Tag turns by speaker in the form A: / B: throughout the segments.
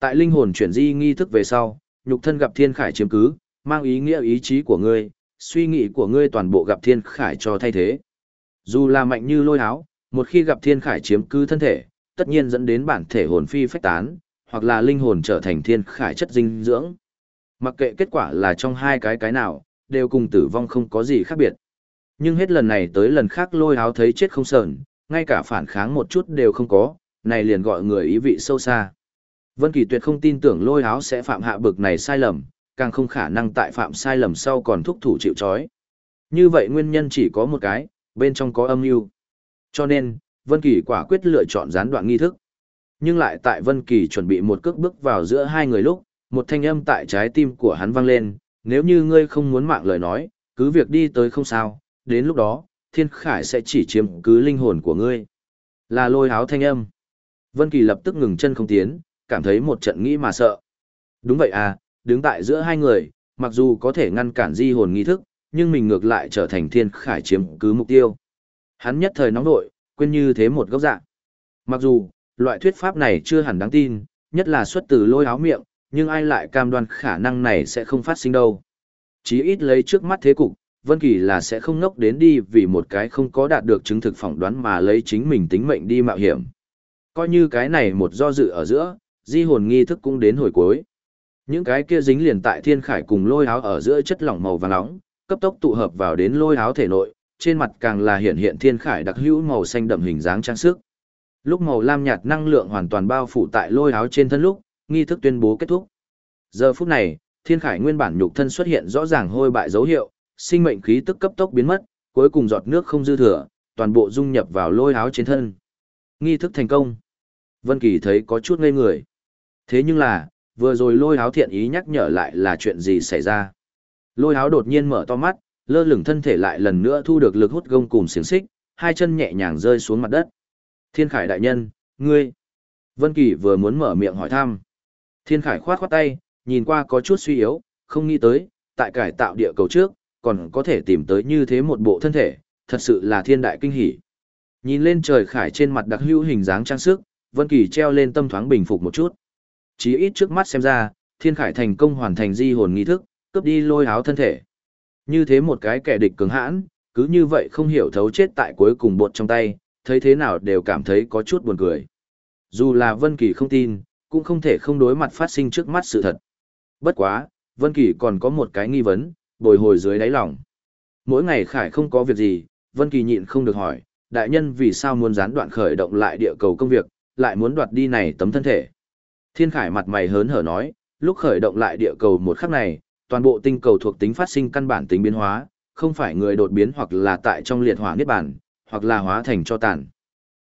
A: Tại linh hồn chuyển di nghi thức về sau, nhục thân gặp thiên khải chiếm cứ, mang ý nghĩa ý chí của ngươi, suy nghĩ của ngươi toàn bộ gặp thiên khải cho thay thế. Dù là mạnh như lôi háo, một khi gặp thiên khải chiếm cứ thân thể, tất nhiên dẫn đến bản thể hồn phi phách tán, hoặc là linh hồn trở thành thiên khải chất dinh dưỡng. Mặc kệ kết quả là trong hai cái cái nào, đều cùng tử vong không có gì khác biệt. Nhưng hết lần này tới lần khác lôi háo thấy chết không sờn, ngay cả phản kháng một chút đều không có, này liền gọi người ý vị sâu xa. Vân Kỳ tuyệt không tin tưởng lôi háo sẽ phạm hạ bực này sai lầm, càng không khả năng tại phạm sai lầm sau còn thúc thủ chịu trói. Như vậy nguyên nhân chỉ có một cái, bên trong có âm mưu. Cho nên, Vân Kỳ quả quyết lựa chọn gián đoạn nghi thức. Nhưng lại tại Vân Kỳ chuẩn bị một cước bước vào giữa hai người lúc, một thanh âm tại trái tim của hắn vang lên, nếu như ngươi không muốn mạng lời nói, cứ việc đi tới không sao, đến lúc đó, thiên khải sẽ chỉ chiếm cứ linh hồn của ngươi. Là lôi háo thanh âm. Vân Kỳ lập tức ngừng chân không tiến, cảm thấy một trận nghĩ mà sợ. Đúng vậy à, đứng tại giữa hai người, mặc dù có thể ngăn cản di hồn nghi thức, nhưng mình ngược lại trở thành thiên khải chiếm cứ mục tiêu. Hắn nhất thời nóng nội, quên như thế một góc dạng. Mặc dù, loại thuyết pháp này chưa hẳn đáng tin, nhất là xuất từ lôi áo miệng, nhưng ai lại cam đoan khả năng này sẽ không phát sinh đâu. Chí ít lấy trước mắt thế cục, Vân Kỳ là sẽ không ngốc đến đi vì một cái không có đạt được chứng thực phỏng đoán mà lấy chính mình tính mệnh đi mạo hiểm. Coi như cái này một do dự ở giữa, di hồn nghi thức cũng đến hồi cuối. Những cái kia dính liền tại thiên khải cùng lôi áo ở giữa chất lỏng màu vàng nóng, cấp tốc tụ hợp vào đến lôi áo thể nội, trên mặt càng là hiện hiện thiên khải đặc hữu màu xanh đậm hình dáng trang sức. Lúc màu lam nhạt năng lượng hoàn toàn bao phủ tại lôi áo trên thân lúc, nghi thức tuyên bố kết thúc. Giờ phút này, thiên khải nguyên bản nhục thân xuất hiện rõ ràng hôi bại dấu hiệu, sinh mệnh khí tức cấp tốc biến mất, cuối cùng giọt nước không dư thừa, toàn bộ dung nhập vào lôi áo trên thân. Nghi thức thành công. Vân Kỳ thấy có chút ngây người. Thế nhưng là, vừa rồi lôi áo thiện ý nhắc nhở lại là chuyện gì xảy ra. Lôi áo đột nhiên mở to mắt, lơ lửng thân thể lại lần nữa thu được lực hút gông cùng xiềng xích, hai chân nhẹ nhàng rơi xuống mặt đất. Thiên Khải đại nhân, ngươi. Vân Kỳ vừa muốn mở miệng hỏi thăm. Thiên Khải khoát khoát tay, nhìn qua có chút suy yếu, không nghĩ tới, tại cải tạo địa cầu trước, còn có thể tìm tới như thế một bộ thân thể, thật sự là thiên đại kinh hỉ. Nhìn lên trời Khải trên mặt đặc hữu hình dáng trang sức, Vân Kỳ treo lên tâm thoáng bình phục một chút. Chí ít trước mắt xem ra, Thiên Khải thành công hoàn thành di hồn nghi thức, cướp đi lôi áo thân thể. Như thế một cái kẻ địch cứng hãn, cứ như vậy không hiểu thấu chết tại cuối cùng bột trong tay, thấy thế nào đều cảm thấy có chút buồn cười. Dù là Vân Kỳ không tin, cũng không thể không đối mặt phát sinh trước mắt sự thật. Bất quá, Vân Kỳ còn có một cái nghi vấn, bồi hồi dưới đáy lòng. Mỗi ngày Khải không có việc gì, Vân Kỳ nhịn không được hỏi, đại nhân vì sao muốn gián đoạn khởi động lại địa cầu công việc, lại muốn đoạt đi này tấm thân thể. Thiên Khải mặt mày hớn hở nói, lúc khởi động lại địa cầu một khắc này, toàn bộ tinh cầu thuộc tính phát sinh căn bản tính biến hóa, không phải người đột biến hoặc là tại trong liệt hỏa niết bàn, hoặc là hóa thành cho tàn.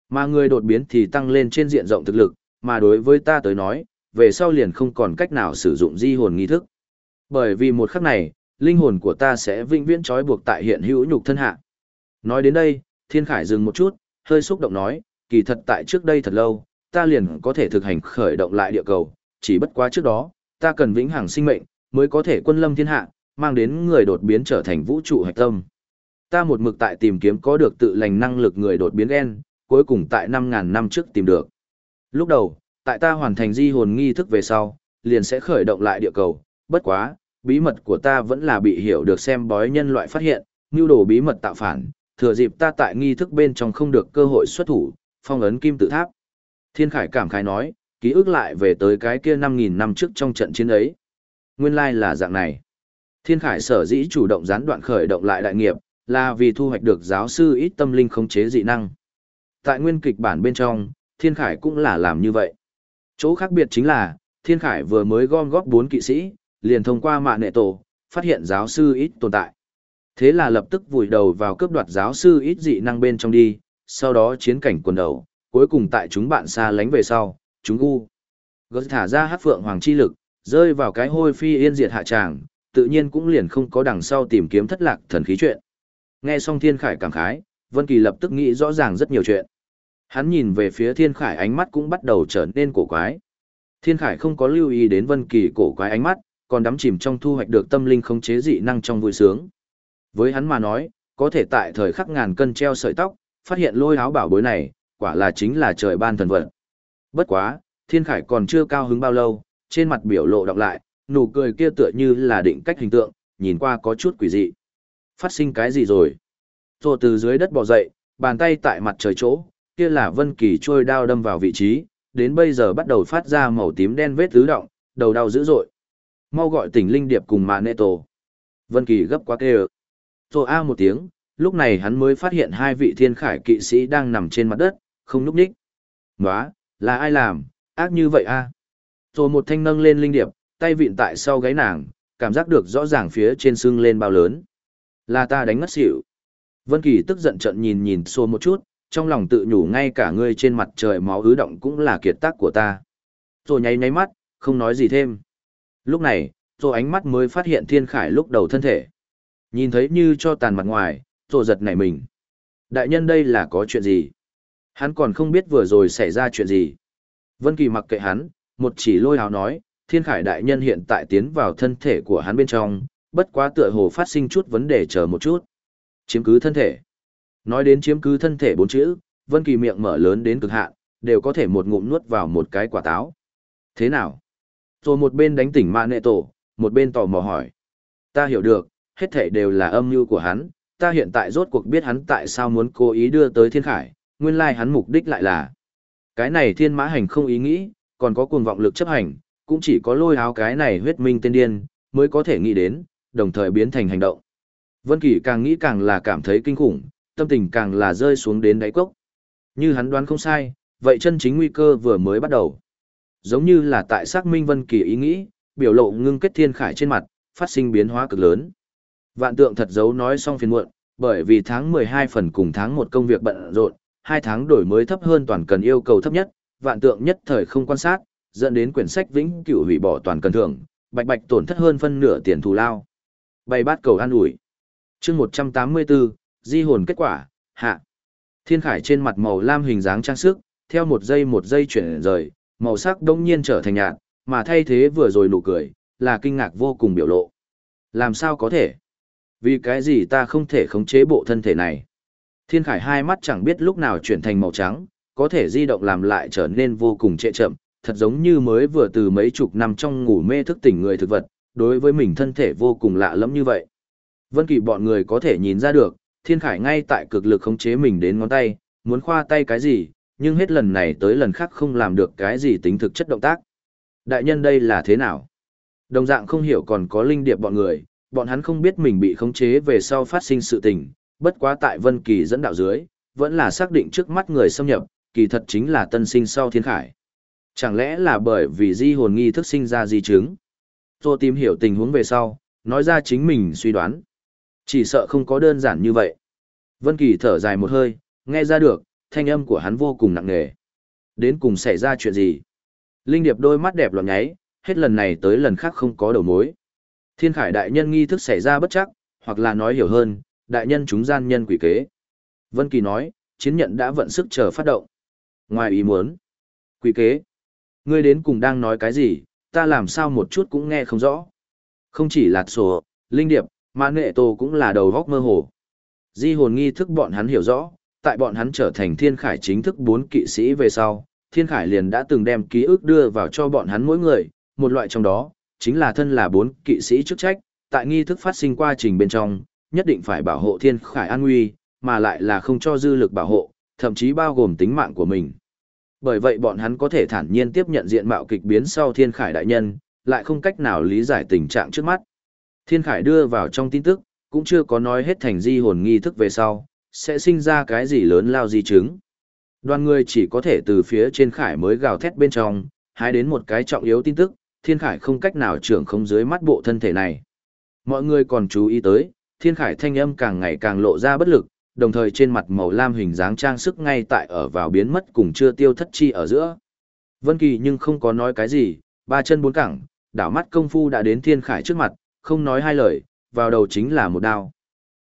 A: Mà người đột biến thì tăng lên trên diện rộng thực lực, mà đối với ta tới nói, về sau liền không còn cách nào sử dụng di hồn nghi thức. Bởi vì một khắc này, linh hồn của ta sẽ vĩnh viễn trói buộc tại hiện hữu nhục thân hạ. Nói đến đây, Thiên Khải dừng một chút, hơi xúc động nói, kỳ thật tại trước đây thật lâu, ta liền có thể thực hành khởi động lại địa cầu, chỉ bất quá trước đó, ta cần vĩnh hằng sinh mệnh, mới có thể quân lâm thiên hạ, mang đến người đột biến trở thành vũ trụ hạch tâm. Ta một mực tại tìm kiếm có được tự lành năng lực người đột biến gen, cuối cùng tại 5.000 năm trước tìm được. Lúc đầu, tại ta hoàn thành di hồn nghi thức về sau, liền sẽ khởi động lại địa cầu, bất quá, bí mật của ta vẫn là bị hiểu được xem bói nhân loại phát hiện, nưu đồ bí mật tạo phản, thừa dịp ta tại nghi thức bên trong không được cơ hội xuất thủ, phong ấn kim tự tháp. Thiên Khải cảm khái nói, ký ức lại về tới cái kia 5.000 năm trước trong trận chiến ấy. Nguyên lai là dạng này. Thiên Khải sở dĩ chủ động gián đoạn khởi động lại đại nghiệp, là vì thu hoạch được giáo sư ít tâm linh khống chế dị năng. Tại nguyên kịch bản bên trong, Thiên Khải cũng là làm như vậy. Chỗ khác biệt chính là, Thiên Khải vừa mới gom góp 4 kỵ sĩ, liền thông qua mạng nệ tổ, phát hiện giáo sư ít tồn tại. Thế là lập tức vùi đầu vào cướp đoạt giáo sư ít dị năng bên trong đi, sau đó chiến cảnh quần đầu, cuối cùng tại chúng bạn xa lánh về sau, chúng gu. Gớt thả ra hát phượng hoàng chi lực, rơi vào cái hôi phi yên diệt hạ tràng, tự nhiên cũng liền không có đằng sau tìm kiếm thất lạc thần khí chuyện. Nghe xong Thiên Khải cảm khái, Vân Kỳ lập tức nghĩ rõ ràng rất nhiều chuyện. Hắn nhìn về phía Thiên Khải ánh mắt cũng bắt đầu trở nên cổ quái. Thiên Khải không có lưu ý đến Vân Kỳ cổ quái ánh mắt, còn đắm chìm trong thu hoạch được tâm linh khống chế dị năng trong vui sướng. Với hắn mà nói, có thể tại thời khắc ngàn cân treo sợi tóc, phát hiện lôi áo bảo bối này, quả là chính là trời ban thần vật. Bất quá, Thiên Khải còn chưa cao hứng bao lâu, trên mặt biểu lộ đọc lại, nụ cười kia tựa như là định cách hình tượng, nhìn qua có chút quỷ dị. Phát sinh cái gì rồi? Rồi từ dưới đất bò dậy, bàn tay tại mặt trời chỗ, kia là Vân Kỳ trôi đao đâm vào vị trí, đến bây giờ bắt đầu phát ra màu tím đen vết tứ động, đầu đau dữ dội. Mau gọi tỉnh Linh Điệp cùng mà Nệ Tổ. Vân Kỳ gấp quá kêu. Rồi a một tiếng, lúc này hắn mới phát hiện hai vị thiên khải kỵ sĩ đang nằm trên mặt đất, không núp ních. Nóa, là ai làm, ác như vậy à? a? Rồi một thanh nâng lên Linh Điệp, tay vịn tại sau gáy nàng, cảm giác được rõ ràng phía trên xương lên bao lớn. Là ta đánh ngất xỉu. Vân Kỳ tức giận trợn nhìn nhìn xô một chút, trong lòng tự nhủ ngay cả ngươi trên mặt trời máu ứ động cũng là kiệt tác của ta. Rồi nháy nháy mắt, không nói gì thêm. Lúc này, rồi ánh mắt mới phát hiện thiên khải lúc đầu thân thể. Nhìn thấy như cho tàn mặt ngoài, rồi giật nảy mình. Đại nhân đây là có chuyện gì? Hắn còn không biết vừa rồi xảy ra chuyện gì. Vân Kỳ mặc kệ hắn, một chỉ lôi hào nói, thiên khải đại nhân hiện tại tiến vào thân thể của hắn bên trong, bất quá tựa hồ phát sinh chút vấn đề chờ một chút. Chiếm cứ thân thể. Nói đến chiếm cứ thân thể bốn chữ, Vân Kỳ miệng mở lớn đến cực hạn, đều có thể một ngụm nuốt vào một cái quả táo. Thế nào? Rồi một bên đánh tỉnh Ma Nệ Tổ, một bên tò mò hỏi. Ta hiểu được, hết thảy đều là âm mưu của hắn, ta hiện tại rốt cuộc biết hắn tại sao muốn cố ý đưa tới Thiên Khải, nguyên lai hắn mục đích lại là. Cái này Thiên Mã Hành không ý nghĩ, còn có cuồng vọng lực chấp hành, cũng chỉ có lôi áo cái này huyết minh tiên điên, mới có thể nghĩ đến, đồng thời biến thành hành động. Vân Kỳ càng nghĩ càng là cảm thấy kinh khủng, tâm tình càng là rơi xuống đến đáy cốc. Như hắn đoán không sai, vậy chân chính nguy cơ vừa mới bắt đầu. Giống như là tại xác minh Vân Kỳ ý nghĩ, biểu lộ ngưng kết thiên khải trên mặt, phát sinh biến hóa cực lớn. Vạn tượng thật giấu nói xong phiền muộn, bởi vì tháng 12 phần cùng tháng một công việc bận rộn, hai tháng đổi mới thấp hơn toàn cần yêu cầu thấp nhất, vạn tượng nhất thời không quan sát, dẫn đến quyển sách vĩnh cửu hủy bỏ toàn cần thưởng, bạch bạch tổn thất hơn phân nửa tiền thù lao. Bày bát cầu an ủi. Chương 184, di hồn kết quả, hạ. Thiên khải trên mặt màu lam hình dáng trang sức, theo một giây một giây chuyển rời, màu sắc đông nhiên trở thành nhạt, mà thay thế vừa rồi nụ cười, là kinh ngạc vô cùng biểu lộ. Làm sao có thể? Vì cái gì ta không thể khống chế bộ thân thể này? Thiên khải hai mắt chẳng biết lúc nào chuyển thành màu trắng, có thể di động làm lại trở nên vô cùng trệ chậm, thật giống như mới vừa từ mấy chục năm trong ngủ mê thức tỉnh người thực vật, đối với mình thân thể vô cùng lạ lẫm như vậy. Vân Kỳ bọn người có thể nhìn ra được, Thiên Khải ngay tại cực lực khống chế mình đến ngón tay, muốn khoa tay cái gì, nhưng hết lần này tới lần khác không làm được cái gì tính thực chất động tác. Đại nhân đây là thế nào? Đồng dạng không hiểu còn có linh điệp bọn người, bọn hắn không biết mình bị khống chế về sau phát sinh sự tình, bất quá tại Vân Kỳ dẫn đạo dưới, vẫn là xác định trước mắt người xâm nhập, kỳ thật chính là tân sinh sau Thiên Khải. Chẳng lẽ là bởi vì di hồn nghi thức sinh ra di chứng? Tô tìm hiểu tình huống về sau, nói ra chính mình suy đoán. Chỉ sợ không có đơn giản như vậy. Vân Kỳ thở dài một hơi, nghe ra được, thanh âm của hắn vô cùng nặng nề. Đến cùng xảy ra chuyện gì? Linh Điệp đôi mắt đẹp loạn nháy, hết lần này tới lần khác không có đầu mối. Thiên Khải đại nhân nghi thức xảy ra bất chắc, hoặc là nói hiểu hơn, đại nhân chúng gian nhân quỷ kế. Vân Kỳ nói, chiến nhận đã vận sức chờ phát động. Ngoài ý muốn, quỷ kế. Ngươi đến cùng đang nói cái gì, ta làm sao một chút cũng nghe không rõ. Không chỉ là sổ, linh điệp, mà nệ tổ cũng là đầu góc mơ hồ. Di hồn nghi thức bọn hắn hiểu rõ, tại bọn hắn trở thành thiên khải chính thức bốn kỵ sĩ về sau, thiên khải liền đã từng đem ký ức đưa vào cho bọn hắn mỗi người, một loại trong đó, chính là thân là bốn kỵ sĩ chức trách, tại nghi thức phát sinh quá trình bên trong, nhất định phải bảo hộ thiên khải an nguy, mà lại là không cho dư lực bảo hộ, thậm chí bao gồm tính mạng của mình. Bởi vậy bọn hắn có thể thản nhiên tiếp nhận diện mạo kịch biến sau thiên khải đại nhân, lại không cách nào lý giải tình trạng trước mắt. Thiên khải đưa vào trong tin tức, cũng chưa có nói hết thành di hồn nghi thức về sau, sẽ sinh ra cái gì lớn lao di chứng. Đoàn người chỉ có thể từ phía trên khải mới gào thét bên trong, hái đến một cái trọng yếu tin tức, thiên khải không cách nào trưởng không dưới mắt bộ thân thể này. Mọi người còn chú ý tới, thiên khải thanh âm càng ngày càng lộ ra bất lực, đồng thời trên mặt màu lam hình dáng trang sức ngay tại ở vào biến mất cùng chưa tiêu thất chi ở giữa. Vân Kỳ nhưng không có nói cái gì, ba chân bốn cẳng, đảo mắt công phu đã đến thiên khải trước mặt, không nói hai lời, vào đầu chính là một đao.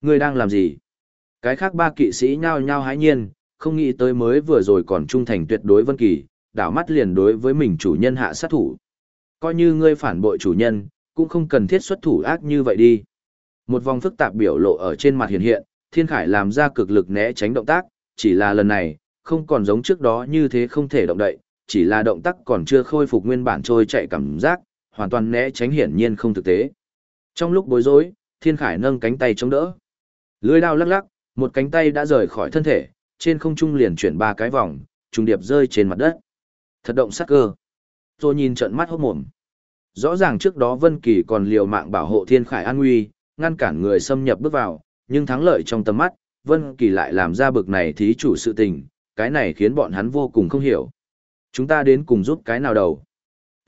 A: Ngươi đang làm gì? Cái khác ba kỵ sĩ nhao nhao hái nhiên, không nghĩ tới mới vừa rồi còn trung thành tuyệt đối Vân Kỳ, đảo mắt liền đối với mình chủ nhân hạ sát thủ. Coi như ngươi phản bội chủ nhân, cũng không cần thiết xuất thủ ác như vậy đi. Một vòng phức tạp biểu lộ ở trên mặt hiện hiện, Thiên Khải làm ra cực lực né tránh động tác, chỉ là lần này, không còn giống trước đó như thế không thể động đậy, chỉ là động tác còn chưa khôi phục nguyên bản trôi chạy cảm giác, hoàn toàn né tránh hiển nhiên không thực tế. Trong lúc bối rối, Thiên Khải nâng cánh tay chống đỡ. Lưỡi đao lắc lắc, một cánh tay đã rời khỏi thân thể, trên không trung liền chuyển ba cái vòng, trùng điệp rơi trên mặt đất. Thật động sắc cơ. Tôi nhìn trận mắt hốt mồm. Rõ ràng trước đó Vân Kỳ còn liều mạng bảo hộ Thiên Khải an nguy, ngăn cản người xâm nhập bước vào, nhưng thắng lợi trong tầm mắt, Vân Kỳ lại làm ra bực này thí chủ sự tình, cái này khiến bọn hắn vô cùng không hiểu. Chúng ta đến cùng giúp cái nào đầu?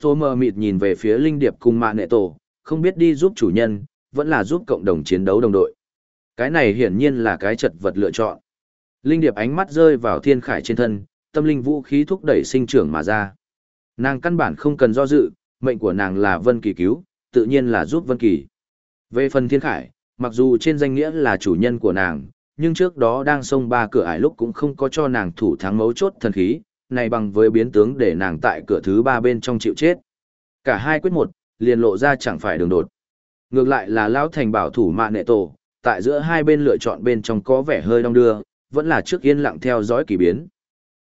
A: Tô mờ mịt nhìn về phía Linh Điệp cùng Mạ Nệ Tổ, không biết đi giúp chủ nhân, vẫn là giúp cộng đồng chiến đấu đồng đội. Cái này hiển nhiên là cái chật vật lựa chọn. Linh Điệp ánh mắt rơi vào Thiên Khải trên thân, tâm linh vũ khí thúc đẩy sinh trưởng mà ra. Nàng căn bản không cần do dự, mệnh của nàng là Vân Kỳ cứu, tự nhiên là giúp Vân Kỳ. Về phần Thiên Khải, mặc dù trên danh nghĩa là chủ nhân của nàng, nhưng trước đó đang xông ba cửa ải lúc cũng không có cho nàng thủ thắng mấu chốt thần khí, này bằng với biến tướng để nàng tại cửa thứ ba bên trong chịu chết. Cả hai quyết một, liền lộ ra chẳng phải đường đột. Ngược lại là Lão Thành bảo thủ mạ nệ tổ, tại giữa hai bên lựa chọn bên trong có vẻ hơi đong đưa, vẫn là trước yên lặng theo dõi kỳ biến.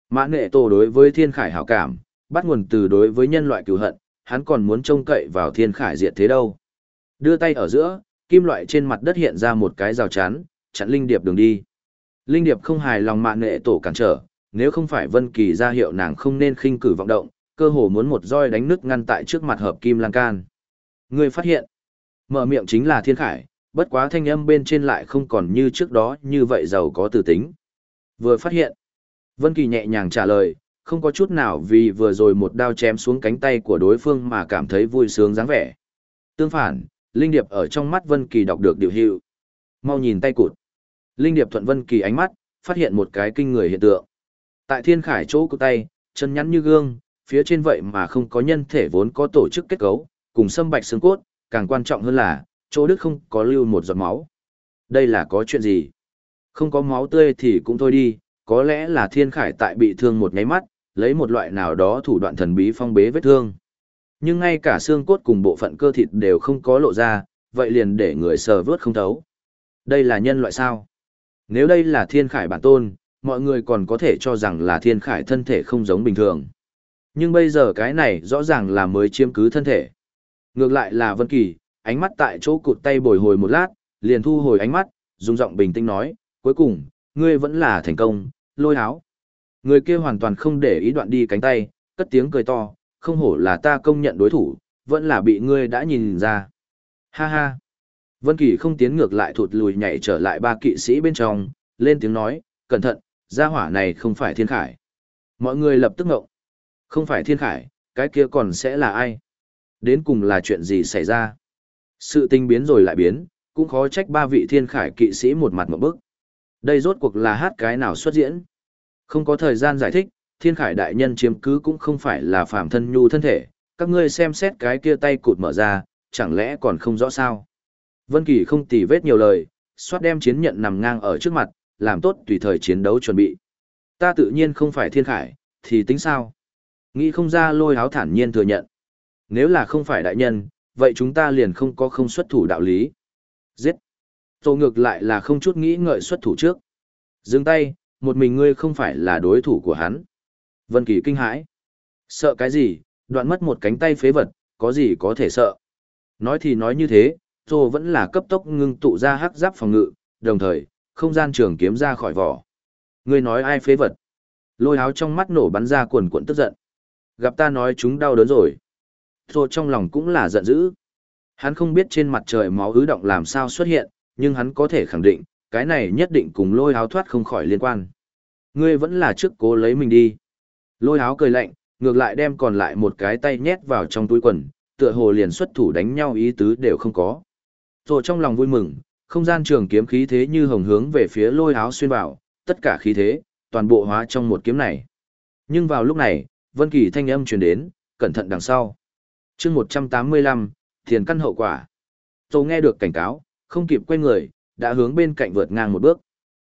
A: Mã nệ tổ đối với thiên khải hảo cảm, bắt nguồn từ đối với nhân loại cứu hận, hắn còn muốn trông cậy vào thiên khải diệt thế đâu. Đưa tay ở giữa, kim loại trên mặt đất hiện ra một cái rào chắn, chặn Linh Điệp đường đi. Linh Điệp không hài lòng mạn nệ tổ cản trở, nếu không phải Vân Kỳ ra hiệu nàng không nên khinh cử vọng động, cơ hồ muốn một roi đánh nứt ngăn tại trước mặt hợp kim lan can. Người phát hiện, mở miệng chính là Thiên Khải, bất quá thanh âm bên trên lại không còn như trước đó như vậy giàu có từ tính. Vừa phát hiện, Vân Kỳ nhẹ nhàng trả lời, không có chút nào vì vừa rồi một đao chém xuống cánh tay của đối phương mà cảm thấy vui sướng dáng vẻ. Tương phản, Linh Điệp ở trong mắt Vân Kỳ đọc được điều hiệu. Mau nhìn tay cụt. Linh Điệp thuận Vân Kỳ ánh mắt, phát hiện một cái kinh người hiện tượng. Tại thiên khải chỗ của tay, chân nhắn như gương, phía trên vậy mà không có nhân thể vốn có tổ chức kết cấu, cùng sâm bạch xương cốt, càng quan trọng hơn là, chỗ đức không có lưu một giọt máu. Đây là có chuyện gì? Không có máu tươi thì cũng thôi đi, có lẽ là thiên khải tại bị thương một nháy mắt, lấy một loại nào đó thủ đoạn thần bí phong bế vết thương. Nhưng ngay cả xương cốt cùng bộ phận cơ thịt đều không có lộ ra, vậy liền để người sờ vớt không thấu. Đây là nhân loại sao? Nếu đây là thiên khải bản tôn, mọi người còn có thể cho rằng là thiên khải thân thể không giống bình thường. Nhưng bây giờ cái này rõ ràng là mới chiếm cứ thân thể. Ngược lại là Vân Kỳ, ánh mắt tại chỗ cụt tay bồi hồi một lát, liền thu hồi ánh mắt, dùng giọng bình tĩnh nói, cuối cùng, ngươi vẫn là thành công, lôi háo. Người kia hoàn toàn không để ý đoạn đi cánh tay, cất tiếng cười to, không hổ là ta công nhận đối thủ, vẫn là bị ngươi đã nhìn ra. Ha ha. Vân Kỳ không tiến ngược lại thụt lùi nhảy trở lại ba kỵ sĩ bên trong, lên tiếng nói, cẩn thận, gia hỏa này không phải thiên khải. Mọi người lập tức ngộng. Không phải thiên khải, cái kia còn sẽ là ai? Đến cùng là chuyện gì xảy ra? Sự tình biến rồi lại biến, cũng khó trách ba vị thiên khải kỵ sĩ một mặt một bức. Đây rốt cuộc là hát cái nào xuất diễn? Không có thời gian giải thích, thiên khải đại nhân chiếm cứ cũng không phải là phàm thân nhu thân thể, các ngươi xem xét cái kia tay cụt mở ra, chẳng lẽ còn không rõ sao? Vân Kỳ không tì vết nhiều lời, xoát đem chiến nhận nằm ngang ở trước mặt, làm tốt tùy thời chiến đấu chuẩn bị. Ta tự nhiên không phải thiên khải, thì tính sao? Nghĩ không ra lôi háo thản nhiên thừa nhận. Nếu là không phải đại nhân, vậy chúng ta liền không có không xuất thủ đạo lý. Giết! Tô ngược lại là không chút nghĩ ngợi xuất thủ trước. Dừng tay, một mình ngươi không phải là đối thủ của hắn. Vân Kỳ kinh hãi. Sợ cái gì, đoạn mất một cánh tay phế vật, có gì có thể sợ. Nói thì nói như thế, Tô vẫn là cấp tốc ngưng tụ ra hắc giáp phòng ngự, đồng thời, không gian trường kiếm ra khỏi vỏ. Ngươi nói ai phế vật? Lôi áo trong mắt nổ bắn ra cuồn cuộn tức giận. Gặp ta nói chúng đau đớn rồi. Tô trong lòng cũng là giận dữ. Hắn không biết trên mặt trời máu ứ động làm sao xuất hiện, nhưng hắn có thể khẳng định, cái này nhất định cùng lôi áo thoát không khỏi liên quan. Ngươi vẫn là trước cố lấy mình đi. Lôi áo cười lạnh, ngược lại đem còn lại một cái tay nhét vào trong túi quần, tựa hồ liền xuất thủ đánh nhau ý tứ đều không có. Rồi trong lòng vui mừng, không gian trường kiếm khí thế như hồng hướng về phía lôi áo xuyên vào, tất cả khí thế, toàn bộ hóa trong một kiếm này. Nhưng vào lúc này, Vân Kỳ thanh âm truyền đến, cẩn thận đằng sau. Chương 185, thiền căn hậu quả. Tô nghe được cảnh cáo, không kịp quay người, đã hướng bên cạnh vượt ngang một bước.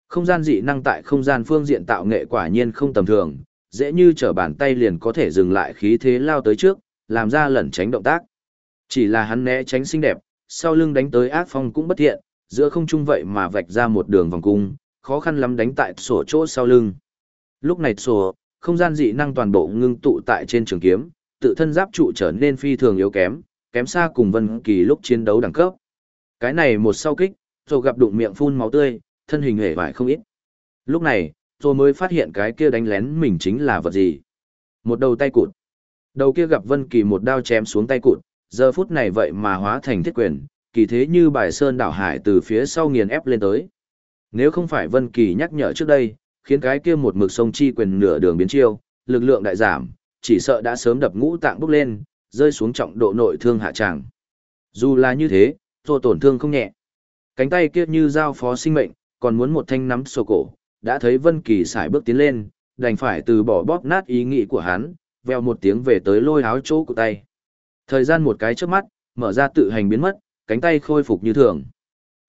A: Không gian dị năng tại không gian phương diện tạo nghệ quả nhiên không tầm thường, dễ như trở bàn tay liền có thể dừng lại khí thế lao tới trước, làm ra lẩn tránh động tác. Chỉ là hắn né tránh xinh đẹp, sau lưng đánh tới ác phong cũng bất thiện, giữa không trung vậy mà vạch ra một đường vòng cung, khó khăn lắm đánh tại sổ chỗ sau lưng. Lúc này sổ, không gian dị năng toàn bộ ngưng tụ tại trên trường kiếm, tự thân giáp trụ trở nên phi thường yếu kém, kém xa cùng Vân Kỳ lúc chiến đấu đẳng cấp. Cái này một sau kích, rồi gặp đụng miệng phun máu tươi, thân hình hề vải không ít. Lúc này, rồi mới phát hiện cái kia đánh lén mình chính là vật gì. Một đầu tay cụt. Đầu kia gặp Vân Kỳ một đao chém xuống tay cụt, giờ phút này vậy mà hóa thành thiết quyền, kỳ thế như bài sơn đảo hải từ phía sau nghiền ép lên tới. Nếu không phải Vân Kỳ nhắc nhở trước đây, khiến cái kia một mực sông chi quyền nửa đường biến chiêu, lực lượng đại giảm, chỉ sợ đã sớm đập ngũ tạng bốc lên, rơi xuống trọng độ nội thương hạ trạng. Dù là như thế, do tổn thương không nhẹ. Cánh tay kia như dao phó sinh mệnh, còn muốn một thanh nắm sổ cổ, đã thấy Vân Kỳ sải bước tiến lên, đành phải từ bỏ bóp nát ý nghĩ của hắn, veo một tiếng về tới lôi áo chỗ của tay. Thời gian một cái trước mắt, mở ra tự hành biến mất, cánh tay khôi phục như thường.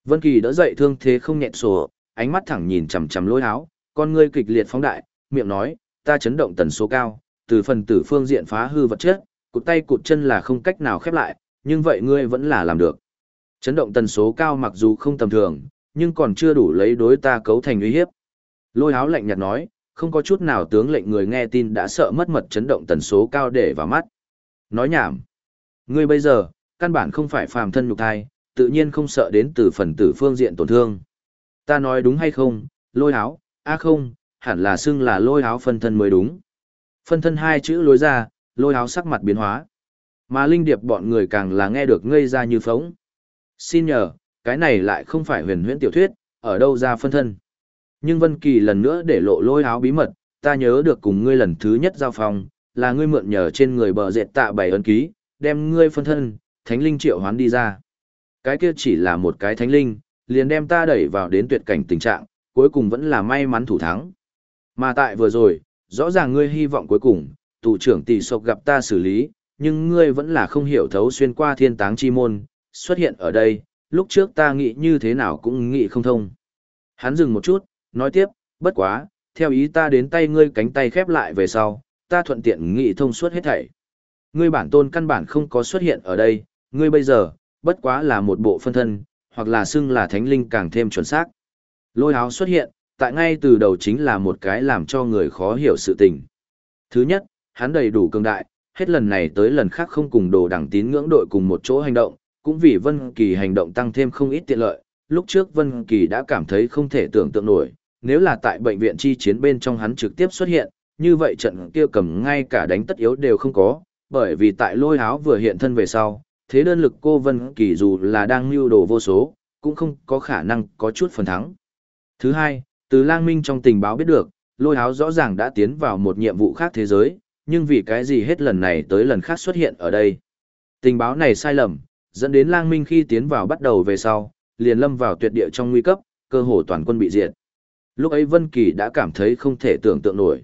A: Vân Kỳ đỡ dậy thương thế không nhẹ sổ, ánh mắt thẳng nhìn chằm chằm lôi áo, con ngươi kịch liệt phóng đại, miệng nói, ta chấn động tần số cao, từ phần tử phương diện phá hư vật chất, cụt tay cụt chân là không cách nào khép lại, nhưng vậy ngươi vẫn là làm được. Chấn động tần số cao mặc dù không tầm thường, nhưng còn chưa đủ lấy đối ta cấu thành uy hiếp. Lôi áo lạnh nhạt nói, không có chút nào tướng lệnh người nghe tin đã sợ mất mật chấn động tần số cao để vào mắt. Nói nhảm. Ngươi bây giờ, căn bản không phải phàm thân nhục thai, tự nhiên không sợ đến từ phần tử phương diện tổn thương. Ta nói đúng hay không, lôi áo, a không, hẳn là xưng là lôi áo phân thân mới đúng. Phân thân hai chữ lối ra, lôi áo sắc mặt biến hóa. Mà linh điệp bọn người càng là nghe được ngây ra như phóng. Xin nhờ, cái này lại không phải huyền huyễn tiểu thuyết, ở đâu ra phân thân. Nhưng Vân Kỳ lần nữa để lộ lôi áo bí mật, ta nhớ được cùng ngươi lần thứ nhất giao phòng, là ngươi mượn nhờ trên người bờ dệt tạ bảy ấn ký, đem ngươi phân thân, thánh linh triệu hoán đi ra. Cái kia chỉ là một cái thánh linh, liền đem ta đẩy vào đến tuyệt cảnh tình trạng, cuối cùng vẫn là may mắn thủ thắng. Mà tại vừa rồi, rõ ràng ngươi hy vọng cuối cùng, tù trưởng tỷ sộc gặp ta xử lý, nhưng ngươi vẫn là không hiểu thấu xuyên qua thiên táng chi môn, xuất hiện ở đây, lúc trước ta nghĩ như thế nào cũng nghĩ không thông. Hắn dừng một chút, nói tiếp, bất quá, theo ý ta đến tay ngươi cánh tay khép lại về sau, ta thuận tiện nghị thông suốt hết thảy. Ngươi bản tôn căn bản không có xuất hiện ở đây, ngươi bây giờ, bất quá là một bộ phân thân, hoặc là xưng là thánh linh càng thêm chuẩn xác. Lôi áo xuất hiện, tại ngay từ đầu chính là một cái làm cho người khó hiểu sự tình. Thứ nhất, hắn đầy đủ cường đại, hết lần này tới lần khác không cùng đồ đẳng tín ngưỡng đội cùng một chỗ hành động, cũng vì Vân Kỳ hành động tăng thêm không ít tiện lợi. Lúc trước Vân Kỳ đã cảm thấy không thể tưởng tượng nổi, nếu là tại bệnh viện chi chiến bên trong hắn trực tiếp xuất hiện, như vậy trận kia cầm ngay cả đánh tất yếu đều không có, bởi vì tại lôi áo vừa hiện thân về sau, thế đơn lực cô Vân Kỳ dù là đang mưu đồ vô số, cũng không có khả năng có chút phần thắng. Thứ hai, từ lang minh trong tình báo biết được, lôi áo rõ ràng đã tiến vào một nhiệm vụ khác thế giới, nhưng vì cái gì hết lần này tới lần khác xuất hiện ở đây. Tình báo này sai lầm, dẫn đến lang minh khi tiến vào bắt đầu về sau, liền lâm vào tuyệt địa trong nguy cấp, cơ hồ toàn quân bị diệt. Lúc ấy Vân Kỳ đã cảm thấy không thể tưởng tượng nổi.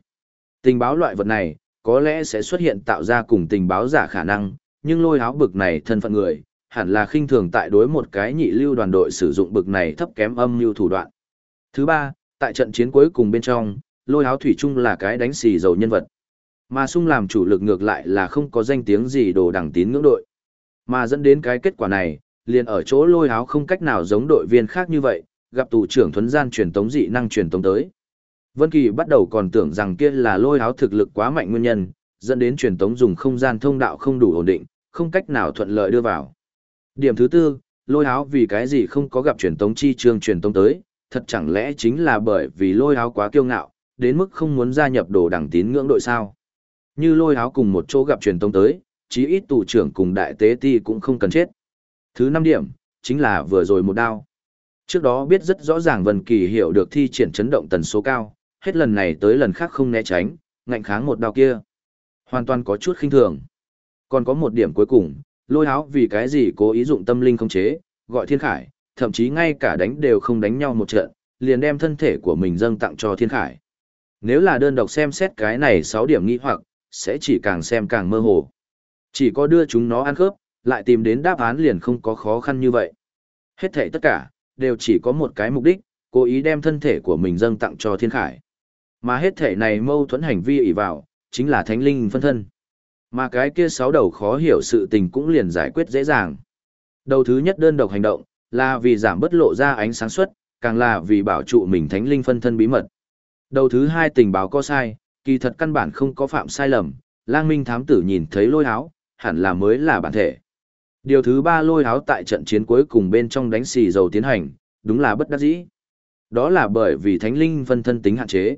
A: Tình báo loại vật này, có lẽ sẽ xuất hiện tạo ra cùng tình báo giả khả năng, nhưng lôi áo bực này thân phận người, hẳn là khinh thường tại đối một cái nhị lưu đoàn đội sử dụng bực này thấp kém âm mưu thủ đoạn. Thứ ba, tại trận chiến cuối cùng bên trong, lôi áo thủy chung là cái đánh xì dầu nhân vật. Mà sung làm chủ lực ngược lại là không có danh tiếng gì đồ đẳng tín ngưỡng đội. Mà dẫn đến cái kết quả này, liền ở chỗ lôi áo không cách nào giống đội viên khác như vậy, gặp tù trưởng thuấn gian truyền tống dị năng truyền tống tới. Vân Kỳ bắt đầu còn tưởng rằng kia là lôi áo thực lực quá mạnh nguyên nhân, dẫn đến truyền tống dùng không gian thông đạo không đủ ổn định, không cách nào thuận lợi đưa vào. Điểm thứ tư, lôi áo vì cái gì không có gặp truyền tống chi trường truyền tống tới, thật chẳng lẽ chính là bởi vì lôi áo quá kiêu ngạo, đến mức không muốn gia nhập đồ đẳng tín ngưỡng đội sao. Như lôi áo cùng một chỗ gặp truyền tống tới, chí ít tù trưởng cùng đại tế ti cũng không cần chết. Thứ năm điểm, chính là vừa rồi một đao. Trước đó biết rất rõ ràng Vân Kỳ hiểu được thi triển chấn động tần số cao, hết lần này tới lần khác không né tránh, ngạnh kháng một đao kia. Hoàn toàn có chút khinh thường. Còn có một điểm cuối cùng, lôi áo vì cái gì cố ý dụng tâm linh không chế, gọi thiên khải, thậm chí ngay cả đánh đều không đánh nhau một trận, liền đem thân thể của mình dâng tặng cho thiên khải. Nếu là đơn độc xem xét cái này 6 điểm nghi hoặc, sẽ chỉ càng xem càng mơ hồ. Chỉ có đưa chúng nó ăn khớp, lại tìm đến đáp án liền không có khó khăn như vậy. Hết thảy tất cả, đều chỉ có một cái mục đích, cố ý đem thân thể của mình dâng tặng cho thiên khải. Mà hết thể này mâu thuẫn hành vi ỷ vào, chính là thánh linh phân thân. Mà cái kia sáu đầu khó hiểu sự tình cũng liền giải quyết dễ dàng. Đầu thứ nhất đơn độc hành động, là vì giảm bất lộ ra ánh sáng suất, càng là vì bảo trụ mình thánh linh phân thân bí mật. Đầu thứ hai tình báo có sai, kỳ thật căn bản không có phạm sai lầm, lang minh thám tử nhìn thấy lôi áo, hẳn là mới là bản thể. Điều thứ ba lôi háo tại trận chiến cuối cùng bên trong đánh xì dầu tiến hành, đúng là bất đắc dĩ. Đó là bởi vì thánh linh phân thân tính hạn chế.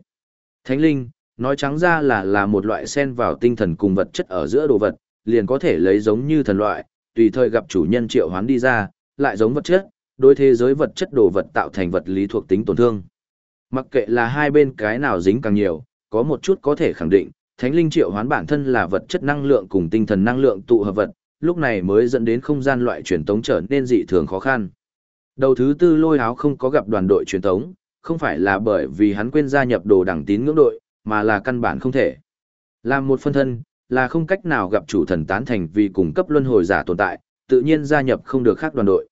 A: Thánh linh, nói trắng ra là là một loại xen vào tinh thần cùng vật chất ở giữa đồ vật, liền có thể lấy giống như thần loại, tùy thời gặp chủ nhân triệu hoán đi ra, lại giống vật chất, đối thế giới vật chất đồ vật tạo thành vật lý thuộc tính tổn thương. Mặc kệ là hai bên cái nào dính càng nhiều, có một chút có thể khẳng định, thánh linh triệu hoán bản thân là vật chất năng lượng cùng tinh thần năng lượng tụ hợp vật, lúc này mới dẫn đến không gian loại truyền tống trở nên dị thường khó khăn. Đầu thứ tư lôi áo không có gặp đoàn đội truyền tống, không phải là bởi vì hắn quên gia nhập đồ đẳng tín ngưỡng đội, mà là căn bản không thể. Làm một phân thân, là không cách nào gặp chủ thần tán thành vì cung cấp luân hồi giả tồn tại, tự nhiên gia nhập không được khác đoàn đội.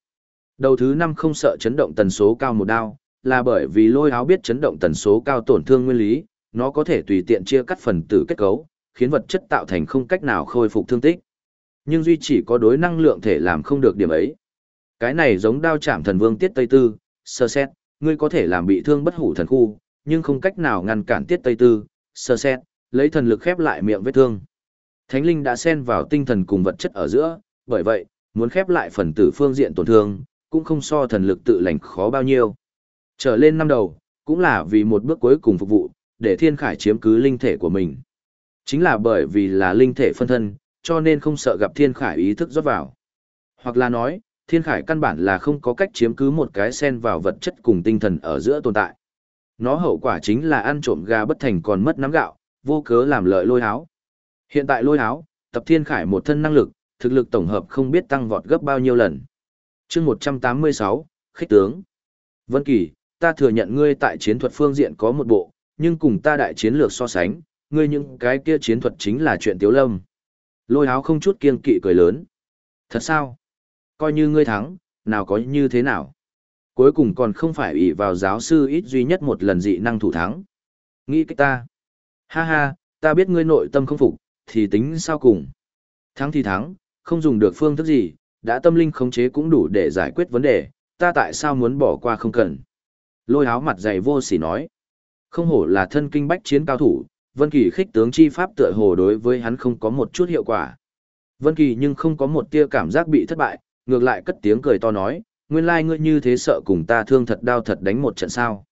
A: Đầu thứ năm không sợ chấn động tần số cao một đao, là bởi vì lôi áo biết chấn động tần số cao tổn thương nguyên lý, nó có thể tùy tiện chia cắt phần tử kết cấu, khiến vật chất tạo thành không cách nào khôi phục thương tích. Nhưng duy chỉ có đối năng lượng thể làm không được điểm ấy. Cái này giống đao chạm thần vương tiết Tây Tư, sơ xét, ngươi có thể làm bị thương bất hủ thần khu, nhưng không cách nào ngăn cản tiết Tây Tư, sơ xét, lấy thần lực khép lại miệng vết thương. Thánh linh đã xen vào tinh thần cùng vật chất ở giữa, bởi vậy, muốn khép lại phần tử phương diện tổn thương, cũng không so thần lực tự lành khó bao nhiêu. Trở lên năm đầu, cũng là vì một bước cuối cùng phục vụ, để thiên khải chiếm cứ linh thể của mình. Chính là bởi vì là linh thể phân thân, cho nên không sợ gặp thiên khải ý thức rót vào. Hoặc là nói, thiên khải căn bản là không có cách chiếm cứ một cái sen vào vật chất cùng tinh thần ở giữa tồn tại. Nó hậu quả chính là ăn trộm gà bất thành còn mất nắm gạo, vô cớ làm lợi lôi háo. Hiện tại lôi háo, tập thiên khải một thân năng lực, thực lực tổng hợp không biết tăng vọt gấp bao nhiêu lần. chương 186, khích tướng. Vân Kỳ, ta thừa nhận ngươi tại chiến thuật phương diện có một bộ, nhưng cùng ta đại chiến lược so sánh, ngươi những cái kia chiến thuật chính là chuyện tiếu lâm. Lôi háo không chút kiên kỵ cười lớn. Thật sao? Coi như ngươi thắng, nào có như thế nào? Cuối cùng còn không phải ủy vào giáo sư ít duy nhất một lần dị năng thủ thắng. Nghĩ cách ta. Ha ha, ta biết ngươi nội tâm không phục, thì tính sao cùng. Thắng thì thắng, không dùng được phương thức gì, đã tâm linh khống chế cũng đủ để giải quyết vấn đề, ta tại sao muốn bỏ qua không cần. Lôi áo mặt dày vô sỉ nói. Không hổ là thân kinh bách chiến cao thủ, Vân Kỳ khích tướng chi pháp tựa hồ đối với hắn không có một chút hiệu quả. Vân Kỳ nhưng không có một tia cảm giác bị thất bại, ngược lại cất tiếng cười to nói, nguyên lai ngươi như thế sợ cùng ta thương thật đau thật đánh một trận sao.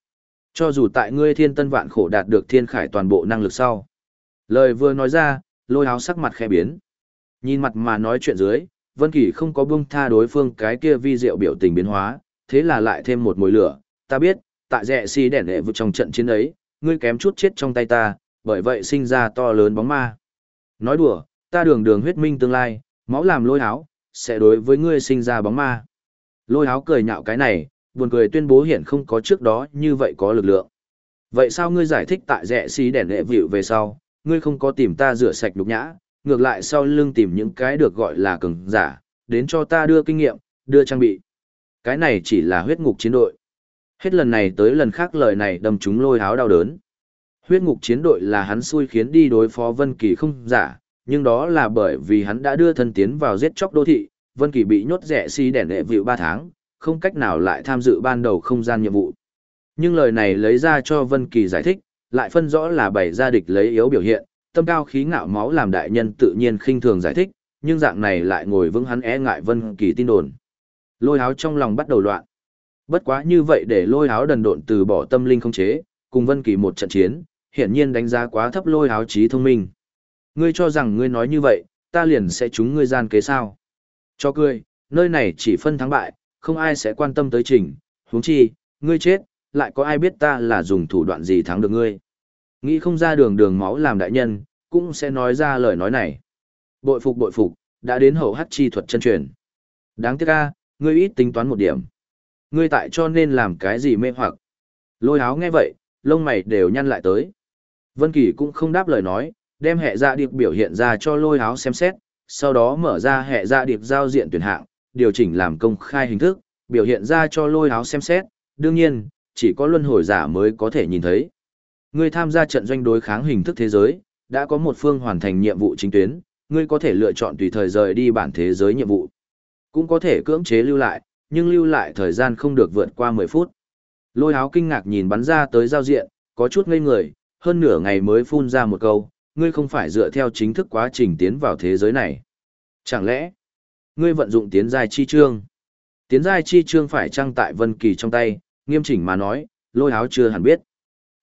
A: Cho dù tại ngươi thiên tân vạn khổ đạt được thiên khải toàn bộ năng lực sau. Lời vừa nói ra, lôi háo sắc mặt khẽ biến. Nhìn mặt mà nói chuyện dưới, Vân Kỳ không có buông tha đối phương cái kia vi diệu biểu tình biến hóa, thế là lại thêm một mùi lửa, ta biết, tại rẻ si đèn lệ vụ trong trận chiến ấy, ngươi kém chút chết trong tay ta, bởi vậy sinh ra to lớn bóng ma. Nói đùa, ta đường đường huyết minh tương lai, máu làm lôi áo, sẽ đối với ngươi sinh ra bóng ma. Lôi áo cười nhạo cái này, buồn cười tuyên bố hiện không có trước đó như vậy có lực lượng. Vậy sao ngươi giải thích tại rẻ xí đèn lệ vịu về sau, ngươi không có tìm ta rửa sạch đục nhã, ngược lại sau lưng tìm những cái được gọi là cường giả, đến cho ta đưa kinh nghiệm, đưa trang bị. Cái này chỉ là huyết ngục chiến đội. Hết lần này tới lần khác lời này đâm chúng lôi áo đau đớn. Huyết ngục chiến đội là hắn xui khiến đi đối phó Vân Kỳ không giả, nhưng đó là bởi vì hắn đã đưa thân tiến vào giết chóc đô thị, Vân Kỳ bị nhốt rẻ si đèn đệ vịu 3 tháng, không cách nào lại tham dự ban đầu không gian nhiệm vụ. Nhưng lời này lấy ra cho Vân Kỳ giải thích, lại phân rõ là bảy gia địch lấy yếu biểu hiện, tâm cao khí ngạo máu làm đại nhân tự nhiên khinh thường giải thích, nhưng dạng này lại ngồi vững hắn e ngại Vân Kỳ tin đồn. Lôi áo trong lòng bắt đầu loạn. Bất quá như vậy để lôi áo đần độn từ bỏ tâm linh không chế, cùng Vân Kỳ một trận chiến, hiển nhiên đánh giá quá thấp lôi áo trí thông minh. Ngươi cho rằng ngươi nói như vậy, ta liền sẽ trúng ngươi gian kế sao? Cho cười, nơi này chỉ phân thắng bại, không ai sẽ quan tâm tới trình, huống chi, ngươi chết, lại có ai biết ta là dùng thủ đoạn gì thắng được ngươi. Nghĩ không ra đường đường máu làm đại nhân, cũng sẽ nói ra lời nói này. Bội phục bội phục, đã đến hậu hát chi thuật chân truyền. Đáng tiếc ca, ngươi ít tính toán một điểm. Ngươi tại cho nên làm cái gì mê hoặc. Lôi áo nghe vậy, lông mày đều nhăn lại tới. Vân Kỳ cũng không đáp lời nói, đem hệ dạ điệp biểu hiện ra cho lôi áo xem xét, sau đó mở ra hệ dạ điệp giao diện tuyển hạng, điều chỉnh làm công khai hình thức, biểu hiện ra cho lôi áo xem xét, đương nhiên, chỉ có luân hồi giả mới có thể nhìn thấy. Ngươi tham gia trận doanh đối kháng hình thức thế giới, đã có một phương hoàn thành nhiệm vụ chính tuyến, ngươi có thể lựa chọn tùy thời rời đi bản thế giới nhiệm vụ. Cũng có thể cưỡng chế lưu lại, nhưng lưu lại thời gian không được vượt qua 10 phút. Lôi áo kinh ngạc nhìn bắn ra tới giao diện, có chút ngây người, hơn nửa ngày mới phun ra một câu, ngươi không phải dựa theo chính thức quá trình tiến vào thế giới này. Chẳng lẽ, ngươi vận dụng tiến giai chi chương? Tiến giai chi chương phải trăng tại Vân Kỳ trong tay, nghiêm chỉnh mà nói, lôi áo chưa hẳn biết.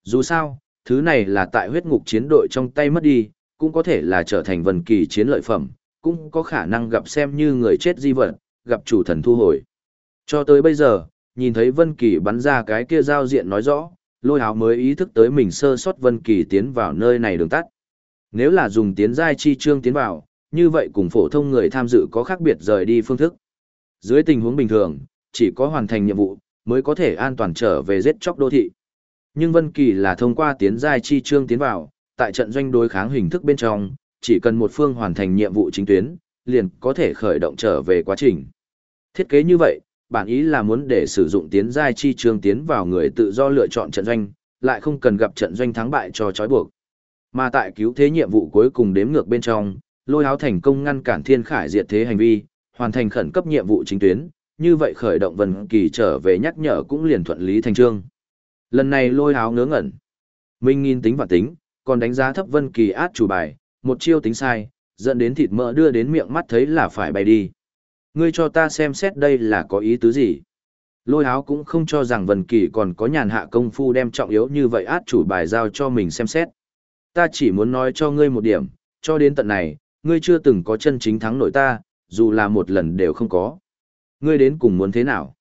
A: Dù sao, thứ này là tại huyết ngục chiến đội trong tay mất đi, cũng có thể là trở thành Vân Kỳ chiến lợi phẩm, cũng có khả năng gặp xem như người chết di vật, gặp chủ thần thu hồi. Cho tới bây giờ, nhìn thấy Vân Kỳ bắn ra cái kia giao diện nói rõ, lôi Hào mới ý thức tới mình sơ sót Vân Kỳ tiến vào nơi này đường tắt. Nếu là dùng tiến giai chi chương tiến vào, như vậy cùng phổ thông người tham dự có khác biệt rời đi phương thức. Dưới tình huống bình thường, chỉ có hoàn thành nhiệm vụ, mới có thể an toàn trở về giết chóc đô thị. Nhưng Vân Kỳ là thông qua tiến giai chi chương tiến vào, tại trận doanh đối kháng hình thức bên trong, chỉ cần một phương hoàn thành nhiệm vụ chính tuyến, liền có thể khởi động trở về quá trình. Thiết kế như vậy, bản ý là muốn để sử dụng tiến giai chi trường tiến vào người tự do lựa chọn trận doanh, lại không cần gặp trận doanh thắng bại cho trói buộc. Mà tại cứu thế nhiệm vụ cuối cùng đếm ngược bên trong, lôi áo thành công ngăn cản thiên khải diệt thế hành vi, hoàn thành khẩn cấp nhiệm vụ chính tuyến, như vậy khởi động vân kỳ trở về nhắc nhở cũng liền thuận lý thành trương. Lần này lôi áo ngớ ngẩn. Minh nghìn tính và tính, còn đánh giá thấp vân kỳ át chủ bài, một chiêu tính sai, dẫn đến thịt mỡ đưa đến miệng mắt thấy là phải bay đi. Ngươi cho ta xem xét đây là có ý tứ gì. Lôi áo cũng không cho rằng Vân Kỳ còn có nhàn hạ công phu đem trọng yếu như vậy át chủ bài giao cho mình xem xét. Ta chỉ muốn nói cho ngươi một điểm, cho đến tận này, ngươi chưa từng có chân chính thắng nổi ta, dù là một lần đều không có. Ngươi đến cùng muốn thế nào?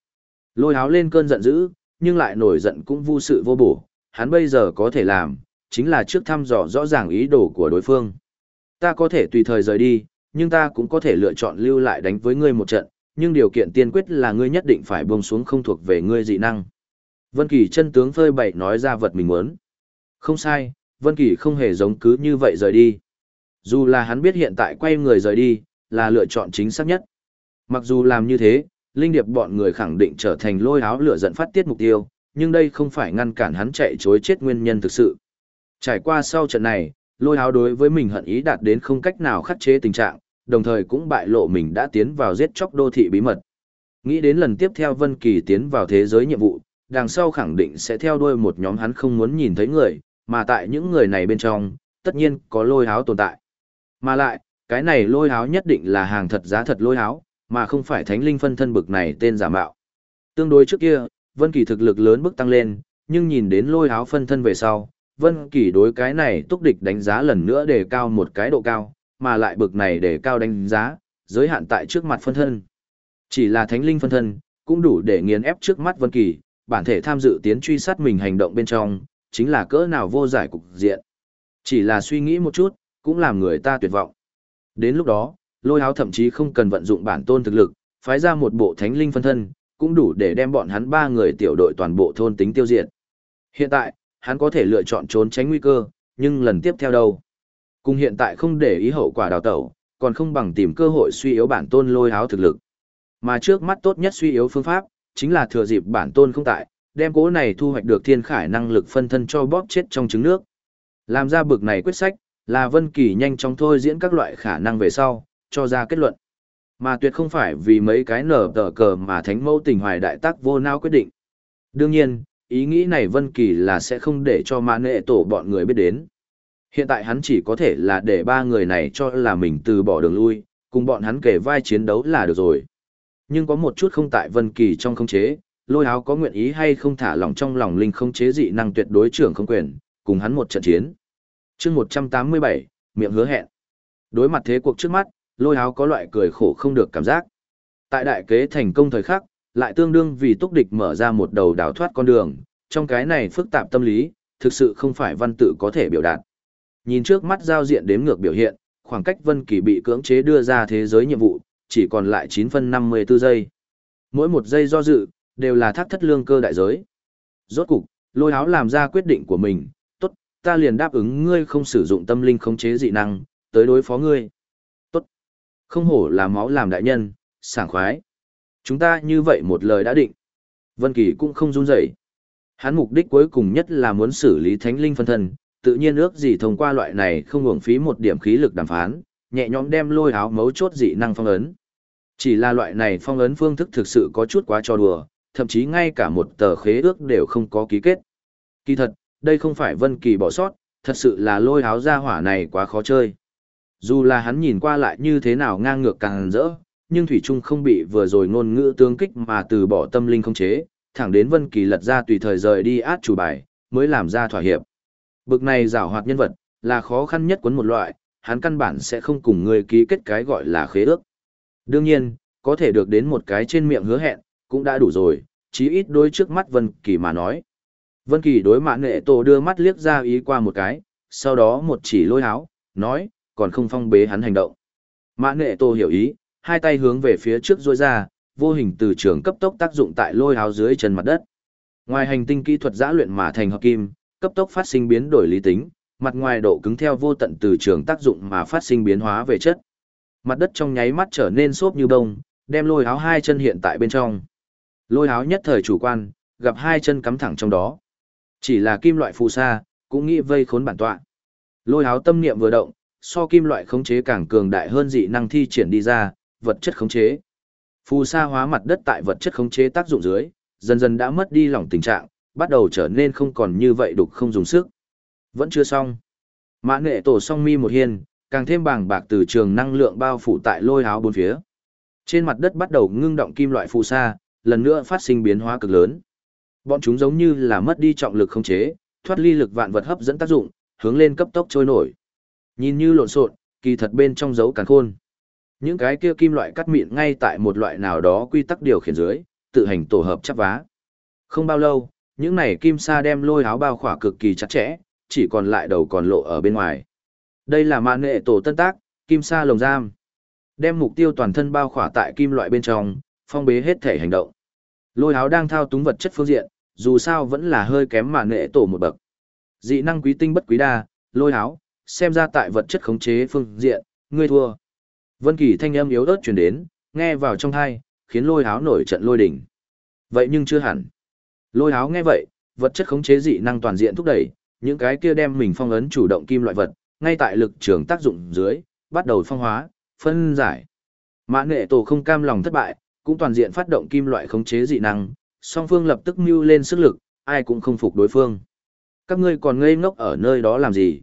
A: Lôi áo lên cơn giận dữ, nhưng lại nổi giận cũng vô sự vô bổ, hắn bây giờ có thể làm, chính là trước thăm dò rõ ràng ý đồ của đối phương. Ta có thể tùy thời rời đi, nhưng ta cũng có thể lựa chọn lưu lại đánh với ngươi một trận, nhưng điều kiện tiên quyết là ngươi nhất định phải buông xuống không thuộc về ngươi dị năng. Vân Kỳ chân tướng phơi bày nói ra vật mình muốn. Không sai, Vân Kỳ không hề giống cứ như vậy rời đi. Dù là hắn biết hiện tại quay người rời đi, là lựa chọn chính xác nhất. Mặc dù làm như thế, Linh Điệp bọn người khẳng định trở thành lôi áo lửa giận phát tiết mục tiêu, nhưng đây không phải ngăn cản hắn chạy trối chết nguyên nhân thực sự. Trải qua sau trận này, lôi háo đối với mình hận ý đạt đến không cách nào khắc chế tình trạng, đồng thời cũng bại lộ mình đã tiến vào giết chóc đô thị bí mật. Nghĩ đến lần tiếp theo Vân Kỳ tiến vào thế giới nhiệm vụ, đằng sau khẳng định sẽ theo đuôi một nhóm hắn không muốn nhìn thấy người, mà tại những người này bên trong, tất nhiên có lôi háo tồn tại. Mà lại, cái này lôi háo nhất định là hàng thật giá thật lôi háo, mà không phải thánh linh phân thân bực này tên giả mạo. Tương đối trước kia, Vân Kỳ thực lực lớn bước tăng lên, nhưng nhìn đến lôi háo phân thân về sau, Vân Kỳ đối cái này túc địch đánh giá lần nữa đề cao một cái độ cao, mà lại bực này đề cao đánh giá, giới hạn tại trước mặt phân thân. Chỉ là thánh linh phân thân, cũng đủ để nghiền ép trước mắt Vân Kỳ, bản thể tham dự tiến truy sát mình hành động bên trong, chính là cỡ nào vô giải cục diện. Chỉ là suy nghĩ một chút, cũng làm người ta tuyệt vọng. Đến lúc đó, lôi Háo thậm chí không cần vận dụng bản tôn thực lực, phái ra một bộ thánh linh phân thân, cũng đủ để đem bọn hắn ba người tiểu đội toàn bộ thôn tính tiêu diệt. Hiện tại, hắn có thể lựa chọn trốn tránh nguy cơ, nhưng lần tiếp theo đâu? Cùng hiện tại không để ý hậu quả đào tẩu, còn không bằng tìm cơ hội suy yếu bản tôn lôi áo thực lực. Mà trước mắt tốt nhất suy yếu phương pháp, chính là thừa dịp bản tôn không tại, đem cố này thu hoạch được thiên khải năng lực phân thân cho bóp chết trong trứng nước. Làm ra bực này quyết sách, là Vân Kỳ nhanh chóng thôi diễn các loại khả năng về sau, cho ra kết luận. Mà tuyệt không phải vì mấy cái nở tờ cờ mà thánh mẫu tình hoài đại tác vô não quyết định. Đương nhiên, ý nghĩ này Vân Kỳ là sẽ không để cho mã nệ tổ bọn người biết đến. Hiện tại hắn chỉ có thể là để ba người này cho là mình từ bỏ đường lui, cùng bọn hắn kể vai chiến đấu là được rồi. Nhưng có một chút không tại Vân Kỳ trong không chế, lôi áo có nguyện ý hay không thả lỏng trong lòng linh không chế dị năng tuyệt đối trưởng không quyền, cùng hắn một trận chiến. chương 187, miệng hứa hẹn. Đối mặt thế cuộc trước mắt, lôi áo có loại cười khổ không được cảm giác. Tại đại kế thành công thời khắc, lại tương đương vì túc địch mở ra một đầu đào thoát con đường, trong cái này phức tạp tâm lý, thực sự không phải văn tự có thể biểu đạt. Nhìn trước mắt giao diện đếm ngược biểu hiện, khoảng cách Vân Kỳ bị cưỡng chế đưa ra thế giới nhiệm vụ, chỉ còn lại 9 phân 54 giây. Mỗi một giây do dự, đều là thác thất lương cơ đại giới. Rốt cục, lôi áo làm ra quyết định của mình, tốt, ta liền đáp ứng ngươi không sử dụng tâm linh khống chế dị năng, tới đối phó ngươi. Tốt. Không hổ là máu làm đại nhân, sảng khoái. Chúng ta như vậy một lời đã định. Vân Kỳ cũng không run rẩy. Hắn mục đích cuối cùng nhất là muốn xử lý thánh linh phân thân, tự nhiên ước gì thông qua loại này không uổng phí một điểm khí lực đàm phán, nhẹ nhõm đem lôi áo mấu chốt dị năng phong ấn. Chỉ là loại này phong ấn phương thức thực sự có chút quá cho đùa, thậm chí ngay cả một tờ khế ước đều không có ký kết. Kỳ thật, đây không phải Vân Kỳ bỏ sót, thật sự là lôi háo ra hỏa này quá khó chơi. Dù là hắn nhìn qua lại như thế nào ngang ngược càng rỡ, nhưng Thủy Trung không bị vừa rồi ngôn ngữ tương kích mà từ bỏ tâm linh không chế, thẳng đến Vân Kỳ lật ra tùy thời rời đi át chủ bài, mới làm ra thỏa hiệp. Bực này giảo hoạt nhân vật, là khó khăn nhất cuốn một loại, hắn căn bản sẽ không cùng người ký kết cái gọi là khế ước. Đương nhiên, có thể được đến một cái trên miệng hứa hẹn, cũng đã đủ rồi, chí ít đối trước mắt Vân Kỳ mà nói. Vân Kỳ đối mã nghệ tổ đưa mắt liếc ra ý qua một cái, sau đó một chỉ lôi háo, nói, còn không phong bế hắn hành động. mã nghệ tổ hiểu ý, hai tay hướng về phía trước rôi ra, vô hình từ trường cấp tốc tác dụng tại lôi háo dưới chân mặt đất. Ngoài hành tinh kỹ thuật giã luyện mà thành hợp kim, cấp tốc phát sinh biến đổi lý tính, mặt ngoài độ cứng theo vô tận từ trường tác dụng mà phát sinh biến hóa về chất. Mặt đất trong nháy mắt trở nên xốp như bông, đem lôi háo hai chân hiện tại bên trong. Lôi háo nhất thời chủ quan, gặp hai chân cắm thẳng trong đó. Chỉ là kim loại phù sa, cũng nghĩ vây khốn bản tọa. Lôi háo tâm niệm vừa động, so kim loại khống chế càng cường đại hơn dị năng thi triển đi ra, vật chất khống chế. Phù sa hóa mặt đất tại vật chất khống chế tác dụng dưới, dần dần đã mất đi lỏng tình trạng, bắt đầu trở nên không còn như vậy đục không dùng sức. Vẫn chưa xong. Mã nghệ tổ song mi một hiên, càng thêm bàng bạc từ trường năng lượng bao phủ tại lôi áo bốn phía. Trên mặt đất bắt đầu ngưng động kim loại phù sa, lần nữa phát sinh biến hóa cực lớn. Bọn chúng giống như là mất đi trọng lực không chế, thoát ly lực vạn vật hấp dẫn tác dụng, hướng lên cấp tốc trôi nổi. Nhìn như lộn xộn, kỳ thật bên trong dấu càng khôn. Những cái kia kim loại cắt mịn ngay tại một loại nào đó quy tắc điều khiển dưới, tự hành tổ hợp chắp vá. Không bao lâu, những này kim sa đem lôi áo bao khỏa cực kỳ chặt chẽ, chỉ còn lại đầu còn lộ ở bên ngoài. Đây là mạng nghệ tổ tân tác, kim sa lồng giam. Đem mục tiêu toàn thân bao khỏa tại kim loại bên trong, phong bế hết thể hành động. Lôi áo đang thao túng vật chất phương diện, dù sao vẫn là hơi kém mạng nghệ tổ một bậc. Dị năng quý tinh bất quý đa, lôi áo, xem ra tại vật chất khống chế phương diện, ngươi thua. Vân Kỳ thanh âm yếu ớt truyền đến, nghe vào trong tai, khiến lôi háo nổi trận lôi đình. Vậy nhưng chưa hẳn. Lôi háo nghe vậy, vật chất khống chế dị năng toàn diện thúc đẩy, những cái kia đem mình phong ấn chủ động kim loại vật, ngay tại lực trường tác dụng dưới, bắt đầu phong hóa, phân giải. Mã nghệ tổ không cam lòng thất bại, cũng toàn diện phát động kim loại khống chế dị năng, song phương lập tức mưu lên sức lực, ai cũng không phục đối phương. Các ngươi còn ngây ngốc ở nơi đó làm gì?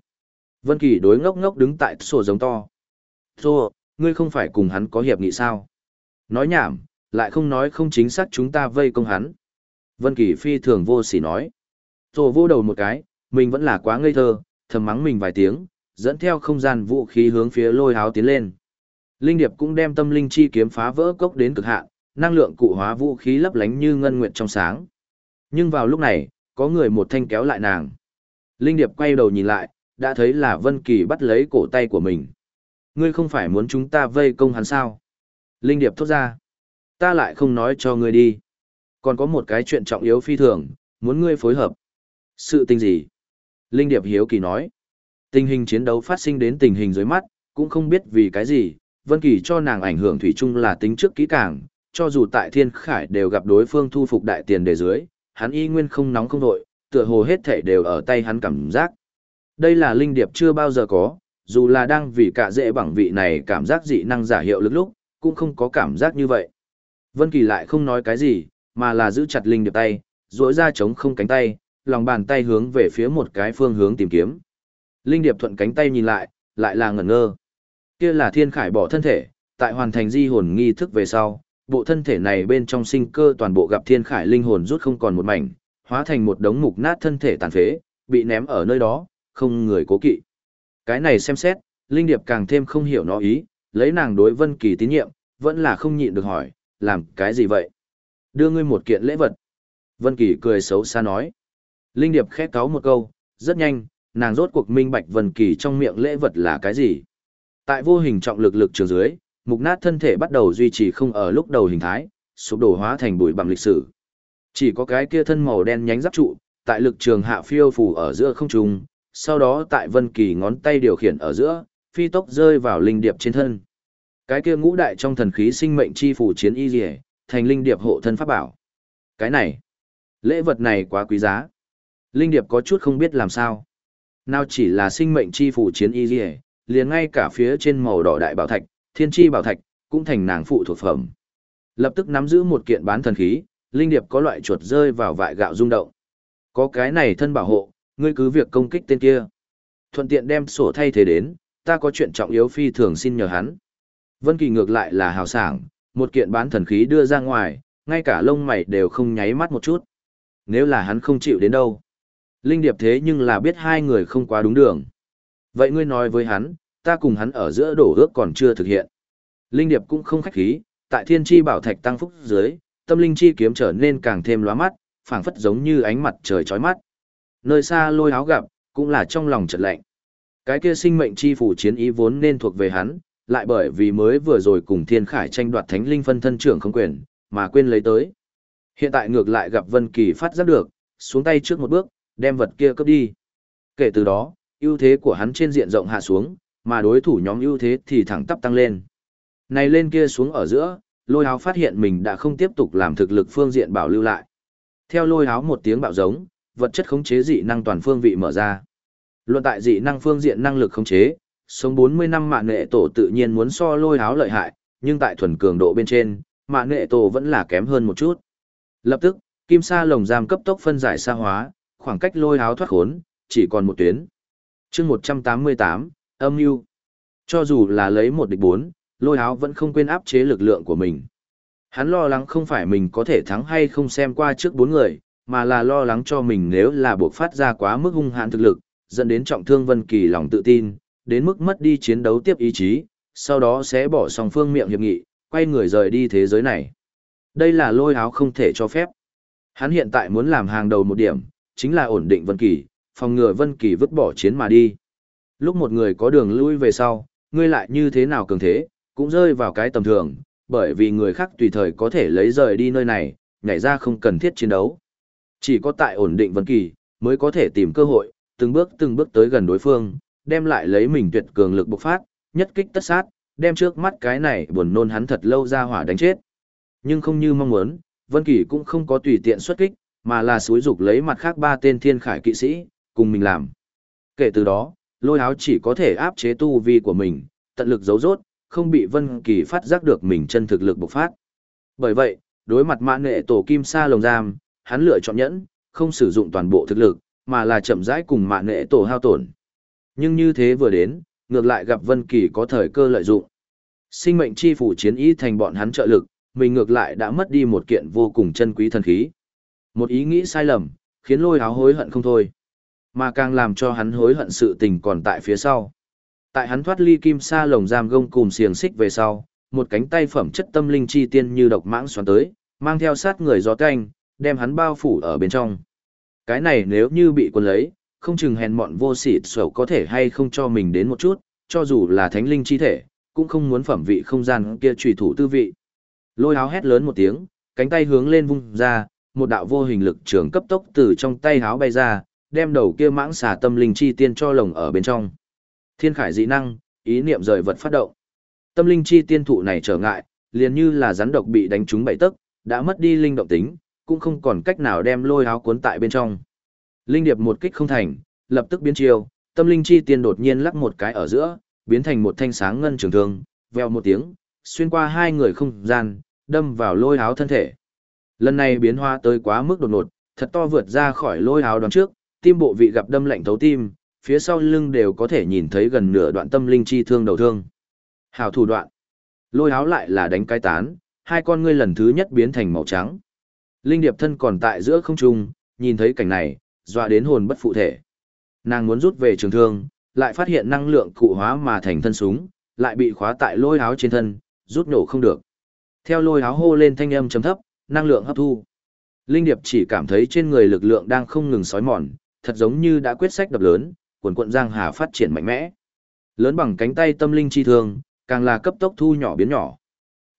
A: Vân Kỳ đối ngốc ngốc đứng tại sổ giống to. Thô, ngươi không phải cùng hắn có hiệp nghị sao? Nói nhảm, lại không nói không chính xác chúng ta vây công hắn. Vân Kỳ phi thường vô sỉ nói. Thô vô đầu một cái, mình vẫn là quá ngây thơ, thầm mắng mình vài tiếng, dẫn theo không gian vũ khí hướng phía lôi háo tiến lên. Linh Điệp cũng đem tâm linh chi kiếm phá vỡ cốc đến cực hạn, năng lượng cụ hóa vũ khí lấp lánh như ngân nguyệt trong sáng. Nhưng vào lúc này, có người một thanh kéo lại nàng. Linh Điệp quay đầu nhìn lại, đã thấy là Vân Kỳ bắt lấy cổ tay của mình. Ngươi không phải muốn chúng ta vây công hắn sao? Linh Điệp thốt ra. Ta lại không nói cho ngươi đi. Còn có một cái chuyện trọng yếu phi thường, muốn ngươi phối hợp. Sự tình gì? Linh Điệp hiếu kỳ nói. Tình hình chiến đấu phát sinh đến tình hình dưới mắt, cũng không biết vì cái gì, Vân Kỳ cho nàng ảnh hưởng thủy chung là tính trước kỹ càng, cho dù tại Thiên Khải đều gặp đối phương thu phục đại tiền đề dưới, hắn y nguyên không nóng không đội, tựa hồ hết thảy đều ở tay hắn cảm giác. Đây là linh điệp chưa bao giờ có, dù là đang vì cả dễ bằng vị này cảm giác dị năng giả hiệu lực lúc, cũng không có cảm giác như vậy. Vân Kỳ lại không nói cái gì, mà là giữ chặt linh điệp tay, duỗi ra chống không cánh tay, lòng bàn tay hướng về phía một cái phương hướng tìm kiếm. Linh điệp thuận cánh tay nhìn lại, lại là ngẩn ngơ. Kia là Thiên Khải bỏ thân thể, tại hoàn thành di hồn nghi thức về sau, bộ thân thể này bên trong sinh cơ toàn bộ gặp Thiên Khải linh hồn rút không còn một mảnh, hóa thành một đống mục nát thân thể tàn phế, bị ném ở nơi đó, không người cố kỵ. Cái này xem xét, Linh Điệp càng thêm không hiểu nó ý, lấy nàng đối Vân Kỳ tín nhiệm, vẫn là không nhịn được hỏi, làm cái gì vậy? Đưa ngươi một kiện lễ vật. Vân Kỳ cười xấu xa nói. Linh Điệp khẽ cáo một câu, rất nhanh, nàng rốt cuộc minh bạch Vân Kỳ trong miệng lễ vật là cái gì. Tại vô hình trọng lực lực trường dưới, mục nát thân thể bắt đầu duy trì không ở lúc đầu hình thái, sụp đổ hóa thành bụi bằng lịch sử. Chỉ có cái kia thân màu đen nhánh giáp trụ, tại lực trường hạ phiêu phù ở giữa không trung, sau đó tại Vân Kỳ ngón tay điều khiển ở giữa, phi tốc rơi vào linh điệp trên thân. Cái kia ngũ đại trong thần khí sinh mệnh chi phủ chiến y liễu, thành linh điệp hộ thân pháp bảo. Cái này, lễ vật này quá quý giá. Linh điệp có chút không biết làm sao. Nào chỉ là sinh mệnh chi phủ chiến y liễu, liền ngay cả phía trên màu đỏ đại bảo thạch, thiên chi bảo thạch, cũng thành nàng phụ thuộc phẩm. Lập tức nắm giữ một kiện bán thần khí, linh điệp có loại chuột rơi vào vại gạo rung động. Có cái này thân bảo hộ, ngươi cứ việc công kích tên kia. Thuận tiện đem sổ thay thế đến, ta có chuyện trọng yếu phi thường xin nhờ hắn. Vân Kỳ ngược lại là hào sảng, một kiện bán thần khí đưa ra ngoài, ngay cả lông mày đều không nháy mắt một chút. Nếu là hắn không chịu đến đâu. Linh Điệp thế nhưng là biết hai người không quá đúng đường. Vậy ngươi nói với hắn, ta cùng hắn ở giữa đổ ước còn chưa thực hiện. Linh Điệp cũng không khách khí, tại Thiên Chi Bảo Thạch tăng phúc dưới, tâm linh chi kiếm trở nên càng thêm lóa mắt, phảng phất giống như ánh mặt trời chói mắt. Nơi xa lôi áo gặp, cũng là trong lòng chợt lạnh. Cái kia sinh mệnh chi phủ chiến ý vốn nên thuộc về hắn, lại bởi vì mới vừa rồi cùng Thiên Khải tranh đoạt thánh linh phân thân trưởng không quyền, mà quên lấy tới. Hiện tại ngược lại gặp Vân Kỳ phát giác được, xuống tay trước một bước, đem vật kia cướp đi. Kể từ đó, ưu thế của hắn trên diện rộng hạ xuống, mà đối thủ nhóm ưu thế thì thẳng tắp tăng lên. Này lên kia xuống ở giữa, lôi áo phát hiện mình đã không tiếp tục làm thực lực phương diện bảo lưu lại. Theo lôi áo một tiếng bạo giống, vật chất khống chế dị năng toàn phương vị mở ra. Luận tại dị năng phương diện năng lực khống chế, sống 40 năm mạng nghệ tổ tự nhiên muốn so lôi áo lợi hại, nhưng tại thuần cường độ bên trên, mạng nghệ tổ vẫn là kém hơn một chút. Lập tức, kim sa lồng giam cấp tốc phân giải xa hóa, khoảng cách lôi áo thoát khốn, chỉ còn một tuyến. chương 188, âm mưu Cho dù là lấy một địch bốn, lôi áo vẫn không quên áp chế lực lượng của mình. Hắn lo lắng không phải mình có thể thắng hay không xem qua trước bốn người, mà là lo lắng cho mình nếu là buộc phát ra quá mức hung hãn thực lực, dẫn đến trọng thương Vân Kỳ lòng tự tin, đến mức mất đi chiến đấu tiếp ý chí, sau đó sẽ bỏ song phương miệng hiệp nghị, quay người rời đi thế giới này. Đây là lôi áo không thể cho phép. Hắn hiện tại muốn làm hàng đầu một điểm, chính là ổn định Vân Kỳ, phòng ngừa Vân Kỳ vứt bỏ chiến mà đi. Lúc một người có đường lui về sau, ngươi lại như thế nào cường thế, cũng rơi vào cái tầm thường, bởi vì người khác tùy thời có thể lấy rời đi nơi này, nhảy ra không cần thiết chiến đấu. Chỉ có tại ổn định Vân Kỳ, mới có thể tìm cơ hội, từng bước từng bước tới gần đối phương, đem lại lấy mình tuyệt cường lực bộc phát, nhất kích tất sát, đem trước mắt cái này buồn nôn hắn thật lâu ra hỏa đánh chết. Nhưng không như mong muốn, Vân Kỳ cũng không có tùy tiện xuất kích, mà là suối dục lấy mặt khác ba tên thiên khải kỵ sĩ, cùng mình làm. Kể từ đó, lôi áo chỉ có thể áp chế tu vi của mình, tận lực giấu rốt, không bị Vân Kỳ phát giác được mình chân thực lực bộc phát. Bởi vậy, đối mặt mã nghệ tổ kim sa lồng giam, hắn lựa chọn nhẫn, không sử dụng toàn bộ thực lực, mà là chậm rãi cùng mạ nệ tổ hao tổn. Nhưng như thế vừa đến, ngược lại gặp Vân Kỳ có thời cơ lợi dụng. Sinh mệnh chi phủ chiến ý thành bọn hắn trợ lực, mình ngược lại đã mất đi một kiện vô cùng chân quý thần khí. Một ý nghĩ sai lầm, khiến lôi áo hối hận không thôi. Mà càng làm cho hắn hối hận sự tình còn tại phía sau. Tại hắn thoát ly kim sa lồng giam gông cùng xiềng xích về sau, một cánh tay phẩm chất tâm linh chi tiên như độc mãng xoắn tới, mang theo sát người gió canh, đem hắn bao phủ ở bên trong. Cái này nếu như bị quân lấy, không chừng hèn mọn vô sỉ sầu có thể hay không cho mình đến một chút, cho dù là thánh linh chi thể, cũng không muốn phẩm vị không gian kia trùy thủ tư vị. Lôi áo hét lớn một tiếng, cánh tay hướng lên vung ra, một đạo vô hình lực trường cấp tốc từ trong tay háo bay ra, đem đầu kia mãng xà tâm linh chi tiên cho lồng ở bên trong. Thiên khải dị năng, ý niệm rời vật phát động. Tâm linh chi tiên thụ này trở ngại, liền như là rắn độc bị đánh trúng bảy tấc, đã mất đi linh động tính, cũng không còn cách nào đem lôi áo cuốn tại bên trong. Linh điệp một kích không thành, lập tức biến chiều, tâm linh chi tiên đột nhiên lắc một cái ở giữa, biến thành một thanh sáng ngân trường thương, veo một tiếng, xuyên qua hai người không gian, đâm vào lôi áo thân thể. Lần này biến hóa tới quá mức đột ngột, thật to vượt ra khỏi lôi áo đón trước, tim bộ vị gặp đâm lạnh thấu tim, phía sau lưng đều có thể nhìn thấy gần nửa đoạn tâm linh chi thương đầu thương. Hảo thủ đoạn. Lôi áo lại là đánh cái tán, hai con ngươi lần thứ nhất biến thành màu trắng. Linh điệp thân còn tại giữa không trung, nhìn thấy cảnh này, dọa đến hồn bất phụ thể. Nàng muốn rút về trường thương, lại phát hiện năng lượng cụ hóa mà thành thân súng, lại bị khóa tại lôi áo trên thân, rút nổ không được. Theo lôi áo hô lên thanh âm trầm thấp, năng lượng hấp thu. Linh điệp chỉ cảm thấy trên người lực lượng đang không ngừng sói mòn, thật giống như đã quyết sách đập lớn, quần quận giang hà phát triển mạnh mẽ. Lớn bằng cánh tay tâm linh chi thương, càng là cấp tốc thu nhỏ biến nhỏ.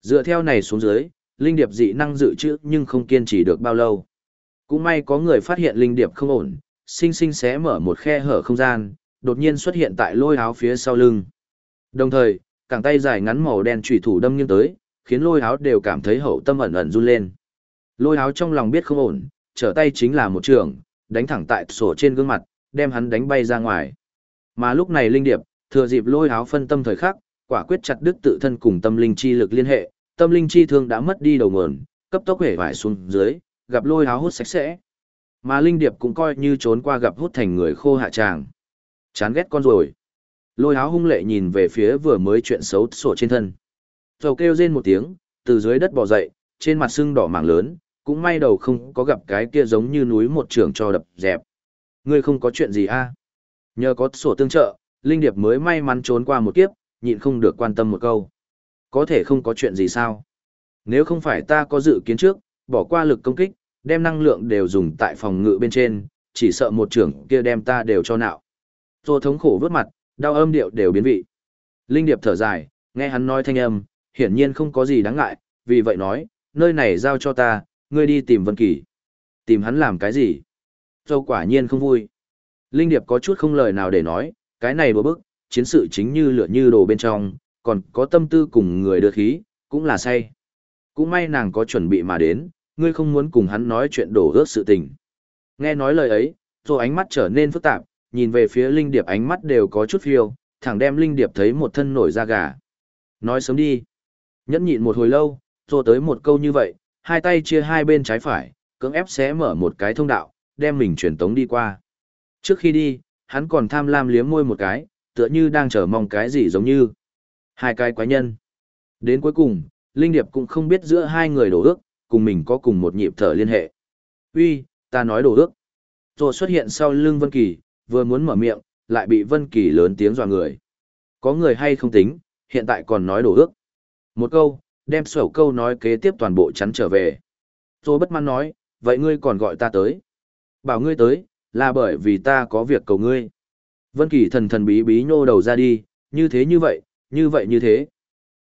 A: Dựa theo này xuống dưới, linh điệp dị năng dự trữ nhưng không kiên trì được bao lâu. Cũng may có người phát hiện linh điệp không ổn, sinh sinh xé mở một khe hở không gian, đột nhiên xuất hiện tại lôi áo phía sau lưng. Đồng thời, cẳng tay dài ngắn màu đen chủy thủ đâm nghiêng tới, khiến lôi áo đều cảm thấy hậu tâm ẩn ẩn run lên. Lôi áo trong lòng biết không ổn, trở tay chính là một trường, đánh thẳng tại sổ trên gương mặt, đem hắn đánh bay ra ngoài. Mà lúc này Linh Điệp, thừa dịp lôi áo phân tâm thời khắc, quả quyết chặt đứt tự thân cùng tâm linh chi lực liên hệ, tâm linh chi thương đã mất đi đầu nguồn, cấp tốc hể vải xuống dưới, gặp lôi áo hút sạch sẽ. Mà Linh Điệp cũng coi như trốn qua gặp hút thành người khô hạ tràng. Chán ghét con rồi. Lôi áo hung lệ nhìn về phía vừa mới chuyện xấu sổ trên thân. Dầu kêu rên một tiếng, từ dưới đất bò dậy, trên mặt sưng đỏ mảng lớn, cũng may đầu không có gặp cái kia giống như núi một trường cho đập dẹp. Ngươi không có chuyện gì a? À? Nhờ có sổ tương trợ, Linh Điệp mới may mắn trốn qua một kiếp, nhịn không được quan tâm một câu. Có thể không có chuyện gì sao? Nếu không phải ta có dự kiến trước, bỏ qua lực công kích, đem năng lượng đều dùng tại phòng ngự bên trên, chỉ sợ một trưởng kia đem ta đều cho nạo. Tô thống khổ vớt mặt, đau âm điệu đều biến vị. Linh Điệp thở dài, nghe hắn nói thanh âm, hiển nhiên không có gì đáng ngại, vì vậy nói, nơi này giao cho ta, ngươi đi tìm Vân Kỳ. Tìm hắn làm cái gì? Tô quả nhiên không vui. Linh Điệp có chút không lời nào để nói, cái này bữa bức, chiến sự chính như lửa như đồ bên trong, còn có tâm tư cùng người đưa khí, cũng là say. Cũng may nàng có chuẩn bị mà đến, ngươi không muốn cùng hắn nói chuyện đổ ước sự tình. Nghe nói lời ấy, rồi ánh mắt trở nên phức tạp, nhìn về phía Linh Điệp ánh mắt đều có chút phiêu, thẳng đem Linh Điệp thấy một thân nổi da gà. Nói sớm đi. Nhẫn nhịn một hồi lâu, rồi tới một câu như vậy, hai tay chia hai bên trái phải, cưỡng ép xé mở một cái thông đạo, đem mình truyền tống đi qua. Trước khi đi, hắn còn tham lam liếm môi một cái, tựa như đang chờ mong cái gì giống như hai cái quái nhân. Đến cuối cùng, Linh Điệp cũng không biết giữa hai người đổ ước, cùng mình có cùng một nhịp thở liên hệ. Uy, ta nói đổ ước. Rồi xuất hiện sau lưng Vân Kỳ, vừa muốn mở miệng, lại bị Vân Kỳ lớn tiếng dọa người. Có người hay không tính, hiện tại còn nói đổ ước. Một câu, đem sổ câu nói kế tiếp toàn bộ chắn trở về. Rồi bất mãn nói, vậy ngươi còn gọi ta tới. Bảo ngươi tới, là bởi vì ta có việc cầu ngươi. Vân Kỳ thần thần bí bí nhô đầu ra đi, như thế như vậy, như vậy như thế.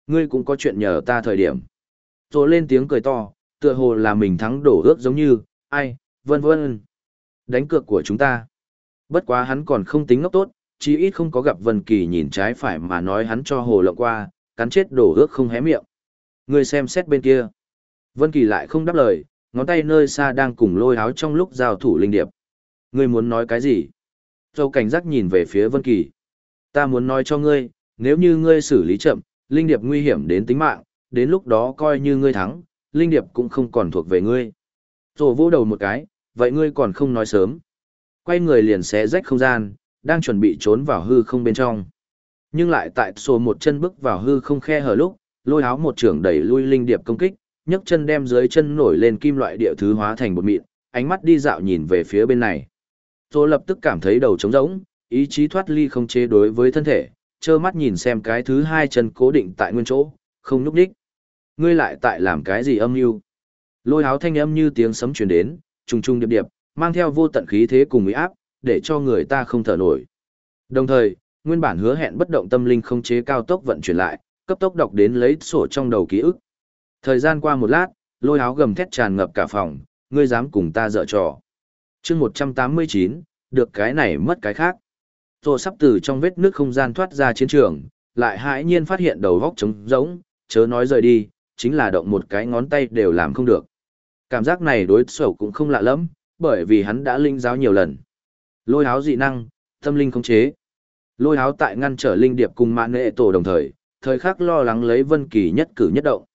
A: Ngươi cũng có chuyện nhờ ta thời điểm. Rồi lên tiếng cười to, tựa hồ là mình thắng đổ ước giống như, ai, vân vân. Đánh cược của chúng ta. Bất quá hắn còn không tính ngốc tốt, chí ít không có gặp Vân Kỳ nhìn trái phải mà nói hắn cho hồ lộng qua, cắn chết đổ ước không hé miệng. Ngươi xem xét bên kia. Vân Kỳ lại không đáp lời, ngón tay nơi xa đang cùng lôi áo trong lúc giao thủ linh điệp. Ngươi muốn nói cái gì? Châu cảnh giác nhìn về phía Vân Kỳ. Ta muốn nói cho ngươi, nếu như ngươi xử lý chậm, linh điệp nguy hiểm đến tính mạng, đến lúc đó coi như ngươi thắng, linh điệp cũng không còn thuộc về ngươi. Rồ vỗ đầu một cái, vậy ngươi còn không nói sớm. Quay người liền xé rách không gian, đang chuẩn bị trốn vào hư không bên trong. Nhưng lại tại sổ một chân bước vào hư không khe hở lúc, lôi áo một trưởng đẩy lui linh điệp công kích, nhấc chân đem dưới chân nổi lên kim loại địa thứ hóa thành bột mịn, ánh mắt đi dạo nhìn về phía bên này. Tô lập tức cảm thấy đầu trống rỗng, ý chí thoát ly không chế đối với thân thể, trơ mắt nhìn xem cái thứ hai chân cố định tại nguyên chỗ, không nhúc nhích. Ngươi lại tại làm cái gì âm mưu? Lôi áo thanh âm như tiếng sấm truyền đến, trùng trùng điệp điệp, mang theo vô tận khí thế cùng uy áp, để cho người ta không thở nổi. Đồng thời, nguyên bản hứa hẹn bất động tâm linh không chế cao tốc vận chuyển lại, cấp tốc đọc đến lấy sổ trong đầu ký ức. Thời gian qua một lát, lôi áo gầm thét tràn ngập cả phòng, ngươi dám cùng ta dở trò. chương 189, được cái này mất cái khác. Tô sắp từ trong vết nước không gian thoát ra chiến trường, lại hãi nhiên phát hiện đầu góc trống rỗng, chớ nói rời đi, chính là động một cái ngón tay đều làm không được. Cảm giác này đối sầu cũng không lạ lắm, bởi vì hắn đã linh giáo nhiều lần. Lôi áo dị năng, tâm linh khống chế. Lôi áo tại ngăn trở linh điệp cùng mạng nệ tổ đồng thời, thời khắc lo lắng lấy Vân Kỳ nhất cử nhất động.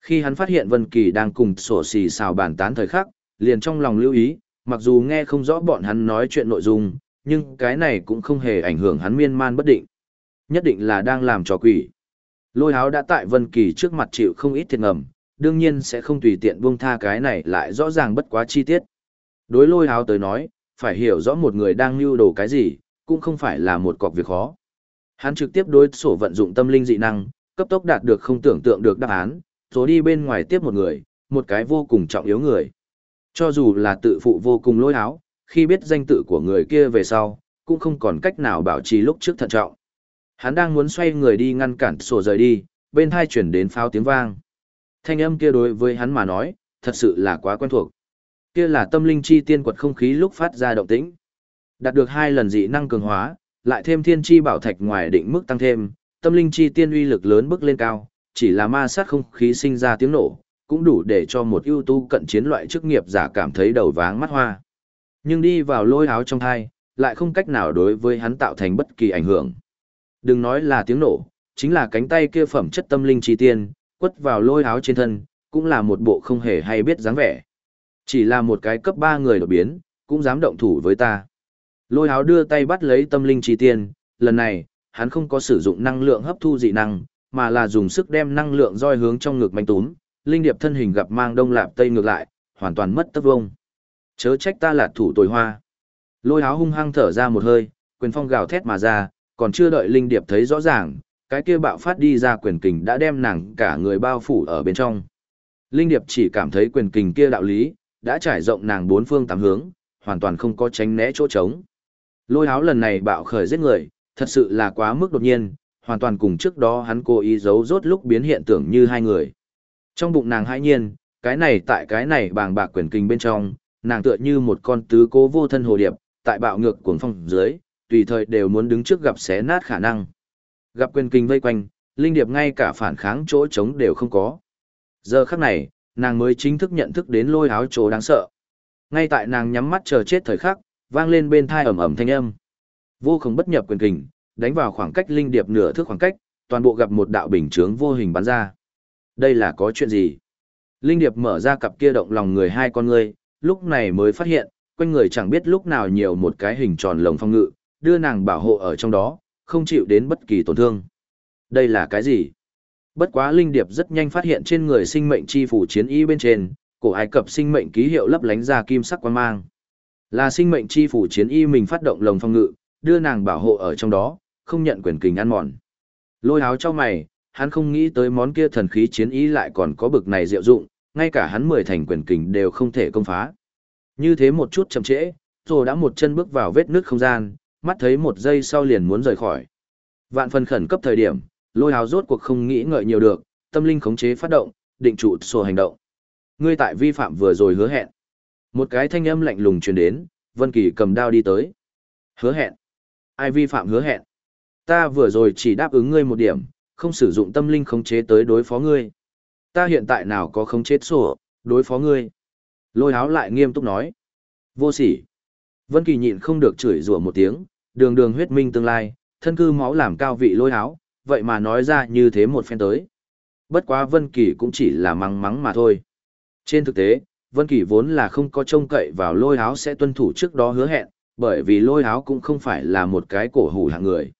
A: Khi hắn phát hiện Vân Kỳ đang cùng sổ xì xào bàn tán thời khắc, liền trong lòng lưu ý, mặc dù nghe không rõ bọn hắn nói chuyện nội dung, nhưng cái này cũng không hề ảnh hưởng hắn miên man bất định. Nhất định là đang làm trò quỷ. Lôi háo đã tại Vân Kỳ trước mặt chịu không ít thiệt ngầm, đương nhiên sẽ không tùy tiện buông tha cái này lại rõ ràng bất quá chi tiết. Đối lôi háo tới nói, phải hiểu rõ một người đang lưu đồ cái gì, cũng không phải là một cọc việc khó. Hắn trực tiếp đối sổ vận dụng tâm linh dị năng, cấp tốc đạt được không tưởng tượng được đáp án, rồi đi bên ngoài tiếp một người, một cái vô cùng trọng yếu người. Cho dù là tự phụ vô cùng lôi áo, khi biết danh tự của người kia về sau, cũng không còn cách nào bảo trì lúc trước thận trọng. Hắn đang muốn xoay người đi ngăn cản sổ rời đi, bên thai chuyển đến pháo tiếng vang. Thanh âm kia đối với hắn mà nói, thật sự là quá quen thuộc. Kia là tâm linh chi tiên quật không khí lúc phát ra động tĩnh. Đạt được hai lần dị năng cường hóa, lại thêm thiên chi bảo thạch ngoài định mức tăng thêm, tâm linh chi tiên uy lực lớn bước lên cao, chỉ là ma sát không khí sinh ra tiếng nổ, cũng đủ để cho một ưu tú cận chiến loại chức nghiệp giả cảm thấy đầu váng mắt hoa. Nhưng đi vào lôi áo trong thai, lại không cách nào đối với hắn tạo thành bất kỳ ảnh hưởng. Đừng nói là tiếng nổ, chính là cánh tay kia phẩm chất tâm linh chi tiên, quất vào lôi áo trên thân, cũng là một bộ không hề hay biết dáng vẻ. Chỉ là một cái cấp 3 người đột biến, cũng dám động thủ với ta. Lôi háo đưa tay bắt lấy tâm linh chi tiên, lần này, hắn không có sử dụng năng lượng hấp thu dị năng, mà là dùng sức đem năng lượng roi hướng trong ngực manh túm, linh điệp thân hình gặp mang đông lạp tây ngược lại, hoàn toàn mất tất vông. Chớ trách ta là thủ tồi hoa. Lôi háo hung hăng thở ra một hơi, quyền phong gào thét mà ra, còn chưa đợi linh điệp thấy rõ ràng, cái kia bạo phát đi ra quyền kình đã đem nàng cả người bao phủ ở bên trong. Linh điệp chỉ cảm thấy quyền kình kia đạo lý, đã trải rộng nàng bốn phương tám hướng, hoàn toàn không có tránh né chỗ trống. Lôi háo lần này bạo khởi giết người, thật sự là quá mức đột nhiên, hoàn toàn cùng trước đó hắn cố ý giấu rốt lúc biến hiện tưởng như hai người. Trong bụng nàng hãi nhiên, cái này tại cái này bàng bạc quyền kinh bên trong, nàng tựa như một con tứ cố vô thân hồ điệp, tại bạo ngược cuồng phong dưới, tùy thời đều muốn đứng trước gặp xé nát khả năng. Gặp quyền kinh vây quanh, linh điệp ngay cả phản kháng chỗ trống đều không có. Giờ khắc này, nàng mới chính thức nhận thức đến lôi áo chỗ đáng sợ. Ngay tại nàng nhắm mắt chờ chết thời khắc, vang lên bên thai ầm ầm thanh âm. Vô không bất nhập quyền kình, đánh vào khoảng cách linh điệp nửa thước khoảng cách, toàn bộ gặp một đạo bình chướng vô hình bắn ra. Đây là có chuyện gì? Linh điệp mở ra cặp kia động lòng người hai con người, lúc này mới phát hiện, quanh người chẳng biết lúc nào nhiều một cái hình tròn lồng phong ngự, đưa nàng bảo hộ ở trong đó, không chịu đến bất kỳ tổn thương. Đây là cái gì? Bất quá Linh Điệp rất nhanh phát hiện trên người sinh mệnh chi phủ chiến y bên trên, cổ Ai Cập sinh mệnh ký hiệu lấp lánh ra kim sắc quan mang. Là sinh mệnh chi phủ chiến y mình phát động lồng phong ngự, đưa nàng bảo hộ ở trong đó, không nhận quyền kình ăn mòn. Lôi áo cho mày, hắn không nghĩ tới món kia thần khí chiến y lại còn có bực này diệu dụng, ngay cả hắn mười thành quyền kình đều không thể công phá. Như thế một chút chậm trễ, rồi đã một chân bước vào vết nước không gian, mắt thấy một giây sau liền muốn rời khỏi. Vạn phần khẩn cấp thời điểm, lôi hào rốt cuộc không nghĩ ngợi nhiều được, tâm linh khống chế phát động, định trụ sổ hành động. Ngươi tại vi phạm vừa rồi hứa hẹn. Một cái thanh âm lạnh lùng truyền đến, Vân Kỳ cầm đao đi tới. Hứa hẹn? Ai vi phạm hứa hẹn? Ta vừa rồi chỉ đáp ứng ngươi một điểm, không sử dụng tâm linh khống chế tới đối phó ngươi. Ta hiện tại nào có không chết sổ, đối phó ngươi. Lôi háo lại nghiêm túc nói. Vô sỉ. Vân Kỳ nhịn không được chửi rủa một tiếng, đường đường huyết minh tương lai, thân cư máu làm cao vị lôi háo, vậy mà nói ra như thế một phen tới. Bất quá Vân Kỳ cũng chỉ là mắng mắng mà thôi. Trên thực tế, Vân Kỳ vốn là không có trông cậy vào lôi háo sẽ tuân thủ trước đó hứa hẹn, bởi vì lôi háo cũng không phải là một cái cổ hủ hạng người.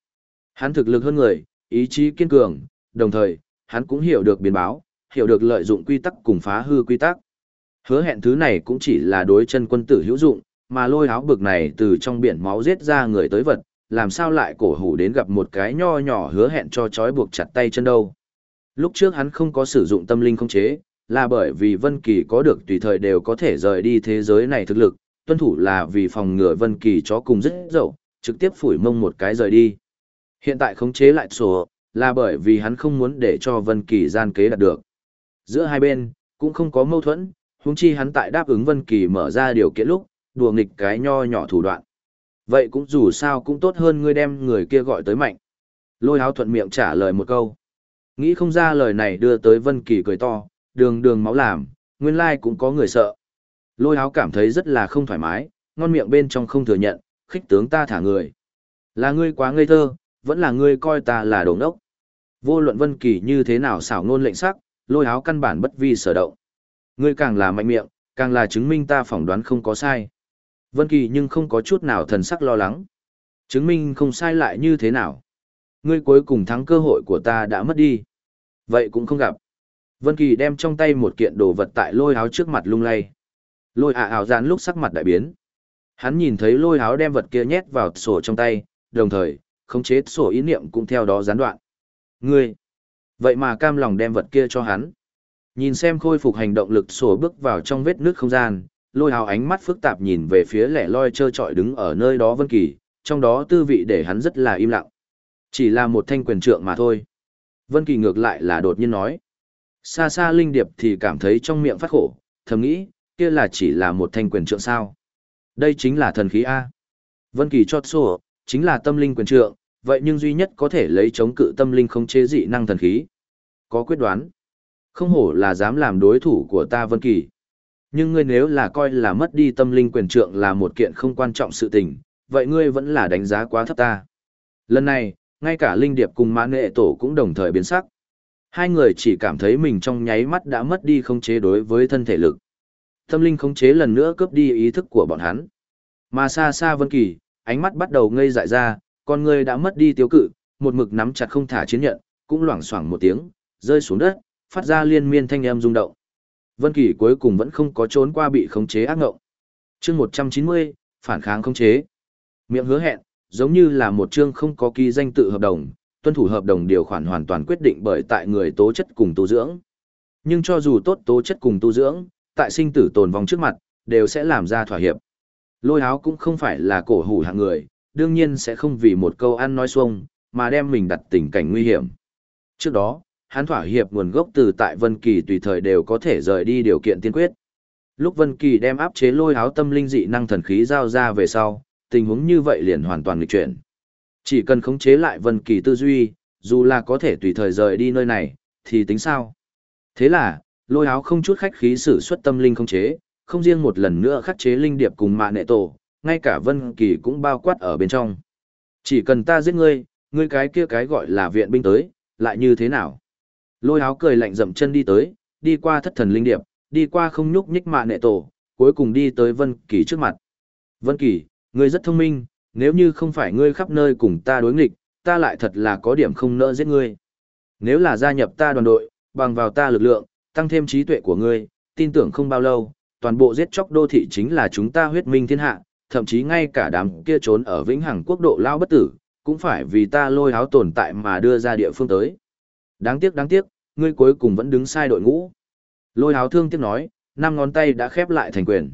A: Hắn thực lực hơn người, ý chí kiên cường, đồng thời, hắn cũng hiểu được biến báo, hiểu được lợi dụng quy tắc cùng phá hư quy tắc. Hứa hẹn thứ này cũng chỉ là đối chân quân tử hữu dụng, mà lôi áo bực này từ trong biển máu giết ra người tới vật, làm sao lại cổ hủ đến gặp một cái nho nhỏ hứa hẹn cho trói buộc chặt tay chân đâu. Lúc trước hắn không có sử dụng tâm linh không chế, là bởi vì Vân Kỳ có được tùy thời đều có thể rời đi thế giới này thực lực, tuân thủ là vì phòng ngừa Vân Kỳ chó cùng rất dậu, trực tiếp phủi mông một cái rời đi. Hiện tại khống chế lại sổ, là bởi vì hắn không muốn để cho Vân Kỳ gian kế đạt được. Giữa hai bên, cũng không có mâu thuẫn, huống chi hắn tại đáp ứng Vân Kỳ mở ra điều kiện lúc, đùa nghịch cái nho nhỏ thủ đoạn. Vậy cũng dù sao cũng tốt hơn ngươi đem người kia gọi tới mạnh. Lôi áo thuận miệng trả lời một câu. Nghĩ không ra lời này đưa tới Vân Kỳ cười to, đường đường máu làm, nguyên lai cũng có người sợ. Lôi áo cảm thấy rất là không thoải mái, ngon miệng bên trong không thừa nhận, khích tướng ta thả người. Là ngươi quá ngây thơ, vẫn là ngươi coi ta là đồ ngốc. Vô luận Vân Kỳ như thế nào xảo ngôn lệnh sắc, lôi áo căn bản bất vi sở động. Ngươi càng là mạnh miệng, càng là chứng minh ta phỏng đoán không có sai. Vân Kỳ nhưng không có chút nào thần sắc lo lắng. Chứng minh không sai lại như thế nào? Ngươi cuối cùng thắng cơ hội của ta đã mất đi. Vậy cũng không gặp. Vân Kỳ đem trong tay một kiện đồ vật tại lôi áo trước mặt lung lay. Lôi ả ảo giàn lúc sắc mặt đại biến. Hắn nhìn thấy lôi áo đem vật kia nhét vào sổ trong tay, đồng thời, khống chế sổ ý niệm cũng theo đó gián đoạn. Ngươi! Vậy mà cam lòng đem vật kia cho hắn. Nhìn xem khôi phục hành động lực sổ bước vào trong vết nước không gian, lôi hào ánh mắt phức tạp nhìn về phía lẻ loi trơ trọi đứng ở nơi đó Vân Kỳ, trong đó tư vị để hắn rất là im lặng. Chỉ là một thanh quyền trượng mà thôi. Vân Kỳ ngược lại là đột nhiên nói. Xa xa Linh Điệp thì cảm thấy trong miệng phát khổ, thầm nghĩ, kia là chỉ là một thanh quyền trượng sao. Đây chính là thần khí A. Vân Kỳ chót sổ, chính là tâm linh quyền trượng, vậy nhưng duy nhất có thể lấy chống cự tâm linh không chế dị năng thần khí. Có quyết đoán. Không hổ là dám làm đối thủ của ta Vân Kỳ. Nhưng ngươi nếu là coi là mất đi tâm linh quyền trượng là một kiện không quan trọng sự tình, vậy ngươi vẫn là đánh giá quá thấp ta. Lần này, ngay cả Linh Điệp cùng Mã Nghệ Tổ cũng đồng thời biến sắc. Hai người chỉ cảm thấy mình trong nháy mắt đã mất đi khống chế đối với thân thể lực. Tâm linh khống chế lần nữa cướp đi ý thức của bọn hắn. Mà xa xa Vân Kỳ, ánh mắt bắt đầu ngây dại ra, con người đã mất đi tiêu cự, một mực nắm chặt không thả chiến nhận, cũng loảng xoảng một tiếng, rơi xuống đất, phát ra liên miên thanh âm rung động. Vân Kỳ cuối cùng vẫn không có trốn qua bị khống chế ác ngộng. Chương 190, phản kháng khống chế. Miệng hứa hẹn, giống như là một chương không có ký danh tự hợp đồng, tuân thủ hợp đồng điều khoản hoàn toàn quyết định bởi tại người tố chất cùng tu dưỡng. Nhưng cho dù tốt tố chất cùng tu dưỡng, tại sinh tử tồn vong trước mặt, đều sẽ làm ra thỏa hiệp. Lôi áo cũng không phải là cổ hủ hạng người, đương nhiên sẽ không vì một câu ăn nói xuông, mà đem mình đặt tình cảnh nguy hiểm. Trước đó, hắn thỏa hiệp nguồn gốc từ tại Vân Kỳ tùy thời đều có thể rời đi điều kiện tiên quyết. Lúc Vân Kỳ đem áp chế lôi áo tâm linh dị năng thần khí giao ra về sau, tình huống như vậy liền hoàn toàn nghịch chuyển. Chỉ cần khống chế lại Vân Kỳ tư duy, dù là có thể tùy thời rời đi nơi này, thì tính sao? Thế là, lôi áo không chút khách khí sử xuất tâm linh khống chế, không riêng một lần nữa khắc chế linh điệp cùng mạ nệ tổ, ngay cả Vân Kỳ cũng bao quát ở bên trong. Chỉ cần ta giết ngươi, ngươi cái kia cái gọi là viện binh tới, lại như thế nào? Lôi áo cười lạnh dậm chân đi tới, đi qua thất thần linh điệp, đi qua không nhúc nhích mạ nệ tổ, cuối cùng đi tới Vân Kỳ trước mặt. Vân Kỳ, ngươi rất thông minh, nếu như không phải ngươi khắp nơi cùng ta đối nghịch, ta lại thật là có điểm không nỡ giết ngươi. Nếu là gia nhập ta đoàn đội, bằng vào ta lực lượng, tăng thêm trí tuệ của ngươi, tin tưởng không bao lâu, toàn bộ giết chóc đô thị chính là chúng ta huyết minh thiên hạ, thậm chí ngay cả đám kia trốn ở vĩnh hằng quốc độ lao bất tử, cũng phải vì ta lôi háo tồn tại mà đưa ra địa phương tới. Đáng tiếc đáng tiếc, ngươi cuối cùng vẫn đứng sai đội ngũ. Lôi háo thương tiếc nói, năm ngón tay đã khép lại thành quyền.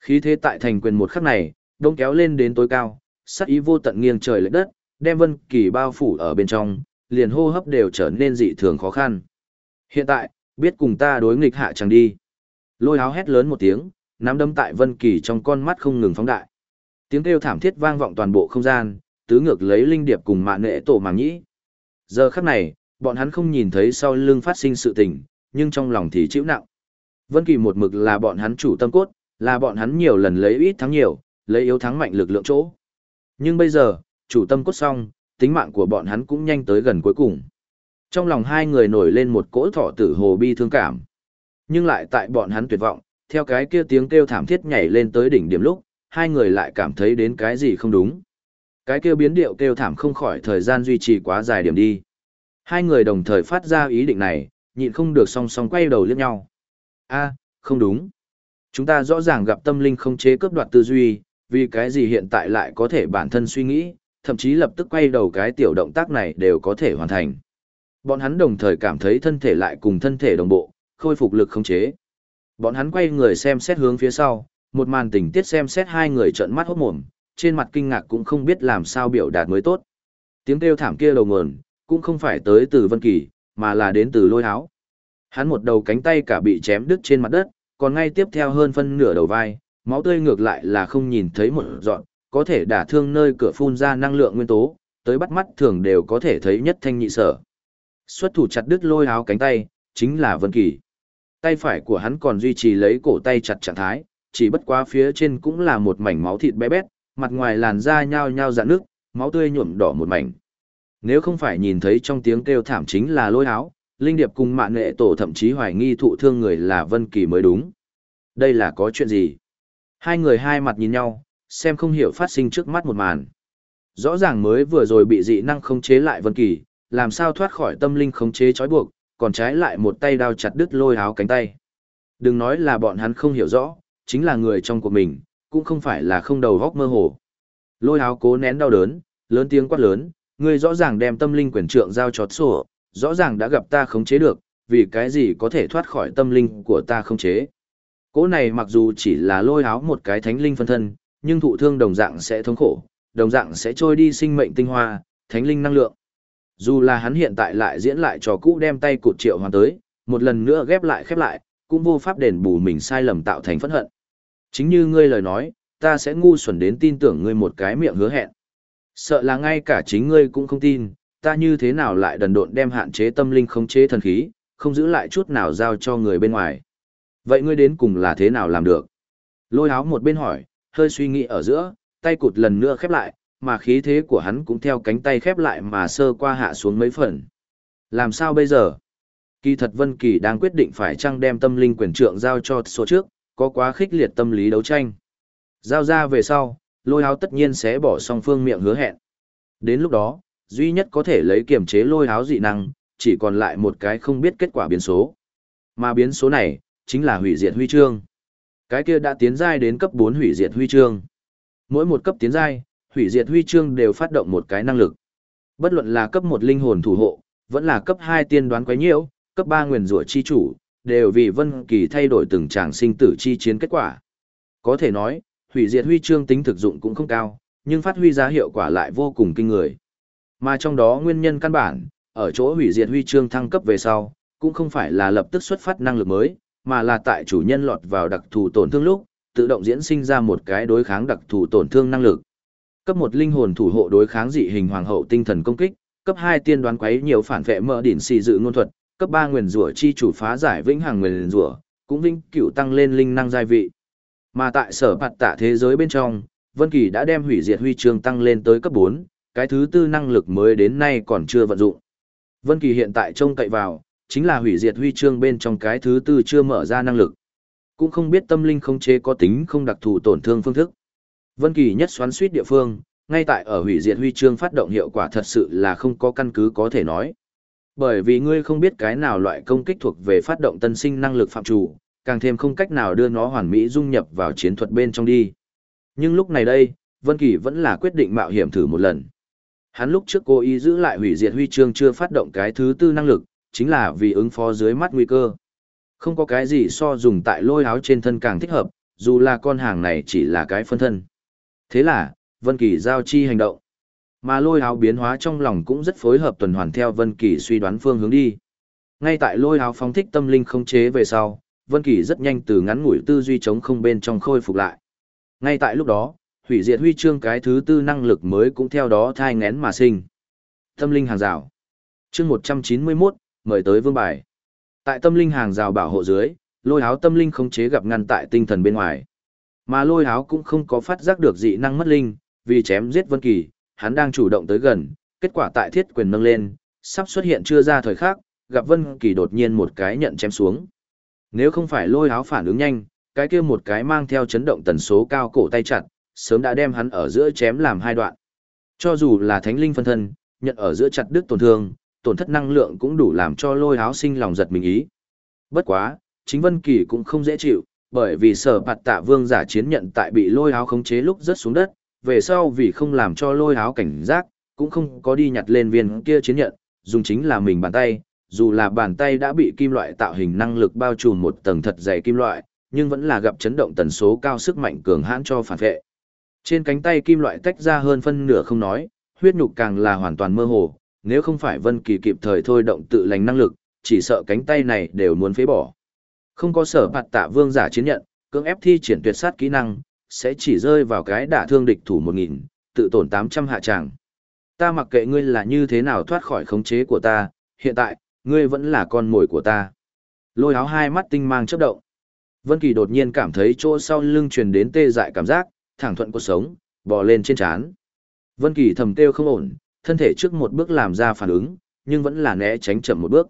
A: Khí thế tại thành quyền một khắc này, đông kéo lên đến tối cao, sắc ý vô tận nghiêng trời lệch đất, đem Vân Kỳ bao phủ ở bên trong, liền hô hấp đều trở nên dị thường khó khăn. Hiện tại, biết cùng ta đối nghịch hạ chẳng đi. Lôi háo hét lớn một tiếng, nắm đấm tại Vân Kỳ trong con mắt không ngừng phóng đại. Tiếng kêu thảm thiết vang vọng toàn bộ không gian, tứ ngược lấy linh điệp cùng mạn nệ tổ màng nhĩ. Giờ khắc này, bọn hắn không nhìn thấy sau lưng phát sinh sự tình, nhưng trong lòng thì chịu nặng. Vân Kỳ một mực là bọn hắn chủ tâm cốt, là bọn hắn nhiều lần lấy ít thắng nhiều, lấy yếu thắng mạnh lực lượng chỗ. Nhưng bây giờ, chủ tâm cốt xong, tính mạng của bọn hắn cũng nhanh tới gần cuối cùng. Trong lòng hai người nổi lên một cỗ thọ tử hồ bi thương cảm. Nhưng lại tại bọn hắn tuyệt vọng, theo cái kia tiếng kêu thảm thiết nhảy lên tới đỉnh điểm lúc, hai người lại cảm thấy đến cái gì không đúng. Cái kêu biến điệu kêu thảm không khỏi thời gian duy trì quá dài điểm đi. Hai người đồng thời phát ra ý định này, nhịn không được song song quay đầu liếc nhau. A, không đúng. Chúng ta rõ ràng gặp tâm linh không chế cướp đoạt tư duy, vì cái gì hiện tại lại có thể bản thân suy nghĩ, thậm chí lập tức quay đầu cái tiểu động tác này đều có thể hoàn thành. Bọn hắn đồng thời cảm thấy thân thể lại cùng thân thể đồng bộ, khôi phục lực không chế. Bọn hắn quay người xem xét hướng phía sau, một màn tình tiết xem xét hai người trợn mắt hốt mồm, trên mặt kinh ngạc cũng không biết làm sao biểu đạt mới tốt. Tiếng kêu thảm kia đầu nguồn, cũng không phải tới từ Vân Kỳ, mà là đến từ lôi háo. Hắn một đầu cánh tay cả bị chém đứt trên mặt đất, còn ngay tiếp theo hơn phân nửa đầu vai, máu tươi ngược lại là không nhìn thấy một dọn, có thể đả thương nơi cửa phun ra năng lượng nguyên tố, tới bắt mắt thường đều có thể thấy nhất thanh nhị sở. Xuất thủ chặt đứt lôi háo cánh tay, chính là Vân Kỳ. Tay phải của hắn còn duy trì lấy cổ tay chặt trạng thái, chỉ bất quá phía trên cũng là một mảnh máu thịt bé bét, mặt ngoài làn da nhao nhao rạn nước, máu tươi nhuộm đỏ một mảnh. Nếu không phải nhìn thấy trong tiếng kêu thảm chính là lôi áo, Linh Điệp cùng mạng nghệ tổ thậm chí hoài nghi thụ thương người là Vân Kỳ mới đúng. Đây là có chuyện gì? Hai người hai mặt nhìn nhau, xem không hiểu phát sinh trước mắt một màn. Rõ ràng mới vừa rồi bị dị năng khống chế lại Vân Kỳ, làm sao thoát khỏi tâm linh khống chế trói buộc, còn trái lại một tay đao chặt đứt lôi áo cánh tay. Đừng nói là bọn hắn không hiểu rõ, chính là người trong của mình, cũng không phải là không đầu góc mơ hồ. Lôi áo cố nén đau đớn, lớn tiếng quát lớn, ngươi rõ ràng đem tâm linh quyền trượng giao cho sổ, rõ ràng đã gặp ta khống chế được, vì cái gì có thể thoát khỏi tâm linh của ta khống chế. Cố này mặc dù chỉ là lôi áo một cái thánh linh phân thân, nhưng thụ thương đồng dạng sẽ thống khổ, đồng dạng sẽ trôi đi sinh mệnh tinh hoa, thánh linh năng lượng. Dù là hắn hiện tại lại diễn lại trò cũ đem tay cụt triệu hoàn tới, một lần nữa ghép lại khép lại, cũng vô pháp đền bù mình sai lầm tạo thành phẫn hận. Chính như ngươi lời nói, ta sẽ ngu xuẩn đến tin tưởng ngươi một cái miệng hứa hẹn. Sợ là ngay cả chính ngươi cũng không tin, ta như thế nào lại đần độn đem hạn chế tâm linh khống chế thần khí, không giữ lại chút nào giao cho người bên ngoài. Vậy ngươi đến cùng là thế nào làm được? Lôi áo một bên hỏi, hơi suy nghĩ ở giữa, tay cụt lần nữa khép lại, mà khí thế của hắn cũng theo cánh tay khép lại mà sơ qua hạ xuống mấy phần. Làm sao bây giờ? Kỳ thật Vân Kỳ đang quyết định phải chăng đem tâm linh quyền trượng giao cho số trước, có quá khích liệt tâm lý đấu tranh. Giao ra về sau, lôi háo tất nhiên sẽ bỏ song phương miệng hứa hẹn. Đến lúc đó, duy nhất có thể lấy kiểm chế lôi háo dị năng, chỉ còn lại một cái không biết kết quả biến số. Mà biến số này, chính là hủy diệt huy chương. Cái kia đã tiến giai đến cấp 4 hủy diệt huy chương. Mỗi một cấp tiến giai, hủy diệt huy chương đều phát động một cái năng lực. Bất luận là cấp 1 linh hồn thủ hộ, vẫn là cấp 2 tiên đoán quấy nhiễu, cấp 3 nguyền rủa chi chủ, đều vì Vân Kỳ thay đổi từng tràng sinh tử chi chiến kết quả. Có thể nói, hủy diệt huy chương tính thực dụng cũng không cao, nhưng phát huy ra hiệu quả lại vô cùng kinh người. Mà trong đó nguyên nhân căn bản, ở chỗ hủy diệt huy chương thăng cấp về sau, cũng không phải là lập tức xuất phát năng lực mới, mà là tại chủ nhân lọt vào đặc thù tổn thương lúc, tự động diễn sinh ra một cái đối kháng đặc thù tổn thương năng lực. Cấp một linh hồn thủ hộ đối kháng dị hình hoàng hậu tinh thần công kích, cấp hai tiên đoán quấy nhiều phản vệ mở đỉnh xì dự ngôn thuật, cấp ba nguyền rủa chi chủ phá giải vĩnh hằng nguyền rủa, cũng vĩnh cửu tăng lên linh năng giai vị. Mà tại sở phạt tạ thế giới bên trong, Vân Kỳ đã đem hủy diệt huy chương tăng lên tới cấp 4, cái thứ tư năng lực mới đến nay còn chưa vận dụng. Vân Kỳ hiện tại trông cậy vào, chính là hủy diệt huy chương bên trong cái thứ tư chưa mở ra năng lực. Cũng không biết tâm linh không chế có tính không đặc thù tổn thương phương thức. Vân Kỳ nhất xoắn suýt địa phương, ngay tại ở hủy diệt huy chương phát động hiệu quả thật sự là không có căn cứ có thể nói. Bởi vì ngươi không biết cái nào loại công kích thuộc về phát động tân sinh năng lực phạm chủ, càng thêm không cách nào đưa nó hoàn mỹ dung nhập vào chiến thuật bên trong đi. Nhưng lúc này đây, Vân Kỳ vẫn là quyết định mạo hiểm thử một lần. Hắn lúc trước cố ý giữ lại hủy diệt huy chương chưa phát động cái thứ tư năng lực, chính là vì ứng phó dưới mắt nguy cơ. Không có cái gì so dùng tại lôi áo trên thân càng thích hợp, dù là con hàng này chỉ là cái phân thân. Thế là, Vân Kỳ giao chi hành động. Mà lôi hào biến hóa trong lòng cũng rất phối hợp tuần hoàn theo Vân Kỳ suy đoán phương hướng đi. Ngay tại lôi hào phóng thích tâm linh không chế về sau, Vân Kỳ rất nhanh từ ngắn ngủi tư duy chống không bên trong khôi phục lại. Ngay tại lúc đó, hủy diệt huy chương cái thứ tư năng lực mới cũng theo đó thai ngén mà sinh. Tâm linh hàng rào. Chương 191, mời tới vương bài. Tại tâm linh hàng rào bảo hộ dưới, lôi hào tâm linh không chế gặp ngăn tại tinh thần bên ngoài. Mà lôi Háo cũng không có phát giác được dị năng mất linh, vì chém giết Vân Kỳ, hắn đang chủ động tới gần, kết quả tại thiết quyền nâng lên, sắp xuất hiện chưa ra thời khắc, gặp Vân Kỳ đột nhiên một cái nhận chém xuống. Nếu không phải lôi Háo phản ứng nhanh, cái kia một cái mang theo chấn động tần số cao cổ tay chặt, sớm đã đem hắn ở giữa chém làm hai đoạn. Cho dù là thánh linh phân thân, nhận ở giữa chặt đứt tổn thương, tổn thất năng lượng cũng đủ làm cho lôi Háo sinh lòng giật mình ý. Bất quá, chính Vân Kỳ cũng không dễ chịu, bởi vì sở bạt tạ vương giả chiến nhận tại bị lôi áo khống chế lúc rớt xuống đất, về sau vì không làm cho lôi áo cảnh giác, cũng không có đi nhặt lên viên kia chiến nhận, dùng chính là mình bàn tay, dù là bàn tay đã bị kim loại tạo hình năng lực bao trùm một tầng thật dày kim loại, nhưng vẫn là gặp chấn động tần số cao sức mạnh cường hãn cho phản vệ. Trên cánh tay kim loại tách ra hơn phân nửa không nói, huyết nhục càng là hoàn toàn mơ hồ, nếu không phải Vân Kỳ kịp thời thôi động tự lành năng lực, chỉ sợ cánh tay này đều muốn phế bỏ. Không có sở phạt tạ vương giả chiến nhận, cưỡng ép thi triển tuyệt sát kỹ năng, sẽ chỉ rơi vào cái đả thương địch thủ 1000, tự tổn 800 hạ tràng. Ta mặc kệ ngươi là như thế nào thoát khỏi khống chế của ta, hiện tại, ngươi vẫn là con mồi của ta. Lôi áo hai mắt tinh mang chớp động. Vân Kỳ đột nhiên cảm thấy chỗ sau lưng truyền đến tê dại cảm giác, thẳng thuận cuộc sống, bò lên trên trán. Vân Kỳ thầm kêu không ổn, thân thể trước một bước làm ra phản ứng, nhưng vẫn là né tránh chậm một bước.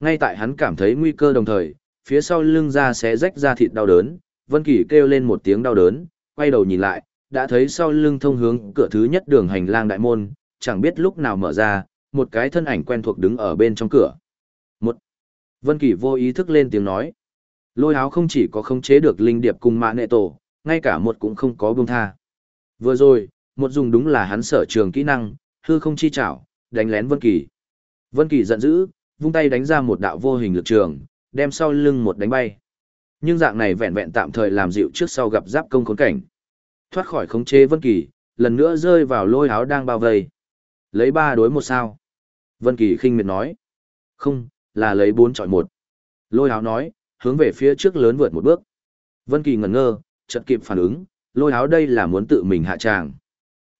A: Ngay tại hắn cảm thấy nguy cơ đồng thời, phía sau lưng ra xé rách ra thịt đau đớn, Vân Kỳ kêu lên một tiếng đau đớn, quay đầu nhìn lại, đã thấy sau lưng thông hướng cửa thứ nhất đường hành lang đại môn, chẳng biết lúc nào mở ra, một cái thân ảnh quen thuộc đứng ở bên trong cửa. Một. Vân Kỳ vô ý thức lên tiếng nói. Lôi áo không chỉ có khống chế được linh điệp cùng mã nệ tổ, ngay cả một cũng không có buông tha. Vừa rồi, một dùng đúng là hắn sở trường kỹ năng, hư không chi chảo, đánh lén Vân Kỳ. Vân Kỳ giận dữ, vung tay đánh ra một đạo vô hình lực trường, đem sau lưng một đánh bay. Nhưng dạng này vẹn vẹn tạm thời làm dịu trước sau gặp giáp công khốn cảnh. Thoát khỏi khống chế Vân Kỳ, lần nữa rơi vào lôi áo đang bao vây. Lấy ba đối một sao. Vân Kỳ khinh miệt nói. Không, là lấy bốn chọi một. Lôi áo nói, hướng về phía trước lớn vượt một bước. Vân Kỳ ngẩn ngơ, chợt kịp phản ứng, lôi áo đây là muốn tự mình hạ tràng.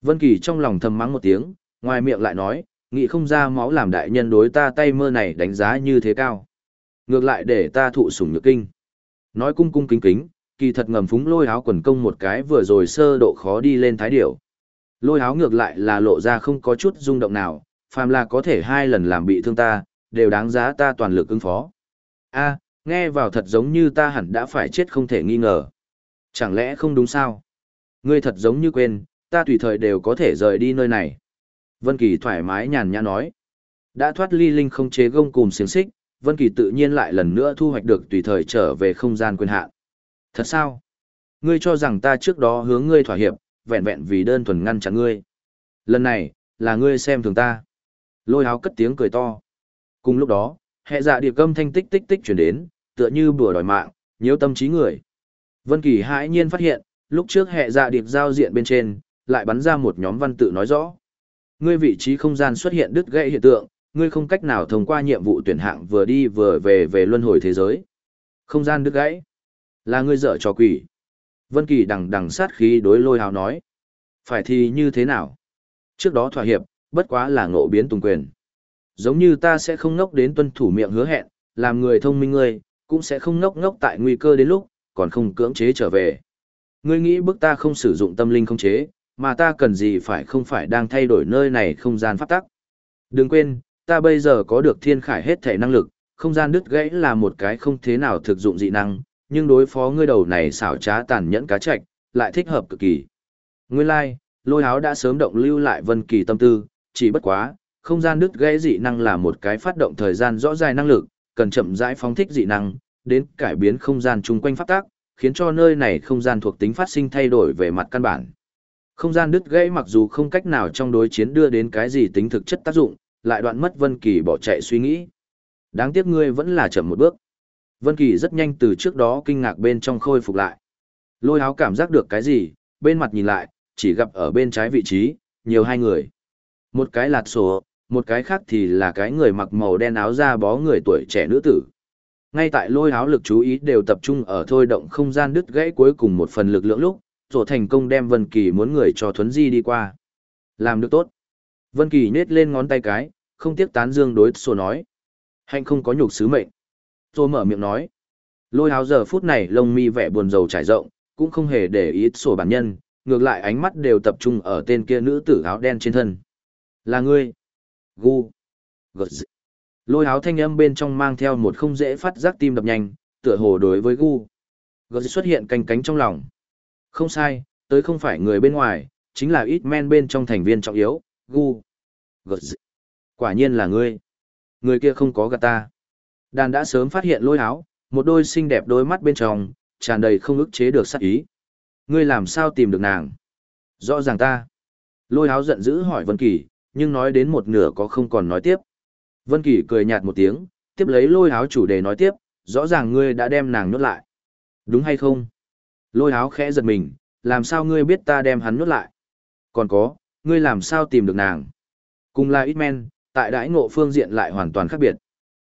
A: Vân Kỳ trong lòng thầm mắng một tiếng, ngoài miệng lại nói, nghĩ không ra máu làm đại nhân đối ta tay mơ này đánh giá như thế cao. Ngược lại để ta thụ sủng nhược kinh. Nói cung cung kính kính, kỳ thật ngầm phúng lôi áo quần công một cái vừa rồi sơ độ khó đi lên thái điểu. Lôi áo ngược lại là lộ ra không có chút rung động nào, phàm là có thể hai lần làm bị thương ta, đều đáng giá ta toàn lực ứng phó. A, nghe vào thật giống như ta hẳn đã phải chết không thể nghi ngờ. Chẳng lẽ không đúng sao? Ngươi thật giống như quên, ta tùy thời đều có thể rời đi nơi này. Vân Kỳ thoải mái nhàn nhã nói. Đã thoát ly linh không chế gông cùm xiềng xích, Vân Kỳ tự nhiên lại lần nữa thu hoạch được tùy thời trở về không gian quyền hạn. Thật sao? Ngươi cho rằng ta trước đó hướng ngươi thỏa hiệp, vẹn vẹn vì đơn thuần ngăn chặn ngươi. Lần này, là ngươi xem thường ta. Lôi háo cất tiếng cười to. Cùng lúc đó, hệ dạ điệp âm thanh tích tích tích chuyển đến, tựa như bùa đòi mạng, nhiễu tâm trí người. Vân Kỳ hãi nhiên phát hiện, lúc trước hệ dạ điệp giao diện bên trên, lại bắn ra một nhóm văn tự nói rõ. Ngươi vị trí không gian xuất hiện đứt gãy hiện tượng, ngươi không cách nào thông qua nhiệm vụ tuyển hạng vừa đi vừa về về luân hồi thế giới. Không gian đứt gãy. Là ngươi dở trò quỷ. Vân Kỳ đằng đằng sát khí đối lôi hào nói. Phải thì như thế nào? Trước đó thỏa hiệp, bất quá là ngộ biến tùng quyền. Giống như ta sẽ không ngốc đến tuân thủ miệng hứa hẹn, làm người thông minh ngươi, cũng sẽ không ngốc ngốc tại nguy cơ đến lúc, còn không cưỡng chế trở về. Ngươi nghĩ bức ta không sử dụng tâm linh không chế, mà ta cần gì phải không phải đang thay đổi nơi này không gian pháp tắc. Đừng quên, ta bây giờ có được thiên khải hết thể năng lực, không gian đứt gãy là một cái không thế nào thực dụng dị năng, nhưng đối phó ngươi đầu này xảo trá tàn nhẫn cá trạch, lại thích hợp cực kỳ. Nguyên lai, like, lôi áo đã sớm động lưu lại vân kỳ tâm tư, chỉ bất quá, không gian đứt gãy dị năng là một cái phát động thời gian rõ dài năng lực, cần chậm rãi phóng thích dị năng, đến cải biến không gian chung quanh phát tác, khiến cho nơi này không gian thuộc tính phát sinh thay đổi về mặt căn bản. Không gian đứt gãy mặc dù không cách nào trong đối chiến đưa đến cái gì tính thực chất tác dụng, lại đoạn mất Vân Kỳ bỏ chạy suy nghĩ. Đáng tiếc ngươi vẫn là chậm một bước. Vân Kỳ rất nhanh từ trước đó kinh ngạc bên trong khôi phục lại. Lôi háo cảm giác được cái gì, bên mặt nhìn lại, chỉ gặp ở bên trái vị trí, nhiều hai người. Một cái là sổ, một cái khác thì là cái người mặc màu đen áo da bó người tuổi trẻ nữ tử. Ngay tại lôi háo lực chú ý đều tập trung ở thôi động không gian đứt gãy cuối cùng một phần lực lượng lúc, rồi thành công đem Vân Kỳ muốn người cho Thuấn Di đi qua. Làm được tốt. Vân Kỳ nhếch lên ngón tay cái, không tiếc tán dương đối sổ nói. Hạnh không có nhục sứ mệnh. Rồi mở miệng nói. Lôi háo giờ phút này lông mi vẻ buồn rầu trải rộng, cũng không hề để ý sổ bản nhân, ngược lại ánh mắt đều tập trung ở tên kia nữ tử áo đen trên thân. Là ngươi. Gu. Gật dị. Lôi háo thanh âm bên trong mang theo một không dễ phát giác tim đập nhanh, tựa hồ đối với Gu. Gật dị xuất hiện canh cánh trong lòng. Không sai, tới không phải người bên ngoài, chính là ít men bên trong thành viên trọng yếu, Gu. Gật dị. Quả nhiên là ngươi. Người kia không có gạt ta. Đàn đã sớm phát hiện lôi áo, một đôi xinh đẹp đôi mắt bên trong, tràn đầy không ức chế được sắc ý. Ngươi làm sao tìm được nàng? Rõ ràng ta. Lôi áo giận dữ hỏi Vân Kỳ, nhưng nói đến một nửa có không còn nói tiếp. Vân Kỳ cười nhạt một tiếng, tiếp lấy lôi áo chủ đề nói tiếp, rõ ràng ngươi đã đem nàng nhốt lại. Đúng hay không? Lôi áo khẽ giật mình, làm sao ngươi biết ta đem hắn nhốt lại? Còn có, ngươi làm sao tìm được nàng? Cùng là ít men, tại đãi ngộ phương diện lại hoàn toàn khác biệt.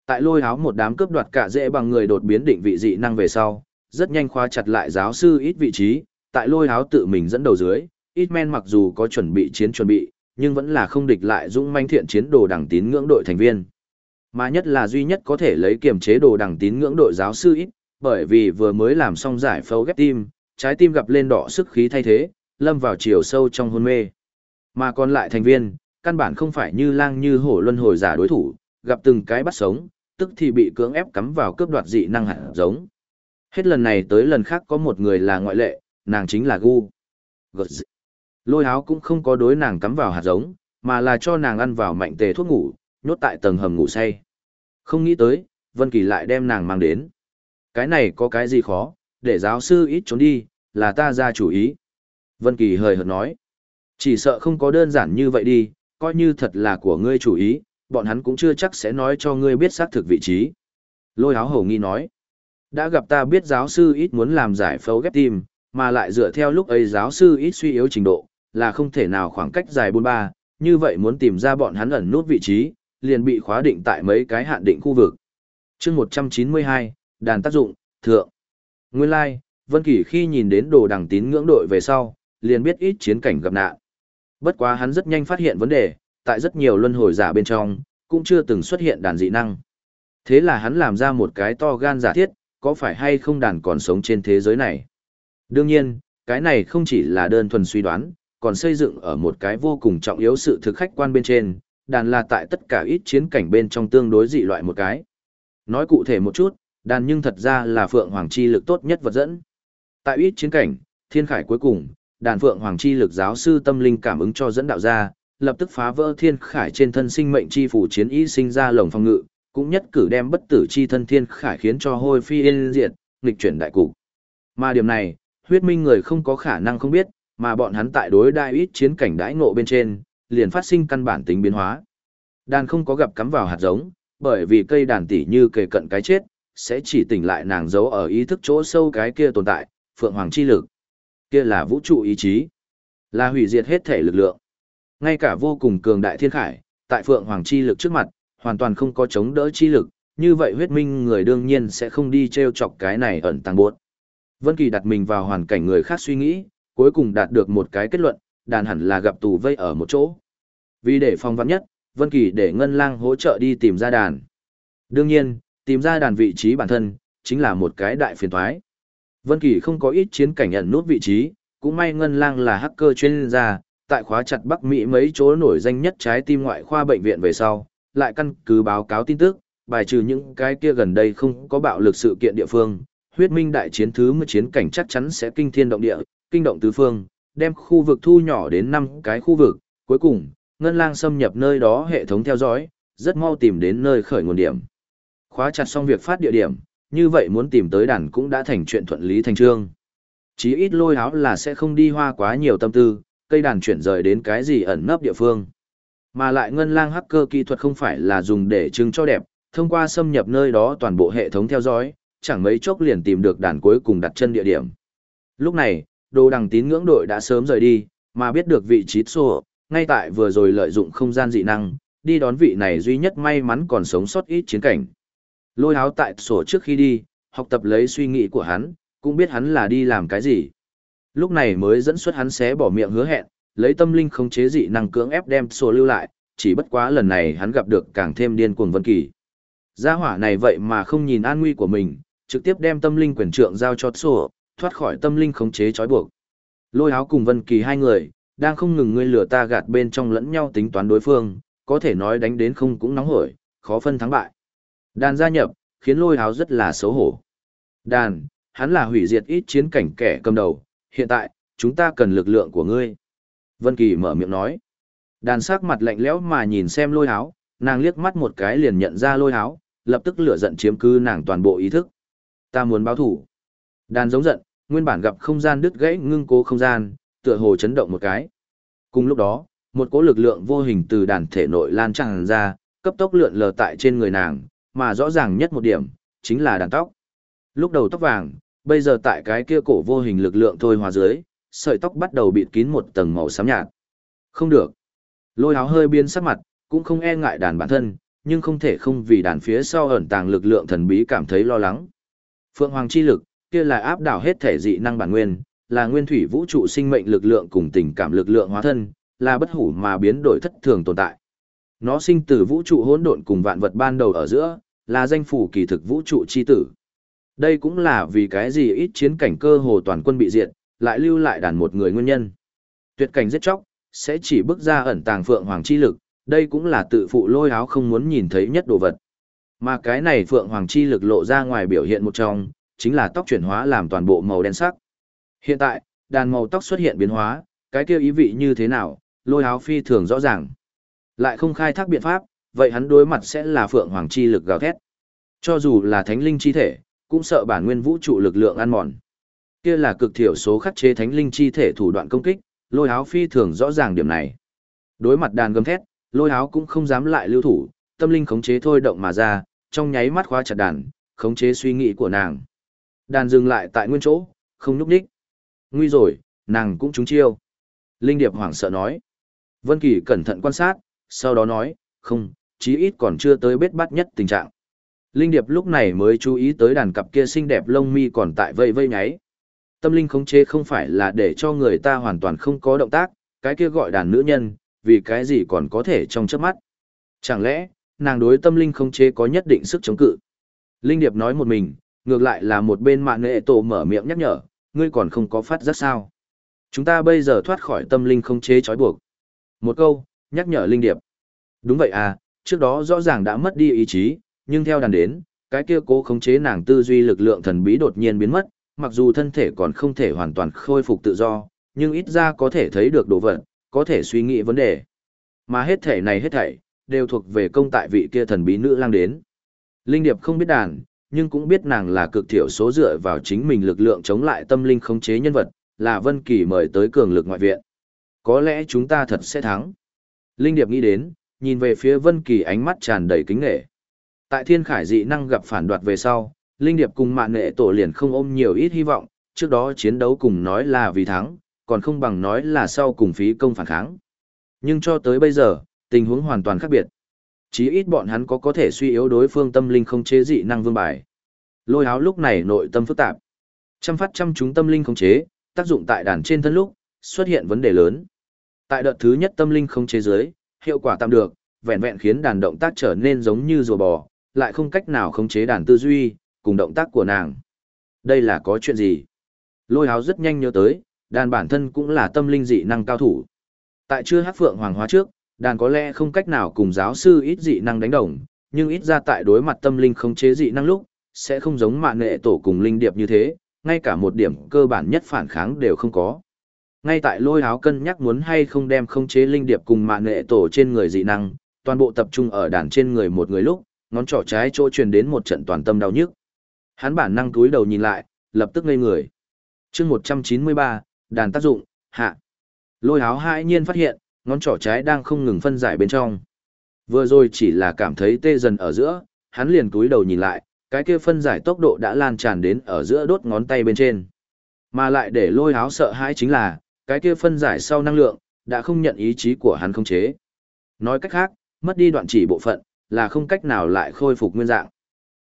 A: Tại lôi áo một đám cướp đoạt cả dễ bằng người đột biến định vị dị năng về sau, rất nhanh khóa chặt lại giáo sư ít vị trí, tại lôi áo tự mình dẫn đầu dưới, ít men mặc dù có chuẩn bị chiến chuẩn bị, nhưng vẫn là không địch lại dũng manh thiện chiến đồ đẳng tín ngưỡng đội thành viên. Mà nhất là duy nhất có thể lấy kiềm chế đồ đẳng tín ngưỡng đội giáo sư ít, bởi vì vừa mới làm xong giải phẫu ghép tim, trái tim gặp lên đỏ sức khí thay thế, lâm vào chiều sâu trong hôn mê. Mà còn lại thành viên, căn bản không phải như lang như hổ luân hồi giả đối thủ, gặp từng cái bắt sống, tức thì bị cưỡng ép cắm vào cướp đoạt dị năng hạt giống. Hết lần này tới lần khác có một người là ngoại lệ, nàng chính là Gu. Lôi áo cũng không có đối nàng cắm vào hạt giống, mà là cho nàng ăn vào mạnh tề thuốc ngủ, nhốt tại tầng hầm ngủ say. Không nghĩ tới, Vân Kỳ lại đem nàng mang đến. Cái này có cái gì khó, để giáo sư ít trốn đi, là ta ra chủ ý. Vân Kỳ hời hợt nói. Chỉ sợ không có đơn giản như vậy đi, coi như thật là của ngươi chủ ý, bọn hắn cũng chưa chắc sẽ nói cho ngươi biết xác thực vị trí. Lôi áo hầu nghi nói. Đã gặp ta biết giáo sư ít muốn làm giải phẫu ghép tim, mà lại dựa theo lúc ấy giáo sư ít suy yếu trình độ, là không thể nào khoảng cách dài bôn ba, như vậy muốn tìm ra bọn hắn ẩn nút vị trí, liền bị khóa định tại mấy cái hạn định khu vực. chương 192, đàn tác dụng, thượng. Nguyên lai, like, Vân Kỳ khi nhìn đến đồ đằng tín ngưỡng đội về sau, liền biết ít chiến cảnh gặp nạn. Bất quá hắn rất nhanh phát hiện vấn đề, tại rất nhiều luân hồi giả bên trong, cũng chưa từng xuất hiện đàn dị năng. Thế là hắn làm ra một cái to gan giả thiết, có phải hay không đàn còn sống trên thế giới này. Đương nhiên, cái này không chỉ là đơn thuần suy đoán, còn xây dựng ở một cái vô cùng trọng yếu sự thực khách quan bên trên, đàn là tại tất cả ít chiến cảnh bên trong tương đối dị loại một cái. Nói cụ thể một chút, đàn nhưng thật ra là phượng hoàng chi lực tốt nhất vật dẫn. Tại ít chiến cảnh, thiên khải cuối cùng, đàn phượng hoàng chi lực giáo sư tâm linh cảm ứng cho dẫn đạo ra, lập tức phá vỡ thiên khải trên thân sinh mệnh chi phủ chiến ý sinh ra lồng phòng ngự, cũng nhất cử đem bất tử chi thân thiên khải khiến cho hôi phi yên diệt, nghịch chuyển đại cục. Mà điểm này, huyết minh người không có khả năng không biết, mà bọn hắn tại đối đại ít chiến cảnh đãi ngộ bên trên, liền phát sinh căn bản tính biến hóa. Đàn không có gặp cắm vào hạt giống, bởi vì cây đàn tỷ như kề cận cái chết, sẽ chỉ tỉnh lại nàng giấu ở ý thức chỗ sâu cái kia tồn tại, phượng hoàng chi lực. Kia là vũ trụ ý chí, là hủy diệt hết thể lực lượng. Ngay cả vô cùng cường đại thiên khải, tại phượng hoàng chi lực trước mặt, hoàn toàn không có chống đỡ chi lực, như vậy huyết minh người đương nhiên sẽ không đi treo chọc cái này ẩn tăng buốt. Vân Kỳ đặt mình vào hoàn cảnh người khác suy nghĩ, cuối cùng đạt được một cái kết luận, đàn hẳn là gặp tù vây ở một chỗ. Vì để phòng vắng nhất, Vân Kỳ để Ngân Lang hỗ trợ đi tìm ra đàn. Đương nhiên, tìm ra đàn vị trí bản thân, chính là một cái đại phiền toái. Vân Kỳ không có ít chiến cảnh ẩn nút vị trí, cũng may Ngân Lang là hacker chuyên gia, tại khóa chặt Bắc Mỹ mấy chỗ nổi danh nhất trái tim ngoại khoa bệnh viện về sau, lại căn cứ báo cáo tin tức, bài trừ những cái kia gần đây không có bạo lực sự kiện địa phương, huyết minh đại chiến thứ 10 chiến cảnh chắc chắn sẽ kinh thiên động địa, kinh động tứ phương, đem khu vực thu nhỏ đến 5 cái khu vực, cuối cùng, ngân lang xâm nhập nơi đó hệ thống theo dõi, rất mau tìm đến nơi khởi nguồn điểm. Khóa chặt xong việc phát địa điểm, như vậy muốn tìm tới đàn cũng đã thành chuyện thuận lý thành trương. Chí ít lôi háo là sẽ không đi hoa quá nhiều tâm tư, cây đàn chuyển rời đến cái gì ẩn nấp địa phương. Mà lại ngân lang hacker kỹ thuật không phải là dùng để trưng cho đẹp, thông qua xâm nhập nơi đó toàn bộ hệ thống theo dõi, chẳng mấy chốc liền tìm được đàn cuối cùng đặt chân địa điểm. Lúc này, đồ đằng tín ngưỡng đội đã sớm rời đi, mà biết được vị trí sổ, ngay tại vừa rồi lợi dụng không gian dị năng, đi đón vị này duy nhất may mắn còn sống sót ít chiến cảnh. Lôi áo tại sổ trước khi đi, học tập lấy suy nghĩ của hắn, cũng biết hắn là đi làm cái gì. Lúc này mới dẫn xuất hắn xé bỏ miệng hứa hẹn, lấy tâm linh không chế dị năng cưỡng ép đem sổ lưu lại, chỉ bất quá lần này hắn gặp được càng thêm điên cuồng Vân Kỳ. Gia hỏa này vậy mà không nhìn an nguy của mình, trực tiếp đem tâm linh quyền trượng giao cho sổ, thoát khỏi tâm linh khống chế trói buộc. Lôi áo cùng Vân Kỳ hai người, đang không ngừng ngươi lừa ta gạt bên trong lẫn nhau tính toán đối phương, có thể nói đánh đến không cũng nóng hổi, khó phân thắng bại. Đàn gia nhập, khiến lôi Háo rất là xấu hổ. Đàn, hắn là hủy diệt ít chiến cảnh kẻ cầm đầu, hiện tại, chúng ta cần lực lượng của ngươi. Vân Kỳ mở miệng nói. Đàn sắc mặt lạnh lẽo mà nhìn xem lôi Háo, nàng liếc mắt một cái liền nhận ra lôi Háo, lập tức lửa giận chiếm cứ nàng toàn bộ ý thức. Ta muốn báo thủ. Đàn giống giận, nguyên bản gặp không gian đứt gãy ngưng cố không gian, tựa hồ chấn động một cái. Cùng lúc đó, một cỗ lực lượng vô hình từ đàn thể nội lan tràn ra, cấp tốc lượn lờ tại trên người nàng, mà rõ ràng nhất một điểm, chính là đàn tóc. Lúc đầu tóc vàng, bây giờ tại cái kia cổ vô hình lực lượng thôi hòa dưới, sợi tóc bắt đầu bịt kín một tầng màu xám nhạt. Không được. Lôi áo hơi biến sắc mặt, cũng không e ngại đàn bản thân, nhưng không thể không vì đàn phía sau ẩn tàng lực lượng thần bí cảm thấy lo lắng. Phượng Hoàng chi lực, kia là áp đảo hết thể dị năng bản nguyên, là nguyên thủy vũ trụ sinh mệnh lực lượng cùng tình cảm lực lượng hóa thân, là bất hủ mà biến đổi thất thường tồn tại. Nó sinh từ vũ trụ hỗn độn cùng vạn vật ban đầu ở giữa, là danh phủ kỳ thực vũ trụ chi tử. Đây cũng là vì cái gì ít chiến cảnh cơ hồ toàn quân bị diệt, lại lưu lại đàn một người nguyên nhân. Tuyệt cảnh giết chóc, sẽ chỉ bước ra ẩn tàng phượng hoàng chi lực, đây cũng là tự phụ lôi áo không muốn nhìn thấy nhất đồ vật. Mà cái này phượng hoàng chi lực lộ ra ngoài biểu hiện một trong, chính là tóc chuyển hóa làm toàn bộ màu đen sắc. Hiện tại, đàn màu tóc xuất hiện biến hóa, cái kia ý vị như thế nào, lôi áo phi thường rõ ràng. Lại không khai thác biện pháp, vậy hắn đối mặt sẽ là phượng hoàng chi lực gào thét. Cho dù là thánh linh chi thể, cũng sợ bản nguyên vũ trụ lực lượng ăn mòn. Kia là cực thiểu số khắc chế thánh linh chi thể thủ đoạn công kích, lôi áo phi thường rõ ràng điểm này. Đối mặt đàn gầm thét, lôi áo cũng không dám lại lưu thủ, tâm linh khống chế thôi động mà ra, trong nháy mắt khóa chặt đàn, khống chế suy nghĩ của nàng. Đàn dừng lại tại nguyên chỗ, không nhúc đích. Nguy rồi, nàng cũng trúng chiêu. Linh Điệp hoảng sợ nói. Vân Kỳ cẩn thận quan sát, sau đó nói, không, chí ít còn chưa tới bết bắt nhất tình trạng. Linh Điệp lúc này mới chú ý tới đàn cặp kia xinh đẹp lông mi còn tại vây vây nháy. Tâm linh khống chế không phải là để cho người ta hoàn toàn không có động tác, cái kia gọi đàn nữ nhân, vì cái gì còn có thể trong chớp mắt. Chẳng lẽ, nàng đối tâm linh khống chế có nhất định sức chống cự. Linh Điệp nói một mình, ngược lại là một bên mạng nghệ tổ mở miệng nhắc nhở, ngươi còn không có phát giác sao. Chúng ta bây giờ thoát khỏi tâm linh không chế trói buộc. Một câu, nhắc nhở Linh Điệp. Đúng vậy à, trước đó rõ ràng đã mất đi ý chí, nhưng theo đàn đến, cái kia cố khống chế nàng tư duy lực lượng thần bí đột nhiên biến mất, mặc dù thân thể còn không thể hoàn toàn khôi phục tự do, nhưng ít ra có thể thấy được đồ vật, có thể suy nghĩ vấn đề. Mà hết thể này hết thảy, đều thuộc về công tại vị kia thần bí nữ lang đến. Linh Điệp không biết đàn, nhưng cũng biết nàng là cực thiểu số dựa vào chính mình lực lượng chống lại tâm linh khống chế nhân vật, là Vân Kỳ mời tới cường lực ngoại viện. Có lẽ chúng ta thật sẽ thắng. Linh Điệp nghĩ đến, nhìn về phía Vân Kỳ ánh mắt tràn đầy kính nể. Tại Thiên Khải dị năng gặp phản đoạt về sau, Linh Điệp cùng Mạn Nghệ tổ liền không ôm nhiều ít hy vọng, trước đó chiến đấu cùng nói là vì thắng, còn không bằng nói là sau cùng phí công phản kháng. Nhưng cho tới bây giờ, tình huống hoàn toàn khác biệt. Chí ít bọn hắn có có thể suy yếu đối phương tâm linh không chế dị năng vương bài. Lôi áo lúc này nội tâm phức tạp. trăm phát trăm chúng tâm linh không chế, tác dụng tại đàn trên thân lúc, xuất hiện vấn đề lớn. Tại đợt thứ nhất tâm linh không chế giới, hiệu quả tạm được, vẹn vẹn khiến đàn động tác trở nên giống như rùa bò, lại không cách nào khống chế đàn tư duy, cùng động tác của nàng. Đây là có chuyện gì? Lôi Háo rất nhanh nhớ tới, đàn bản thân cũng là tâm linh dị năng cao thủ. Tại chưa hát phượng hoàng hóa trước, đàn có lẽ không cách nào cùng giáo sư ít dị năng đánh đồng, nhưng ít ra tại đối mặt tâm linh không chế dị năng lúc, sẽ không giống mạng nghệ tổ cùng linh điệp như thế, ngay cả một điểm cơ bản nhất phản kháng đều không có. Ngay tại lôi áo cân nhắc muốn hay không đem không chế linh điệp cùng mạng nghệ tổ trên người dị năng, toàn bộ tập trung ở đàn trên người một người lúc, ngón trỏ trái chỗ truyền đến một trận toàn tâm đau nhức. Hắn bản năng túi đầu nhìn lại, lập tức ngây người. chương 193, đàn tác dụng, hạ. Lôi áo hãi nhiên phát hiện, ngón trỏ trái đang không ngừng phân giải bên trong. Vừa rồi chỉ là cảm thấy tê dần ở giữa, hắn liền túi đầu nhìn lại, cái kia phân giải tốc độ đã lan tràn đến ở giữa đốt ngón tay bên trên. Mà lại để lôi áo sợ hãi chính là, cái kia phân giải sau năng lượng, đã không nhận ý chí của hắn không chế. Nói cách khác, mất đi đoạn chỉ bộ phận, là không cách nào lại khôi phục nguyên dạng.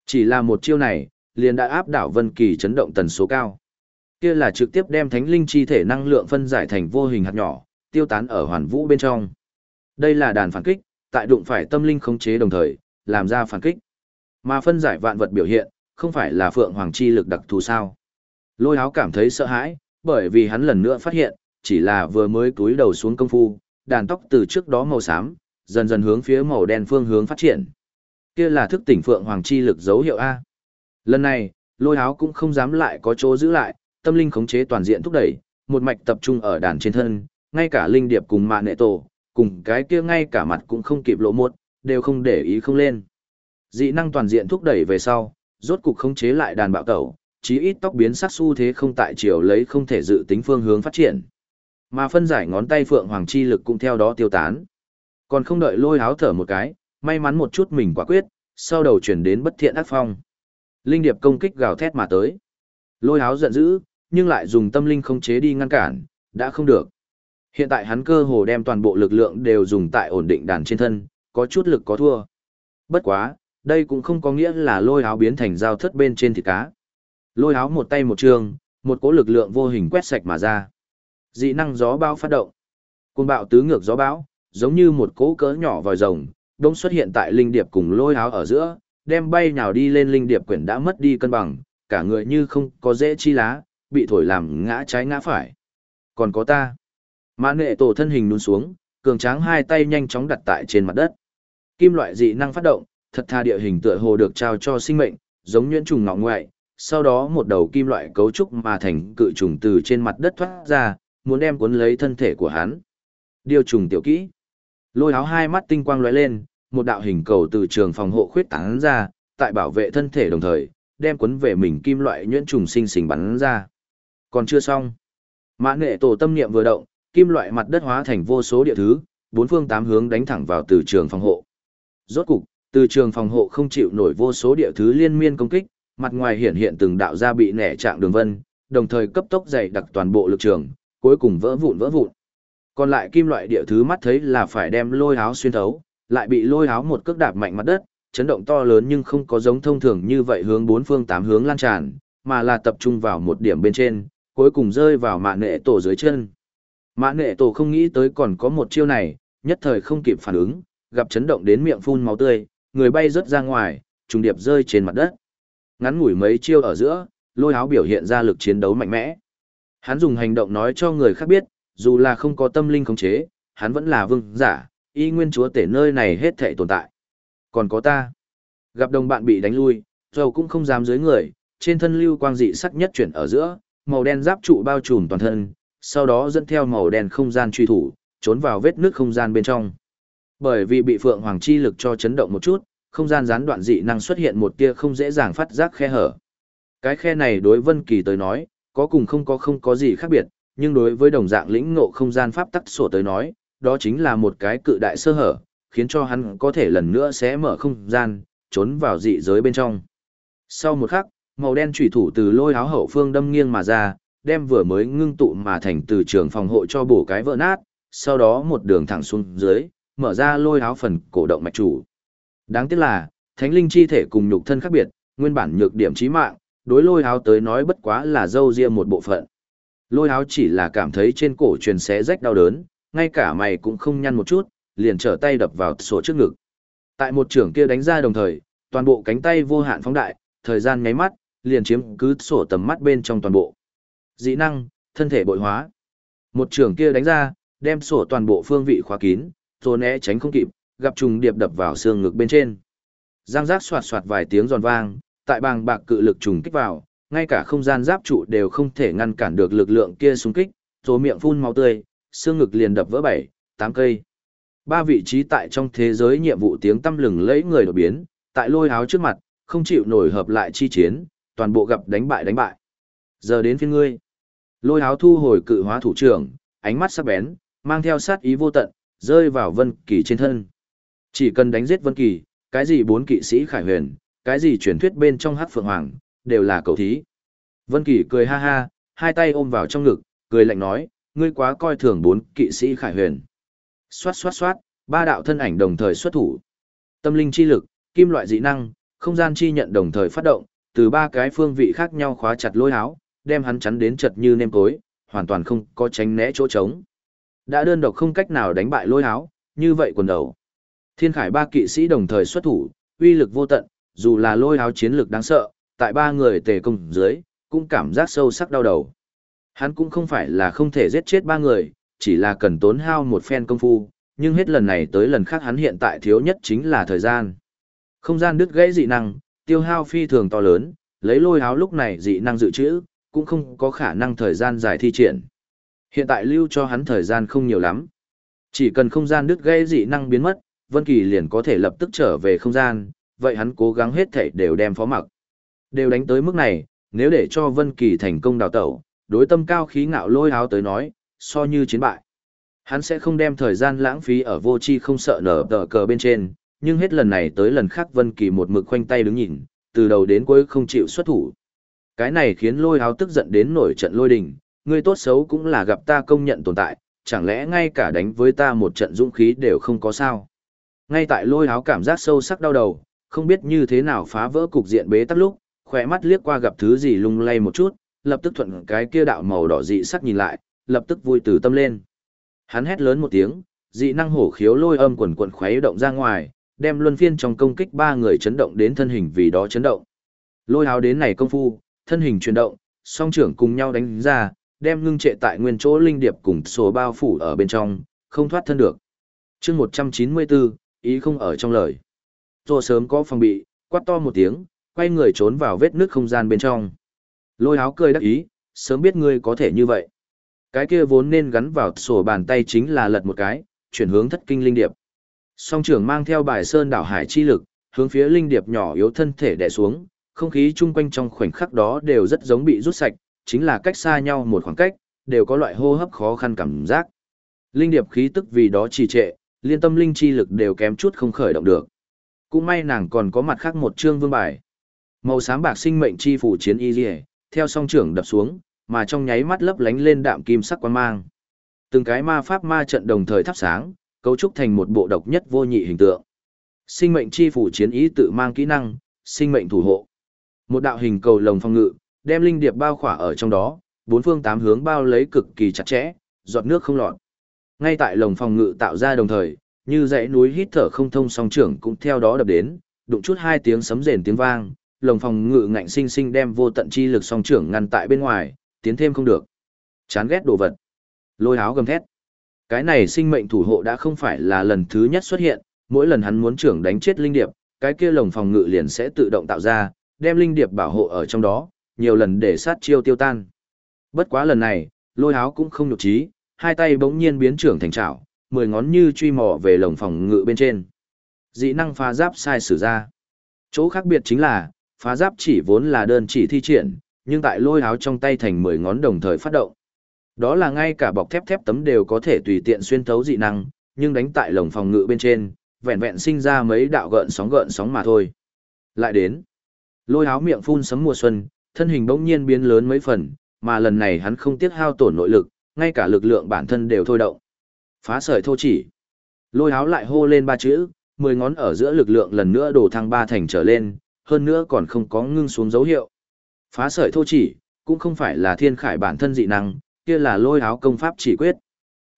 A: Chỉ là một chiêu này, liền đã áp đảo Vân Kỳ chấn động tần số cao. Kia là trực tiếp đem thánh linh chi thể năng lượng phân giải thành vô hình hạt nhỏ, tiêu tán ở hoàn vũ bên trong. Đây là đàn phản kích, tại đụng phải tâm linh khống chế đồng thời, làm ra phản kích. Mà phân giải vạn vật biểu hiện, không phải là phượng hoàng chi lực đặc thù sao. Lôi áo cảm thấy sợ hãi, bởi vì hắn lần nữa phát hiện, chỉ là vừa mới cúi đầu xuống công phu, đàn tóc từ trước đó màu xám, dần dần hướng phía màu đen phương hướng phát triển. Kia là thức tỉnh phượng hoàng chi lực dấu hiệu A. Lần này, lôi áo cũng không dám lại có chỗ giữ lại, tâm linh khống chế toàn diện thúc đẩy, một mạch tập trung ở đàn trên thân, ngay cả linh điệp cùng mạ nệ tổ, cùng cái kia ngay cả mặt cũng không kịp lộ muốt, đều không để ý không lên. Dị năng toàn diện thúc đẩy về sau, rốt cục khống chế lại đàn bạo tẩu, chí ít tóc biến sắc xu thế không tại chiều lấy không thể dự tính phương hướng phát triển. Mà phân giải ngón tay phượng hoàng chi lực cũng theo đó tiêu tán. Còn không đợi lôi háo thở một cái, may mắn một chút mình quả quyết, sau đầu chuyển đến bất thiện ác phong. Linh điệp công kích gào thét mà tới. Lôi háo giận dữ, nhưng lại dùng tâm linh không chế đi ngăn cản, đã không được. Hiện tại hắn cơ hồ đem toàn bộ lực lượng đều dùng tại ổn định đàn trên thân, có chút lực có thua. Bất quá, đây cũng không có nghĩa là lôi háo biến thành dao thất bên trên thịt cá. Lôi háo một tay một trường, một cỗ lực lượng vô hình quét sạch mà ra. Dị năng gió bão phát động. Côn bạo tứ ngược gió bão, giống như một cỗ cỡ nhỏ vòi rồng, đông xuất hiện tại linh điệp cùng lôi áo ở giữa, đem bay nhào đi lên linh điệp quyển đã mất đi cân bằng, cả người như không có dễ chi lá, bị thổi làm ngã trái ngã phải. Còn có ta. Mã nệ tổ thân hình nún xuống, cường tráng hai tay nhanh chóng đặt tại trên mặt đất. Kim loại dị năng phát động, thật tha địa hình tựa hồ được trao cho sinh mệnh, giống nhuyễn trùng ngọ ngoại, sau đó một đầu kim loại cấu trúc mà thành cự trùng từ trên mặt đất thoát ra, muốn đem cuốn lấy thân thể của hắn. Điều trùng tiểu kỹ. Lôi áo hai mắt tinh quang lóe lên, một đạo hình cầu từ trường phòng hộ khuyết tán ra, tại bảo vệ thân thể đồng thời, đem cuốn về mình kim loại nhuyễn trùng sinh sinh bắn ra. Còn chưa xong. Mã nghệ tổ tâm niệm vừa động, kim loại mặt đất hóa thành vô số địa thứ, bốn phương tám hướng đánh thẳng vào từ trường phòng hộ. Rốt cục, từ trường phòng hộ không chịu nổi vô số địa thứ liên miên công kích, mặt ngoài hiện hiện từng đạo ra bị nẻ trạng đường vân, đồng thời cấp tốc dày đặc toàn bộ lực trường, cuối cùng vỡ vụn vỡ vụn. Còn lại kim loại địa thứ mắt thấy là phải đem lôi áo xuyên thấu, lại bị lôi áo một cước đạp mạnh mặt đất, chấn động to lớn nhưng không có giống thông thường như vậy hướng bốn phương tám hướng lan tràn, mà là tập trung vào một điểm bên trên, cuối cùng rơi vào mạ nệ tổ dưới chân. Mã nệ tổ không nghĩ tới còn có một chiêu này, nhất thời không kịp phản ứng, gặp chấn động đến miệng phun máu tươi, người bay rớt ra ngoài, trùng điệp rơi trên mặt đất. Ngắn ngủi mấy chiêu ở giữa, lôi áo biểu hiện ra lực chiến đấu mạnh mẽ. Hắn dùng hành động nói cho người khác biết, dù là không có tâm linh khống chế, hắn vẫn là vương giả, y nguyên chúa tể nơi này hết thảy tồn tại. Còn có ta. Gặp đồng bạn bị đánh lui, dầu cũng không dám dưới người, trên thân lưu quang dị sắc nhất chuyển ở giữa, màu đen giáp trụ bao trùm toàn thân, sau đó dẫn theo màu đen không gian truy thủ, trốn vào vết nước không gian bên trong. Bởi vì bị Phượng Hoàng chi lực cho chấn động một chút, không gian gián đoạn dị năng xuất hiện một tia không dễ dàng phát giác khe hở. Cái khe này đối Vân Kỳ tới nói, có cùng không có không có gì khác biệt, nhưng đối với đồng dạng lĩnh ngộ không gian pháp tắc sổ tới nói, đó chính là một cái cự đại sơ hở, khiến cho hắn có thể lần nữa sẽ mở không gian, trốn vào dị giới bên trong. Sau một khắc, màu đen chủy thủ từ lôi áo hậu phương đâm nghiêng mà ra, đem vừa mới ngưng tụ mà thành từ trường phòng hộ cho bổ cái vỡ nát, sau đó một đường thẳng xuống dưới, mở ra lôi áo phần cổ động mạch chủ. Đáng tiếc là, thánh linh chi thể cùng nhục thân khác biệt, nguyên bản nhược điểm chí mạng, đối lôi áo tới nói bất quá là dâu riêng một bộ phận. Lôi áo chỉ là cảm thấy trên cổ truyền xé rách đau đớn, ngay cả mày cũng không nhăn một chút, liền trở tay đập vào sổ trước ngực. Tại một trưởng kia đánh ra đồng thời, toàn bộ cánh tay vô hạn phóng đại, thời gian nháy mắt, liền chiếm cứ sổ tầm mắt bên trong toàn bộ. Dĩ năng, thân thể bội hóa. Một trưởng kia đánh ra, đem sổ toàn bộ phương vị khóa kín, rồi né tránh không kịp, gặp trùng điệp đập vào xương ngực bên trên. Giang giác soạt soạt vài tiếng giòn vang, tại bàng bạc cự lực trùng kích vào, ngay cả không gian giáp trụ đều không thể ngăn cản được lực lượng kia xung kích, tố miệng phun máu tươi, xương ngực liền đập vỡ bảy, tám cây. Ba vị trí tại trong thế giới nhiệm vụ tiếng tâm lừng lẫy người đột biến, tại lôi áo trước mặt, không chịu nổi hợp lại chi chiến, toàn bộ gặp đánh bại đánh bại. Giờ đến phiên ngươi. Lôi áo thu hồi cự hóa thủ trưởng, ánh mắt sắc bén, mang theo sát ý vô tận, rơi vào Vân Kỳ trên thân. Chỉ cần đánh giết Vân Kỳ, cái gì bốn kỵ sĩ khải huyền, cái gì truyền thuyết bên trong hát phượng hoàng, đều là cầu thí. Vân Kỳ cười ha ha, hai tay ôm vào trong ngực, cười lạnh nói, ngươi quá coi thường bốn kỵ sĩ khải huyền. Xoát xoát xoát, ba đạo thân ảnh đồng thời xuất thủ. Tâm linh chi lực, kim loại dị năng, không gian chi nhận đồng thời phát động, từ ba cái phương vị khác nhau khóa chặt lôi áo, đem hắn chắn đến chật như nêm cối, hoàn toàn không có tránh né chỗ trống. Đã đơn độc không cách nào đánh bại lôi áo, như vậy quần đầu. Thiên khải ba kỵ sĩ đồng thời xuất thủ, uy lực vô tận, dù là lôi áo chiến lực đáng sợ, tại ba người tề công dưới, cũng cảm giác sâu sắc đau đầu. Hắn cũng không phải là không thể giết chết ba người, chỉ là cần tốn hao một phen công phu, nhưng hết lần này tới lần khác hắn hiện tại thiếu nhất chính là thời gian. Không gian đứt gãy dị năng, tiêu hao phi thường to lớn, lấy lôi áo lúc này dị năng dự trữ, cũng không có khả năng thời gian dài thi triển. Hiện tại lưu cho hắn thời gian không nhiều lắm. Chỉ cần không gian đứt gãy dị năng biến mất, Vân Kỳ liền có thể lập tức trở về không gian, vậy hắn cố gắng hết thảy đều đem phó mặc. Đều đánh tới mức này, nếu để cho Vân Kỳ thành công đào tẩu, đối tâm cao khí ngạo lôi áo tới nói, so như chiến bại. Hắn sẽ không đem thời gian lãng phí ở vô chi không sợ nở tờ cờ bên trên, nhưng hết lần này tới lần khác Vân Kỳ một mực khoanh tay đứng nhìn, từ đầu đến cuối không chịu xuất thủ. Cái này khiến lôi áo tức giận đến nổi trận lôi đình, ngươi tốt xấu cũng là gặp ta công nhận tồn tại, chẳng lẽ ngay cả đánh với ta một trận dũng khí đều không có sao. Ngay tại lôi áo cảm giác sâu sắc đau đầu, không biết như thế nào phá vỡ cục diện bế tắc lúc, khỏe mắt liếc qua gặp thứ gì lung lay một chút, lập tức thuận cái kia đạo màu đỏ dị sắc nhìn lại, lập tức vui từ tâm lên. Hắn hét lớn một tiếng, dị năng hổ khiếu lôi âm quần quần khuấy động ra ngoài, đem luân phiên trong công kích ba người chấn động đến thân hình vì đó chấn động. Lôi áo đến này công phu, thân hình chuyển động, song trưởng cùng nhau đánh ra, đem ngưng trệ tại nguyên chỗ linh điệp cùng sổ bao phủ ở bên trong, không thoát thân được. chương 194, ý không ở trong lời. Rồi sớm có phòng bị, quát to một tiếng, quay người trốn vào vết nước không gian bên trong. Lôi áo cười đắc ý, sớm biết ngươi có thể như vậy. Cái kia vốn nên gắn vào sổ bàn tay chính là lật một cái, chuyển hướng thất kinh linh điệp. Song trưởng mang theo bài sơn đảo hải chi lực, hướng phía linh điệp nhỏ yếu thân thể đè xuống, không khí chung quanh trong khoảnh khắc đó đều rất giống bị rút sạch, chính là cách xa nhau một khoảng cách, đều có loại hô hấp khó khăn cảm giác. Linh điệp khí tức vì đó trì trệ, liên tâm linh chi lực đều kém chút không khởi động được. Cũng may nàng còn có mặt khác một chương vương bài. Màu xám bạc sinh mệnh chi phủ chiến y liễu, theo song trưởng đập xuống, mà trong nháy mắt lấp lánh lên đạm kim sắc quang mang. Từng cái ma pháp ma trận đồng thời thắp sáng, cấu trúc thành một bộ độc nhất vô nhị hình tượng. Sinh mệnh chi phủ chiến ý tự mang kỹ năng, sinh mệnh thủ hộ. Một đạo hình cầu lồng phong ngự, đem linh điệp bao khỏa ở trong đó, bốn phương tám hướng bao lấy cực kỳ chặt chẽ, giọt nước không lọt. Ngay tại lồng phòng ngự tạo ra đồng thời, như dãy núi hít thở không thông song trưởng cũng theo đó đập đến, đụng chút hai tiếng sấm rền tiếng vang, lồng phòng ngự ngạnh sinh sinh đem vô tận chi lực song trưởng ngăn tại bên ngoài, tiến thêm không được. Chán ghét đồ vật. Lôi áo gầm thét. Cái này sinh mệnh thủ hộ đã không phải là lần thứ nhất xuất hiện, mỗi lần hắn muốn trưởng đánh chết linh điệp, cái kia lồng phòng ngự liền sẽ tự động tạo ra, đem linh điệp bảo hộ ở trong đó, nhiều lần để sát chiêu tiêu tan. Bất quá lần này, lôi áo cũng không nhục trí, hai tay bỗng nhiên biến trưởng thành trảo, mười ngón như truy mò về lồng phòng ngự bên trên. Dị năng phá giáp sai sử ra. Chỗ khác biệt chính là, phá giáp chỉ vốn là đơn chỉ thi triển, nhưng tại lôi áo trong tay thành mười ngón đồng thời phát động. Đó là ngay cả bọc thép thép tấm đều có thể tùy tiện xuyên thấu dị năng, nhưng đánh tại lồng phòng ngự bên trên, vẹn vẹn sinh ra mấy đạo gợn sóng gợn sóng mà thôi. Lại đến, lôi áo miệng phun sấm mùa xuân, thân hình bỗng nhiên biến lớn mấy phần, mà lần này hắn không tiếc hao tổn nội lực, ngay cả lực lượng bản thân đều thôi động. Phá sợi thô chỉ. Lôi háo lại hô lên ba chữ, mười ngón ở giữa lực lượng lần nữa đổ thăng ba thành trở lên, hơn nữa còn không có ngưng xuống dấu hiệu. Phá sợi thô chỉ, cũng không phải là thiên khải bản thân dị năng, kia là lôi háo công pháp chỉ quyết.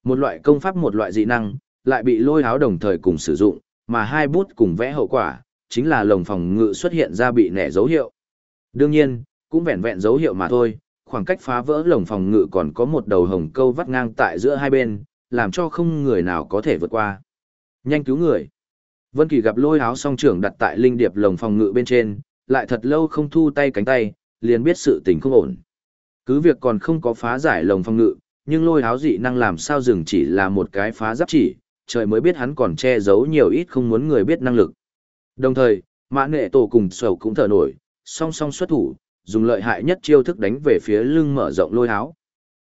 A: Một loại công pháp một loại dị năng, lại bị lôi háo đồng thời cùng sử dụng, mà hai bút cùng vẽ hậu quả, chính là lồng phòng ngự xuất hiện ra bị nẻ dấu hiệu. Đương nhiên, cũng vẹn vẹn dấu hiệu mà thôi, khoảng cách phá vỡ lồng phòng ngự còn có một đầu hồng câu vắt ngang tại giữa hai bên, làm cho không người nào có thể vượt qua. Nhanh cứu người. Vân Kỳ gặp lôi áo song trưởng đặt tại linh điệp lồng phòng ngự bên trên, lại thật lâu không thu tay cánh tay, liền biết sự tình không ổn. Cứ việc còn không có phá giải lồng phòng ngự, nhưng lôi áo dị năng làm sao dừng chỉ là một cái phá giáp chỉ, trời mới biết hắn còn che giấu nhiều ít không muốn người biết năng lực. Đồng thời, mã nệ tổ cùng sầu cũng thở nổi, song song xuất thủ, dùng lợi hại nhất chiêu thức đánh về phía lưng mở rộng lôi áo.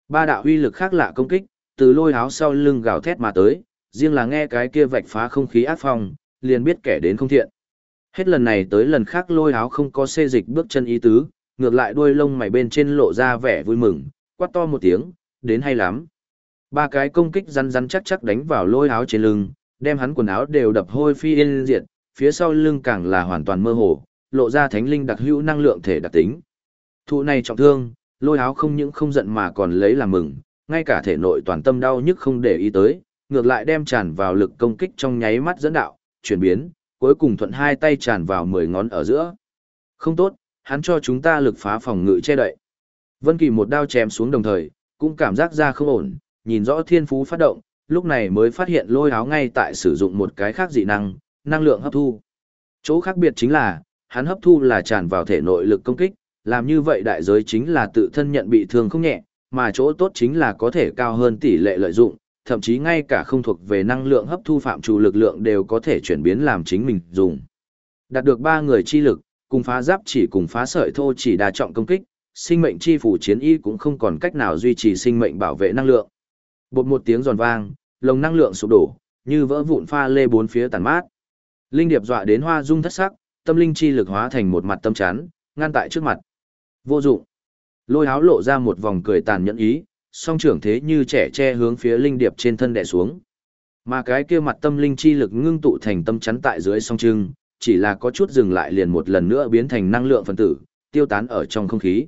A: Ba đạo uy lực khác lạ công kích, từ lôi áo sau lưng gào thét mà tới, riêng là nghe cái kia vạch phá không khí ác phong, liền biết kẻ đến không thiện. Hết lần này tới lần khác lôi áo không có xê dịch bước chân ý tứ, ngược lại đuôi lông mày bên trên lộ ra vẻ vui mừng, quát to một tiếng, đến hay lắm. Ba cái công kích rắn rắn chắc chắc đánh vào lôi áo trên lưng, đem hắn quần áo đều đập hôi phi yên diệt, phía sau lưng càng là hoàn toàn mơ hồ, lộ ra thánh linh đặc hữu năng lượng thể đặc tính. Thụ này trọng thương, lôi áo không những không giận mà còn lấy làm mừng, ngay cả thể nội toàn tâm đau nhức không để ý tới, ngược lại đem tràn vào lực công kích trong nháy mắt dẫn đạo, chuyển biến, cuối cùng thuận hai tay tràn vào mười ngón ở giữa. Không tốt, hắn cho chúng ta lực phá phòng ngự che đậy. Vân Kỳ một đao chém xuống đồng thời, cũng cảm giác ra không ổn, nhìn rõ thiên phú phát động, lúc này mới phát hiện lôi áo ngay tại sử dụng một cái khác dị năng, năng lượng hấp thu. Chỗ khác biệt chính là, hắn hấp thu là tràn vào thể nội lực công kích, làm như vậy đại giới chính là tự thân nhận bị thương không nhẹ, mà chỗ tốt chính là có thể cao hơn tỷ lệ lợi dụng, thậm chí ngay cả không thuộc về năng lượng hấp thu phạm trù lực lượng đều có thể chuyển biến làm chính mình dùng. Đạt được ba người chi lực, cùng phá giáp chỉ cùng phá sợi thô chỉ đa trọng công kích, sinh mệnh chi phủ chiến y cũng không còn cách nào duy trì sinh mệnh bảo vệ năng lượng. Bột một tiếng giòn vang, lồng năng lượng sụp đổ, như vỡ vụn pha lê bốn phía tàn mát. Linh điệp dọa đến hoa dung thất sắc, tâm linh chi lực hóa thành một mặt tâm chán, ngăn tại trước mặt. Vô dụng. Lôi háo lộ ra một vòng cười tàn nhẫn ý, song trưởng thế như trẻ che hướng phía linh điệp trên thân đè xuống. Mà cái kia mặt tâm linh chi lực ngưng tụ thành tâm chắn tại dưới song trưng, chỉ là có chút dừng lại liền một lần nữa biến thành năng lượng phân tử, tiêu tán ở trong không khí.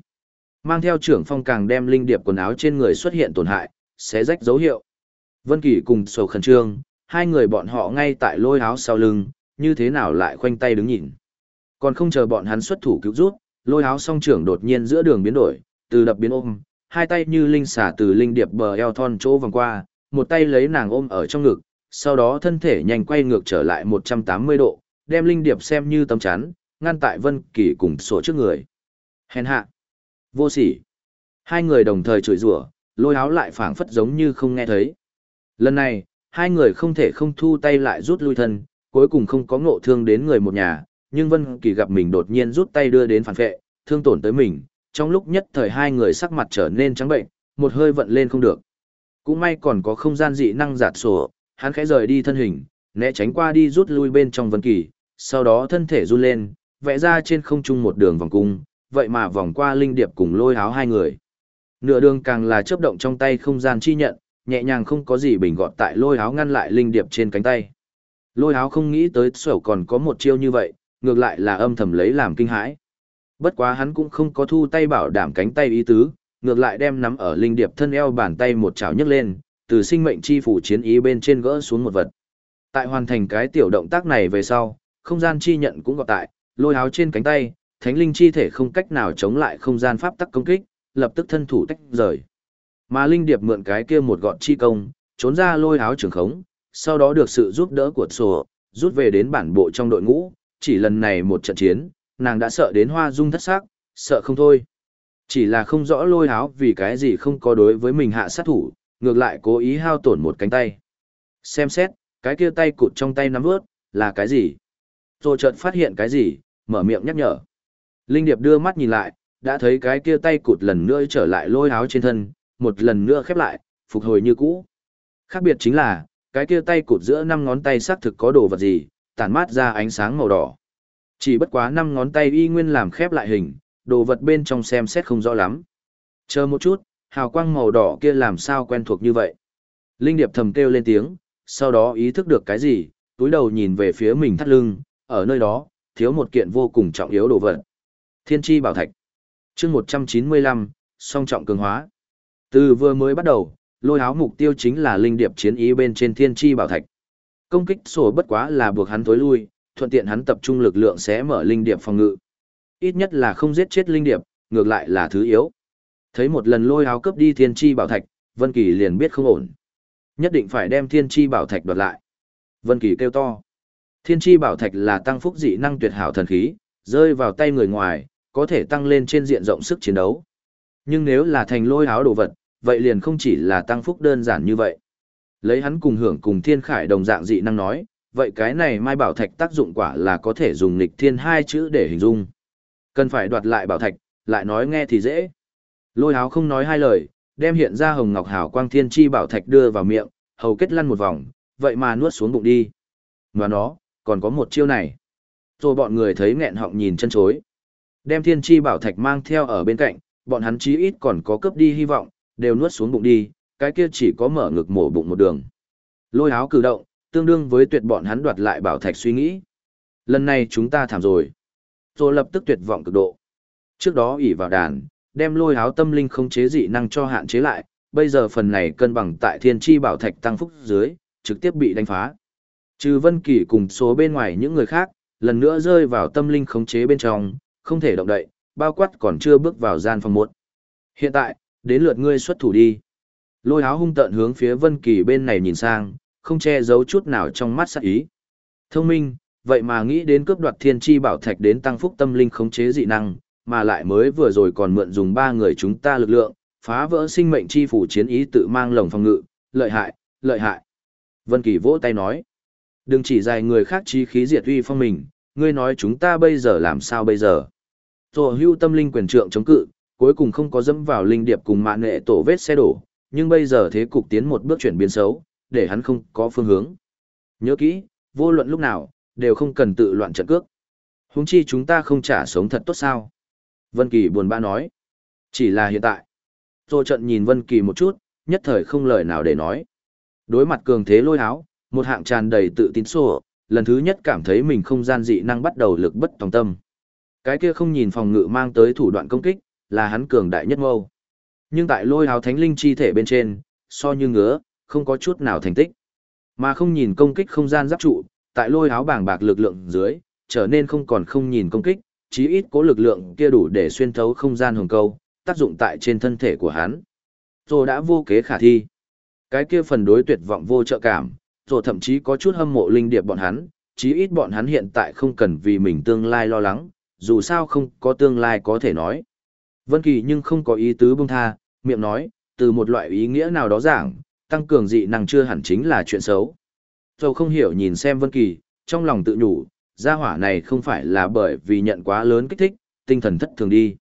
A: Mang theo trưởng phong càng đem linh điệp quần áo trên người xuất hiện tổn hại, xé rách dấu hiệu. Vân Kỳ cùng sầu khẩn trương, hai người bọn họ ngay tại lôi áo sau lưng, như thế nào lại khoanh tay đứng nhìn. Còn không chờ bọn hắn xuất thủ cứu rút, lôi áo song trưởng đột nhiên giữa đường biến đổi, từ đập biến ôm, hai tay như linh xả từ linh điệp bờ eo thon chỗ vòng qua, một tay lấy nàng ôm ở trong ngực, sau đó thân thể nhanh quay ngược trở lại 180 độ, đem linh điệp xem như tấm chắn, ngăn tại Vân Kỳ cùng sổ trước người. Hèn hạ, vô sỉ. Hai người đồng thời chửi rủa, lôi áo lại phảng phất giống như không nghe thấy. Lần này, hai người không thể không thu tay lại rút lui thân, cuối cùng không có ngộ thương đến người một nhà, nhưng Vân Kỳ gặp mình đột nhiên rút tay đưa đến phản vệ, thương tổn tới mình, trong lúc nhất thời hai người sắc mặt trở nên trắng bệnh, một hơi vận lên không được. Cũng may còn có không gian dị năng giạt sổ, hắn khẽ rời đi thân hình, né tránh qua đi rút lui bên trong Vân Kỳ, sau đó thân thể run lên, vẽ ra trên không trung một đường vòng cung, vậy mà vòng qua linh điệp cùng lôi áo hai người. Nửa đường càng là chớp động trong tay không gian chi nhận, nhẹ nhàng không có gì bình gọn tại lôi áo ngăn lại linh điệp trên cánh tay. Lôi áo không nghĩ tới sổ còn có một chiêu như vậy, ngược lại là âm thầm lấy làm kinh hãi. Bất quá hắn cũng không có thu tay bảo đảm cánh tay ý tứ, ngược lại đem nắm ở linh điệp thân eo bàn tay một chảo nhấc lên, từ sinh mệnh chi phủ chiến ý bên trên gỡ xuống một vật. Tại hoàn thành cái tiểu động tác này về sau, không gian chi nhận cũng gọi tại, lôi áo trên cánh tay, thánh linh chi thể không cách nào chống lại không gian pháp tắc công kích, lập tức thân thủ tách rời. Mà linh điệp mượn cái kia một gọn chi công, trốn ra lôi áo trường khống, sau đó được sự giúp đỡ của sổ, rút về đến bản bộ trong đội ngũ, chỉ lần này một trận chiến, nàng đã sợ đến hoa dung thất sắc, sợ không thôi. Chỉ là không rõ lôi háo vì cái gì không có đối với mình hạ sát thủ, ngược lại cố ý hao tổn một cánh tay. Xem xét, cái kia tay cụt trong tay nắm vớt, là cái gì? Rồi chợt phát hiện cái gì, mở miệng nhắc nhở. Linh Điệp đưa mắt nhìn lại, đã thấy cái kia tay cụt lần nữa trở lại lôi áo trên thân, một lần nữa khép lại, phục hồi như cũ. Khác biệt chính là, cái kia tay cụt giữa năm ngón tay xác thực có đồ vật gì, tản mát ra ánh sáng màu đỏ. Chỉ bất quá năm ngón tay y nguyên làm khép lại hình, đồ vật bên trong xem xét không rõ lắm. Chờ một chút, hào quang màu đỏ kia làm sao quen thuộc như vậy. Linh Điệp thầm kêu lên tiếng, sau đó ý thức được cái gì, túi đầu nhìn về phía mình thắt lưng, ở nơi đó, thiếu một kiện vô cùng trọng yếu đồ vật. Thiên tri bảo thạch. chương 195, song trọng cường hóa. Từ vừa mới bắt đầu, lôi áo mục tiêu chính là linh điệp chiến ý bên trên thiên tri bảo thạch. Công kích sổ bất quá là buộc hắn tối lui, thuận tiện hắn tập trung lực lượng sẽ mở linh điệp phòng ngự. Ít nhất là không giết chết linh điệp, ngược lại là thứ yếu. Thấy một lần lôi áo cướp đi thiên tri bảo thạch, Vân Kỳ liền biết không ổn. Nhất định phải đem thiên tri bảo thạch đoạt lại. Vân Kỳ kêu to. Thiên tri bảo thạch là tăng phúc dị năng tuyệt hảo thần khí, rơi vào tay người ngoài, có thể tăng lên trên diện rộng sức chiến đấu. Nhưng nếu là thành lôi áo đồ vật, vậy liền không chỉ là tăng phúc đơn giản như vậy. Lấy hắn cùng hưởng cùng thiên khải đồng dạng dị năng nói, vậy cái này mai bảo thạch tác dụng quả là có thể dùng nghịch thiên hai chữ để hình dung. Cần phải đoạt lại bảo thạch, lại nói nghe thì dễ. Lôi áo không nói hai lời, đem hiện ra hồng ngọc hào quang thiên chi bảo thạch đưa vào miệng, hầu kết lăn một vòng, vậy mà nuốt xuống bụng đi. ngoài nó, còn có một chiêu này. Rồi bọn người thấy nghẹn họng nhìn chân chối. Đem thiên chi bảo thạch mang theo ở bên cạnh, bọn hắn chí ít còn có cướp đi hy vọng, đều nuốt xuống bụng đi, cái kia chỉ có mở ngực mổ bụng một đường. Lôi áo cử động, tương đương với tuyệt bọn hắn đoạt lại bảo thạch suy nghĩ. Lần này chúng ta thảm rồi. Rồi lập tức tuyệt vọng cực độ. Trước đó ỉ vào đàn, đem lôi áo tâm linh không chế dị năng cho hạn chế lại, bây giờ phần này cân bằng tại thiên chi bảo thạch tăng phúc dưới, trực tiếp bị đánh phá. Trừ Vân Kỳ cùng số bên ngoài những người khác, lần nữa rơi vào tâm linh khống chế bên trong, không thể động đậy, bao quát còn chưa bước vào gian phòng một. Hiện tại, đến lượt ngươi xuất thủ đi. Lôi áo hung tợn hướng phía Vân Kỳ bên này nhìn sang, không che giấu chút nào trong mắt sắc ý. Thông minh, vậy mà nghĩ đến cướp đoạt thiên chi bảo thạch đến tăng phúc tâm linh khống chế dị năng, mà lại mới vừa rồi còn mượn dùng ba người chúng ta lực lượng, phá vỡ sinh mệnh chi phủ chiến ý tự mang lồng phòng ngự, lợi hại, lợi hại. Vân Kỳ vỗ tay nói, đừng chỉ dài người khác chi khí diệt uy phong mình, ngươi nói chúng ta bây giờ làm sao bây giờ. Tổ hưu tâm linh quyền trượng chống cự, cuối cùng không có dẫm vào linh điệp cùng mạng nghệ tổ vết xe đổ, nhưng bây giờ thế cục tiến một bước chuyển biến xấu, để hắn không có phương hướng. Nhớ kỹ, vô luận lúc nào, đều không cần tự loạn trận cước. Huống chi chúng ta không trả sống thật tốt sao? Vân Kỳ buồn bã nói. Chỉ là hiện tại. Tô trận nhìn Vân Kỳ một chút, nhất thời không lời nào để nói. Đối mặt cường thế lôi háo, một hạng tràn đầy tự tin sổ, lần thứ nhất cảm thấy mình không gian dị năng bắt đầu lực bất tòng tâm. Cái kia không nhìn phòng ngự mang tới thủ đoạn công kích, là hắn cường đại nhất mâu. Nhưng tại lôi háo thánh linh chi thể bên trên, so như ngứa, không có chút nào thành tích. Mà không nhìn công kích không gian giáp trụ, tại lôi háo bảng bạc lực lượng dưới, trở nên không còn không nhìn công kích, chí ít cố lực lượng kia đủ để xuyên thấu không gian hồng câu, tác dụng tại trên thân thể của hắn. Rồi đã vô kế khả thi. Cái kia phần đối tuyệt vọng vô trợ cảm, rồi thậm chí có chút hâm mộ linh điệp bọn hắn, chí ít bọn hắn hiện tại không cần vì mình tương lai lo lắng, dù sao không có tương lai có thể nói. Vân Kỳ nhưng không có ý tứ buông tha, miệng nói, từ một loại ý nghĩa nào đó giảng, tăng cường dị năng chưa hẳn chính là chuyện xấu. Dầu không hiểu nhìn xem Vân Kỳ, trong lòng tự nhủ, gia hỏa này không phải là bởi vì nhận quá lớn kích thích, tinh thần thất thường đi.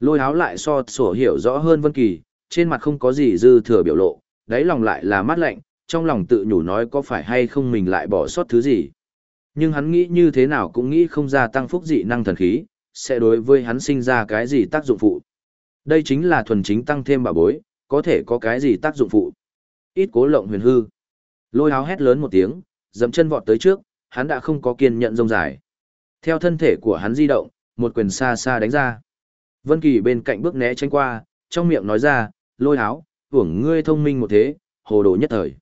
A: Lôi áo lại so sổ hiểu rõ hơn Vân Kỳ, trên mặt không có gì dư thừa biểu lộ, đáy lòng lại là mát lạnh, trong lòng tự nhủ nói có phải hay không mình lại bỏ sót thứ gì. Nhưng hắn nghĩ như thế nào cũng nghĩ không ra tăng phúc dị năng thần khí, sẽ đối với hắn sinh ra cái gì tác dụng phụ. Đây chính là thuần chính tăng thêm bảo bối, có thể có cái gì tác dụng phụ. Ít cố lộng huyền hư. Lôi háo hét lớn một tiếng, dậm chân vọt tới trước, hắn đã không có kiên nhận rông dài. Theo thân thể của hắn di động, một quyền xa xa đánh ra. Vân Kỳ bên cạnh bước né tránh qua, trong miệng nói ra, lôi háo, hưởng ngươi thông minh một thế, hồ đồ nhất thời.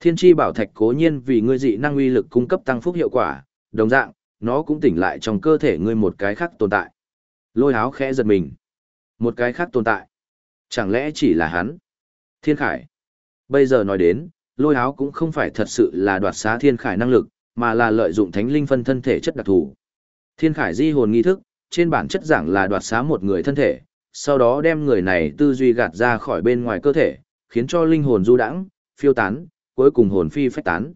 A: Thiên tri bảo thạch cố nhiên vì ngươi dị năng uy lực cung cấp tăng phúc hiệu quả, đồng dạng, nó cũng tỉnh lại trong cơ thể ngươi một cái khác tồn tại. Lôi háo khẽ giật mình. Một cái khác tồn tại. Chẳng lẽ chỉ là hắn? Thiên Khải. Bây giờ nói đến, lôi áo cũng không phải thật sự là đoạt xá Thiên Khải năng lực, mà là lợi dụng thánh linh phân thân thể chất đặc thù. Thiên Khải di hồn nghi thức, trên bản chất giảng là đoạt xá một người thân thể, sau đó đem người này tư duy gạt ra khỏi bên ngoài cơ thể, khiến cho linh hồn du đãng, phiêu tán, cuối cùng hồn phi phách tán.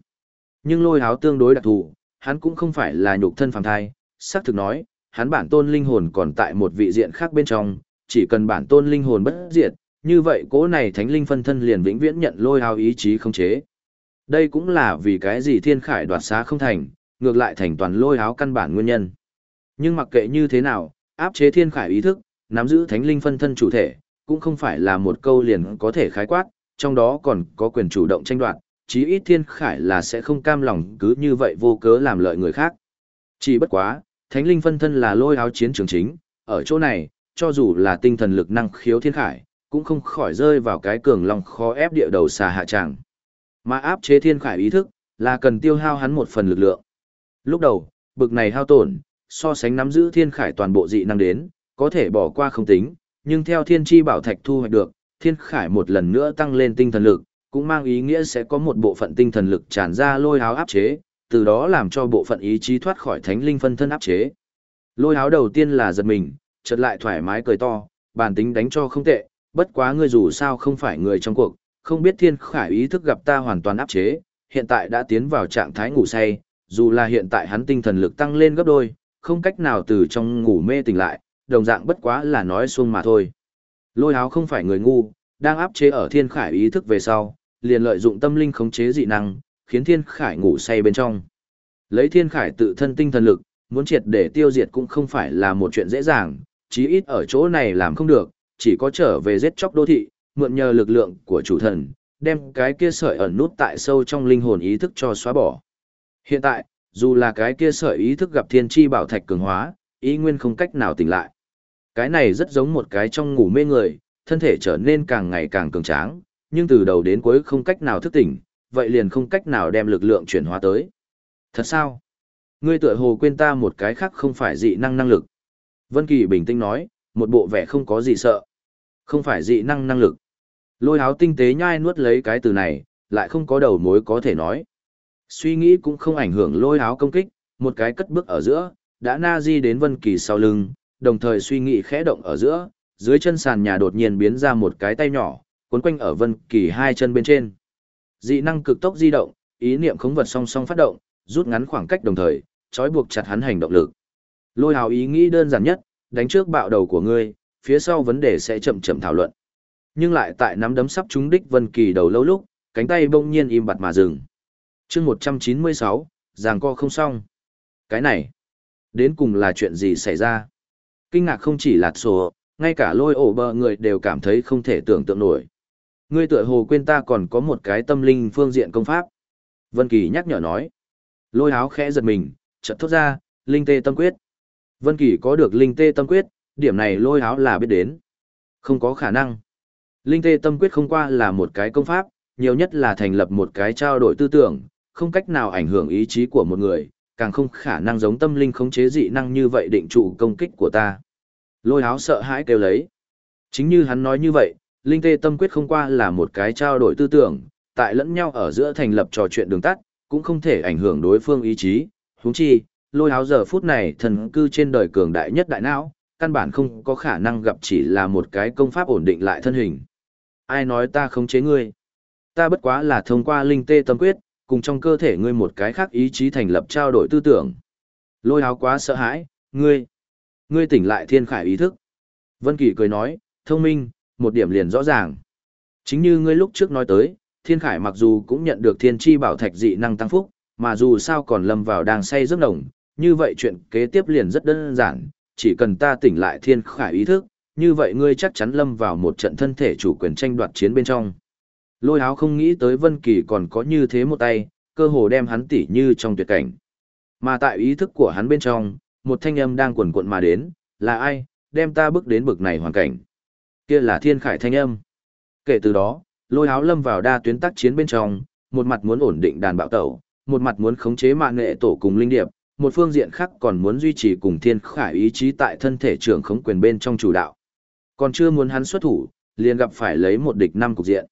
A: Nhưng lôi háo tương đối đặc thù, hắn cũng không phải là nhục thân phàm thai, xác thực nói, hắn bản tôn linh hồn còn tại một vị diện khác bên trong, chỉ cần bản tôn linh hồn bất diệt, như vậy cố này thánh linh phân thân liền vĩnh viễn nhận lôi hào ý chí không chế. Đây cũng là vì cái gì thiên khải đoạt xá không thành, ngược lại thành toàn lôi háo căn bản nguyên nhân. Nhưng mặc kệ như thế nào, áp chế thiên khải ý thức, nắm giữ thánh linh phân thân chủ thể, cũng không phải là một câu liền có thể khái quát, trong đó còn có quyền chủ động tranh đoạt, chí ít thiên khải là sẽ không cam lòng cứ như vậy vô cớ làm lợi người khác. Chỉ bất quá, thánh linh phân thân là lôi áo chiến trường chính, ở chỗ này, cho dù là tinh thần lực năng khiếu thiên khải, cũng không khỏi rơi vào cái cường lòng khó ép địa đầu xà hạ tràng. Mà áp chế thiên khải ý thức, là cần tiêu hao hắn một phần lực lượng. Lúc đầu, bực này hao tổn, so sánh nắm giữ thiên khải toàn bộ dị năng đến, có thể bỏ qua không tính, nhưng theo thiên chi bảo thạch thu hoạch được, thiên khải một lần nữa tăng lên tinh thần lực, cũng mang ý nghĩa sẽ có một bộ phận tinh thần lực tràn ra lôi háo áp chế, từ đó làm cho bộ phận ý chí thoát khỏi thánh linh phân thân áp chế. Lôi háo đầu tiên là giật mình, chợt lại thoải mái cười to, bản tính đánh cho không tệ, bất quá ngươi dù sao không phải người trong cuộc, không biết thiên khải ý thức gặp ta hoàn toàn áp chế, hiện tại đã tiến vào trạng thái ngủ say, dù là hiện tại hắn tinh thần lực tăng lên gấp đôi, không cách nào từ trong ngủ mê tỉnh lại, đồng dạng bất quá là nói xuông mà thôi. Lôi Áo không phải người ngu, đang áp chế ở thiên khải ý thức về sau, liền lợi dụng tâm linh khống chế dị năng, khiến thiên khải ngủ say bên trong. Lấy thiên khải tự thân tinh thần lực, muốn triệt để tiêu diệt cũng không phải là một chuyện dễ dàng, chí ít ở chỗ này làm không được, chỉ có trở về giết chóc đô thị, mượn nhờ lực lượng của chủ thần, đem cái kia sợi ẩn nút tại sâu trong linh hồn ý thức cho xóa bỏ. Hiện tại, dù là cái kia sợi ý thức gặp thiên chi bảo thạch cường hóa, ý nguyên không cách nào tỉnh lại. Cái này rất giống một cái trong ngủ mê người, thân thể trở nên càng ngày càng cường tráng, nhưng từ đầu đến cuối không cách nào thức tỉnh, vậy liền không cách nào đem lực lượng chuyển hóa tới. Thật sao? Ngươi tựa hồ quên ta một cái khác không phải dị năng năng lực. Vân Kỳ bình tĩnh nói, một bộ vẻ không có gì sợ. Không phải dị năng năng lực. Lôi háo tinh tế nhai nuốt lấy cái từ này, lại không có đầu mối có thể nói. Suy nghĩ cũng không ảnh hưởng lôi háo công kích, một cái cất bước ở giữa, đã na di đến Vân Kỳ sau lưng, đồng thời suy nghĩ khẽ động ở giữa, dưới chân sàn nhà đột nhiên biến ra một cái tay nhỏ, cuốn quanh ở Vân Kỳ hai chân bên trên. Dị năng cực tốc di động, ý niệm khống vật song song phát động, rút ngắn khoảng cách đồng thời, trói buộc chặt hắn hành động lực. Lôi hào ý nghĩ đơn giản nhất, đánh trước bạo đầu của ngươi, phía sau vấn đề sẽ chậm chậm thảo luận. Nhưng lại tại nắm đấm sắp trúng đích Vân Kỳ đầu lâu lúc, cánh tay bỗng nhiên im bặt mà dừng. Chương 196, giằng co không xong. Cái này, đến cùng là chuyện gì xảy ra? Kinh ngạc không chỉ là sổ, ngay cả lôi ổ bờ người đều cảm thấy không thể tưởng tượng nổi. Ngươi tựa hồ quên ta còn có một cái tâm linh phương diện công pháp. Vân Kỳ nhắc nhở nói. Lôi áo khẽ giật mình, chợt thốt ra, linh tê tâm quyết. Vân Kỳ có được linh tê tâm quyết, điểm này lôi Háo là biết đến. Không có khả năng. Linh tê tâm quyết không qua là một cái công pháp, nhiều nhất là thành lập một cái trao đổi tư tưởng, không cách nào ảnh hưởng ý chí của một người, càng không khả năng giống tâm linh khống chế dị năng như vậy định trụ công kích của ta. Lôi Háo sợ hãi kêu lấy. Chính như hắn nói như vậy, linh tê tâm quyết không qua là một cái trao đổi tư tưởng, tại lẫn nhau ở giữa thành lập trò chuyện đường tắt, cũng không thể ảnh hưởng đối phương ý chí. Huống chi, lôi háo giờ phút này thần cư trên đời cường đại nhất đại não, căn bản không có khả năng gặp chỉ là một cái công pháp ổn định lại thân hình. Ai nói ta không chế ngươi? Ta bất quá là thông qua linh tê tâm quyết, cùng trong cơ thể ngươi một cái khác ý chí thành lập trao đổi tư tưởng. Lôi háo quá sợ hãi, ngươi, ngươi tỉnh lại thiên khải ý thức. Vân Kỳ cười nói, thông minh, một điểm liền rõ ràng. Chính như ngươi lúc trước nói tới, thiên khải mặc dù cũng nhận được thiên chi bảo thạch dị năng tăng phúc, mà dù sao còn lâm vào đang say giấc nồng, như vậy chuyện kế tiếp liền rất đơn giản, chỉ cần ta tỉnh lại thiên khải ý thức, như vậy ngươi chắc chắn lâm vào một trận thân thể chủ quyền tranh đoạt chiến bên trong. Lôi áo không nghĩ tới Vân Kỳ còn có như thế một tay, cơ hồ đem hắn tỉ như trong tuyệt cảnh. Mà tại ý thức của hắn bên trong, một thanh âm đang quần quận mà đến, là ai, đem ta bước đến bực này hoàn cảnh. Kia là thiên khải thanh âm. Kể từ đó, lôi áo lâm vào đa tuyến tác chiến bên trong, một mặt muốn ổn định đàn bạo tẩu, một mặt muốn khống chế mạng nghệ tổ cùng linh điệp, một phương diện khác còn muốn duy trì cùng thiên khải ý chí tại thân thể trưởng khống quyền bên trong chủ đạo. Còn chưa muốn hắn xuất thủ, liền gặp phải lấy một địch năm cục diện.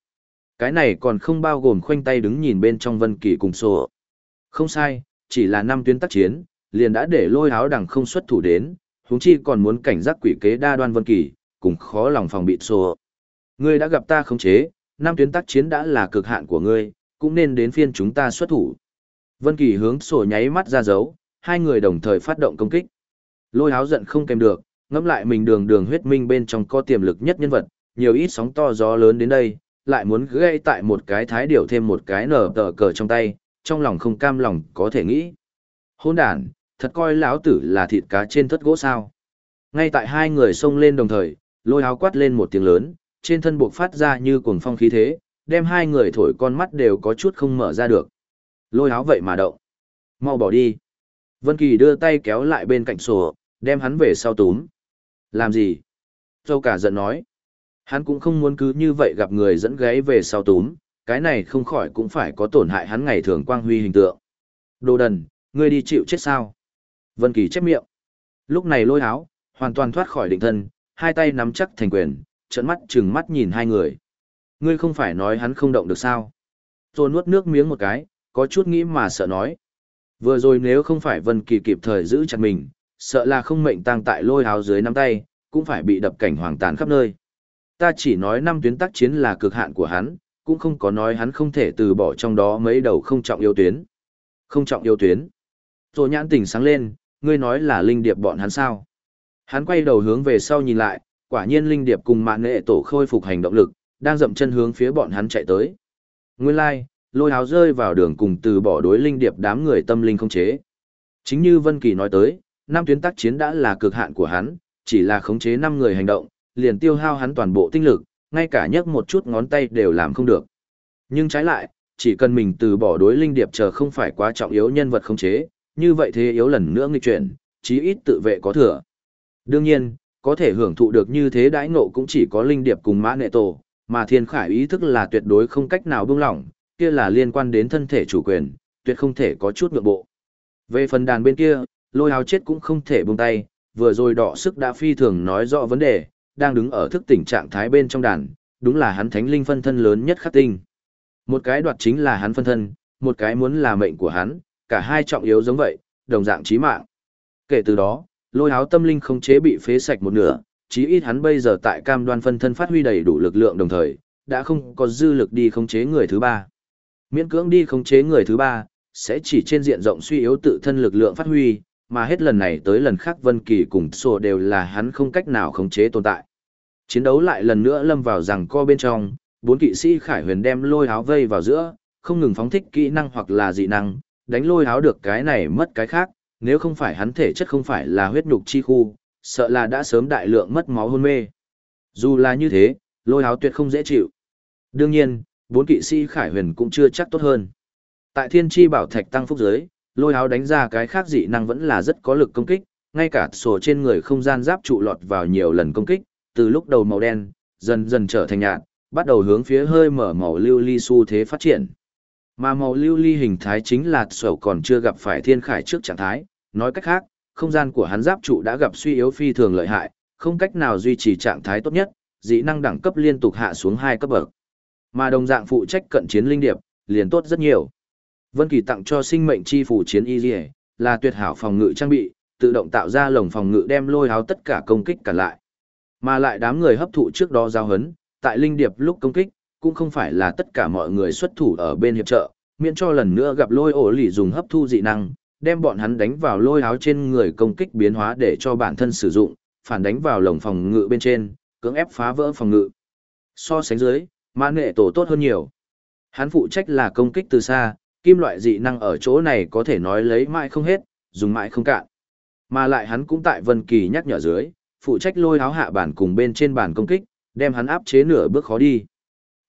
A: Cái này còn không bao gồm khoanh tay đứng nhìn bên trong vân kỳ cùng sổ. Không sai, chỉ là năm tuyến tác chiến, liền đã để lôi áo đằng không xuất thủ đến, huống chi còn muốn cảnh giác quỷ kế đa đoan vân kỳ, cùng khó lòng phòng bị sổ. Ngươi đã gặp ta khống chế, năm tuyến tác chiến đã là cực hạn của ngươi, cũng nên đến phiên chúng ta xuất thủ. Vân Kỳ hướng sổ nháy mắt ra dấu, hai người đồng thời phát động công kích. Lôi háo giận không kèm được, ngẫm lại mình đường đường huyết minh bên trong có tiềm lực nhất nhân vật, nhiều ít sóng to gió lớn đến đây, lại muốn gây tại một cái thái điểu thêm một cái nở tờ cờ trong tay, trong lòng không cam lòng có thể nghĩ. Hôn đàn, thật coi lão tử là thịt cá trên thất gỗ sao. Ngay tại hai người xông lên đồng thời, lôi háo quát lên một tiếng lớn, trên thân buộc phát ra như cuồng phong khí thế, đem hai người thổi con mắt đều có chút không mở ra được. Lôi háo vậy mà động. Mau bỏ đi. Vân Kỳ đưa tay kéo lại bên cạnh sổ, đem hắn về sau túm. Làm gì? Châu cả giận nói. Hắn cũng không muốn cứ như vậy gặp người dẫn gáy về sau túm, cái này không khỏi cũng phải có tổn hại hắn ngày thường quang huy hình tượng. Đồ đần, ngươi đi chịu chết sao? Vân Kỳ chép miệng. Lúc này lôi áo, hoàn toàn thoát khỏi định thân, hai tay nắm chắc thành quyền, trợn mắt trừng mắt nhìn hai người. Ngươi không phải nói hắn không động được sao? Rồi nuốt nước miếng một cái, có chút nghĩ mà sợ nói. Vừa rồi nếu không phải Vân Kỳ kịp thời giữ chặt mình, sợ là không mệnh tang tại lôi áo dưới nắm tay, cũng phải bị đập cảnh hoàng tàn khắp nơi. Ta chỉ nói năm tuyến tác chiến là cực hạn của hắn, cũng không có nói hắn không thể từ bỏ trong đó mấy đầu không trọng yêu tuyến. Không trọng yêu tuyến. Tô nhãn tỉnh sáng lên, ngươi nói là linh điệp bọn hắn sao. Hắn quay đầu hướng về sau nhìn lại, quả nhiên linh điệp cùng mạng nghệ tổ khôi phục hành động lực, đang dậm chân hướng phía bọn hắn chạy tới. Nguyên lai, like, lôi háo rơi vào đường cùng từ bỏ đối linh điệp đám người tâm linh không chế. Chính như Vân Kỳ nói tới, năm tuyến tác chiến đã là cực hạn của hắn, chỉ là khống chế năm người hành động, liền tiêu hao hắn toàn bộ tinh lực, ngay cả nhấc một chút ngón tay đều làm không được. Nhưng trái lại, chỉ cần mình từ bỏ đối linh điệp chờ không phải quá trọng yếu nhân vật khống chế, như vậy thế yếu lần nữa nghịch chuyển, chí ít tự vệ có thừa. Đương nhiên, có thể hưởng thụ được như thế đãi ngộ cũng chỉ có linh điệp cùng mã nệ tổ, mà thiên khải ý thức là tuyệt đối không cách nào buông lỏng, kia là liên quan đến thân thể chủ quyền, tuyệt không thể có chút nhượng bộ. Về phần đàn bên kia, lôi hào chết cũng không thể buông tay, vừa rồi đỏ sức đã phi thường nói rõ vấn đề, đang đứng ở thức tỉnh trạng thái bên trong đàn, đúng là hắn thánh linh phân thân lớn nhất khắc tinh. Một cái đoạt chính là hắn phân thân, một cái muốn là mệnh của hắn, cả hai trọng yếu giống vậy, đồng dạng chí mạng. Kể từ đó, lôi háo tâm linh không chế bị phế sạch một nửa, chí ít hắn bây giờ tại cam đoan phân thân phát huy đầy đủ lực lượng đồng thời, đã không có dư lực đi khống chế người thứ ba. Miễn cưỡng đi khống chế người thứ ba, sẽ chỉ trên diện rộng suy yếu tự thân lực lượng phát huy, mà hết lần này tới lần khác Vân Kỳ cùng Sổ đều là hắn không cách nào khống chế tồn tại. Chiến đấu lại lần nữa lâm vào rằng co bên trong, bốn kỵ sĩ Khải Huyền đem lôi áo vây vào giữa, không ngừng phóng thích kỹ năng hoặc là dị năng, đánh lôi áo được cái này mất cái khác, nếu không phải hắn thể chất không phải là huyết nhục chi khu, sợ là đã sớm đại lượng mất máu hôn mê. Dù là như thế, lôi áo tuyệt không dễ chịu. Đương nhiên, bốn kỵ sĩ Khải Huyền cũng chưa chắc tốt hơn. Tại Thiên Chi Bảo Thạch tăng phúc giới, lôi áo đánh ra cái khác dị năng vẫn là rất có lực công kích, ngay cả sổ trên người không gian giáp trụ lọt vào nhiều lần công kích, từ lúc đầu màu đen, dần dần trở thành nhạt, bắt đầu hướng phía hơi mở màu lưu ly xu thế phát triển. Mà màu lưu ly hình thái chính là sổ còn chưa gặp phải thiên khải trước trạng thái, nói cách khác, không gian của hắn giáp trụ đã gặp suy yếu phi thường lợi hại, không cách nào duy trì trạng thái tốt nhất, dị năng đẳng cấp liên tục hạ xuống hai cấp bậc. Mà đồng dạng phụ trách cận chiến linh điệp, liền tốt rất nhiều. Vân Kỳ tặng cho sinh mệnh chi phủ chiến y liễu, là tuyệt hảo phòng ngự trang bị, tự động tạo ra lồng phòng ngự đem lôi háo tất cả công kích cả lại. Mà lại đám người hấp thụ trước đó giao hấn, tại linh điệp lúc công kích, cũng không phải là tất cả mọi người xuất thủ ở bên hiệp trợ, miễn cho lần nữa gặp lôi ổ lì dùng hấp thu dị năng, đem bọn hắn đánh vào lôi áo trên người công kích biến hóa để cho bản thân sử dụng, phản đánh vào lồng phòng ngự bên trên, cưỡng ép phá vỡ phòng ngự. So sánh dưới, mã nghệ tổ tốt hơn nhiều. Hắn phụ trách là công kích từ xa, kim loại dị năng ở chỗ này có thể nói lấy mãi không hết, dùng mãi không cạn. Mà lại hắn cũng tại Vân Kỳ nhắc nhở dưới, phụ trách lôi háo hạ bản cùng bên trên bản công kích, đem hắn áp chế nửa bước khó đi.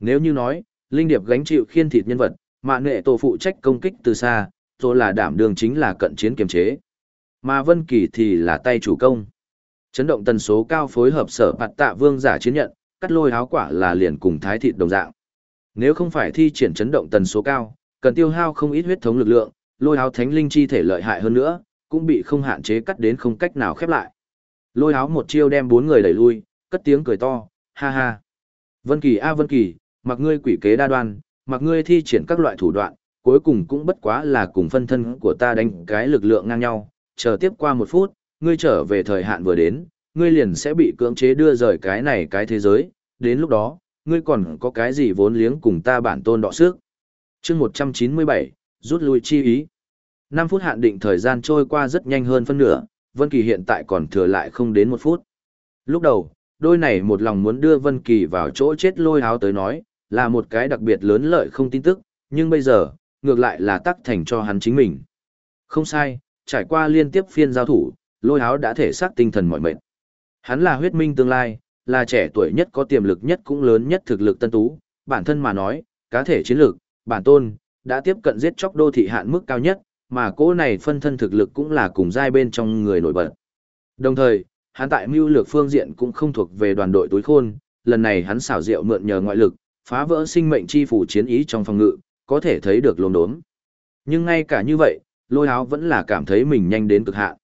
A: Nếu như nói, Linh Điệp gánh chịu khiên thịt nhân vật, mạng nghệ tổ phụ trách công kích từ xa, rồi là đảm đường chính là cận chiến kiềm chế. Mà Vân Kỳ thì là tay chủ công. Chấn động tần số cao phối hợp sở bạt tạ vương giả chiến nhận, cắt lôi áo quả là liền cùng thái thịt đồng dạng. Nếu không phải thi triển chấn động tần số cao, cần tiêu hao không ít huyết thống lực lượng, lôi áo thánh linh chi thể lợi hại hơn nữa, cũng bị không hạn chế cắt đến không cách nào khép lại. Lôi áo một chiêu đem bốn người đẩy lui, cất tiếng cười to, ha ha. Vân Kỳ a Vân Kỳ, mặc ngươi quỷ kế đa đoan, mặc ngươi thi triển các loại thủ đoạn, cuối cùng cũng bất quá là cùng phân thân của ta đánh cái lực lượng ngang nhau, chờ tiếp qua một phút, ngươi trở về thời hạn vừa đến, ngươi liền sẽ bị cưỡng chế đưa rời cái này cái thế giới, đến lúc đó, ngươi còn có cái gì vốn liếng cùng ta bản tôn đọ sức. chương 197, rút lui chi ý. 5 phút hạn định thời gian trôi qua rất nhanh hơn phân nửa, Vân Kỳ hiện tại còn thừa lại không đến một phút. Lúc đầu, đôi này một lòng muốn đưa Vân Kỳ vào chỗ chết lôi háo tới nói, là một cái đặc biệt lớn lợi không tin tức, nhưng bây giờ, ngược lại là tắc thành cho hắn chính mình. Không sai, trải qua liên tiếp phiên giao thủ, lôi háo đã thể xác tinh thần mọi mệt. Hắn là huyết minh tương lai, là trẻ tuổi nhất có tiềm lực nhất cũng lớn nhất thực lực tân tú, bản thân mà nói, cá thể chiến lược, bản tôn, đã tiếp cận giết chóc đô thị hạn mức cao nhất, mà cỗ này phân thân thực lực cũng là cùng giai bên trong người nổi bật. Đồng thời, hắn tại mưu lược phương diện cũng không thuộc về đoàn đội túi khôn, lần này hắn xảo diệu mượn nhờ ngoại lực, phá vỡ sinh mệnh chi phủ chiến ý trong phòng ngự, có thể thấy được lồn đốm. Nhưng ngay cả như vậy, lôi áo vẫn là cảm thấy mình nhanh đến cực hạn.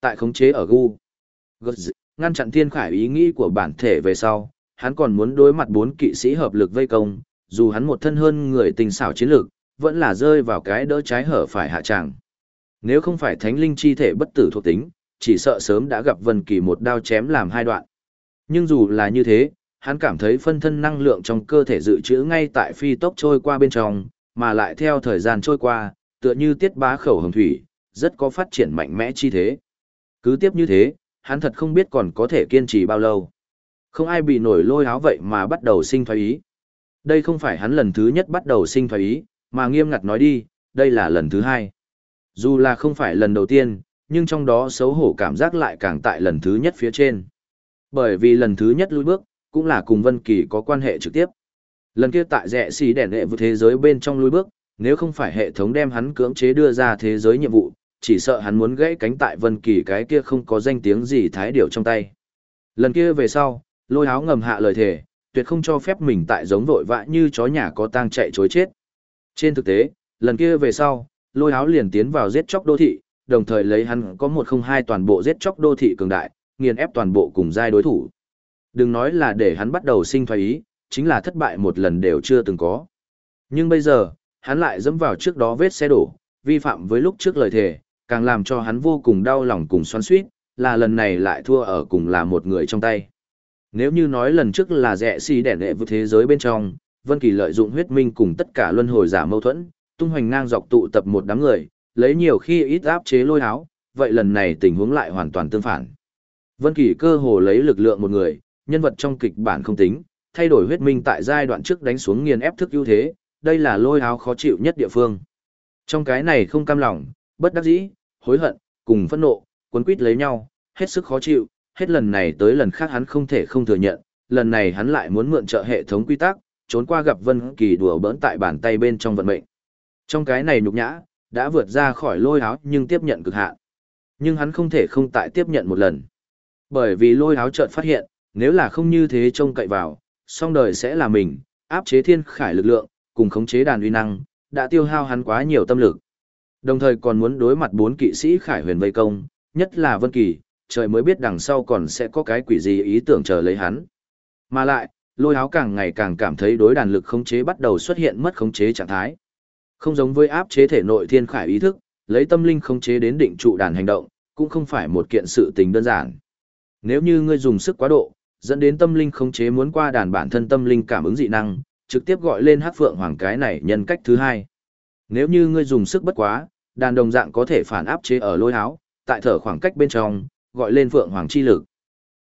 A: Tại khống chế ở gu, ngăn chặn thiên khải ý nghĩ của bản thể về sau, hắn còn muốn đối mặt bốn kỵ sĩ hợp lực vây công, dù hắn một thân hơn người tình xảo chiến lược, vẫn là rơi vào cái đỡ trái hở phải hạ tràng. Nếu không phải thánh linh chi thể bất tử thuộc tính, chỉ sợ sớm đã gặp Vân Kỳ một đao chém làm hai đoạn. Nhưng dù là như thế, hắn cảm thấy phân thân năng lượng trong cơ thể dự trữ ngay tại phi tốc trôi qua bên trong, mà lại theo thời gian trôi qua, tựa như tiết bá khẩu hồng thủy, rất có phát triển mạnh mẽ chi thế. Cứ tiếp như thế, hắn thật không biết còn có thể kiên trì bao lâu. Không ai bị nổi lôi áo vậy mà bắt đầu sinh thoái ý. Đây không phải hắn lần thứ nhất bắt đầu sinh thoái ý, mà nghiêm ngặt nói đi, đây là lần thứ hai. Dù là không phải lần đầu tiên, nhưng trong đó xấu hổ cảm giác lại càng tại lần thứ nhất phía trên. Bởi vì lần thứ nhất lùi bước, cũng là cùng Vân Kỳ có quan hệ trực tiếp. Lần kia tại rẽ xì đèn hệ vượt thế giới bên trong lùi bước, nếu không phải hệ thống đem hắn cưỡng chế đưa ra thế giới nhiệm vụ, chỉ sợ hắn muốn gãy cánh tại Vân Kỳ cái kia không có danh tiếng gì thái điều trong tay. Lần kia về sau, lôi áo ngầm hạ lời thề, tuyệt không cho phép mình tại giống vội vã như chó nhà có tang chạy chối chết. Trên thực tế, lần kia về sau, lôi áo liền tiến vào giết chóc đô thị, đồng thời lấy hắn có một không hai toàn bộ giết chóc đô thị cường đại, nghiền ép toàn bộ cùng giai đối thủ. Đừng nói là để hắn bắt đầu sinh thoái ý, chính là thất bại một lần đều chưa từng có. Nhưng bây giờ, hắn lại dẫm vào trước đó vết xe đổ, vi phạm với lúc trước lời thề, càng làm cho hắn vô cùng đau lòng cùng xoắn suýt, là lần này lại thua ở cùng là một người trong tay. Nếu như nói lần trước là rẻ xì đẻ đệ vượt thế giới bên trong, Vân Kỳ lợi dụng huyết minh cùng tất cả luân hồi giả mâu thuẫn, tung hoành ngang dọc tụ tập một đám người, lấy nhiều khi ít áp chế lôi háo, vậy lần này tình huống lại hoàn toàn tương phản. Vân Kỳ cơ hồ lấy lực lượng một người, nhân vật trong kịch bản không tính, thay đổi huyết minh tại giai đoạn trước đánh xuống nghiền ép thức ưu thế, đây là lôi háo khó chịu nhất địa phương. Trong cái này không cam lòng, bất đắc dĩ, hối hận, cùng phẫn nộ, cuốn quýt lấy nhau, hết sức khó chịu, hết lần này tới lần khác hắn không thể không thừa nhận, lần này hắn lại muốn mượn trợ hệ thống quy tắc, trốn qua gặp Vân Kỳ đùa bỡn tại bàn tay bên trong vận mệnh. Trong cái này nhục nhã, đã vượt ra khỏi lôi áo nhưng tiếp nhận cực hạn. Nhưng hắn không thể không tại tiếp nhận một lần. Bởi vì lôi áo chợt phát hiện, nếu là không như thế trông cậy vào, song đời sẽ là mình, áp chế thiên khải lực lượng, cùng khống chế đàn uy năng, đã tiêu hao hắn quá nhiều tâm lực. Đồng thời còn muốn đối mặt bốn kỵ sĩ khải huyền vây công, nhất là Vân Kỳ, trời mới biết đằng sau còn sẽ có cái quỷ gì ý tưởng chờ lấy hắn. Mà lại, lôi áo càng ngày càng cảm thấy đối đàn lực khống chế bắt đầu xuất hiện mất khống chế trạng thái. Không giống với áp chế thể nội thiên khải ý thức, lấy tâm linh khống chế đến định trụ đàn hành động, cũng không phải một kiện sự tình đơn giản. Nếu như ngươi dùng sức quá độ, dẫn đến tâm linh khống chế muốn qua đàn bản thân tâm linh cảm ứng dị năng, trực tiếp gọi lên hắc phượng hoàng cái này nhân cách thứ hai. Nếu như ngươi dùng sức bất quá, đàn đồng dạng có thể phản áp chế ở lôi háo, tại thở khoảng cách bên trong, gọi lên phượng hoàng chi lực.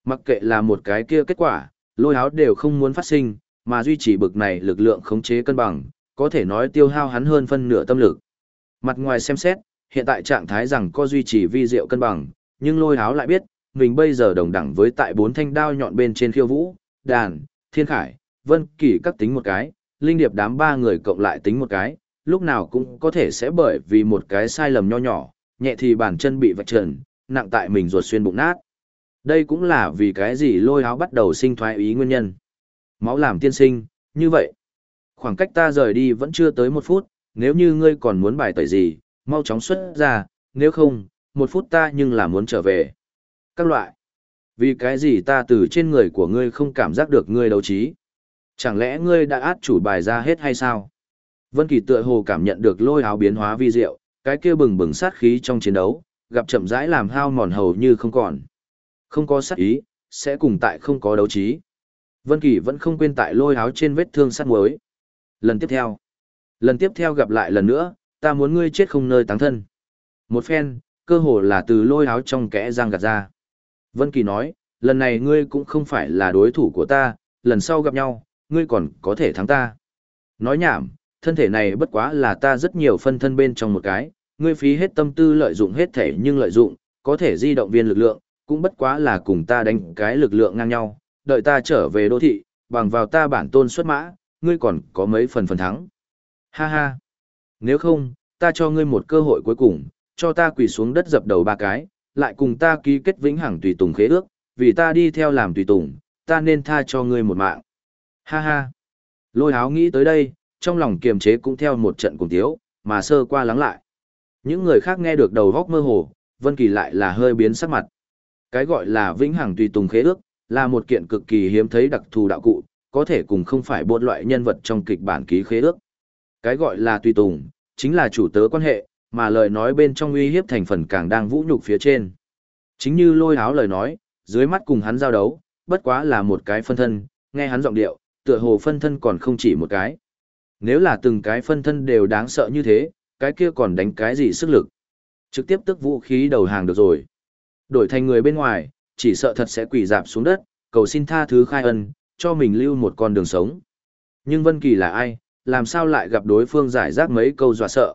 A: Mặc kệ là một cái kia kết quả, lôi háo đều không muốn phát sinh, mà duy trì bực này lực lượng khống chế cân bằng, có thể nói tiêu hao hắn hơn phân nửa tâm lực. Mặt ngoài xem xét, hiện tại trạng thái rằng có duy trì vi diệu cân bằng, nhưng lôi háo lại biết, mình bây giờ đồng đẳng với tại bốn thanh đao nhọn bên trên khiêu vũ, đàn, thiên khải, vân kỳ các tính một cái, linh điệp đám ba người cộng lại tính một cái, lúc nào cũng có thể sẽ bởi vì một cái sai lầm nho nhỏ, nhẹ thì bàn chân bị vạch trần, nặng tại mình ruột xuyên bụng nát. Đây cũng là vì cái gì lôi áo bắt đầu sinh thoái ý nguyên nhân. Máu làm tiên sinh, như vậy. Khoảng cách ta rời đi vẫn chưa tới một phút, nếu như ngươi còn muốn bài tẩy gì, mau chóng xuất ra, nếu không, một phút ta nhưng là muốn trở về. Các loại. Vì cái gì ta từ trên người của ngươi không cảm giác được ngươi đấu trí? Chẳng lẽ ngươi đã át chủ bài ra hết hay sao? Vân Kỳ tựa hồ cảm nhận được lôi áo biến hóa vi diệu, cái kia bừng bừng sát khí trong chiến đấu, gặp chậm rãi làm hao mòn hầu như không còn. Không có sát ý, sẽ cùng tại không có đấu trí. Vân Kỳ vẫn không quên tại lôi áo trên vết thương sát muối. Lần tiếp theo. Lần tiếp theo gặp lại lần nữa, ta muốn ngươi chết không nơi táng thân. Một phen, cơ hồ là từ lôi áo trong kẽ răng gạt ra. Vân Kỳ nói, lần này ngươi cũng không phải là đối thủ của ta, lần sau gặp nhau, ngươi còn có thể thắng ta. Nói nhảm, thân thể này bất quá là ta rất nhiều phân thân bên trong một cái, ngươi phí hết tâm tư lợi dụng hết thể nhưng lợi dụng, có thể di động viên lực lượng, cũng bất quá là cùng ta đánh cái lực lượng ngang nhau, đợi ta trở về đô thị, bằng vào ta bản tôn xuất mã, ngươi còn có mấy phần phần thắng. Ha ha. Nếu không, ta cho ngươi một cơ hội cuối cùng, cho ta quỳ xuống đất dập đầu ba cái, lại cùng ta ký kết vĩnh hằng tùy tùng khế ước, vì ta đi theo làm tùy tùng, ta nên tha cho ngươi một mạng. Ha ha. Lôi áo nghĩ tới đây, trong lòng kiềm chế cũng theo một trận cùng tiếu, mà sơ qua lắng lại. Những người khác nghe được đầu góc mơ hồ, Vân Kỳ lại là hơi biến sắc mặt. Cái gọi là vĩnh hằng tùy tùng khế ước, là một kiện cực kỳ hiếm thấy đặc thù đạo cụ, có thể cùng không phải bốn loại nhân vật trong kịch bản ký khế ước. Cái gọi là tùy tùng, chính là chủ tớ quan hệ, mà lời nói bên trong uy hiếp thành phần càng đang vũ nhục phía trên. Chính như lôi áo lời nói, dưới mắt cùng hắn giao đấu, bất quá là một cái phân thân, nghe hắn giọng điệu, tựa hồ phân thân còn không chỉ một cái. Nếu là từng cái phân thân đều đáng sợ như thế, cái kia còn đánh cái gì sức lực. Trực tiếp tức vũ khí đầu hàng được rồi. Đổi thành người bên ngoài, chỉ sợ thật sẽ quỳ dạp xuống đất, cầu xin tha thứ khai ân, cho mình lưu một con đường sống. Nhưng Vân Kỳ là ai, làm sao lại gặp đối phương giải rác mấy câu dọa sợ.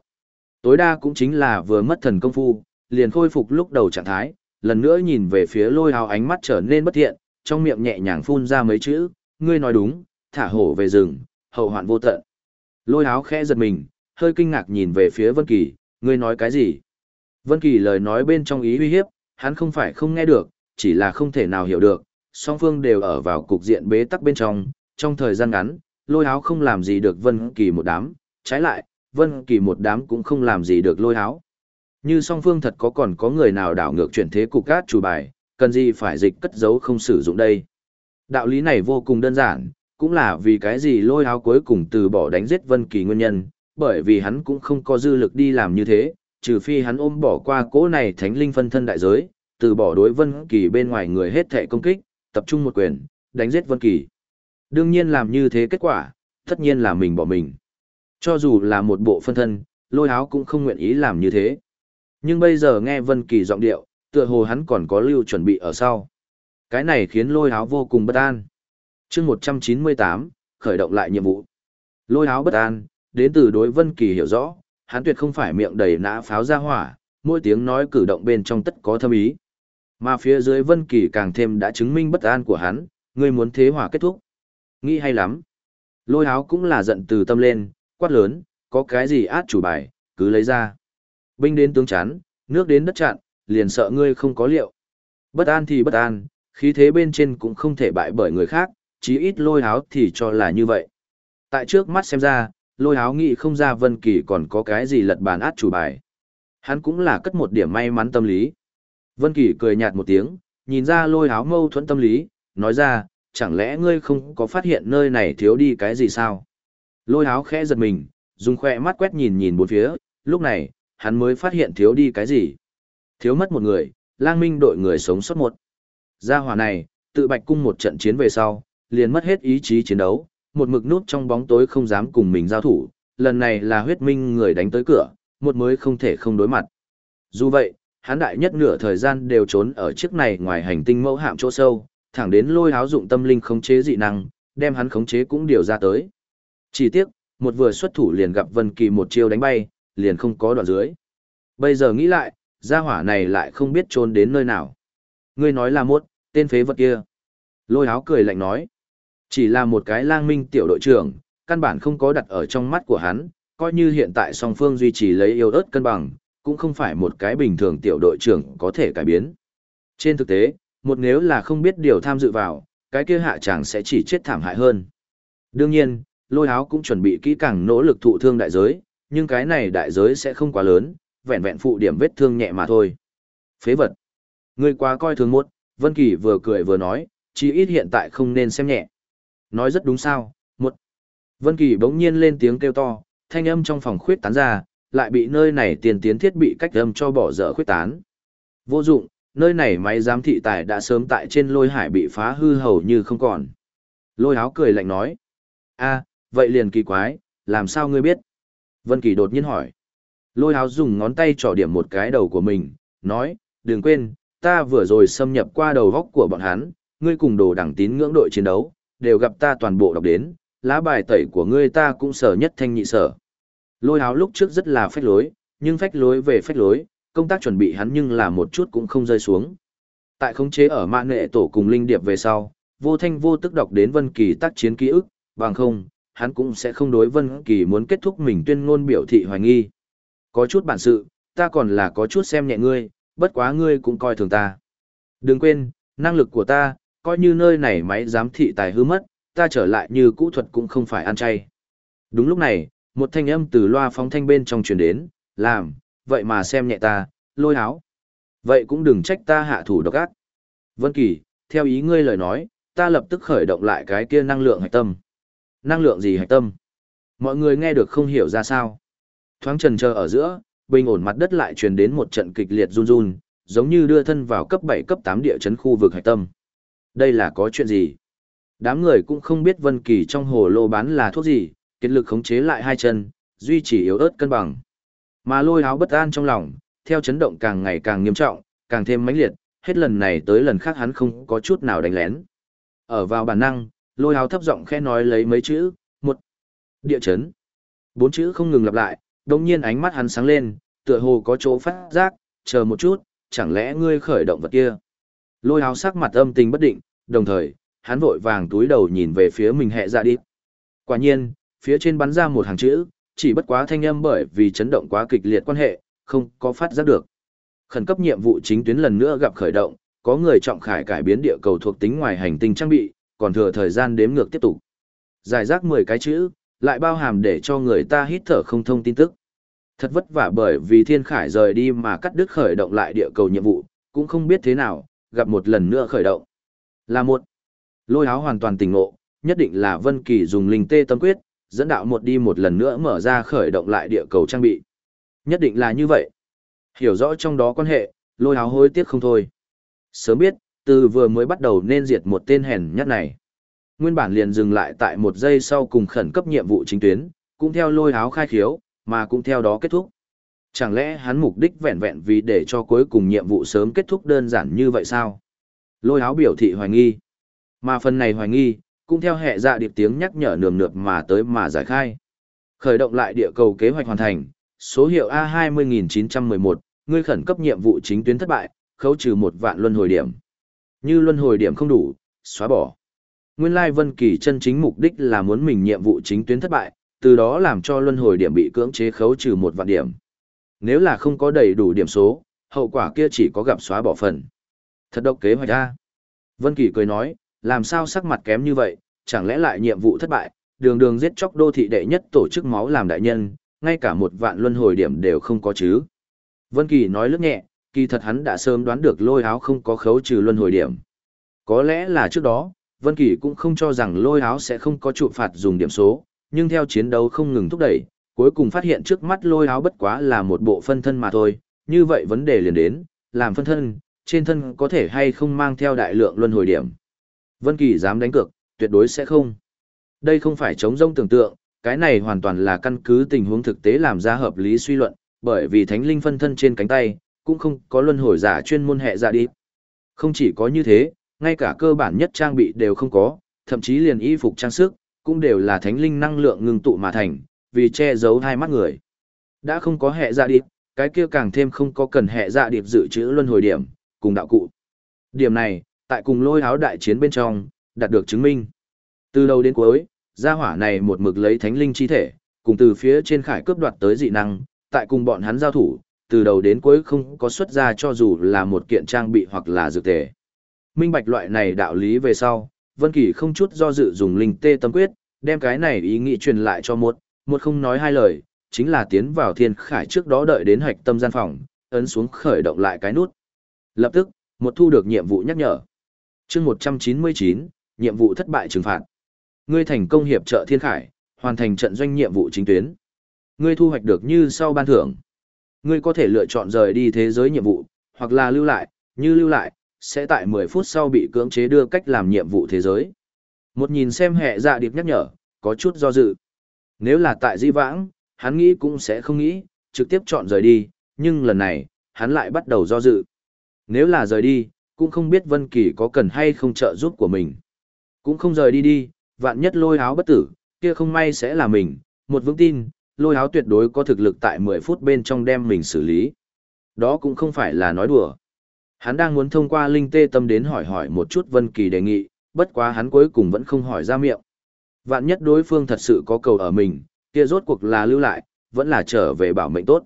A: Tối đa cũng chính là vừa mất thần công phu, liền khôi phục lúc đầu trạng thái, lần nữa nhìn về phía lôi hào ánh mắt trở nên bất thiện, trong miệng nhẹ nhàng phun ra mấy chữ, ngươi nói đúng, thả hổ về rừng, hậu hoạn vô tận. Lôi háo khẽ giật mình, hơi kinh ngạc nhìn về phía Vân Kỳ, ngươi nói cái gì? Vân Kỳ lời nói bên trong ý uy hiếp, hắn không phải không nghe được, chỉ là không thể nào hiểu được, song phương đều ở vào cục diện bế tắc bên trong, trong thời gian ngắn, lôi háo không làm gì được Vân Kỳ một đám, trái lại, Vân Kỳ một đám cũng không làm gì được lôi háo. Như song phương thật có còn có người nào đảo ngược chuyển thế cục cát chủ bài, cần gì phải dịch cất giấu không sử dụng đây. Đạo lý này vô cùng đơn giản, cũng là vì cái gì lôi háo cuối cùng từ bỏ đánh giết Vân Kỳ nguyên nhân, bởi vì hắn cũng không có dư lực đi làm như thế, trừ phi hắn ôm bỏ qua cỗ này thánh linh phân thân đại giới, từ bỏ đối Vân Kỳ bên ngoài người hết thảy công kích, tập trung một quyền, đánh giết Vân Kỳ. Đương nhiên làm như thế kết quả, tất nhiên là mình bỏ mình. Cho dù là một bộ phân thân, lôi áo cũng không nguyện ý làm như thế. Nhưng bây giờ nghe Vân Kỳ giọng điệu, tựa hồ hắn còn có lưu chuẩn bị ở sau. Cái này khiến lôi áo vô cùng bất an chương 198, khởi động lại nhiệm vụ. Lôi áo bất an, đến từ đối Vân Kỳ hiểu rõ, hắn tuyệt không phải miệng đầy nã pháo ra hỏa, mỗi tiếng nói cử động bên trong tất có thâm ý. Mà phía dưới Vân Kỳ càng thêm đã chứng minh bất an của hắn, ngươi muốn thế hỏa kết thúc. Nghĩ hay lắm. Lôi áo cũng là giận từ tâm lên, quát lớn, có cái gì át chủ bài, cứ lấy ra. Binh đến tướng chắn, nước đến đất chặn, liền sợ ngươi không có liệu. Bất an thì bất an, khí thế bên trên cũng không thể bại bởi người khác, chí ít lôi háo thì cho là như vậy. Tại trước mắt xem ra, lôi háo nghĩ không ra Vân Kỳ còn có cái gì lật bàn át chủ bài. Hắn cũng là cất một điểm may mắn tâm lý. Vân Kỳ cười nhạt một tiếng, nhìn ra lôi háo mâu thuẫn tâm lý, nói ra, chẳng lẽ ngươi không có phát hiện nơi này thiếu đi cái gì sao? Lôi háo khẽ giật mình, dùng khỏe mắt quét nhìn nhìn bốn phía, lúc này, hắn mới phát hiện thiếu đi cái gì. Thiếu mất một người, lang minh đội người sống sót một. Gia hỏa này, tự bạch cung một trận chiến về sau, liền mất hết ý chí chiến đấu, một mực nút trong bóng tối không dám cùng mình giao thủ, lần này là huyết minh người đánh tới cửa, một mới không thể không đối mặt. Dù vậy, hắn đại nhất nửa thời gian đều trốn ở chiếc này ngoài hành tinh mẫu hạm chỗ sâu, thẳng đến lôi háo dụng tâm linh khống chế dị năng, đem hắn khống chế cũng điều ra tới. Chỉ tiếc, một vừa xuất thủ liền gặp Vân Kỳ một chiêu đánh bay, liền không có đoạn dưới. Bây giờ nghĩ lại, gia hỏa này lại không biết trốn đến nơi nào. Ngươi nói là mốt, tên phế vật kia. Lôi háo cười lạnh nói. Chỉ là một cái lang minh tiểu đội trưởng, căn bản không có đặt ở trong mắt của hắn, coi như hiện tại song phương duy trì lấy yêu ớt cân bằng, cũng không phải một cái bình thường tiểu đội trưởng có thể cải biến. Trên thực tế, một nếu là không biết điều tham dự vào, cái kia hạ chàng sẽ chỉ chết thảm hại hơn. Đương nhiên, lôi áo cũng chuẩn bị kỹ càng nỗ lực thụ thương đại giới, nhưng cái này đại giới sẽ không quá lớn, vẹn vẹn phụ điểm vết thương nhẹ mà thôi. Phế vật. Người quá coi thường một, Vân Kỳ vừa cười vừa nói, chỉ ít hiện tại không nên xem nhẹ. Nói rất đúng sao, một. Vân Kỳ bỗng nhiên lên tiếng kêu to, thanh âm trong phòng khuyết tán ra, lại bị nơi này tiền tiến thiết bị cách âm cho bỏ dở khuyết tán. Vô dụng, nơi này máy giám thị tài đã sớm tại trên lôi hải bị phá hư hầu như không còn. Lôi áo cười lạnh nói. a vậy liền kỳ quái, làm sao ngươi biết? Vân Kỳ đột nhiên hỏi. Lôi áo dùng ngón tay trỏ điểm một cái đầu của mình, nói, đừng quên, ta vừa rồi xâm nhập qua đầu góc của bọn hắn, ngươi cùng đồ đẳng tín ngưỡng đội chiến đấu, đều gặp ta toàn bộ đọc đến, lá bài tẩy của ngươi ta cũng sở nhất thanh nhị sở. Lôi áo lúc trước rất là phách lối, nhưng phách lối về phách lối, công tác chuẩn bị hắn nhưng là một chút cũng không rơi xuống. Tại khống chế ở mạng nghệ tổ cùng linh điệp về sau, vô thanh vô tức đọc đến Vân Kỳ tác chiến ký ức, bằng không, hắn cũng sẽ không đối Vân Kỳ muốn kết thúc mình tuyên ngôn biểu thị hoài nghi. Có chút bản sự, ta còn là có chút xem nhẹ ngươi, bất quá ngươi cũng coi thường ta. Đừng quên, năng lực của ta, coi như nơi này máy giám thị tài hư mất, ta trở lại như cũ thuật cũng không phải ăn chay. Đúng lúc này, một thanh âm từ loa phóng thanh bên trong truyền đến, làm, vậy mà xem nhẹ ta, lôi áo. Vậy cũng đừng trách ta hạ thủ độc ác. Vân Kỳ, theo ý ngươi lời nói, ta lập tức khởi động lại cái kia năng lượng hạch tâm. Năng lượng gì hạch tâm? Mọi người nghe được không hiểu ra sao. Thoáng trần chờ ở giữa, bình ổn mặt đất lại truyền đến một trận kịch liệt run run, giống như đưa thân vào cấp 7 cấp 8 địa chấn khu vực hạch tâm. Đây là có chuyện gì? Đám người cũng không biết Vân Kỳ trong hồ lô bán là thuốc gì, kết lực khống chế lại hai chân, duy trì yếu ớt cân bằng. Mà lôi áo bất an trong lòng, theo chấn động càng ngày càng nghiêm trọng, càng thêm mãnh liệt, hết lần này tới lần khác hắn không có chút nào đánh lén. Ở vào bản năng, lôi áo thấp giọng khẽ nói lấy mấy chữ, một, địa chấn. Bốn chữ không ngừng lặp lại, đồng nhiên ánh mắt hắn sáng lên, tựa hồ có chỗ phát giác, chờ một chút, chẳng lẽ ngươi khởi động vật kia. Lôi áo sắc mặt âm tình bất định, đồng thời, hắn vội vàng túi đầu nhìn về phía mình hẹ dạ đi. Quả nhiên, phía trên bắn ra một hàng chữ, chỉ bất quá thanh âm bởi vì chấn động quá kịch liệt quan hệ, không có phát giác được. Khẩn cấp nhiệm vụ chính tuyến lần nữa gặp khởi động, có người trọng khải cải biến địa cầu thuộc tính ngoài hành tinh trang bị, còn thừa thời gian đếm ngược tiếp tục. Giải rác 10 cái chữ, lại bao hàm để cho người ta hít thở không thông tin tức. Thật vất vả bởi vì thiên khải rời đi mà cắt đứt khởi động lại địa cầu nhiệm vụ, cũng không biết thế nào, gặp một lần nữa khởi động. Là một, lôi áo hoàn toàn tỉnh ngộ, nhất định là Vân Kỳ dùng linh tê tâm quyết, dẫn đạo một đi một lần nữa mở ra khởi động lại địa cầu trang bị. Nhất định là như vậy. Hiểu rõ trong đó quan hệ, lôi áo hối tiếc không thôi. Sớm biết, từ vừa mới bắt đầu nên diệt một tên hèn nhất này. Nguyên bản liền dừng lại tại một giây sau cùng khẩn cấp nhiệm vụ chính tuyến, cũng theo lôi áo khai khiếu, mà cũng theo đó kết thúc. Chẳng lẽ hắn mục đích vẹn vẹn vì để cho cuối cùng nhiệm vụ sớm kết thúc đơn giản như vậy sao? Lôi áo biểu thị hoài nghi. Mà phần này hoài nghi, cũng theo hệ dạ điệp tiếng nhắc nhở nườm nượp mà tới mà giải khai. Khởi động lại địa cầu kế hoạch hoàn thành, số hiệu A20911, ngươi khẩn cấp nhiệm vụ chính tuyến thất bại, khấu trừ một vạn luân hồi điểm. Như luân hồi điểm không đủ, xóa bỏ. Nguyên lai Vân Kỳ chân chính mục đích là muốn mình nhiệm vụ chính tuyến thất bại, từ đó làm cho luân hồi điểm bị cưỡng chế khấu trừ một vạn điểm. Nếu là không có đầy đủ điểm số, hậu quả kia chỉ có gặp xóa bỏ phần. Thật độc kế hoạch ra. Vân Kỳ cười nói, làm sao sắc mặt kém như vậy, chẳng lẽ lại nhiệm vụ thất bại, đường đường giết chóc đô thị đệ nhất tổ chức máu làm đại nhân, ngay cả một vạn luân hồi điểm đều không có chứ. Vân Kỳ nói lướt nhẹ, kỳ thật hắn đã sớm đoán được lôi áo không có khấu trừ luân hồi điểm. Có lẽ là trước đó, Vân Kỳ cũng không cho rằng lôi áo sẽ không có trụ phạt dùng điểm số, nhưng theo chiến đấu không ngừng thúc đẩy, cuối cùng phát hiện trước mắt lôi áo bất quá là một bộ phân thân mà thôi, như vậy vấn đề liền đến, làm phân thân, trên thân có thể hay không mang theo đại lượng luân hồi điểm. Vân Kỳ dám đánh cược, tuyệt đối sẽ không. Đây không phải chống rông tưởng tượng, cái này hoàn toàn là căn cứ tình huống thực tế làm ra hợp lý suy luận, bởi vì thánh linh phân thân trên cánh tay, cũng không có luân hồi giả chuyên môn hệ ra đi. Không chỉ có như thế, ngay cả cơ bản nhất trang bị đều không có, thậm chí liền y phục trang sức, cũng đều là thánh linh năng lượng ngưng tụ mà thành, vì che giấu hai mắt người. Đã không có hệ ra điệp, cái kia càng thêm không có cần hệ ra điệp dự trữ luân hồi điểm, cùng đạo cụ. Điểm này, tại cùng lôi áo đại chiến bên trong, đạt được chứng minh. Từ đầu đến cuối, gia hỏa này một mực lấy thánh linh chi thể, cùng từ phía trên khải cướp đoạt tới dị năng, tại cùng bọn hắn giao thủ, từ đầu đến cuối không có xuất ra cho dù là một kiện trang bị hoặc là dược thể Minh bạch loại này đạo lý về sau, Vân Kỳ không chút do dự dùng linh tê tâm quyết, đem cái này ý nghĩ truyền lại cho một, một không nói hai lời, chính là tiến vào thiên khải trước đó đợi đến hạch tâm gian phòng, ấn xuống khởi động lại cái nút. Lập tức, một thu được nhiệm vụ nhắc nhở. Chương 199, nhiệm vụ thất bại trừng phạt. Ngươi thành công hiệp trợ thiên khải, hoàn thành trận doanh nhiệm vụ chính tuyến. Ngươi thu hoạch được như sau ban thưởng. Ngươi có thể lựa chọn rời đi thế giới nhiệm vụ, hoặc là lưu lại, như lưu lại, sẽ tại 10 phút sau bị cưỡng chế đưa cách làm nhiệm vụ thế giới. Một nhìn xem hệ dạ điệp nhắc nhở, có chút do dự. Nếu là tại di vãng, hắn nghĩ cũng sẽ không nghĩ, trực tiếp chọn rời đi, nhưng lần này, hắn lại bắt đầu do dự. Nếu là rời đi, cũng không biết Vân Kỳ có cần hay không trợ giúp của mình. Cũng không rời đi đi, vạn nhất lôi áo bất tử, kia không may sẽ là mình, một vững tin, lôi áo tuyệt đối có thực lực tại 10 phút bên trong đem mình xử lý. Đó cũng không phải là nói đùa. Hắn đang muốn thông qua linh tê tâm đến hỏi hỏi một chút Vân Kỳ đề nghị, bất quá hắn cuối cùng vẫn không hỏi ra miệng. Vạn nhất đối phương thật sự có cầu ở mình, kia rốt cuộc là lưu lại, vẫn là trở về bảo mệnh tốt.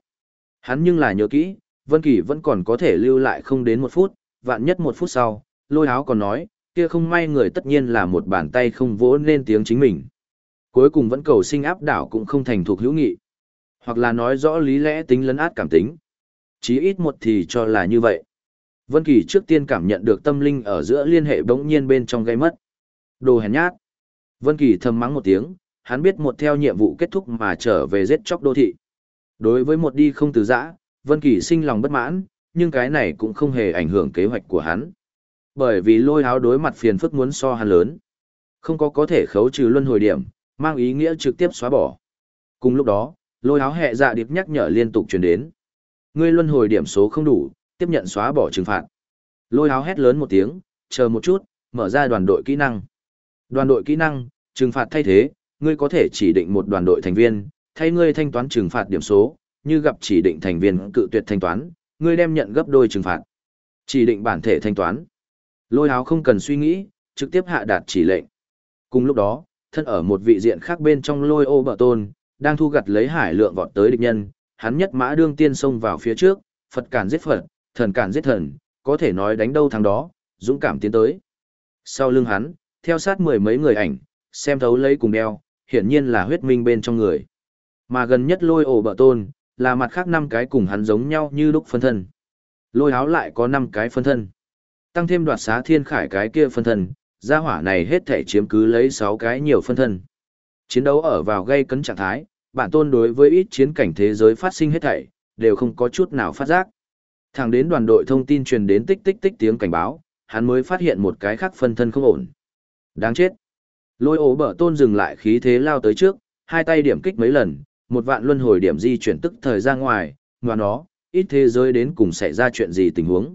A: Hắn nhưng là nhớ kỹ, Vân Kỳ vẫn còn có thể lưu lại không đến một phút, vạn nhất một phút sau, lôi áo còn nói, kia không may người tất nhiên là một bàn tay không vỗ nên tiếng chính mình. Cuối cùng vẫn cầu sinh áp đảo cũng không thành thuộc hữu nghị. Hoặc là nói rõ lý lẽ tính lấn át cảm tính. Chí ít một thì cho là như vậy. Vân Kỳ trước tiên cảm nhận được tâm linh ở giữa liên hệ bỗng nhiên bên trong gây mất. Đồ hèn nhát. Vân Kỳ thầm mắng một tiếng, hắn biết một theo nhiệm vụ kết thúc mà trở về giết chóc đô thị. Đối với một đi không từ giã, Vân Kỳ sinh lòng bất mãn, nhưng cái này cũng không hề ảnh hưởng kế hoạch của hắn. Bởi vì lôi áo đối mặt phiền phức muốn so hắn lớn. Không có có thể khấu trừ luân hồi điểm, mang ý nghĩa trực tiếp xóa bỏ. Cùng lúc đó, lôi áo hệ dạ điệp nhắc nhở liên tục truyền đến. Ngươi luân hồi điểm số không đủ, tiếp nhận xóa bỏ trừng phạt. Lôi áo hét lớn một tiếng, chờ một chút, mở ra đoàn đội kỹ năng. Đoàn đội kỹ năng, trừng phạt thay thế, ngươi có thể chỉ định một đoàn đội thành viên, thay ngươi thanh toán trừng phạt điểm số, như gặp chỉ định thành viên cự tuyệt thanh toán, ngươi đem nhận gấp đôi trừng phạt. Chỉ định bản thể thanh toán. Lôi áo không cần suy nghĩ, trực tiếp hạ đạt chỉ lệnh. Cùng lúc đó, thân ở một vị diện khác bên trong lôi ô bờ tôn, đang thu gặt lấy hải lượng vọt tới địch nhân, hắn nhất mã đương tiên xông vào phía trước, Phật cản giết Phật, thần cản giết thần, có thể nói đánh đâu thắng đó, dũng cảm tiến tới. Sau lưng hắn, theo sát mười mấy người ảnh, xem thấu lấy cùng đeo, hiển nhiên là huyết minh bên trong người. Mà gần nhất lôi ổ bờ tôn, là mặt khác năm cái cùng hắn giống nhau như lúc phân thân. Lôi áo lại có năm cái phân thân. Tăng thêm đoạt xá thiên khải cái kia phân thân, gia hỏa này hết thể chiếm cứ lấy 6 cái nhiều phân thân. Chiến đấu ở vào gây cấn trạng thái, bản tôn đối với ít chiến cảnh thế giới phát sinh hết thảy, đều không có chút nào phát giác. Thẳng đến đoàn đội thông tin truyền đến tích tích tích tiếng cảnh báo, hắn mới phát hiện một cái khác phân thân không ổn. Đáng chết. Lôi ố bở tôn dừng lại khí thế lao tới trước, hai tay điểm kích mấy lần, một vạn luân hồi điểm di chuyển tức thời ra ngoài, ngoài nó, ít thế giới đến cùng xảy ra chuyện gì tình huống.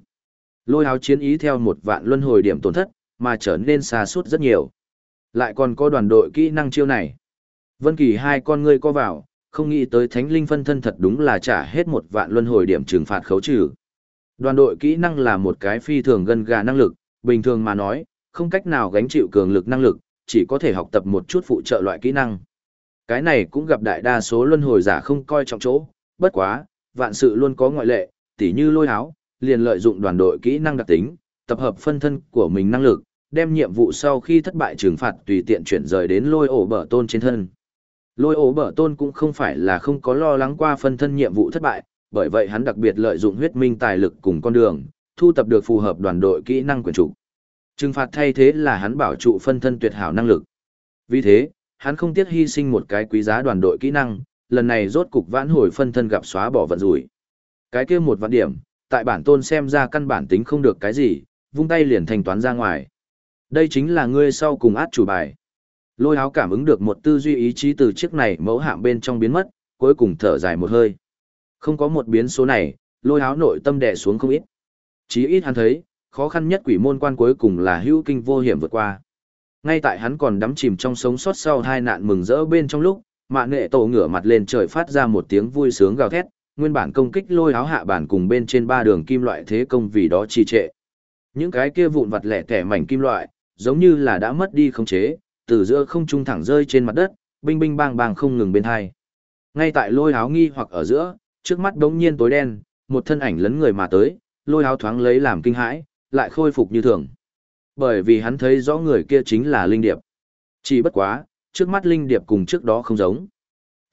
A: Lôi áo chiến ý theo một vạn luân hồi điểm tổn thất, mà trở nên xa suốt rất nhiều. Lại còn có đoàn đội kỹ năng chiêu này. Vân Kỳ hai con ngươi co vào, không nghĩ tới thánh linh phân thân thật đúng là trả hết một vạn luân hồi điểm trừng phạt khấu trừ. Đoàn đội kỹ năng là một cái phi thường gần gà năng lực, bình thường mà nói, không cách nào gánh chịu cường lực năng lực, chỉ có thể học tập một chút phụ trợ loại kỹ năng. Cái này cũng gặp đại đa số luân hồi giả không coi trọng chỗ, bất quá, vạn sự luôn có ngoại lệ, tỉ như lôi áo, liền lợi dụng đoàn đội kỹ năng đặc tính, tập hợp phân thân của mình năng lực, đem nhiệm vụ sau khi thất bại trừng phạt tùy tiện chuyển rời đến lôi ổ bờ tôn trên thân. Lôi ổ bờ tôn cũng không phải là không có lo lắng qua phân thân nhiệm vụ thất bại, bởi vậy hắn đặc biệt lợi dụng huyết minh tài lực cùng con đường, thu tập được phù hợp đoàn đội kỹ năng quyền chủ. Trừng phạt thay thế là hắn bảo trụ phân thân tuyệt hảo năng lực. Vì thế, hắn không tiếc hy sinh một cái quý giá đoàn đội kỹ năng, lần này rốt cục vãn hồi phân thân gặp xóa bỏ vận rủi. Cái kia một vạn điểm, tại bản tôn xem ra căn bản tính không được cái gì, vung tay liền thanh toán ra ngoài. Đây chính là ngươi sau cùng át chủ bài. Lôi áo cảm ứng được một tư duy ý chí từ chiếc này mẫu hạm bên trong biến mất, cuối cùng thở dài một hơi. Không có một biến số này, lôi áo nội tâm đè xuống không ít. Chí ít hắn thấy, khó khăn nhất quỷ môn quan cuối cùng là hữu kinh vô hiểm vượt qua. Ngay tại hắn còn đắm chìm trong sống sót sau hai nạn mừng rỡ bên trong lúc, mạ nghệ tổ ngửa mặt lên trời phát ra một tiếng vui sướng gào thét, nguyên bản công kích lôi áo hạ bản cùng bên trên ba đường kim loại thế công vì đó trì trệ. Những cái kia vụn vặt lẻ tẻ mảnh kim loại, giống như là đã mất đi khống chế, từ giữa không trung thẳng rơi trên mặt đất, binh binh bang bang không ngừng bên hai. Ngay tại lôi áo nghi hoặc ở giữa, trước mắt đống nhiên tối đen, một thân ảnh lấn người mà tới, lôi áo thoáng lấy làm kinh hãi, lại khôi phục như thường. Bởi vì hắn thấy rõ người kia chính là Linh Điệp. Chỉ bất quá, trước mắt Linh Điệp cùng trước đó không giống.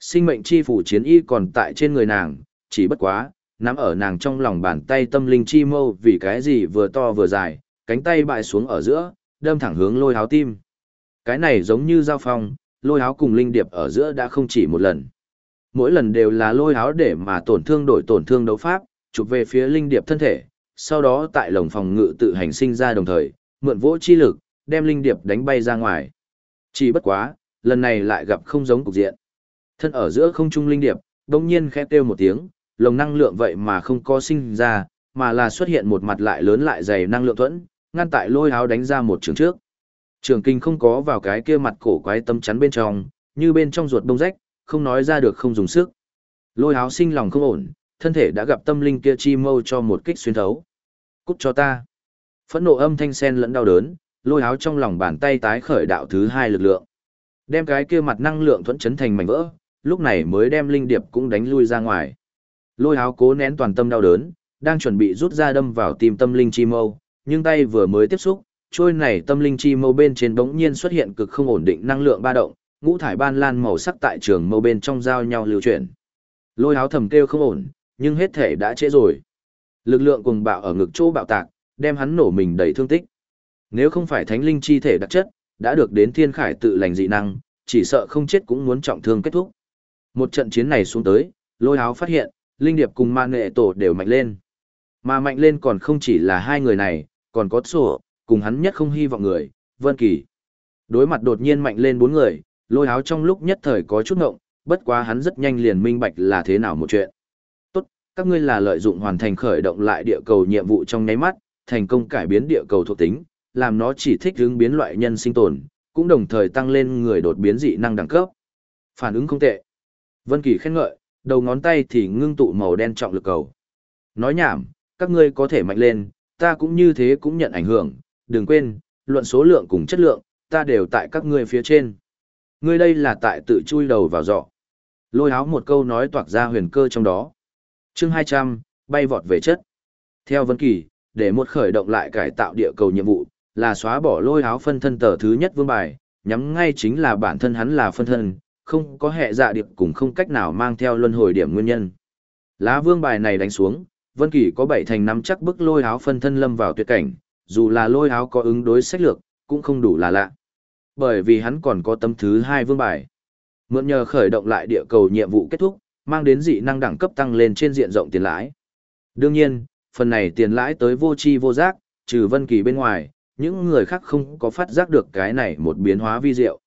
A: Sinh mệnh chi phủ chiến y còn tại trên người nàng, chỉ bất quá, nắm ở nàng trong lòng bàn tay tâm linh chi mâu vì cái gì vừa to vừa dài, cánh tay bại xuống ở giữa, đâm thẳng hướng lôi háo tim. Cái này giống như giao phong, lôi háo cùng linh điệp ở giữa đã không chỉ một lần. Mỗi lần đều là lôi háo để mà tổn thương đổi tổn thương đấu pháp, chụp về phía linh điệp thân thể, sau đó tại lồng phòng ngự tự hành sinh ra đồng thời, mượn vỗ chi lực, đem linh điệp đánh bay ra ngoài. Chỉ bất quá, lần này lại gặp không giống cục diện. Thân ở giữa không trung linh điệp, đồng nhiên khẽ kêu một tiếng, lồng năng lượng vậy mà không có sinh ra, mà là xuất hiện một mặt lại lớn lại dày năng lượng thuẫn, ngăn tại lôi áo đánh ra một trường trước. Trường kinh không có vào cái kia mặt cổ quái tâm chắn bên trong, như bên trong ruột đông rách, không nói ra được không dùng sức. Lôi áo sinh lòng không ổn, thân thể đã gặp tâm linh kia chi mâu cho một kích xuyên thấu. Cút cho ta. Phẫn nộ âm thanh sen lẫn đau đớn, lôi áo trong lòng bàn tay tái khởi đạo thứ hai lực lượng. Đem cái kia mặt năng lượng thuẫn chấn thành mảnh vỡ, lúc này mới đem linh điệp cũng đánh lui ra ngoài. Lôi áo cố nén toàn tâm đau đớn, đang chuẩn bị rút ra đâm vào tim tâm linh chi mâu, nhưng tay vừa mới tiếp xúc, trôi này tâm linh chi mâu bên trên bỗng nhiên xuất hiện cực không ổn định năng lượng ba động, ngũ thải ban lan màu sắc tại trường mâu bên trong giao nhau lưu chuyển. Lôi áo thầm kêu không ổn, nhưng hết thể đã trễ rồi. Lực lượng cùng bạo ở ngực chỗ bạo tạc, đem hắn nổ mình đầy thương tích. Nếu không phải thánh linh chi thể đặc chất, đã được đến thiên khải tự lành dị năng, chỉ sợ không chết cũng muốn trọng thương kết thúc. Một trận chiến này xuống tới, lôi áo phát hiện, linh điệp cùng ma nghệ tổ đều mạnh lên. Mà mạnh lên còn không chỉ là hai người này, còn có sổ, cùng hắn nhất không hy vọng người, Vân Kỳ. Đối mặt đột nhiên mạnh lên bốn người, lôi áo trong lúc nhất thời có chút ngộng, bất quá hắn rất nhanh liền minh bạch là thế nào một chuyện. Các ngươi là lợi dụng hoàn thành khởi động lại địa cầu nhiệm vụ trong nháy mắt, thành công cải biến địa cầu thuộc tính, làm nó chỉ thích ứng biến loại nhân sinh tồn, cũng đồng thời tăng lên người đột biến dị năng đẳng cấp. Phản ứng không tệ. Vân Kỳ khen ngợi, đầu ngón tay thì ngưng tụ màu đen trọng lực cầu. Nói nhảm, các ngươi có thể mạnh lên, ta cũng như thế cũng nhận ảnh hưởng, đừng quên, luận số lượng cùng chất lượng, ta đều tại các ngươi phía trên. Ngươi đây là tại tự chui đầu vào giỏ. Lôi áo một câu nói toạc ra huyền cơ trong đó chương 200, bay vọt về chất. Theo Vân Kỳ, để một khởi động lại cải tạo địa cầu nhiệm vụ, là xóa bỏ lôi áo phân thân tờ thứ nhất vương bài, nhắm ngay chính là bản thân hắn là phân thân, không có hệ dạ điệp cùng không cách nào mang theo luân hồi điểm nguyên nhân. Lá vương bài này đánh xuống, Vân Kỳ có bảy thành năm chắc bức lôi áo phân thân lâm vào tuyệt cảnh, dù là lôi áo có ứng đối sách lược, cũng không đủ là lạ. Bởi vì hắn còn có tấm thứ hai vương bài. Mượn nhờ khởi động lại địa cầu nhiệm vụ kết thúc, mang đến dị năng đẳng cấp tăng lên trên diện rộng tiền lãi. Đương nhiên, phần này tiền lãi tới vô chi vô giác, trừ Vân Kỳ bên ngoài, những người khác không có phát giác được cái này một biến hóa vi diệu.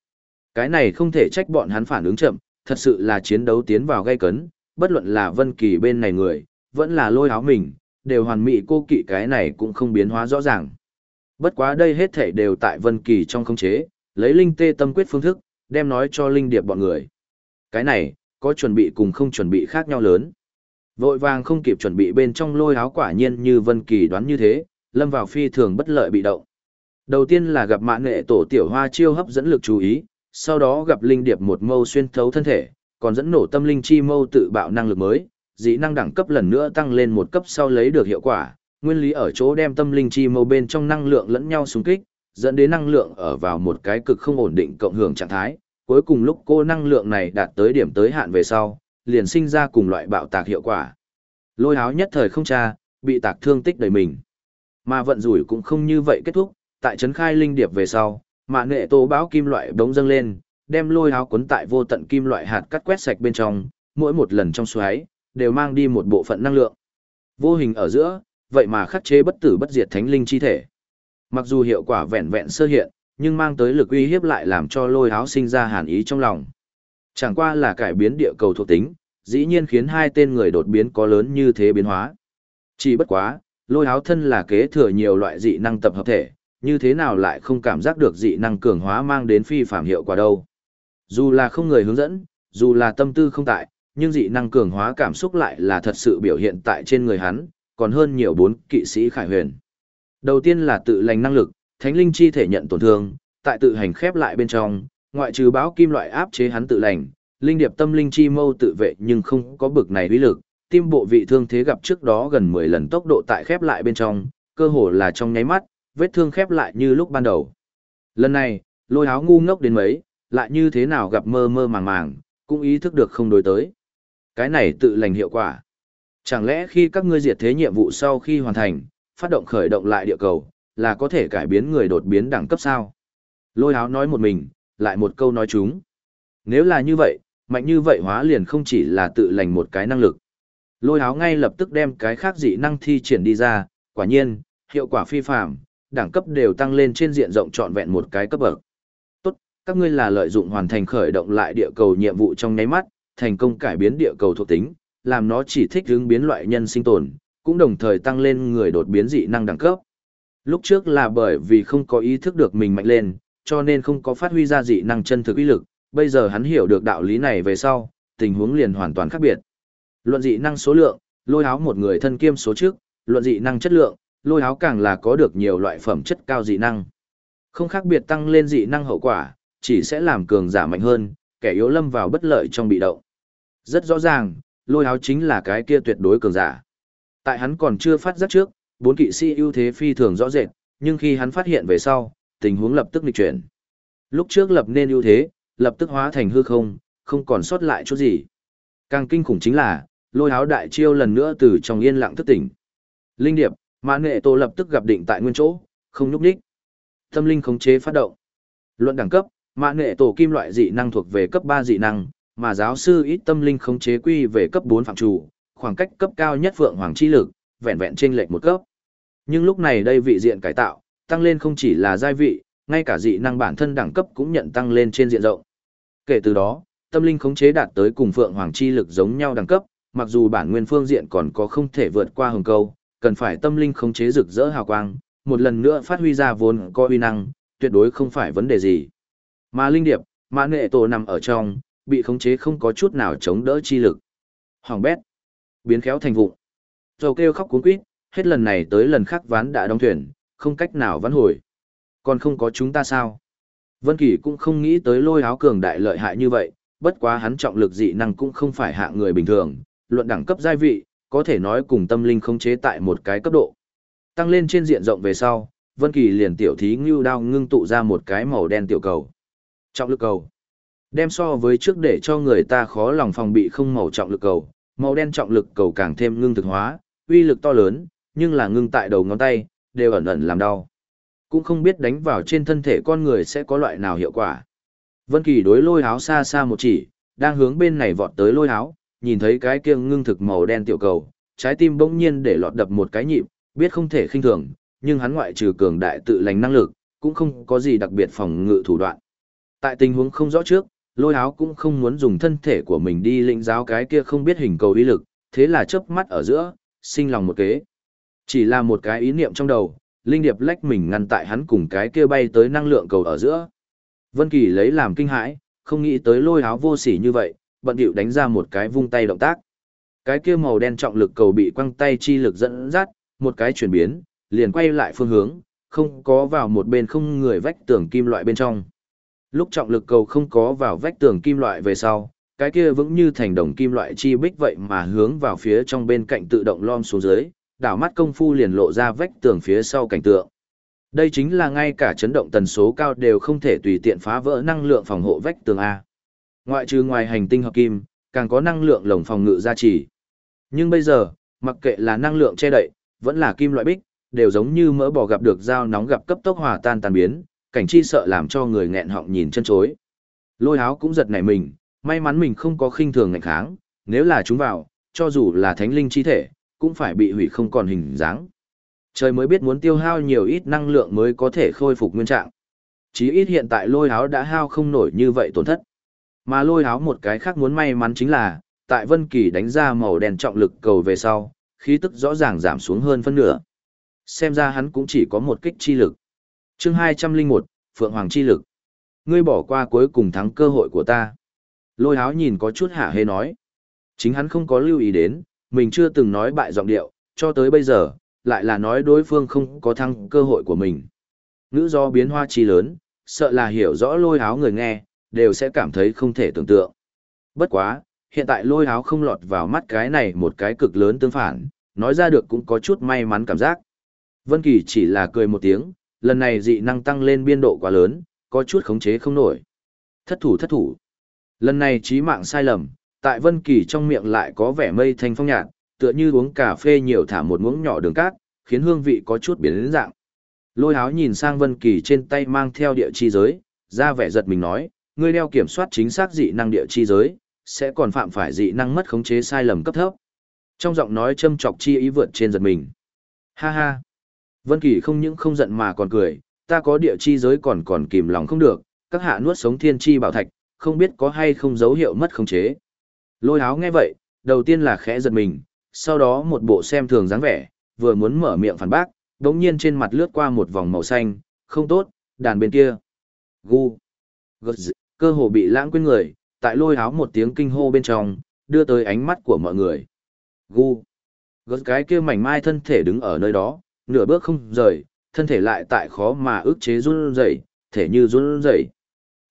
A: Cái này không thể trách bọn hắn phản ứng chậm, thật sự là chiến đấu tiến vào gay cấn, bất luận là Vân Kỳ bên này người, vẫn là lôi áo mình, đều hoàn mỹ cô kỵ cái này cũng không biến hóa rõ ràng. Bất quá đây hết thể đều tại Vân Kỳ trong khống chế, lấy linh tê tâm quyết phương thức, đem nói cho linh điệp bọn người. Cái này, có chuẩn bị cùng không chuẩn bị khác nhau lớn. Vội vàng không kịp chuẩn bị bên trong lôi áo quả nhiên như Vân Kỳ đoán như thế, lâm vào phi thường bất lợi bị động. Đầu tiên là gặp mạn nghệ tổ tiểu hoa chiêu hấp dẫn lực chú ý, sau đó gặp linh điệp một mâu xuyên thấu thân thể, còn dẫn nổ tâm linh chi mâu tự bạo năng lực mới, dị năng đẳng cấp lần nữa tăng lên một cấp sau lấy được hiệu quả, nguyên lý ở chỗ đem tâm linh chi mâu bên trong năng lượng lẫn nhau xung kích, dẫn đến năng lượng ở vào một cái cực không ổn định cộng hưởng trạng thái, cuối cùng lúc cô năng lượng này đạt tới điểm tới hạn về sau, liền sinh ra cùng loại bạo tạc hiệu quả. Lôi áo nhất thời không tra, bị tạc thương tích đầy mình. Mà vận rủi cũng không như vậy kết thúc, tại trấn khai linh điệp về sau, mà nghệ tô báo kim loại bỗng dâng lên, đem lôi áo cuốn tại vô tận kim loại hạt cắt quét sạch bên trong, mỗi một lần trong xoáy, đều mang đi một bộ phận năng lượng. Vô hình ở giữa, vậy mà khắc chế bất tử bất diệt thánh linh chi thể. Mặc dù hiệu quả vẹn vẹn sơ hiện, nhưng mang tới lực uy hiếp lại làm cho lôi áo sinh ra hàn ý trong lòng. Chẳng qua là cải biến địa cầu thuộc tính, dĩ nhiên khiến hai tên người đột biến có lớn như thế biến hóa. Chỉ bất quá, lôi áo thân là kế thừa nhiều loại dị năng tập hợp thể, như thế nào lại không cảm giác được dị năng cường hóa mang đến phi phạm hiệu quả đâu. Dù là không người hướng dẫn, dù là tâm tư không tại, nhưng dị năng cường hóa cảm xúc lại là thật sự biểu hiện tại trên người hắn, còn hơn nhiều bốn kỵ sĩ khải huyền. Đầu tiên là tự lành năng lực, thánh linh chi thể nhận tổn thương, tại tự hành khép lại bên trong, ngoại trừ báo kim loại áp chế hắn tự lành, linh điệp tâm linh chi mâu tự vệ nhưng không có bực này uy lực, tim bộ vị thương thế gặp trước đó gần 10 lần tốc độ tại khép lại bên trong, cơ hồ là trong nháy mắt, vết thương khép lại như lúc ban đầu. Lần này, lôi áo ngu ngốc đến mấy, lại như thế nào gặp mơ mơ màng màng, cũng ý thức được không đối tới. Cái này tự lành hiệu quả. Chẳng lẽ khi các ngươi diệt thế nhiệm vụ sau khi hoàn thành, phát động khởi động lại địa cầu, là có thể cải biến người đột biến đẳng cấp sao? Lôi áo nói một mình, lại một câu nói chúng. Nếu là như vậy, mạnh như vậy hóa liền không chỉ là tự lành một cái năng lực. Lôi áo ngay lập tức đem cái khác dị năng thi triển đi ra, quả nhiên, hiệu quả phi phạm, đẳng cấp đều tăng lên trên diện rộng trọn vẹn một cái cấp bậc. Tốt, các ngươi là lợi dụng hoàn thành khởi động lại địa cầu nhiệm vụ trong nháy mắt, thành công cải biến địa cầu thuộc tính, làm nó chỉ thích ứng biến loại nhân sinh tồn, cũng đồng thời tăng lên người đột biến dị năng đẳng cấp. Lúc trước là bởi vì không có ý thức được mình mạnh lên, cho nên không có phát huy ra dị năng chân thực uy lực, bây giờ hắn hiểu được đạo lý này về sau, tình huống liền hoàn toàn khác biệt. Luận dị năng số lượng, lôi áo một người thân kiêm số trước, luận dị năng chất lượng, lôi áo càng là có được nhiều loại phẩm chất cao dị năng. Không khác biệt tăng lên dị năng hậu quả, chỉ sẽ làm cường giả mạnh hơn, kẻ yếu lâm vào bất lợi trong bị động. Rất rõ ràng, lôi áo chính là cái kia tuyệt đối cường giả. Tại hắn còn chưa phát giác trước, bốn kỵ sĩ ưu thế phi thường rõ rệt, nhưng khi hắn phát hiện về sau, tình huống lập tức nghịch chuyển. Lúc trước lập nên ưu thế, lập tức hóa thành hư không, không còn sót lại chút gì. Càng kinh khủng chính là, lôi áo đại chiêu lần nữa từ trong yên lặng thức tỉnh. Linh điệp, mã nghệ tổ lập tức gặp định tại nguyên chỗ, không nhúc đích. Tâm linh khống chế phát động. Luận đẳng cấp, mã nghệ tổ kim loại dị năng thuộc về cấp 3 dị năng, mà giáo sư ít tâm linh khống chế quy về cấp 4 phạm chủ, khoảng cách cấp cao nhất vượng hoàng chi lực, vẹn vẹn trên lệch một cấp. Nhưng lúc này đây vị diện cải tạo, tăng lên không chỉ là giai vị, ngay cả dị năng bản thân đẳng cấp cũng nhận tăng lên trên diện rộng. Kể từ đó, tâm linh khống chế đạt tới cùng phượng hoàng chi lực giống nhau đẳng cấp, mặc dù bản nguyên phương diện còn có không thể vượt qua hồng câu, cần phải tâm linh khống chế rực rỡ hào quang, một lần nữa phát huy ra vốn có uy năng, tuyệt đối không phải vấn đề gì. Mà linh điệp, mã nghệ tổ nằm ở trong, bị khống chế không có chút nào chống đỡ chi lực. Hoàng bét, biến khéo thành vụ Dầu kêu khóc cuốn quýt, hết lần này tới lần khác ván đã đóng thuyền, không cách nào vãn hồi. Còn không có chúng ta sao? Vân Kỳ cũng không nghĩ tới lôi áo cường đại lợi hại như vậy, bất quá hắn trọng lực dị năng cũng không phải hạng người bình thường, luận đẳng cấp giai vị, có thể nói cùng tâm linh không chế tại một cái cấp độ. Tăng lên trên diện rộng về sau, Vân Kỳ liền tiểu thí ngưu đao ngưng tụ ra một cái màu đen tiểu cầu. Trọng lực cầu. Đem so với trước để cho người ta khó lòng phòng bị không màu trọng lực cầu, màu đen trọng lực cầu càng thêm ngưng thực hóa, uy lực to lớn, nhưng là ngưng tại đầu ngón tay, đều ẩn ẩn làm đau. Cũng không biết đánh vào trên thân thể con người sẽ có loại nào hiệu quả. Vân Kỳ đối lôi áo xa xa một chỉ, đang hướng bên này vọt tới lôi áo, nhìn thấy cái kia ngưng thực màu đen tiểu cầu, trái tim bỗng nhiên để lọt đập một cái nhịp, biết không thể khinh thường, nhưng hắn ngoại trừ cường đại tự lành năng lực, cũng không có gì đặc biệt phòng ngự thủ đoạn. Tại tình huống không rõ trước, lôi háo cũng không muốn dùng thân thể của mình đi lĩnh giáo cái kia không biết hình cầu uy lực, thế là chớp mắt ở giữa, sinh lòng một kế. Chỉ là một cái ý niệm trong đầu, Linh Điệp lách mình ngăn tại hắn cùng cái kia bay tới năng lượng cầu ở giữa. Vân Kỳ lấy làm kinh hãi, không nghĩ tới lôi áo vô sỉ như vậy, bận điệu đánh ra một cái vung tay động tác. Cái kia màu đen trọng lực cầu bị quăng tay chi lực dẫn dắt, một cái chuyển biến, liền quay lại phương hướng, không có vào một bên không người vách tường kim loại bên trong. Lúc trọng lực cầu không có vào vách tường kim loại về sau, cái kia vững như thành đồng kim loại chi bích vậy mà hướng vào phía trong bên cạnh tự động lom xuống dưới, đảo mắt công phu liền lộ ra vách tường phía sau cảnh tượng. Đây chính là ngay cả chấn động tần số cao đều không thể tùy tiện phá vỡ năng lượng phòng hộ vách tường A. Ngoại trừ ngoài hành tinh hợp kim, càng có năng lượng lồng phòng ngự gia trì. Nhưng bây giờ, mặc kệ là năng lượng che đậy, vẫn là kim loại bích, đều giống như mỡ bò gặp được dao nóng gặp cấp tốc hòa tan tan biến, cảnh chi sợ làm cho người nghẹn họng nhìn chân chối. Lôi áo cũng giật nảy mình, may mắn mình không có khinh thường ngạnh kháng, nếu là chúng vào, cho dù là thánh linh chi thể, cũng phải bị hủy không còn hình dáng. Trời mới biết muốn tiêu hao nhiều ít năng lượng mới có thể khôi phục nguyên trạng. Chí ít hiện tại lôi áo đã hao không nổi như vậy tổn thất. Mà lôi áo một cái khác muốn may mắn chính là, tại Vân Kỳ đánh ra màu đen trọng lực cầu về sau, khí tức rõ ràng giảm xuống hơn phân nửa. Xem ra hắn cũng chỉ có một kích chi lực. Chương 201, Phượng Hoàng chi lực. Ngươi bỏ qua cuối cùng thắng cơ hội của ta. Lôi áo nhìn có chút hạ hê nói. Chính hắn không có lưu ý đến, mình chưa từng nói bại giọng điệu, cho tới bây giờ, lại là nói đối phương không có thăng cơ hội của mình. Ngữ do biến hoa chi lớn, sợ là hiểu rõ lôi áo người nghe, đều sẽ cảm thấy không thể tưởng tượng. Bất quá, hiện tại lôi áo không lọt vào mắt cái này một cái cực lớn tương phản, nói ra được cũng có chút may mắn cảm giác. Vân Kỳ chỉ là cười một tiếng, lần này dị năng tăng lên biên độ quá lớn, có chút khống chế không nổi. Thất thủ thất thủ. Lần này trí mạng sai lầm, tại Vân Kỳ trong miệng lại có vẻ mây thanh phong nhạt, tựa như uống cà phê nhiều thả một muỗng nhỏ đường cát, khiến hương vị có chút biến đến dạng. Lôi Háo nhìn sang Vân Kỳ trên tay mang theo địa chi giới, ra vẻ giật mình nói, ngươi đeo kiểm soát chính xác dị năng địa chi giới, sẽ còn phạm phải dị năng mất khống chế sai lầm cấp thấp. Trong giọng nói châm chọc chi ý vượt trên giật mình. Ha ha, Vân Kỳ không những không giận mà còn cười, ta có địa chi giới còn còn kìm lòng không được, các hạ nuốt sống thiên chi bảo thạch, không biết có hay không dấu hiệu mất khống chế. Lôi áo nghe vậy, đầu tiên là khẽ giật mình, sau đó một bộ xem thường dáng vẻ, vừa muốn mở miệng phản bác, đống nhiên trên mặt lướt qua một vòng màu xanh, không tốt, đàn bên kia. Gu. Gật cơ hồ bị lãng quên người, tại lôi áo một tiếng kinh hô bên trong, đưa tới ánh mắt của mọi người. Gu. Gật cái kia mảnh mai thân thể đứng ở nơi đó, nửa bước không rời, thân thể lại tại khó mà ức chế run rẩy, thể như run rẩy.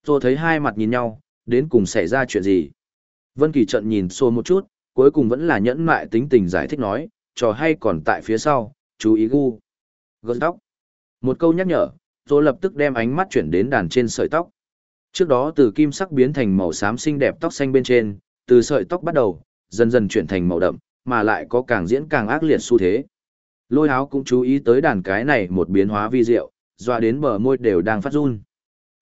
A: Tôi thấy hai mặt nhìn nhau, đến cùng xảy ra chuyện gì. Vân Kỳ trận nhìn xô một chút, cuối cùng vẫn là nhẫn mại tính tình giải thích nói, trò hay còn tại phía sau, chú ý gu. Gớt tóc. Một câu nhắc nhở, Tô lập tức đem ánh mắt chuyển đến đàn trên sợi tóc. Trước đó từ kim sắc biến thành màu xám xinh đẹp tóc xanh bên trên, từ sợi tóc bắt đầu, dần dần chuyển thành màu đậm, mà lại có càng diễn càng ác liệt xu thế. Lôi áo cũng chú ý tới đàn cái này một biến hóa vi diệu, doa đến bờ môi đều đang phát run.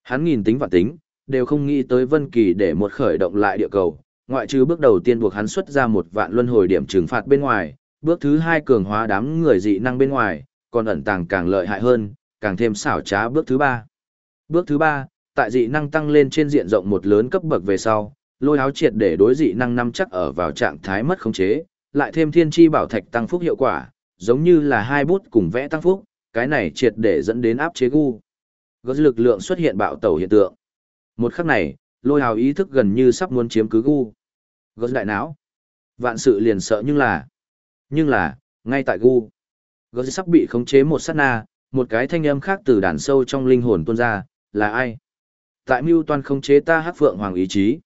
A: Hắn nhìn tính và tính, đều không nghĩ tới Vân Kỳ để một khởi động lại địa cầu, ngoại trừ bước đầu tiên buộc hắn xuất ra một vạn luân hồi điểm trừng phạt bên ngoài, bước thứ hai cường hóa đám người dị năng bên ngoài, còn ẩn tàng càng lợi hại hơn, càng thêm xảo trá bước thứ ba. Bước thứ ba, tại dị năng tăng lên trên diện rộng một lớn cấp bậc về sau, lôi áo triệt để đối dị năng năm chắc ở vào trạng thái mất khống chế, lại thêm thiên chi bảo thạch tăng phúc hiệu quả, giống như là hai bút cùng vẽ tăng phúc, cái này triệt để dẫn đến áp chế gu. Gớt lực lượng xuất hiện bạo tẩu hiện tượng. Một khắc này, lôi hào ý thức gần như sắp muốn chiếm cứ gu. Gớt đại não. Vạn sự liền sợ nhưng là... Nhưng là, ngay tại gu. Gớt sắp bị khống chế một sát na, một cái thanh âm khác từ đàn sâu trong linh hồn tuôn ra, là ai? Tại mưu toàn khống chế ta hát phượng hoàng ý chí.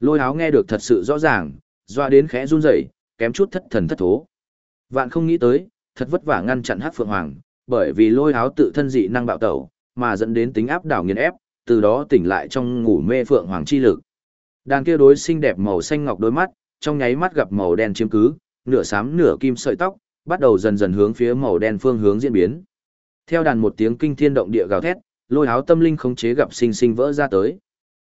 A: Lôi háo nghe được thật sự rõ ràng, doa đến khẽ run rẩy, kém chút thất thần thất thố. Vạn không nghĩ tới, thật vất vả ngăn chặn hát phượng hoàng, bởi vì lôi háo tự thân dị năng bạo tẩu, mà dẫn đến tính áp đảo nghiền ép, từ đó tỉnh lại trong ngủ mê phượng hoàng chi lực. Đàn kia đối xinh đẹp màu xanh ngọc đôi mắt, trong nháy mắt gặp màu đen chiếm cứ, nửa xám nửa kim sợi tóc, bắt đầu dần dần hướng phía màu đen phương hướng diễn biến. Theo đàn một tiếng kinh thiên động địa gào thét, lôi háo tâm linh khống chế gặp sinh sinh vỡ ra tới.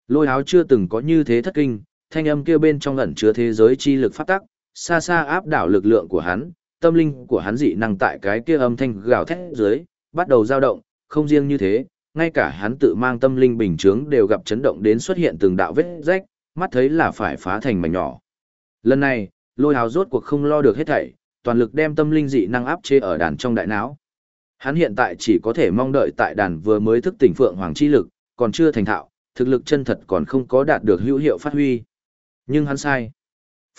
A: Lôi háo chưa từng có như thế thất kinh, thanh âm kia bên trong ẩn chứa thế giới chi lực phát tắc, xa xa áp đảo lực lượng của hắn, tâm linh của hắn dị năng tại cái kia âm thanh gào thét dưới, bắt đầu dao động, không riêng như thế, ngay cả hắn tự mang tâm linh bình chướng đều gặp chấn động đến xuất hiện từng đạo vết rách, mắt thấy là phải phá thành mảnh nhỏ. Lần này, lôi hào rốt cuộc không lo được hết thảy, toàn lực đem tâm linh dị năng áp chế ở đàn trong đại não. Hắn hiện tại chỉ có thể mong đợi tại đàn vừa mới thức tỉnh phượng hoàng chi lực, còn chưa thành thạo, thực lực chân thật còn không có đạt được hữu hiệu phát huy. Nhưng hắn sai.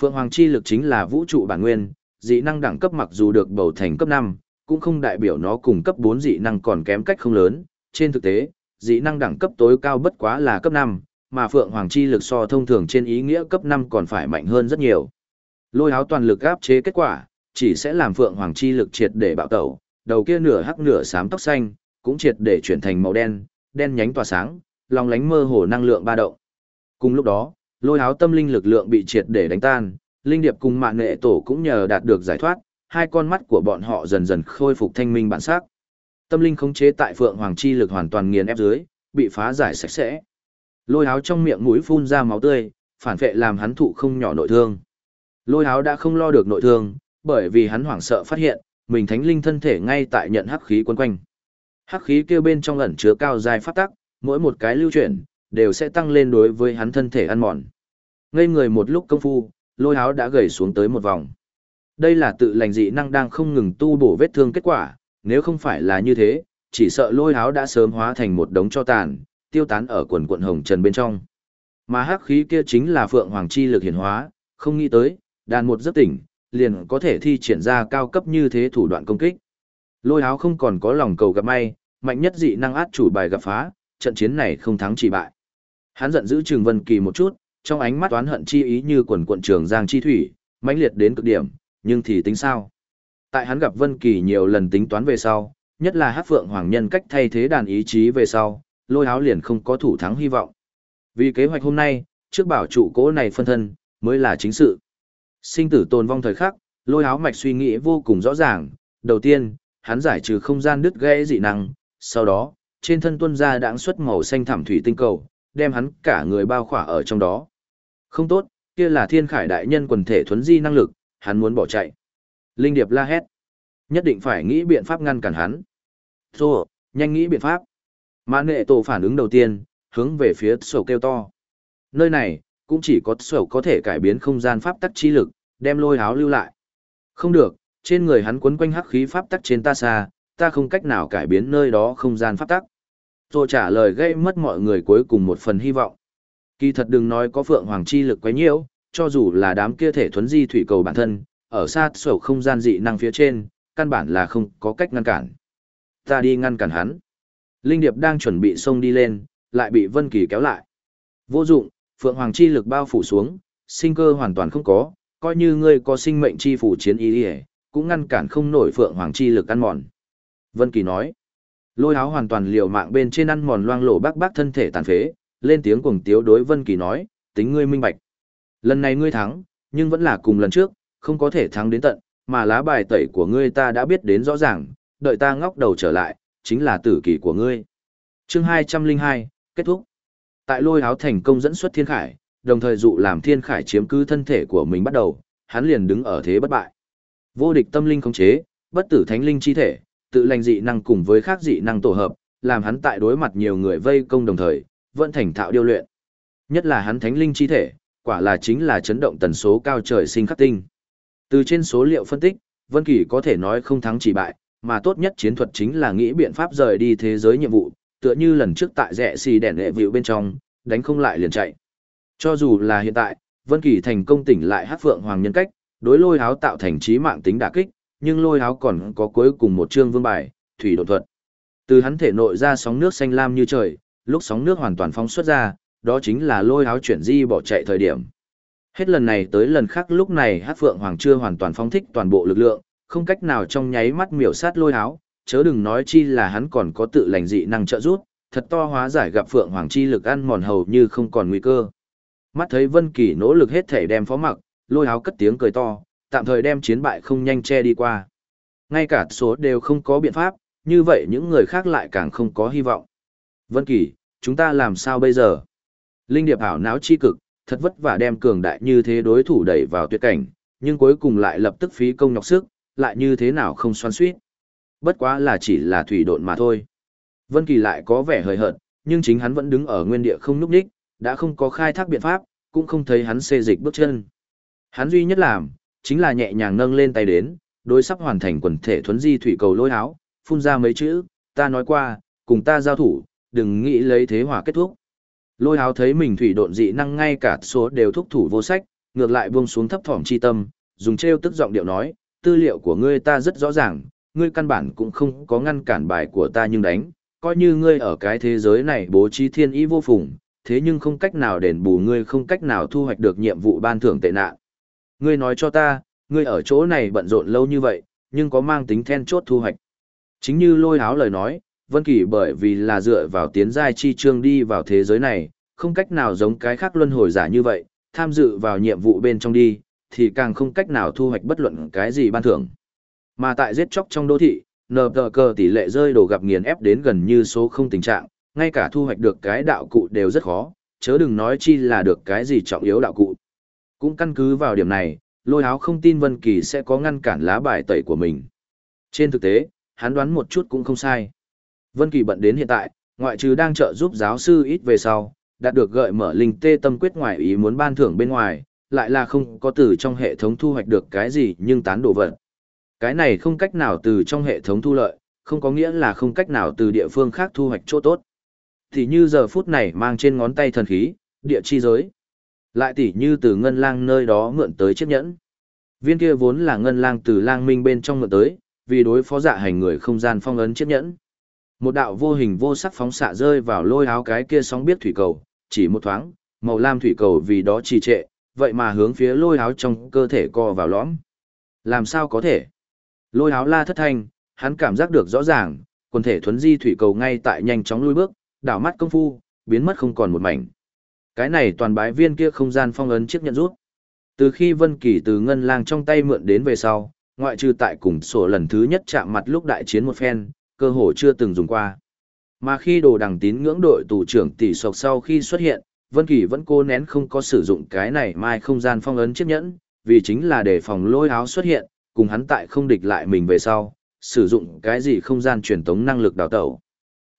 A: Phượng hoàng chi lực chính là vũ trụ bản nguyên, dị năng đẳng cấp mặc dù được bầu thành cấp 5, cũng không đại biểu nó cùng cấp 4 dị năng còn kém cách không lớn. Trên thực tế, dị năng đẳng cấp tối cao bất quá là cấp 5, mà Phượng Hoàng chi lực so thông thường trên ý nghĩa cấp 5 còn phải mạnh hơn rất nhiều. Lôi áo toàn lực áp chế kết quả, chỉ sẽ làm Phượng Hoàng chi lực triệt để bạo tẩu, đầu kia nửa hắc nửa xám tóc xanh, cũng triệt để chuyển thành màu đen, đen nhánh tỏa sáng, lòng lánh mơ hồ năng lượng ba động. Cùng lúc đó, lôi áo tâm linh lực lượng bị triệt để đánh tan, Linh Điệp cùng mạng nghệ tổ cũng nhờ đạt được giải thoát, hai con mắt của bọn họ dần dần khôi phục thanh minh bản sắc. Tâm linh khống chế tại Phượng Hoàng chi lực hoàn toàn nghiền ép dưới, bị phá giải sạch sẽ. Lôi áo trong miệng mũi phun ra máu tươi, phản vệ làm hắn thụ không nhỏ nội thương. Lôi áo đã không lo được nội thương, bởi vì hắn hoảng sợ phát hiện, mình thánh linh thân thể ngay tại nhận hắc khí quấn quanh. Hắc khí kêu bên trong ẩn chứa cao dài phát tắc, mỗi một cái lưu chuyển, đều sẽ tăng lên đối với hắn thân thể ăn mòn. Ngây người một lúc công phu, lôi áo đã gầy xuống tới một vòng. Đây là tự lành dị năng đang không ngừng tu bổ vết thương kết quả, nếu không phải là như thế, chỉ sợ lôi háo đã sớm hóa thành một đống cho tàn, tiêu tán ở quần quận hồng trần bên trong. Mà hắc khí kia chính là phượng hoàng chi lực hiển hóa, không nghĩ tới, đàn một giấc tỉnh, liền có thể thi triển ra cao cấp như thế thủ đoạn công kích. Lôi háo không còn có lòng cầu gặp may, mạnh nhất dị năng át chủ bài gặp phá, trận chiến này không thắng chỉ bại. Hắn giận dữ Trường Vân Kỳ một chút, trong ánh mắt toán hận chi ý như quần quận trường giang chi thủy, mãnh liệt đến cực điểm, nhưng thì tính sao? Tại hắn gặp Vân Kỳ nhiều lần tính toán về sau, nhất là Hắc Phượng Hoàng nhân cách thay thế đàn ý chí về sau, Lôi Áo liền không có thủ thắng hy vọng. Vì kế hoạch hôm nay, trước bảo trụ cố này phân thân, mới là chính sự. Sinh tử tồn vong thời khắc, Lôi Áo mạch suy nghĩ vô cùng rõ ràng, đầu tiên, hắn giải trừ không gian đứt gãy dị năng, sau đó, trên thân tuân ra đãng xuất màu xanh thảm thủy tinh cầu, đem hắn cả người bao khỏa ở trong đó. Không tốt, kia là thiên khải đại nhân quần thể thuấn di năng lực, hắn muốn bỏ chạy. Linh Điệp la hét. Nhất định phải nghĩ biện pháp ngăn cản hắn. Thô, nhanh nghĩ biện pháp. Mã nệ tổ phản ứng đầu tiên, hướng về phía sổ kêu to. Nơi này, cũng chỉ có sổ có thể cải biến không gian pháp tắc chi lực, đem lôi áo lưu lại. Không được, trên người hắn quấn quanh hắc khí pháp tắc trên ta xa, ta không cách nào cải biến nơi đó không gian pháp tắc. Rồi trả lời gây mất mọi người cuối cùng một phần hy vọng. Kỳ thật đừng nói có phượng hoàng chi lực quấy nhiễu, cho dù là đám kia thể thuấn di thủy cầu bản thân, ở sát sổ không gian dị năng phía trên, căn bản là không có cách ngăn cản. Ta đi ngăn cản hắn. Linh Điệp đang chuẩn bị xông đi lên, lại bị Vân Kỳ kéo lại. Vô dụng, Phượng Hoàng chi lực bao phủ xuống, sinh cơ hoàn toàn không có, coi như ngươi có sinh mệnh chi phủ chiến ý đi cũng ngăn cản không nổi Phượng Hoàng chi lực ăn mòn. Vân Kỳ nói, lôi áo hoàn toàn liều mạng bên trên ăn mòn loang lổ bác bác thân thể tàn phế, lên tiếng cuồng tiếu đối Vân Kỳ nói, tính ngươi minh bạch. Lần này ngươi thắng, nhưng vẫn là cùng lần trước, không có thể thắng đến tận, mà lá bài tẩy của ngươi ta đã biết đến rõ ràng, đợi ta ngóc đầu trở lại, chính là tử kỳ của ngươi. Chương 202, kết thúc. Tại lôi áo thành công dẫn xuất thiên khải, đồng thời dụ làm thiên khải chiếm cứ thân thể của mình bắt đầu, hắn liền đứng ở thế bất bại. Vô địch tâm linh khống chế, bất tử thánh linh chi thể, tự lành dị năng cùng với khác dị năng tổ hợp, làm hắn tại đối mặt nhiều người vây công đồng thời, vẫn thành thạo điêu luyện. Nhất là hắn thánh linh chi thể, quả là chính là chấn động tần số cao trời sinh khắc tinh. Từ trên số liệu phân tích, Vân Kỳ có thể nói không thắng chỉ bại, mà tốt nhất chiến thuật chính là nghĩ biện pháp rời đi thế giới nhiệm vụ, tựa như lần trước tại rẽ xì đèn lệ vịu bên trong, đánh không lại liền chạy. Cho dù là hiện tại, Vân Kỳ thành công tỉnh lại Hắc Phượng Hoàng nhân cách, đối lôi áo tạo thành trí mạng tính đả kích, nhưng lôi áo còn có cuối cùng một chương vương bài, thủy độ thuật. Từ hắn thể nội ra sóng nước xanh lam như trời, lúc sóng nước hoàn toàn phóng xuất ra, đó chính là lôi áo chuyển di bỏ chạy thời điểm. Hết lần này tới lần khác lúc này Hát Phượng Hoàng chưa hoàn toàn phóng thích toàn bộ lực lượng, không cách nào trong nháy mắt miểu sát lôi áo, chớ đừng nói chi là hắn còn có tự lành dị năng trợ giúp, thật to hóa giải gặp Phượng Hoàng chi lực ăn mòn hầu như không còn nguy cơ. Mắt thấy Vân Kỳ nỗ lực hết thể đem phó mặc, lôi áo cất tiếng cười to, tạm thời đem chiến bại không nhanh che đi qua. Ngay cả số đều không có biện pháp, như vậy những người khác lại càng không có hy vọng. Vân Kỳ, chúng ta làm sao bây giờ? Linh điệp ảo não chi cực, thật vất vả đem cường đại như thế đối thủ đẩy vào tuyệt cảnh, nhưng cuối cùng lại lập tức phí công nhọc sức, lại như thế nào không xoan suýt. Bất quá là chỉ là thủy độn mà thôi. Vân Kỳ lại có vẻ hời hợt, nhưng chính hắn vẫn đứng ở nguyên địa không nhúc nhích, đã không có khai thác biện pháp, cũng không thấy hắn xê dịch bước chân. Hắn duy nhất làm, chính là nhẹ nhàng nâng lên tay đến, đối sắp hoàn thành quần thể thuần di thủy cầu lôi áo, phun ra mấy chữ, ta nói qua, cùng ta giao thủ, đừng nghĩ lấy thế hòa kết thúc. Lôi Háo thấy mình thủy độn dị năng ngay cả số đều thúc thủ vô sách, ngược lại buông xuống thấp thỏm chi tâm, dùng treo tức giọng điệu nói, tư liệu của ngươi ta rất rõ ràng, ngươi căn bản cũng không có ngăn cản bài của ta nhưng đánh, coi như ngươi ở cái thế giới này bố trí thiên ý vô phùng, thế nhưng không cách nào đền bù ngươi không cách nào thu hoạch được nhiệm vụ ban thưởng tệ nạn. Ngươi nói cho ta, ngươi ở chỗ này bận rộn lâu như vậy, nhưng có mang tính then chốt thu hoạch. Chính như lôi Háo lời nói, Vân Kỳ bởi vì là dựa vào tiến giai chi chương đi vào thế giới này, không cách nào giống cái khác luân hồi giả như vậy, tham dự vào nhiệm vụ bên trong đi, thì càng không cách nào thu hoạch bất luận cái gì ban thưởng. Mà tại giết chóc trong đô thị, nờ tờ cờ tỷ lệ rơi đồ gặp nghiền ép đến gần như số không tình trạng, ngay cả thu hoạch được cái đạo cụ đều rất khó, chớ đừng nói chi là được cái gì trọng yếu đạo cụ. Cũng căn cứ vào điểm này, lôi áo không tin Vân Kỳ sẽ có ngăn cản lá bài tẩy của mình. Trên thực tế, hắn đoán một chút cũng không sai. Vân Kỳ bận đến hiện tại, ngoại trừ đang trợ giúp giáo sư ít về sau, đạt được gợi mở linh tê tâm quyết ngoài ý muốn ban thưởng bên ngoài, lại là không có từ trong hệ thống thu hoạch được cái gì nhưng tán đồ vật. Cái này không cách nào từ trong hệ thống thu lợi, không có nghĩa là không cách nào từ địa phương khác thu hoạch chỗ tốt. Thì như giờ phút này mang trên ngón tay thần khí, địa chi giới. Lại tỉ như từ ngân lang nơi đó mượn tới chiếc nhẫn. Viên kia vốn là ngân lang từ lang minh bên trong mượn tới, vì đối phó dạ hành người không gian phong ấn chiếc nhẫn. Một đạo vô hình vô sắc phóng xạ rơi vào lôi áo cái kia sóng biết thủy cầu, chỉ một thoáng, màu lam thủy cầu vì đó trì trệ, vậy mà hướng phía lôi áo trong cơ thể co vào lõm. Làm sao có thể? Lôi áo la thất thanh, hắn cảm giác được rõ ràng, quần thể thuấn di thủy cầu ngay tại nhanh chóng lui bước, đảo mắt công phu, biến mất không còn một mảnh. Cái này toàn bái viên kia không gian phong ấn chiếc nhận rút. Từ khi Vân Kỳ từ ngân lang trong tay mượn đến về sau, ngoại trừ tại cùng sổ lần thứ nhất chạm mặt lúc đại chiến một phen, cơ hồ chưa từng dùng qua. Mà khi đồ đằng tín ngưỡng đội tù trưởng tỷ sọc sau khi xuất hiện, Vân Kỳ vẫn cố nén không có sử dụng cái này mai không gian phong ấn chiếc nhẫn, vì chính là để phòng lôi áo xuất hiện, cùng hắn tại không địch lại mình về sau, sử dụng cái gì không gian truyền tống năng lực đào tẩu.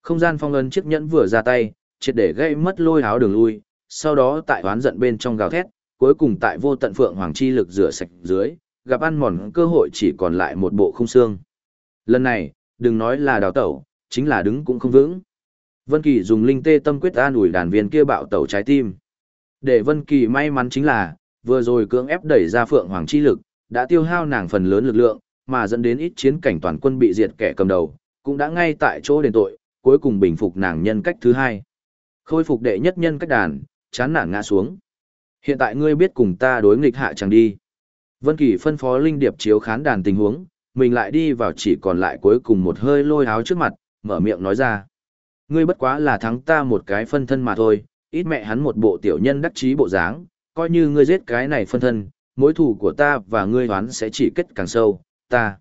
A: Không gian phong ấn chiếc nhẫn vừa ra tay, triệt để gây mất lôi háo đường lui, sau đó tại oán giận bên trong gào thét, cuối cùng tại vô tận phượng hoàng chi lực rửa sạch dưới, gặp ăn mòn cơ hội chỉ còn lại một bộ không xương. Lần này, đừng nói là đào tẩu, chính là đứng cũng không vững. Vân Kỳ dùng linh tê tâm quyết an ủi đàn viên kia bạo tẩu trái tim. Để Vân Kỳ may mắn chính là, vừa rồi cưỡng ép đẩy ra phượng hoàng chi lực, đã tiêu hao nàng phần lớn lực lượng, mà dẫn đến ít chiến cảnh toàn quân bị diệt kẻ cầm đầu, cũng đã ngay tại chỗ đền tội, cuối cùng bình phục nàng nhân cách thứ hai. Khôi phục đệ nhất nhân cách đàn, chán nản ngã xuống. Hiện tại ngươi biết cùng ta đối nghịch hạ chẳng đi. Vân Kỳ phân phó Linh Điệp chiếu khán đàn tình huống, mình lại đi vào chỉ còn lại cuối cùng một hơi lôi áo trước mặt, mở miệng nói ra. Ngươi bất quá là thắng ta một cái phân thân mà thôi, ít mẹ hắn một bộ tiểu nhân đắc chí bộ dáng, coi như ngươi giết cái này phân thân, mối thù của ta và ngươi hoán sẽ chỉ kết càng sâu, ta.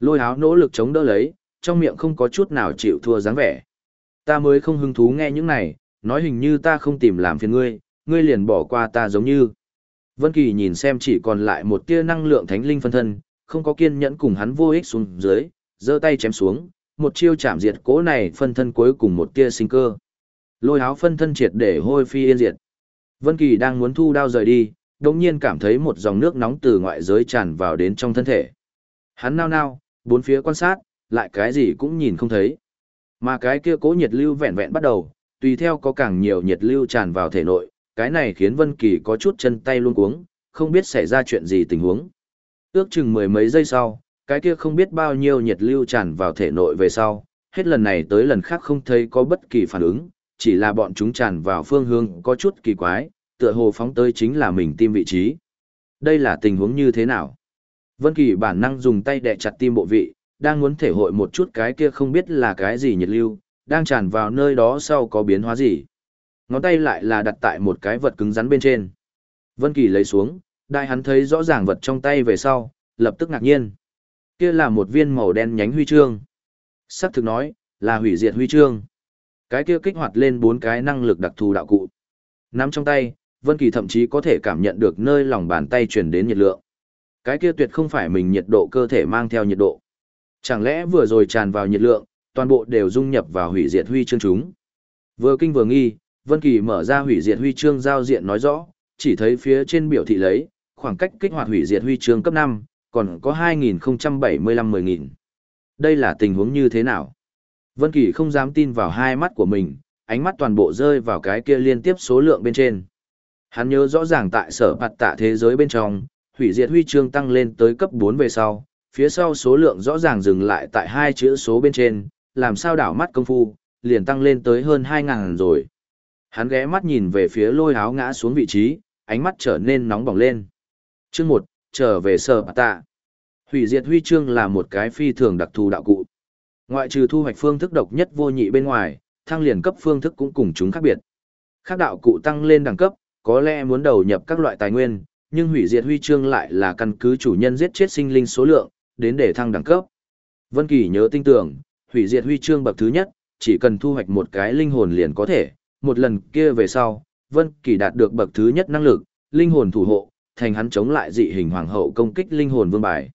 A: Lôi áo nỗ lực chống đỡ lấy, trong miệng không có chút nào chịu thua dáng vẻ. Ta mới không hứng thú nghe những này, nói hình như ta không tìm làm phiền ngươi, ngươi liền bỏ qua ta giống như. Vân Kỳ nhìn xem chỉ còn lại một tia năng lượng thánh linh phân thân, không có kiên nhẫn cùng hắn vô ích xuống dưới, giơ tay chém xuống, một chiêu chạm diệt cố này phân thân cuối cùng một tia sinh cơ. Lôi áo phân thân triệt để hôi phi yên diệt. Vân Kỳ đang muốn thu đao rời đi, đột nhiên cảm thấy một dòng nước nóng từ ngoại giới tràn vào đến trong thân thể. Hắn nao nao, bốn phía quan sát, lại cái gì cũng nhìn không thấy. Mà cái kia cố nhiệt lưu vẹn vẹn bắt đầu, tùy theo có càng nhiều nhiệt lưu tràn vào thể nội, cái này khiến Vân Kỳ có chút chân tay luống cuống, không biết xảy ra chuyện gì tình huống. Ước chừng mười mấy giây sau, cái kia không biết bao nhiêu nhiệt lưu tràn vào thể nội về sau, hết lần này tới lần khác không thấy có bất kỳ phản ứng, chỉ là bọn chúng tràn vào phương hướng có chút kỳ quái, tựa hồ phóng tới chính là mình tim vị trí. Đây là tình huống như thế nào? Vân Kỳ bản năng dùng tay đè chặt tim bộ vị, đang muốn thể hội một chút cái kia không biết là cái gì nhiệt lưu, đang tràn vào nơi đó sau có biến hóa gì. Ngón tay lại là đặt tại một cái vật cứng rắn bên trên. Vân Kỳ lấy xuống, đại hắn thấy rõ ràng vật trong tay về sau, lập tức ngạc nhiên. Kia là một viên màu đen nhánh huy chương. Sắc thực nói, là hủy diệt huy chương. Cái kia kích hoạt lên bốn cái năng lực đặc thù đạo cụ. Nắm trong tay, Vân Kỳ thậm chí có thể cảm nhận được nơi lòng bàn tay truyền đến nhiệt lượng. Cái kia tuyệt không phải mình nhiệt độ cơ thể mang theo nhiệt độ. Chẳng lẽ vừa rồi tràn vào nhiệt lượng, toàn bộ đều dung nhập vào hủy diệt huy chương chúng. Vừa kinh vừa nghi, Vân Kỳ mở ra hủy diệt huy chương giao diện nói rõ, chỉ thấy phía trên biểu thị lấy, khoảng cách kích hoạt hủy diệt huy chương cấp 5, còn có 2075 10000. Đây là tình huống như thế nào? Vân Kỳ không dám tin vào hai mắt của mình, ánh mắt toàn bộ rơi vào cái kia liên tiếp số lượng bên trên. Hắn nhớ rõ ràng tại sở bạt tạ thế giới bên trong, hủy diệt huy chương tăng lên tới cấp 4 về sau, phía sau số lượng rõ ràng dừng lại tại hai chữ số bên trên, làm sao đảo mắt công phu, liền tăng lên tới hơn 2.000 rồi. Hắn ghé mắt nhìn về phía lôi áo ngã xuống vị trí, ánh mắt trở nên nóng bỏng lên. Chương một, trở về sở bà tạ. Hủy diệt huy chương là một cái phi thường đặc thù đạo cụ. Ngoại trừ thu hoạch phương thức độc nhất vô nhị bên ngoài, thăng liền cấp phương thức cũng cùng chúng khác biệt. Khác đạo cụ tăng lên đẳng cấp, có lẽ muốn đầu nhập các loại tài nguyên, nhưng hủy diệt huy chương lại là căn cứ chủ nhân giết chết sinh linh số lượng, đến để thăng đẳng cấp. Vân Kỳ nhớ tinh tưởng, hủy diệt huy chương bậc thứ nhất, chỉ cần thu hoạch một cái linh hồn liền có thể, một lần kia về sau, Vân Kỳ đạt được bậc thứ nhất năng lực, linh hồn thủ hộ, thành hắn chống lại dị hình hoàng hậu công kích linh hồn vương bài.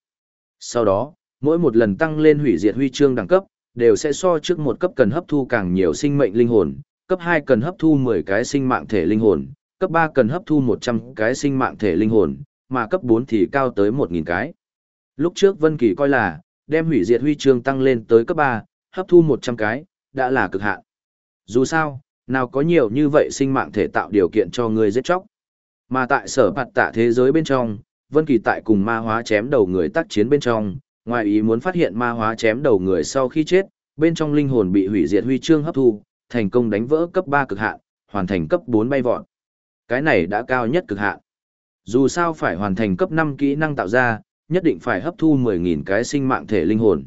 A: Sau đó, mỗi một lần tăng lên hủy diệt huy chương đẳng cấp, đều sẽ so trước một cấp cần hấp thu càng nhiều sinh mệnh linh hồn, cấp 2 cần hấp thu 10 cái sinh mạng thể linh hồn, cấp 3 cần hấp thu 100 cái sinh mạng thể linh hồn, mà cấp 4 thì cao tới 1000 cái. Lúc trước Vân Kỳ coi là đem hủy diệt huy chương tăng lên tới cấp 3, hấp thu 100 cái, đã là cực hạn. Dù sao, nào có nhiều như vậy sinh mạng thể tạo điều kiện cho người giết chóc. Mà tại sở bạt tạ thế giới bên trong, Vân Kỳ tại cùng ma hóa chém đầu người tác chiến bên trong, ngoài ý muốn phát hiện ma hóa chém đầu người sau khi chết, bên trong linh hồn bị hủy diệt huy chương hấp thu, thành công đánh vỡ cấp 3 cực hạn, hoàn thành cấp 4 bay vọt. Cái này đã cao nhất cực hạn. Dù sao phải hoàn thành cấp 5 kỹ năng tạo ra, nhất định phải hấp thu 10.000 cái sinh mạng thể linh hồn.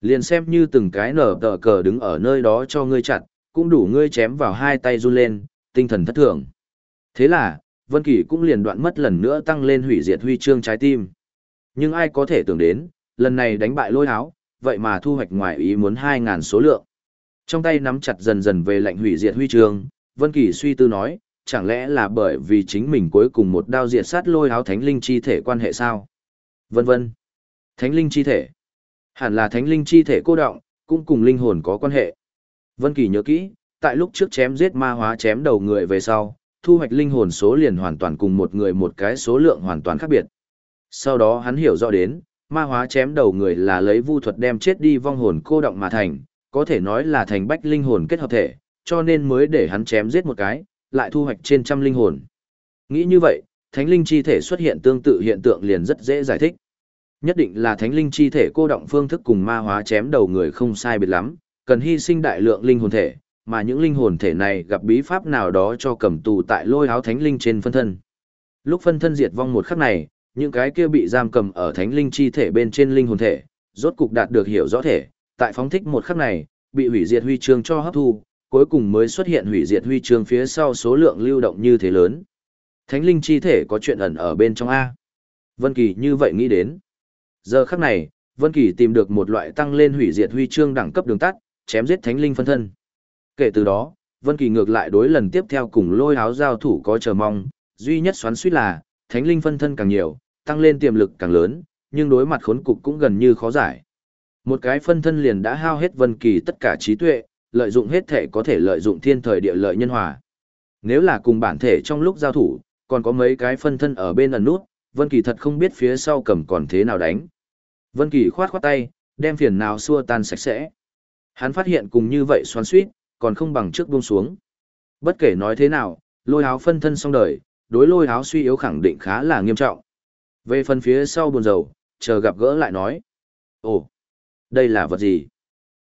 A: Liền xem như từng cái nở tờ cờ đứng ở nơi đó cho ngươi chặt, cũng đủ ngươi chém vào hai tay run lên, tinh thần thất thường. Thế là, Vân Kỳ cũng liền đoạn mất lần nữa tăng lên hủy diệt huy chương trái tim. Nhưng ai có thể tưởng đến, lần này đánh bại lôi háo, vậy mà thu hoạch ngoài ý muốn 2.000 số lượng. Trong tay nắm chặt dần dần về lệnh hủy diệt huy chương, Vân Kỳ suy tư nói, chẳng lẽ là bởi vì chính mình cuối cùng một đao diệt sát lôi háo thánh linh chi thể quan hệ sao? Vân vân. Thánh linh chi thể. Hẳn là thánh linh chi thể cô động, cũng cùng linh hồn có quan hệ. Vân Kỳ nhớ kỹ, tại lúc trước chém giết ma hóa chém đầu người về sau, thu hoạch linh hồn số liền hoàn toàn cùng một người một cái số lượng hoàn toàn khác biệt. Sau đó hắn hiểu rõ đến, ma hóa chém đầu người là lấy vu thuật đem chết đi vong hồn cô động mà thành, có thể nói là thành bách linh hồn kết hợp thể, cho nên mới để hắn chém giết một cái, lại thu hoạch trên trăm linh hồn. Nghĩ như vậy, thánh linh chi thể xuất hiện tương tự hiện tượng liền rất dễ giải thích. Nhất định là thánh linh chi thể cô động phương thức cùng ma hóa chém đầu người không sai biệt lắm, cần hy sinh đại lượng linh hồn thể, mà những linh hồn thể này gặp bí pháp nào đó cho cầm tù tại lôi áo thánh linh trên phân thân. Lúc phân thân diệt vong một khắc này, những cái kia bị giam cầm ở thánh linh chi thể bên trên linh hồn thể, rốt cục đạt được hiểu rõ thể, tại phóng thích một khắc này, bị hủy diệt huy chương cho hấp thu, cuối cùng mới xuất hiện hủy diệt huy chương phía sau số lượng lưu động như thế lớn. Thánh linh chi thể có chuyện ẩn ở bên trong A. Vân Kỳ như vậy nghĩ đến. Giờ khắc này, Vân Kỳ tìm được một loại tăng lên hủy diệt huy chương đẳng cấp đường tắt, chém giết thánh linh phân thân. Kể từ đó, Vân Kỳ ngược lại đối lần tiếp theo cùng lôi áo giao thủ có chờ mong, duy nhất xoắn suýt là, thánh linh phân thân càng nhiều, tăng lên tiềm lực càng lớn, nhưng đối mặt khốn cục cũng gần như khó giải. Một cái phân thân liền đã hao hết Vân Kỳ tất cả trí tuệ, lợi dụng hết thể có thể lợi dụng thiên thời địa lợi nhân hòa. Nếu là cùng bản thể trong lúc giao thủ, còn có mấy cái phân thân ở bên ẩn nút, Vân Kỳ thật không biết phía sau cầm còn thế nào đánh. Vân Kỳ khoát khoát tay, đem phiền nào xua tan sạch sẽ. Hắn phát hiện cùng như vậy xoắn xuýt, còn không bằng trước buông xuống. Bất kể nói thế nào, lôi áo phân thân xong đời, đối lôi áo suy yếu khẳng định khá là nghiêm trọng. Về phần phía sau buồn rầu, chờ gặp gỡ lại nói. Ồ, đây là vật gì?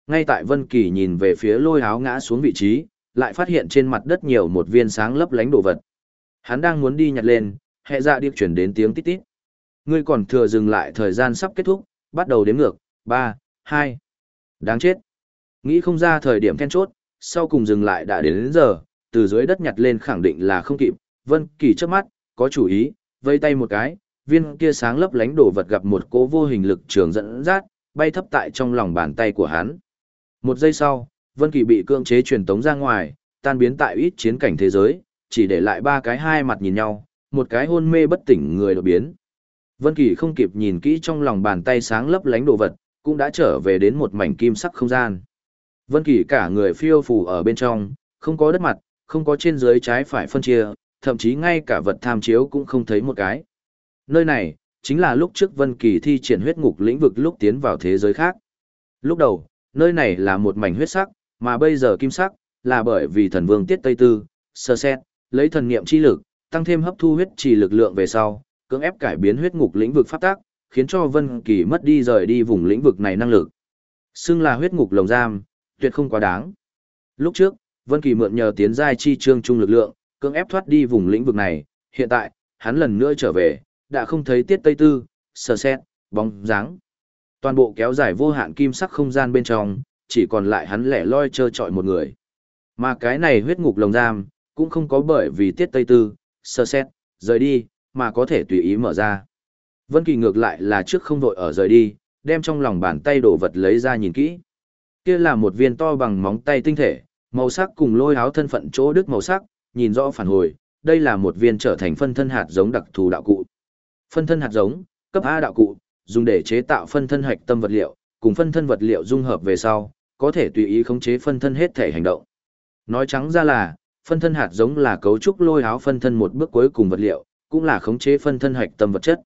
A: Ngay tại Vân Kỳ nhìn về phía lôi áo ngã xuống vị trí, lại phát hiện trên mặt đất nhiều một viên sáng lấp lánh đồ vật. Hắn đang muốn đi nhặt lên, hệ dạ điệp chuyển đến tiếng tít tít. Ngươi còn thừa dừng lại thời gian sắp kết thúc, bắt đầu đếm ngược, 3, 2. Đáng chết. Nghĩ không ra thời điểm then chốt, sau cùng dừng lại đã đến, đến giờ, từ dưới đất nhặt lên khẳng định là không kịp. Vân Kỳ chớp mắt, có chủ ý, vây tay một cái, viên kia sáng lấp lánh đồ vật gặp một cỗ vô hình lực trường dẫn dắt, bay thấp tại trong lòng bàn tay của hắn. Một giây sau, Vân Kỳ bị cưỡng chế truyền tống ra ngoài, tan biến tại ít chiến cảnh thế giới, chỉ để lại ba cái hai mặt nhìn nhau, một cái hôn mê bất tỉnh người đột biến. Vân Kỳ không kịp nhìn kỹ trong lòng bàn tay sáng lấp lánh đồ vật, cũng đã trở về đến một mảnh kim sắc không gian. Vân Kỳ cả người phiêu phù ở bên trong, không có đất mặt, không có trên dưới trái phải phân chia, thậm chí ngay cả vật tham chiếu cũng không thấy một cái. Nơi này, chính là lúc trước Vân Kỳ thi triển huyết ngục lĩnh vực lúc tiến vào thế giới khác. Lúc đầu, nơi này là một mảnh huyết sắc, mà bây giờ kim sắc, là bởi vì thần vương tiết Tây Tư, sơ xét, lấy thần niệm chi lực, tăng thêm hấp thu huyết trì lực lượng về sau, cưỡng ép cải biến huyết ngục lĩnh vực pháp tác, khiến cho Vân Kỳ mất đi rời đi vùng lĩnh vực này năng lực. Xưng là huyết ngục lồng giam, tuyệt không quá đáng. Lúc trước, Vân Kỳ mượn nhờ tiến giai chi trương trung lực lượng, cưỡng ép thoát đi vùng lĩnh vực này, hiện tại, hắn lần nữa trở về, đã không thấy tiết tây tư, Sở xét, bóng dáng. Toàn bộ kéo dài vô hạn kim sắc không gian bên trong, chỉ còn lại hắn lẻ loi trơ trọi một người. Mà cái này huyết ngục lồng giam, cũng không có bởi vì tiết tây tư, sơ xét, rời đi, mà có thể tùy ý mở ra. Vân Kỳ ngược lại là trước không vội ở rời đi, đem trong lòng bàn tay đồ vật lấy ra nhìn kỹ. Kia là một viên to bằng móng tay tinh thể, màu sắc cùng lôi áo thân phận chỗ đức màu sắc, nhìn rõ phản hồi, đây là một viên trở thành phân thân hạt giống đặc thù đạo cụ. Phân thân hạt giống, cấp A đạo cụ, dùng để chế tạo phân thân hạch tâm vật liệu, cùng phân thân vật liệu dung hợp về sau, có thể tùy ý khống chế phân thân hết thể hành động. Nói trắng ra là, phân thân hạt giống là cấu trúc lôi áo phân thân một bước cuối cùng vật liệu, cũng là khống chế phân thân hạch tâm vật chất.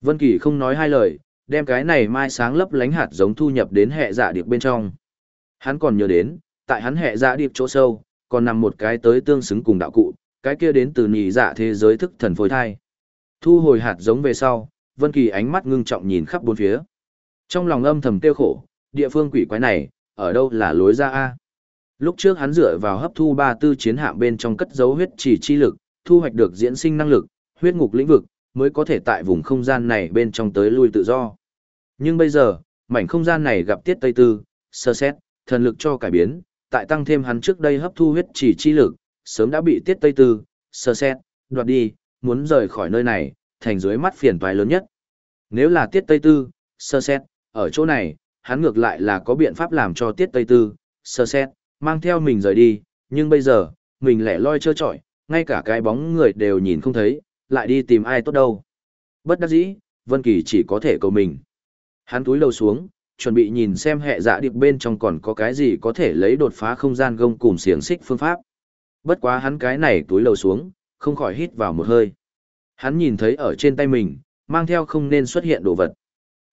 A: Vân Kỳ không nói hai lời, đem cái này mai sáng lấp lánh hạt giống thu nhập đến hệ dạ điệp bên trong. Hắn còn nhớ đến, tại hắn hệ dạ điệp chỗ sâu, còn nằm một cái tới tương xứng cùng đạo cụ, cái kia đến từ nhị dạ thế giới thức thần phôi thai. Thu hồi hạt giống về sau, Vân Kỳ ánh mắt ngưng trọng nhìn khắp bốn phía. Trong lòng âm thầm tiêu khổ, địa phương quỷ quái này, ở đâu là lối ra a? Lúc trước hắn dựa vào hấp thu ba tư chiến hạm bên trong cất dấu huyết chỉ chi lực, thu hoạch được diễn sinh năng lực, huyết ngục lĩnh vực, mới có thể tại vùng không gian này bên trong tới lui tự do. Nhưng bây giờ, mảnh không gian này gặp tiết tây tư, sơ xét, thần lực cho cải biến, tại tăng thêm hắn trước đây hấp thu huyết chỉ chi lực, sớm đã bị tiết tây tư, sơ xét, đoạt đi, muốn rời khỏi nơi này, thành dưới mắt phiền toái lớn nhất. Nếu là tiết tây tư, sơ xét, ở chỗ này, hắn ngược lại là có biện pháp làm cho tiết tây tư, sơ xét, mang theo mình rời đi, nhưng bây giờ, mình lẻ loi trơ trọi, ngay cả cái bóng người đều nhìn không thấy, lại đi tìm ai tốt đâu. Bất đắc dĩ, Vân Kỳ chỉ có thể cầu mình. Hắn túi lầu xuống, chuẩn bị nhìn xem hệ dạ điệp bên trong còn có cái gì có thể lấy đột phá không gian gông cùng xiềng xích phương pháp. Bất quá hắn cái này túi lầu xuống, không khỏi hít vào một hơi. Hắn nhìn thấy ở trên tay mình, mang theo không nên xuất hiện đồ vật.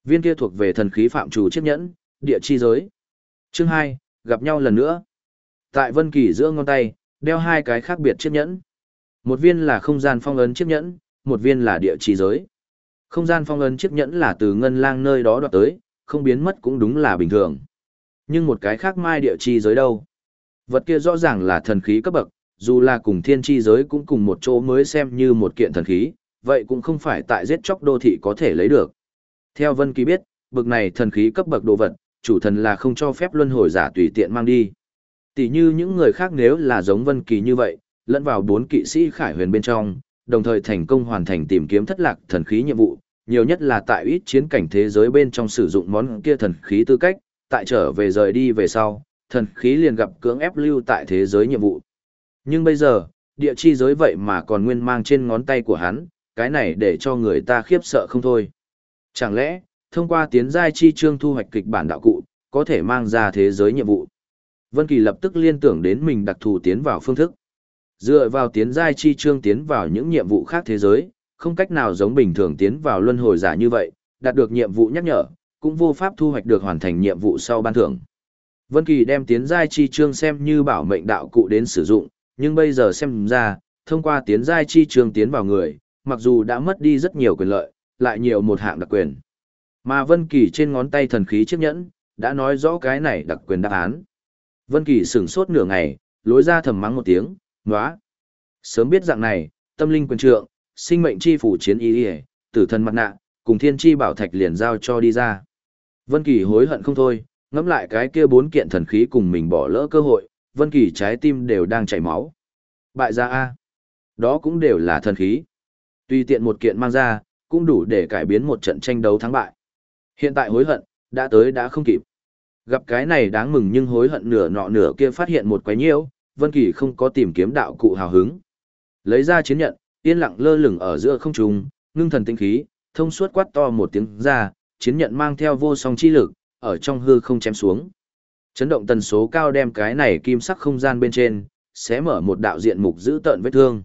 A: Viên kia thuộc về thần khí phạm chủ chiếc nhẫn, địa chi giới. Chương 2, gặp nhau lần nữa. Tại Vân Kỳ giữa ngón tay, đeo hai cái khác biệt chiếc nhẫn. Một viên là không gian phong ấn chiếc nhẫn, một viên là địa chi giới. Không gian phong ấn chiếc nhẫn là từ ngân lang nơi đó đoạt tới, không biến mất cũng đúng là bình thường. Nhưng một cái khác mai địa chi giới đâu? Vật kia rõ ràng là thần khí cấp bậc, dù là cùng thiên chi giới cũng cùng một chỗ mới xem như một kiện thần khí, vậy cũng không phải tại giết chóc đô thị có thể lấy được. Theo Vân Kỳ biết, bậc này thần khí cấp bậc đồ vật, chủ thần là không cho phép luân hồi giả tùy tiện mang đi. Tỷ như những người khác nếu là giống Vân Kỳ như vậy, lẫn vào bốn kỵ sĩ khải huyền bên trong, đồng thời thành công hoàn thành tìm kiếm thất lạc thần khí nhiệm vụ, nhiều nhất là tại ít chiến cảnh thế giới bên trong sử dụng món kia thần khí tư cách, tại trở về rời đi về sau, thần khí liền gặp cưỡng ép lưu tại thế giới nhiệm vụ. Nhưng bây giờ, địa chi giới vậy mà còn nguyên mang trên ngón tay của hắn, cái này để cho người ta khiếp sợ không thôi. Chẳng lẽ, thông qua tiến giai chi chương thu hoạch kịch bản đạo cụ, có thể mang ra thế giới nhiệm vụ. Vân Kỳ lập tức liên tưởng đến mình đặc thù tiến vào phương thức. Dựa vào tiến giai chi chương tiến vào những nhiệm vụ khác thế giới, không cách nào giống bình thường tiến vào luân hồi giả như vậy, đạt được nhiệm vụ nhắc nhở, cũng vô pháp thu hoạch được hoàn thành nhiệm vụ sau ban thưởng. Vân Kỳ đem tiến giai chi chương xem như bảo mệnh đạo cụ đến sử dụng, nhưng bây giờ xem ra, thông qua tiến giai chi chương tiến vào người, mặc dù đã mất đi rất nhiều quyền lợi, lại nhiều một hạng đặc quyền. Mà Vân Kỳ trên ngón tay thần khí chiếc nhẫn, đã nói rõ cái này đặc quyền đáp án. Vân Kỳ sững sốt nửa ngày, lối ra thầm mắng một tiếng, "Nóa." Sớm biết dạng này, tâm linh quyền trượng, sinh mệnh chi phủ chiến y, tử thần mặt nạ, cùng thiên chi bảo thạch liền giao cho đi ra. Vân Kỳ hối hận không thôi, ngẫm lại cái kia bốn kiện thần khí cùng mình bỏ lỡ cơ hội, Vân Kỳ trái tim đều đang chảy máu. Bại gia a, đó cũng đều là thần khí. tuy tiện một kiện mang ra, cũng đủ để cải biến một trận tranh đấu thắng bại. Hiện tại hối hận, đã tới đã không kịp. Gặp cái này đáng mừng nhưng hối hận nửa nọ nửa kia phát hiện một quái nhiễu, Vân Kỳ không có tìm kiếm đạo cụ hào hứng. Lấy ra chiến nhận, yên lặng lơ lửng ở giữa không trung, ngưng thần tinh khí, thông suốt quát to một tiếng ra, chiến nhận mang theo vô song chi lực, ở trong hư không chém xuống. Chấn động tần số cao đem cái này kim sắc không gian bên trên, sẽ mở một đạo diện mục giữ tợn vết thương.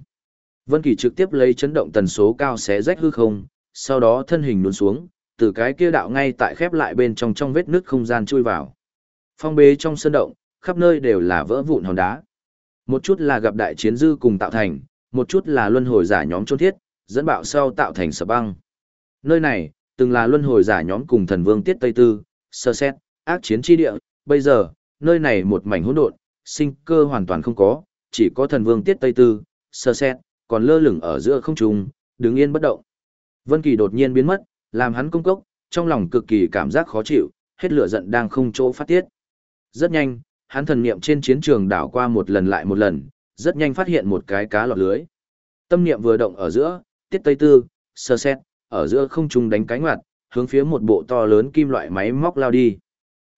A: Vân Kỳ trực tiếp lấy chấn động tần số cao xé rách hư không, sau đó thân hình nhún xuống, từ cái kia đạo ngay tại khép lại bên trong trong vết nứt không gian chui vào. Phong bế trong sân động, khắp nơi đều là vỡ vụn hòn đá. Một chút là gặp đại chiến dư cùng tạo thành, một chút là luân hồi giả nhóm chôn thiết, dẫn bạo sau tạo thành sập băng. Nơi này, từng là luân hồi giả nhóm cùng thần vương tiết Tây Tư, sơ xét, ác chiến chi địa, bây giờ, nơi này một mảnh hỗn độn, sinh cơ hoàn toàn không có, chỉ có thần vương tiết Tây Tư, sơ xét, còn lơ lửng ở giữa không trung, đứng yên bất động. Vân Kỳ đột nhiên biến mất, làm hắn công cốc, trong lòng cực kỳ cảm giác khó chịu, hết lửa giận đang không chỗ phát tiết. Rất nhanh, hắn thần niệm trên chiến trường đảo qua một lần lại một lần, rất nhanh phát hiện một cái cá lọt lưới. Tâm niệm vừa động ở giữa, tiết tây tư, sơ xét, ở giữa không trung đánh cánh ngoặt, hướng phía một bộ to lớn kim loại máy móc lao đi.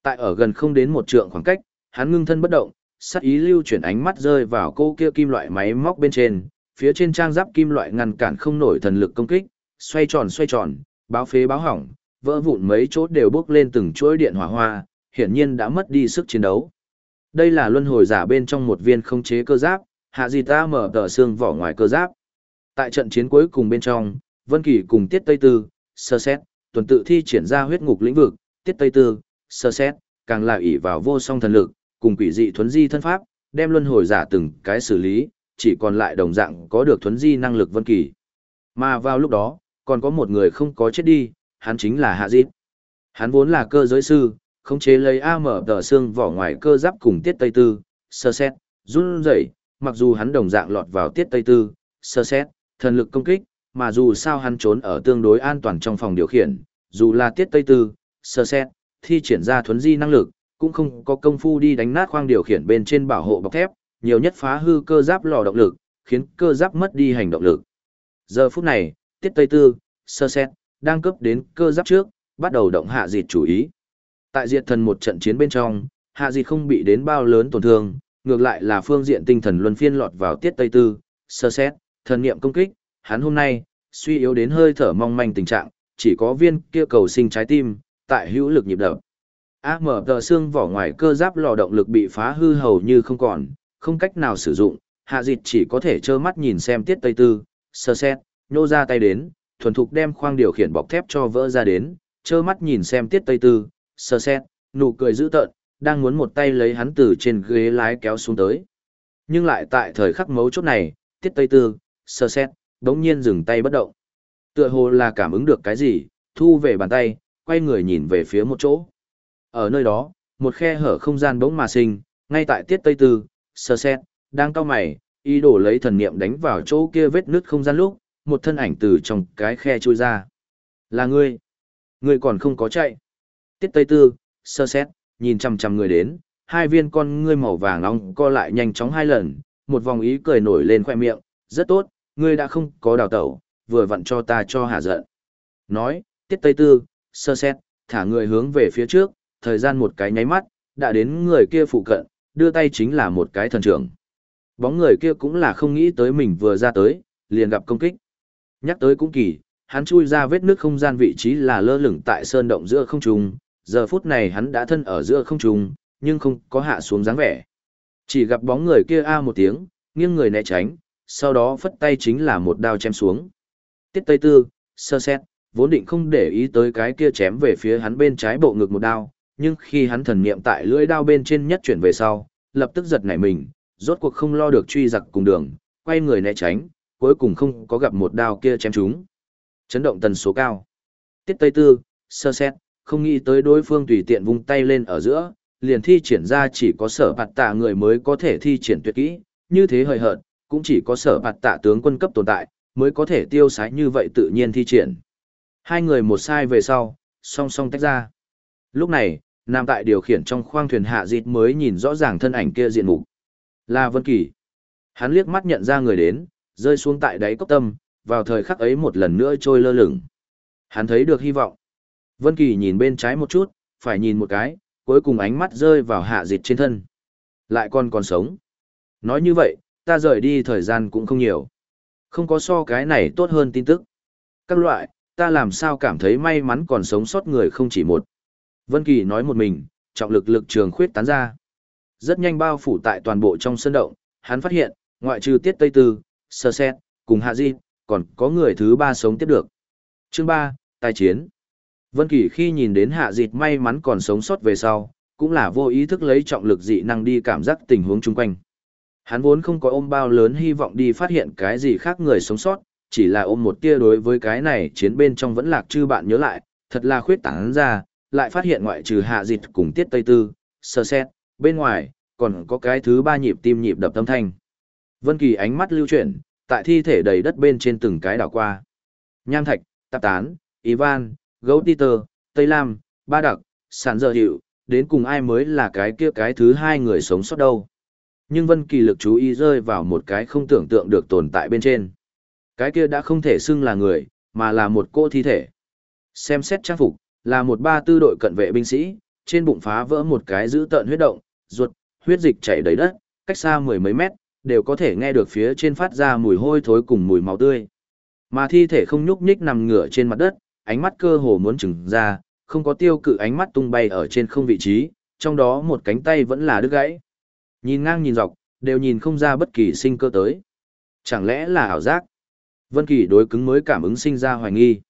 A: Tại ở gần không đến một trượng khoảng cách, hắn ngưng thân bất động, sát ý lưu chuyển ánh mắt rơi vào cô kia kim loại máy móc bên trên, phía trên trang giáp kim loại ngăn cản không nổi thần lực công kích, xoay tròn xoay tròn, báo phế báo hỏng, vỡ vụn mấy chốt đều bước lên từng chuỗi điện hỏa hoa, hiển nhiên đã mất đi sức chiến đấu. Đây là luân hồi giả bên trong một viên không chế cơ giáp, hạ gì ta mở tờ xương vỏ ngoài cơ giáp. Tại trận chiến cuối cùng bên trong, Vân Kỳ cùng Tiết Tây Tư, sơ xét, tuần tự thi triển ra huyết ngục lĩnh vực, Tiết Tây Tư, sơ xét, càng là ỷ vào vô song thần lực, cùng quỷ dị thuấn di thân pháp, đem luân hồi giả từng cái xử lý, chỉ còn lại đồng dạng có được thuấn di năng lực Vân Kỳ. Mà vào lúc đó, còn có một người không có chết đi, hắn chính là Hạ Dịp. Hắn vốn là cơ giới sư, khống chế lấy AM tờ xương vỏ ngoài cơ giáp cùng tiết tây tư, sơ xét, run rẩy, mặc dù hắn đồng dạng lọt vào tiết tây tư, sơ xét, thần lực công kích, mà dù sao hắn trốn ở tương đối an toàn trong phòng điều khiển, dù là tiết tây tư, sơ xét, thi triển ra thuấn di năng lực, cũng không có công phu đi đánh nát khoang điều khiển bên trên bảo hộ bọc thép, nhiều nhất phá hư cơ giáp lò động lực, khiến cơ giáp mất đi hành động lực. Giờ phút này, tiết tây tư, sơ xét, đang cấp đến cơ giáp trước, bắt đầu động hạ dịt chủ ý. Tại diệt thần một trận chiến bên trong, hạ dịt không bị đến bao lớn tổn thương, ngược lại là phương diện tinh thần luân phiên lọt vào tiết tây tư, sơ xét, thần niệm công kích, hắn hôm nay, suy yếu đến hơi thở mong manh tình trạng, chỉ có viên kia cầu sinh trái tim, tại hữu lực nhịp đập. mở tờ xương vỏ ngoài cơ giáp lò động lực bị phá hư hầu như không còn, không cách nào sử dụng, hạ dịch chỉ có thể trơ mắt nhìn xem tiết tây tư, sơ xét, nhô ra tay đến, thuần thục đem khoang điều khiển bọc thép cho vỡ ra đến, trơ mắt nhìn xem tiết tây tư, sơ xét, nụ cười dữ tợn, đang muốn một tay lấy hắn từ trên ghế lái kéo xuống tới. Nhưng lại tại thời khắc mấu chốt này, tiết tây tư, sơ xét, đống nhiên dừng tay bất động. Tựa hồ là cảm ứng được cái gì, thu về bàn tay, quay người nhìn về phía một chỗ. Ở nơi đó, một khe hở không gian bỗng mà sinh, ngay tại tiết tây tư, sơ xét, đang cao mày, ý đồ lấy thần niệm đánh vào chỗ kia vết nứt không gian lúc, một thân ảnh từ trong cái khe chui ra. Là ngươi. Ngươi còn không có chạy. Tiết tây tư, sơ xét, nhìn chằm chằm người đến, hai viên con ngươi màu vàng nóng co lại nhanh chóng hai lần, một vòng ý cười nổi lên khoe miệng, rất tốt, ngươi đã không có đào tẩu, vừa vặn cho ta cho hạ giận. Nói, tiết tây tư, sơ xét, thả người hướng về phía trước, thời gian một cái nháy mắt, đã đến người kia phụ cận, đưa tay chính là một cái thần trưởng. Bóng người kia cũng là không nghĩ tới mình vừa ra tới, liền gặp công kích. Nhắc tới cũng kỳ, hắn chui ra vết nước không gian vị trí là lơ lửng tại sơn động giữa không trung, giờ phút này hắn đã thân ở giữa không trung, nhưng không có hạ xuống dáng vẻ. Chỉ gặp bóng người kia a một tiếng, nghiêng người né tránh, sau đó phất tay chính là một đao chém xuống. Tiết Tây Tư, sơ xét, vốn định không để ý tới cái kia chém về phía hắn bên trái bộ ngực một đao, nhưng khi hắn thần niệm tại lưỡi đao bên trên nhất chuyển về sau, lập tức giật nảy mình, rốt cuộc không lo được truy giặc cùng đường, quay người né tránh, cuối cùng không có gặp một đao kia chém chúng. Chấn động tần số cao. Tiết Tây Tư, sơ xét, không nghĩ tới đối phương tùy tiện vung tay lên ở giữa, liền thi triển ra chỉ có sở bạt tạ người mới có thể thi triển tuyệt kỹ, như thế hời hợt, cũng chỉ có sở bạt tạ tướng quân cấp tồn tại, mới có thể tiêu sái như vậy tự nhiên thi triển. Hai người một sai về sau, song song tách ra. Lúc này, Nam tại điều khiển trong khoang thuyền hạ dịt mới nhìn rõ ràng thân ảnh kia diện mục. Là Vân Kỳ. Hắn liếc mắt nhận ra người đến, rơi xuống tại đáy cốc tâm, vào thời khắc ấy một lần nữa trôi lơ lửng. Hắn thấy được hy vọng. Vân Kỳ nhìn bên trái một chút, phải nhìn một cái, cuối cùng ánh mắt rơi vào hạ dịch trên thân. Lại còn còn sống. Nói như vậy, ta rời đi thời gian cũng không nhiều. Không có so cái này tốt hơn tin tức. Các loại, ta làm sao cảm thấy may mắn còn sống sót người không chỉ một. Vân Kỳ nói một mình, trọng lực lực trường khuyết tán ra. Rất nhanh bao phủ tại toàn bộ trong sân động, hắn phát hiện, ngoại trừ tiết Tây Tư, Sơ Xét, cùng Hạ Di, còn có người thứ ba sống tiếp được. Chương 3, Tài chiến. Vân Kỳ khi nhìn đến Hạ Dịch may mắn còn sống sót về sau, cũng là vô ý thức lấy trọng lực dị năng đi cảm giác tình huống chung quanh. Hắn vốn không có ôm bao lớn hy vọng đi phát hiện cái gì khác người sống sót, chỉ là ôm một tia đối với cái này chiến bên trong vẫn lạc chư bạn nhớ lại, thật là khuyết tán ra, lại phát hiện ngoại trừ Hạ Dịch cùng Tiết Tây Tư, sơ xét, bên ngoài, còn có cái thứ ba nhịp tim nhịp đập tâm thanh. Vân Kỳ ánh mắt lưu chuyển, tại thi thể đầy đất bên trên từng cái đảo qua. Nham Thạch, Tạp Tán, Ivan, Gấu Titer, Tây Lam, Ba Đặc, Sản Giờ Hiệu, đến cùng ai mới là cái kia cái thứ hai người sống sót đâu. Nhưng Vân Kỳ lực chú ý rơi vào một cái không tưởng tượng được tồn tại bên trên. Cái kia đã không thể xưng là người, mà là một cô thi thể. Xem xét trang phục, là một ba tư đội cận vệ binh sĩ, trên bụng phá vỡ một cái dữ tợn huyết động, ruột, huyết dịch chảy đầy đất, cách xa mười mấy mét, đều có thể nghe được phía trên phát ra mùi hôi thối cùng mùi máu tươi. Mà thi thể không nhúc nhích nằm ngửa trên mặt đất, ánh mắt cơ hồ muốn chừng ra, không có tiêu cự ánh mắt tung bay ở trên không vị trí, trong đó một cánh tay vẫn là đứt gãy. Nhìn ngang nhìn dọc, đều nhìn không ra bất kỳ sinh cơ tới. Chẳng lẽ là ảo giác? Vân Kỳ đối cứng mới cảm ứng sinh ra hoài nghi.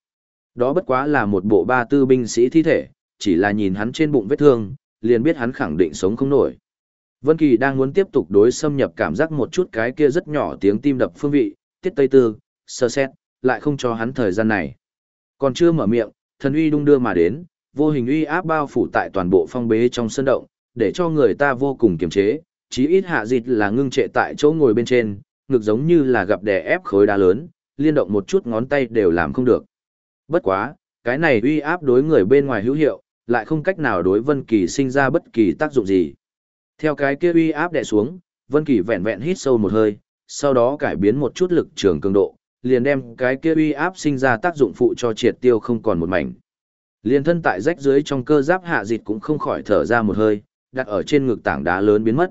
A: Đó bất quá là một bộ ba tư binh sĩ thi thể, chỉ là nhìn hắn trên bụng vết thương, liền biết hắn khẳng định sống không nổi. Vân Kỳ đang muốn tiếp tục đối xâm nhập cảm giác một chút cái kia rất nhỏ tiếng tim đập phương vị, tiết tây tư, sơ xét, lại không cho hắn thời gian này. Còn chưa mở miệng, thần uy đung đưa mà đến, vô hình uy áp bao phủ tại toàn bộ phong bế trong sân động, để cho người ta vô cùng kiềm chế, chí ít hạ dịch là ngưng trệ tại chỗ ngồi bên trên, ngực giống như là gặp đè ép khối đá lớn, liên động một chút ngón tay đều làm không được. Bất quá, cái này uy áp đối người bên ngoài hữu hiệu, lại không cách nào đối Vân Kỳ sinh ra bất kỳ tác dụng gì. Theo cái kia uy áp đè xuống, Vân Kỳ vẹn vẹn hít sâu một hơi, sau đó cải biến một chút lực trường cường độ, liền đem cái kia uy áp sinh ra tác dụng phụ cho triệt tiêu không còn một mảnh. Liên thân tại rách dưới trong cơ giáp hạ dịch cũng không khỏi thở ra một hơi, đặt ở trên ngực tảng đá lớn biến mất.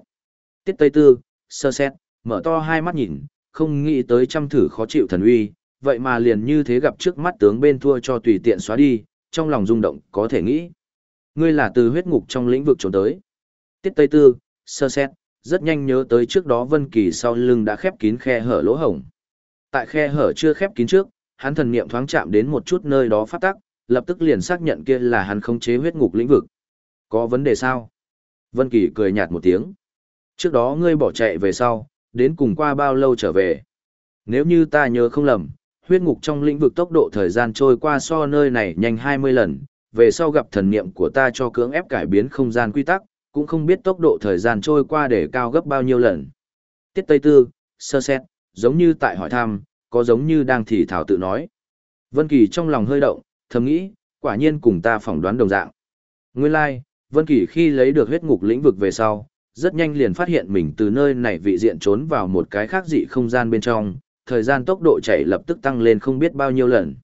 A: Tiết Tây Tư, sơ xét, mở to hai mắt nhìn, không nghĩ tới trăm thử khó chịu thần uy, vậy mà liền như thế gặp trước mắt tướng bên thua cho tùy tiện xóa đi, trong lòng rung động có thể nghĩ. Ngươi là từ huyết ngục trong lĩnh vực trốn tới. Tiết Tây Tư, sơ xét, rất nhanh nhớ tới trước đó Vân Kỳ sau lưng đã khép kín khe hở lỗ hổng. Tại khe hở chưa khép kín trước, hắn thần niệm thoáng chạm đến một chút nơi đó phát tắc, lập tức liền xác nhận kia là hắn khống chế huyết ngục lĩnh vực. Có vấn đề sao? Vân Kỳ cười nhạt một tiếng. Trước đó ngươi bỏ chạy về sau, đến cùng qua bao lâu trở về? Nếu như ta nhớ không lầm, huyết ngục trong lĩnh vực tốc độ thời gian trôi qua so nơi này nhanh 20 lần, về sau gặp thần niệm của ta cho cưỡng ép cải biến không gian quy tắc, cũng không biết tốc độ thời gian trôi qua để cao gấp bao nhiêu lần. Tiết Tây Tư, sơ xét, giống như tại hỏi thăm, có giống như đang thì thảo tự nói. Vân Kỳ trong lòng hơi động, thầm nghĩ, quả nhiên cùng ta phỏng đoán đồng dạng. Nguyên lai, like, Vân Kỳ khi lấy được huyết ngục lĩnh vực về sau, rất nhanh liền phát hiện mình từ nơi này vị diện trốn vào một cái khác dị không gian bên trong, thời gian tốc độ chạy lập tức tăng lên không biết bao nhiêu lần.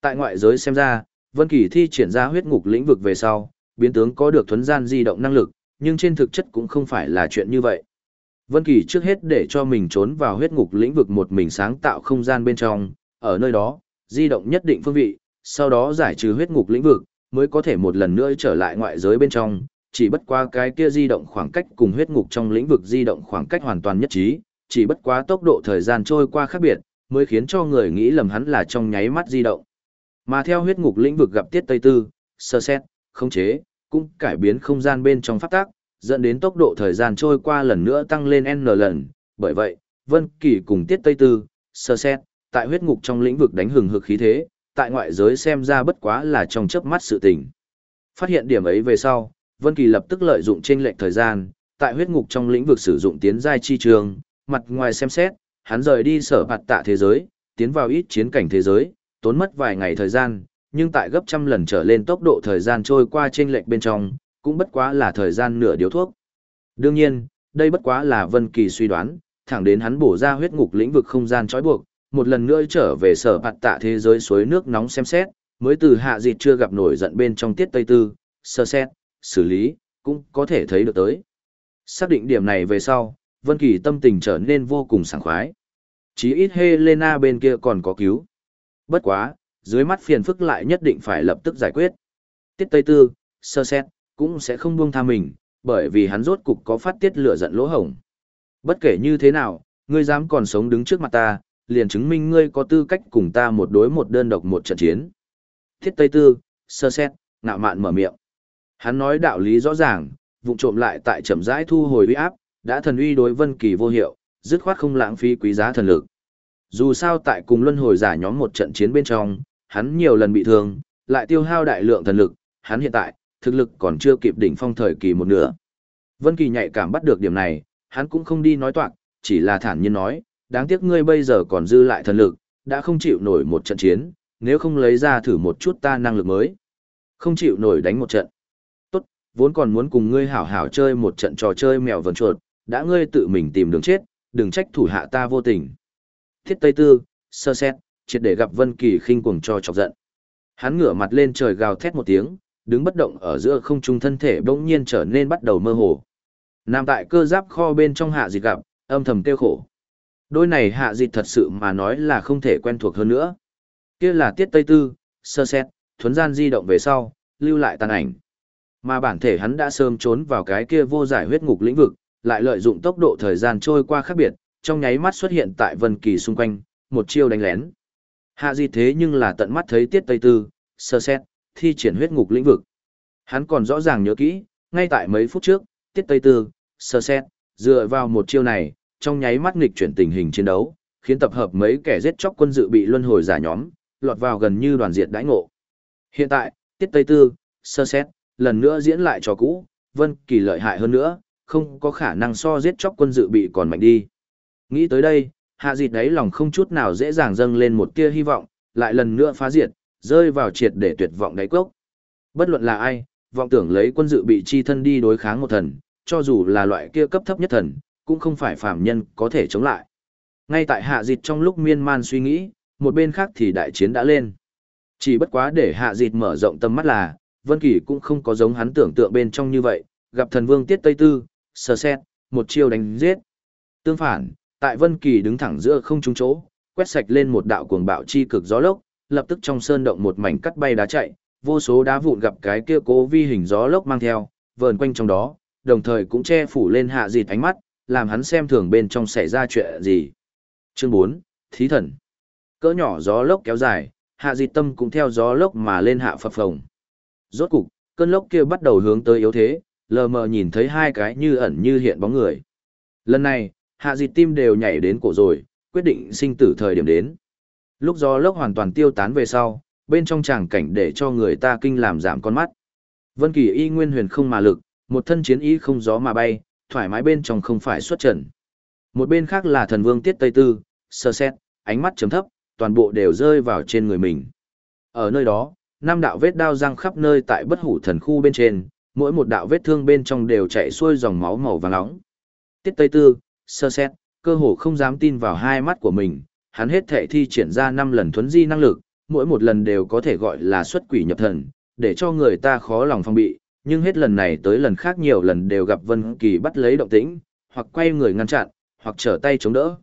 A: Tại ngoại giới xem ra, Vân Kỳ thi triển ra huyết ngục lĩnh vực về sau, biến tướng có được thuấn gian di động năng lực, nhưng trên thực chất cũng không phải là chuyện như vậy. Vân Kỳ trước hết để cho mình trốn vào huyết ngục lĩnh vực một mình sáng tạo không gian bên trong, ở nơi đó, di động nhất định phương vị, sau đó giải trừ huyết ngục lĩnh vực, mới có thể một lần nữa trở lại ngoại giới bên trong, chỉ bất quá cái kia di động khoảng cách cùng huyết ngục trong lĩnh vực di động khoảng cách hoàn toàn nhất trí, chỉ bất quá tốc độ thời gian trôi qua khác biệt, mới khiến cho người nghĩ lầm hắn là trong nháy mắt di động. Mà theo huyết ngục lĩnh vực gặp tiết Tây Tư, sơ xét, khống chế, cũng cải biến không gian bên trong pháp tác, dẫn đến tốc độ thời gian trôi qua lần nữa tăng lên n lần, bởi vậy, Vân Kỳ cùng tiết Tây Tư, sơ xét, tại huyết ngục trong lĩnh vực đánh hừng hực khí thế, tại ngoại giới xem ra bất quá là trong chớp mắt sự tình. Phát hiện điểm ấy về sau, Vân Kỳ lập tức lợi dụng chênh lệch thời gian, tại huyết ngục trong lĩnh vực sử dụng tiến giai chi trường, mặt ngoài xem xét, hắn rời đi sở phạt tạ thế giới, tiến vào ít chiến cảnh thế giới, tốn mất vài ngày thời gian, nhưng tại gấp trăm lần trở lên tốc độ thời gian trôi qua chênh lệch bên trong, cũng bất quá là thời gian nửa điếu thuốc. Đương nhiên, đây bất quá là Vân Kỳ suy đoán, thẳng đến hắn bổ ra huyết ngục lĩnh vực không gian trói buộc, một lần nữa trở về sở bạt tạ thế giới suối nước nóng xem xét, mới từ hạ dịt chưa gặp nổi giận bên trong tiết tây tư, sơ xét, xử lý, cũng có thể thấy được tới. Xác định điểm này về sau, Vân Kỳ tâm tình trở nên vô cùng sảng khoái. Chí ít Helena bên kia còn có cứu. Bất quá, dưới mắt phiền phức lại nhất định phải lập tức giải quyết. Tiết Tây Tư, sơ xét, cũng sẽ không buông tha mình, bởi vì hắn rốt cục có phát tiết lửa giận lỗ hổng. Bất kể như thế nào, ngươi dám còn sống đứng trước mặt ta, liền chứng minh ngươi có tư cách cùng ta một đối một đơn độc một trận chiến. Thiết Tây Tư, sơ xét, ngạo mạn mở miệng. Hắn nói đạo lý rõ ràng, vụng trộm lại tại chậm rãi thu hồi uy áp, đã thần uy đối Vân Kỳ vô hiệu, dứt khoát không lãng phí quý giá thần lực. Dù sao tại cùng luân hồi giả nhóm một trận chiến bên trong, hắn nhiều lần bị thương, lại tiêu hao đại lượng thần lực, hắn hiện tại, thực lực còn chưa kịp đỉnh phong thời kỳ một nửa. Vân Kỳ nhạy cảm bắt được điểm này, hắn cũng không đi nói toạc, chỉ là thản nhiên nói, đáng tiếc ngươi bây giờ còn dư lại thần lực, đã không chịu nổi một trận chiến, nếu không lấy ra thử một chút ta năng lực mới. Không chịu nổi đánh một trận. Tốt, vốn còn muốn cùng ngươi hảo hảo chơi một trận trò chơi mèo vờn chuột, đã ngươi tự mình tìm đường chết, đừng trách thủ hạ ta vô tình. Thiết Tây Tư, sơ xét, triệt để gặp Vân Kỳ khinh cuồng cho chọc giận. Hắn ngửa mặt lên trời gào thét một tiếng, đứng bất động ở giữa không trung thân thể bỗng nhiên trở nên bắt đầu mơ hồ. Nam tại cơ giáp kho bên trong hạ dịch gặp, âm thầm tiêu khổ. Đôi này hạ dịch thật sự mà nói là không thể quen thuộc hơn nữa. Kia là tiết tây tư, sơ xét, thuấn gian di động về sau, lưu lại tàn ảnh. Mà bản thể hắn đã sớm trốn vào cái kia vô giải huyết ngục lĩnh vực, lại lợi dụng tốc độ thời gian trôi qua khác biệt, trong nháy mắt xuất hiện tại Vân Kỳ xung quanh, một chiêu đánh lén. Hạ di thế nhưng là tận mắt thấy tiết tây tư, sơ xét, thi triển huyết ngục lĩnh vực. Hắn còn rõ ràng nhớ kỹ, ngay tại mấy phút trước, tiết tây tư, sơ xét, dựa vào một chiêu này, trong nháy mắt nghịch chuyển tình hình chiến đấu, khiến tập hợp mấy kẻ giết chóc quân dự bị luân hồi giả nhóm, lọt vào gần như đoàn diệt đãi ngộ. Hiện tại, tiết tây tư, sơ xét, lần nữa diễn lại trò cũ, Vân Kỳ lợi hại hơn nữa, không có khả năng so giết chóc quân dự bị còn mạnh đi. Nghĩ tới đây, hạ dịt đấy lòng không chút nào dễ dàng dâng lên một tia hy vọng, lại lần nữa phá diệt, rơi vào triệt để tuyệt vọng đáy cốc. Bất luận là ai, vọng tưởng lấy quân dự bị chi thân đi đối kháng một thần, cho dù là loại kia cấp thấp nhất thần, cũng không phải phàm nhân có thể chống lại. Ngay tại hạ dịch trong lúc miên man suy nghĩ, một bên khác thì đại chiến đã lên. Chỉ bất quá để hạ dịch mở rộng tầm mắt là, Vân Kỳ cũng không có giống hắn tưởng tượng bên trong như vậy, gặp thần vương tiết Tây Tư, sờ xét, một chiêu đánh giết. Tương phản, tại Vân Kỳ đứng thẳng giữa không trung chỗ, quét sạch lên một đạo cuồng bạo chi cực gió lốc, lập tức trong sơn động một mảnh cắt bay đá chạy, Vô số đá vụn gặp cái kia cố vi hình gió lốc mang theo, vờn quanh trong đó, đồng thời cũng che phủ lên hạ dịt ánh mắt, làm hắn xem thường bên trong xảy ra chuyện gì. Chương 4, Thí thần. Cỡ nhỏ gió lốc kéo dài, hạ dịt tâm cũng theo gió lốc mà lên hạ phập phồng. Rốt cục, cơn lốc kia bắt đầu hướng tới yếu thế, lờ mờ nhìn thấy hai cái như ẩn như hiện bóng người. Lần này, hạ dịt tim đều nhảy đến cổ rồi, quyết định sinh tử thời điểm đến. Lúc gió lốc hoàn toàn tiêu tán về sau, bên trong tràng cảnh để cho người ta kinh làm giảm con mắt. Vân Kỳ y nguyên huyền không mà lực, một thân chiến y không gió mà bay, thoải mái bên trong không phải xuất trận. Một bên khác là thần vương Tiết Tây Tư, sơ xét, ánh mắt chấm thấp, toàn bộ đều rơi vào trên người mình. Ở nơi đó, năm đạo vết đao răng khắp nơi tại bất hủ thần khu bên trên, mỗi một đạo vết thương bên trong đều chảy xuôi dòng máu màu vàng nóng. Tiết Tây Tư, sơ xét, cơ hồ không dám tin vào hai mắt của mình, hắn hết thể thi triển ra 5 lần thuấn di năng lực, mỗi một lần đều có thể gọi là xuất quỷ nhập thần, để cho người ta khó lòng phong bị, nhưng hết lần này tới lần khác nhiều lần đều gặp Vân Kỳ bắt lấy động tĩnh, hoặc quay người ngăn chặn, hoặc trở tay chống đỡ.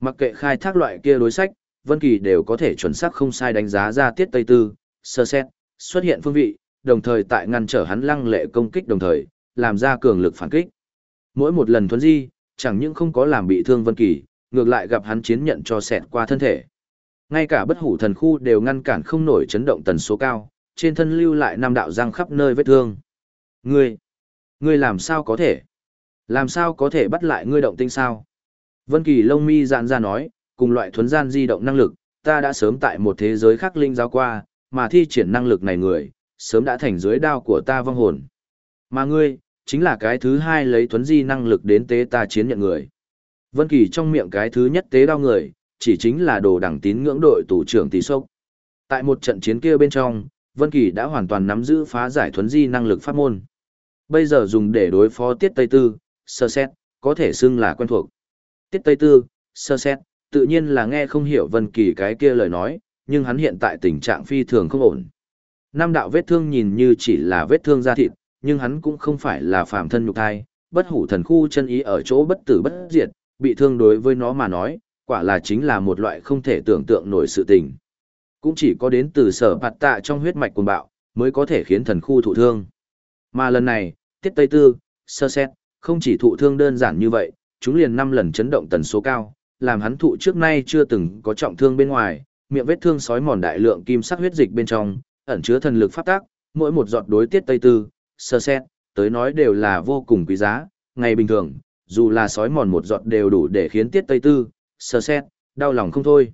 A: Mặc kệ khai thác loại kia đối sách, Vân Kỳ đều có thể chuẩn xác không sai đánh giá ra tiết Tây Tư, sơ xét, xuất hiện phương vị, đồng thời tại ngăn trở hắn lăng lệ công kích đồng thời, làm ra cường lực phản kích. Mỗi một lần thuấn di, chẳng những không có làm bị thương Vân Kỳ, ngược lại gặp hắn chiến nhận cho xẹt qua thân thể. Ngay cả bất hủ thần khu đều ngăn cản không nổi chấn động tần số cao, trên thân lưu lại năm đạo răng khắp nơi vết thương. Ngươi, ngươi làm sao có thể? Làm sao có thể bắt lại ngươi động tinh sao? Vân Kỳ lông mi giãn ra nói, cùng loại thuần gian di động năng lực, ta đã sớm tại một thế giới khác linh giao qua, mà thi triển năng lực này người, sớm đã thành dưới đao của ta vong hồn. Mà ngươi, chính là cái thứ hai lấy thuấn di năng lực đến tế ta chiến nhận người. Vân Kỳ trong miệng cái thứ nhất tế đao người, chỉ chính là đồ đẳng tín ngưỡng đội tù trưởng tỷ sốc. Tại một trận chiến kia bên trong, Vân Kỳ đã hoàn toàn nắm giữ phá giải thuần di năng lực pháp môn. Bây giờ dùng để đối phó Tiết Tây Tư, sơ xét, có thể xưng là quen thuộc. Tiết Tây Tư, sơ xét, tự nhiên là nghe không hiểu Vân Kỳ cái kia lời nói, nhưng hắn hiện tại tình trạng phi thường không ổn. Nam đạo vết thương nhìn như chỉ là vết thương da thịt, nhưng hắn cũng không phải là phàm thân nhục thai, bất hủ thần khu chân ý ở chỗ bất tử bất diệt, bị thương đối với nó mà nói, quả là chính là một loại không thể tưởng tượng nổi sự tình. Cũng chỉ có đến từ sở bạt tạ trong huyết mạch cuồng bạo, mới có thể khiến thần khu thụ thương. Mà lần này, tiết tây tư, sơ xét, không chỉ thụ thương đơn giản như vậy, chúng liền 5 lần chấn động tần số cao, làm hắn thụ trước nay chưa từng có trọng thương bên ngoài, miệng vết thương sói mòn đại lượng kim sắc huyết dịch bên trong, ẩn chứa thần lực pháp tác, mỗi một giọt đối tiết tây tư, sơ xét, tới nói đều là vô cùng quý giá, ngày bình thường, dù là sói mòn một giọt đều đủ để khiến tiết tây tư, sơ xét, đau lòng không thôi.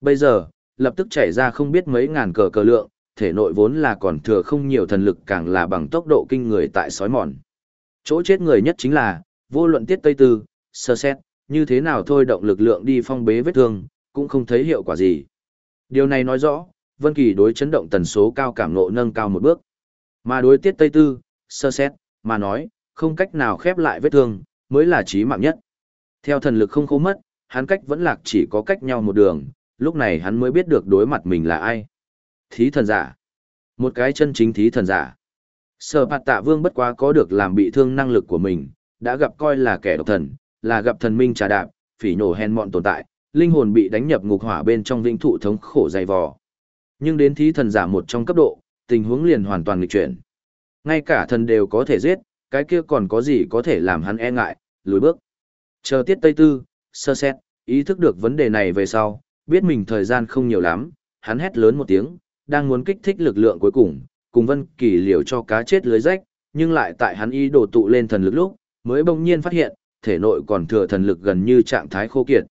A: Bây giờ, lập tức chảy ra không biết mấy ngàn cờ cờ lượng, thể nội vốn là còn thừa không nhiều thần lực càng là bằng tốc độ kinh người tại sói mòn. Chỗ chết người nhất chính là, vô luận tiết tây tư, sơ xét, như thế nào thôi động lực lượng đi phong bế vết thương, cũng không thấy hiệu quả gì. Điều này nói rõ, Vân Kỳ đối chấn động tần số cao cảm ngộ nâng cao một bước. Mà đối tiết tây tư, sơ xét, mà nói, không cách nào khép lại vết thương, mới là trí mạng nhất. Theo thần lực không khô mất, hắn cách vẫn lạc chỉ có cách nhau một đường, lúc này hắn mới biết được đối mặt mình là ai. Thí thần giả. Một cái chân chính thí thần giả. Sở bạt tạ vương bất quá có được làm bị thương năng lực của mình, đã gặp coi là kẻ độc thần, là gặp thần minh trà đạp, phỉ nổ hèn mọn tồn tại, linh hồn bị đánh nhập ngục hỏa bên trong vĩnh thụ thống khổ dày vò. Nhưng đến thí thần giả một trong cấp độ, tình huống liền hoàn toàn nghịch chuyển. Ngay cả thần đều có thể giết, cái kia còn có gì có thể làm hắn e ngại, lùi bước. Chờ tiết Tây Tư, sơ xét, ý thức được vấn đề này về sau, biết mình thời gian không nhiều lắm, hắn hét lớn một tiếng, đang muốn kích thích lực lượng cuối cùng, cùng Vân Kỳ liều cho cá chết lưới rách, nhưng lại tại hắn ý đồ tụ lên thần lực lúc, mới bỗng nhiên phát hiện, thể nội còn thừa thần lực gần như trạng thái khô kiệt.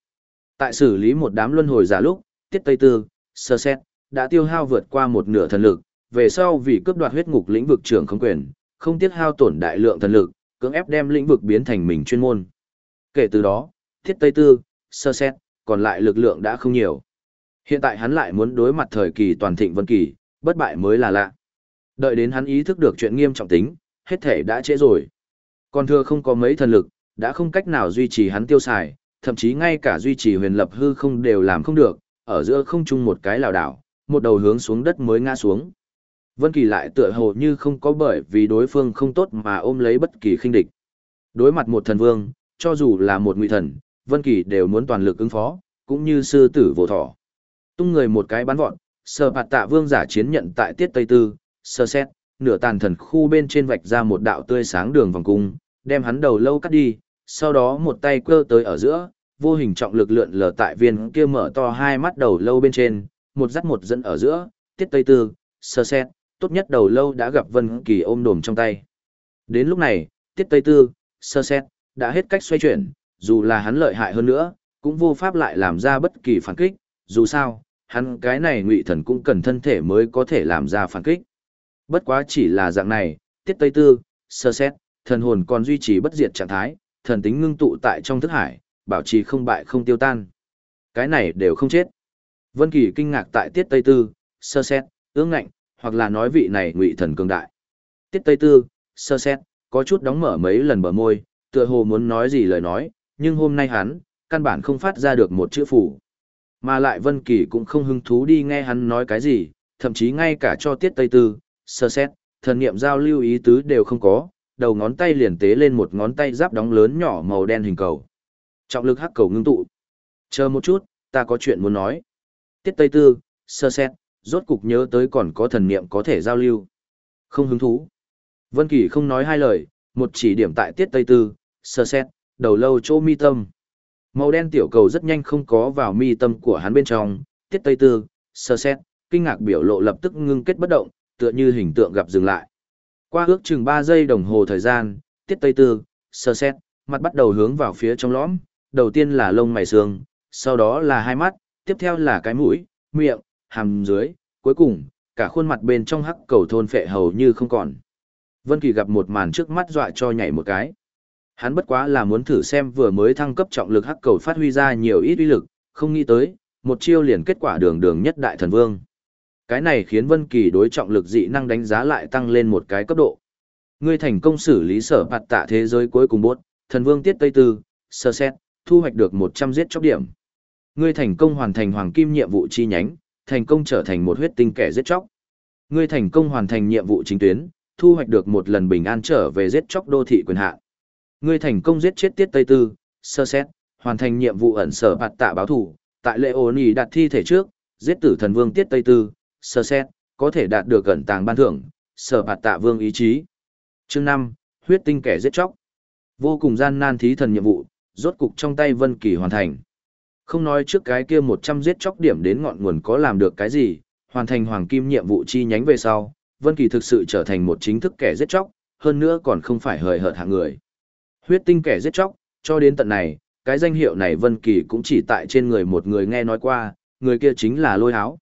A: Tại xử lý một đám luân hồi giả lúc, Tiết Tây Tư, sơ xét, đã tiêu hao vượt qua một nửa thần lực, về sau vì cướp đoạt huyết ngục lĩnh vực trưởng không quyền, không tiếc hao tổn đại lượng thần lực, cưỡng ép đem lĩnh vực biến thành mình chuyên môn. Kể từ đó, Thiết Tây Tư, sơ xét, còn lại lực lượng đã không nhiều. Hiện tại hắn lại muốn đối mặt thời kỳ toàn thịnh vân kỳ, bất bại mới là lạ. Đợi đến hắn ý thức được chuyện nghiêm trọng tính, hết thể đã trễ rồi. Còn thừa không có mấy thần lực, đã không cách nào duy trì hắn tiêu xài, thậm chí ngay cả duy trì huyền lập hư không đều làm không được, ở giữa không chung một cái lào đảo, một đầu hướng xuống đất mới ngã xuống. Vân Kỳ lại tựa hồ như không có bởi vì đối phương không tốt mà ôm lấy bất kỳ khinh địch. Đối mặt một thần vương, cho dù là một ngụy thần, Vân Kỳ đều muốn toàn lực ứng phó, cũng như sư tử vô thỏ. Tung người một cái bắn vọt, Sở Bạt Tạ Vương giả chiến nhận tại tiết Tây Tư, sơ xét, nửa tàn thần khu bên trên vạch ra một đạo tươi sáng đường vòng cung, đem hắn đầu lâu cắt đi, sau đó một tay quơ tới ở giữa, vô hình trọng lực lượn lờ tại viên kia mở to hai mắt đầu lâu bên trên, một dắt một dẫn ở giữa, tiết tây tư, sơ xét, tốt nhất đầu lâu đã gặp Vân Kỳ ôm đồm trong tay. Đến lúc này, tiết tây tư, sơ xét, đã hết cách xoay chuyển, dù là hắn lợi hại hơn nữa, cũng vô pháp lại làm ra bất kỳ phản kích, dù sao, hắn cái này ngụy thần cũng cần thân thể mới có thể làm ra phản kích. Bất quá chỉ là dạng này, tiết tây tư, sơ xét, thần hồn còn duy trì bất diệt trạng thái, thần tính ngưng tụ tại trong thức hải, bảo trì không bại không tiêu tan. Cái này đều không chết. Vân Kỳ kinh ngạc tại tiết tây tư, sơ xét, ương ngạnh, hoặc là nói vị này ngụy thần cường đại. Tiết tây tư, sơ xét, có chút đóng mở mấy lần bờ môi, tựa hồ muốn nói gì lời nói, nhưng hôm nay hắn, căn bản không phát ra được một chữ phủ. Mà lại Vân Kỳ cũng không hứng thú đi nghe hắn nói cái gì, thậm chí ngay cả cho tiết tây tư, sơ xét, thần niệm giao lưu ý tứ đều không có, đầu ngón tay liền tế lên một ngón tay giáp đóng lớn nhỏ màu đen hình cầu. Trọng lực hắc cầu ngưng tụ. Chờ một chút, ta có chuyện muốn nói. Tiết Tây Tư, sơ xét, rốt cục nhớ tới còn có thần niệm có thể giao lưu. Không hứng thú. Vân Kỳ không nói hai lời, một chỉ điểm tại Tiết Tây Tư, sơ xét, đầu lâu chỗ mi tâm. Màu đen tiểu cầu rất nhanh không có vào mi tâm của hắn bên trong, Tiết Tây Tư, sơ xét, kinh ngạc biểu lộ lập tức ngưng kết bất động, tựa như hình tượng gặp dừng lại. Qua ước chừng 3 giây đồng hồ thời gian, tiết tây tư, sơ xét, mặt bắt đầu hướng vào phía trong lõm, đầu tiên là lông mày xương, sau đó là hai mắt, tiếp theo là cái mũi, miệng, hàm dưới, cuối cùng, cả khuôn mặt bên trong hắc cầu thôn phệ hầu như không còn. Vân Kỳ gặp một màn trước mắt dọa cho nhảy một cái. Hắn bất quá là muốn thử xem vừa mới thăng cấp trọng lực hắc cầu phát huy ra nhiều ít uy lực, không nghĩ tới, một chiêu liền kết quả đường đường nhất đại thần vương. Cái này khiến Vân Kỳ đối trọng lực dị năng đánh giá lại tăng lên một cái cấp độ. Ngươi thành công xử lý sở phạt tạ thế giới cuối cùng bốt, thần vương tiết tây tư, sơ xét, thu hoạch được 100 giết chóc điểm. Ngươi thành công hoàn thành hoàng kim nhiệm vụ chi nhánh, thành công trở thành một huyết tinh kẻ giết chóc. Ngươi thành công hoàn thành nhiệm vụ chính tuyến, thu hoạch được một lần bình an trở về giết chóc đô thị quyền hạn. Ngươi thành công giết chết tiết tây tư, sơ xét, hoàn thành nhiệm vụ ẩn sở bạt tạ báo thủ, tại lệ ổn ý đặt thi thể trước, giết tử thần vương tiết tây tư, sơ xét, có thể đạt được cẩn tàng ban thưởng, sở bạt tạ vương ý chí. Chương năm huyết tinh kẻ giết chóc. Vô cùng gian nan thí thần nhiệm vụ, rốt cục trong tay Vân Kỳ hoàn thành. Không nói trước cái kia một trăm giết chóc điểm đến ngọn nguồn có làm được cái gì, hoàn thành hoàng kim nhiệm vụ chi nhánh về sau, Vân Kỳ thực sự trở thành một chính thức kẻ giết chóc, hơn nữa còn không phải hời hợt hạng người. Huyết tinh kẻ giết chóc, cho đến tận này, cái danh hiệu này Vân Kỳ cũng chỉ tại trên người một người nghe nói qua, người kia chính là Lôi Háo.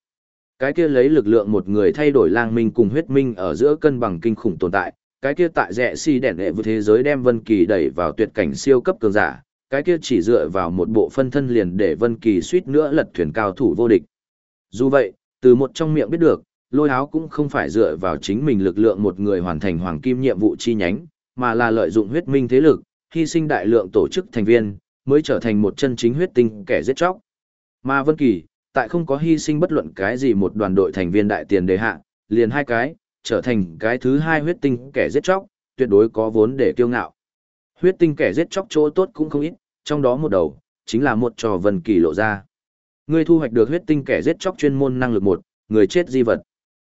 A: Cái kia lấy lực lượng một người thay đổi lang minh cùng huyết minh ở giữa cân bằng kinh khủng tồn tại, cái kia tại rẻ si đèn đệ với thế giới đem Vân Kỳ đẩy vào tuyệt cảnh siêu cấp cường giả, cái kia chỉ dựa vào một bộ phân thân liền để Vân Kỳ suýt nữa lật thuyền cao thủ vô địch. Dù vậy, từ một trong miệng biết được, lôi Háo cũng không phải dựa vào chính mình lực lượng một người hoàn thành hoàng kim nhiệm vụ chi nhánh, mà là lợi dụng huyết minh thế lực, hy sinh đại lượng tổ chức thành viên, mới trở thành một chân chính huyết tinh kẻ giết chóc. Mà Vân Kỳ, tại không có hy sinh bất luận cái gì một đoàn đội thành viên đại tiền đề hạ, liền hai cái, trở thành cái thứ hai huyết tinh kẻ giết chóc, tuyệt đối có vốn để kiêu ngạo. Huyết tinh kẻ giết chóc chỗ tốt cũng không ít, trong đó một đầu, chính là một trò vần kỳ lộ ra. Người thu hoạch được huyết tinh kẻ giết chóc chuyên môn năng lực một, người chết di vật.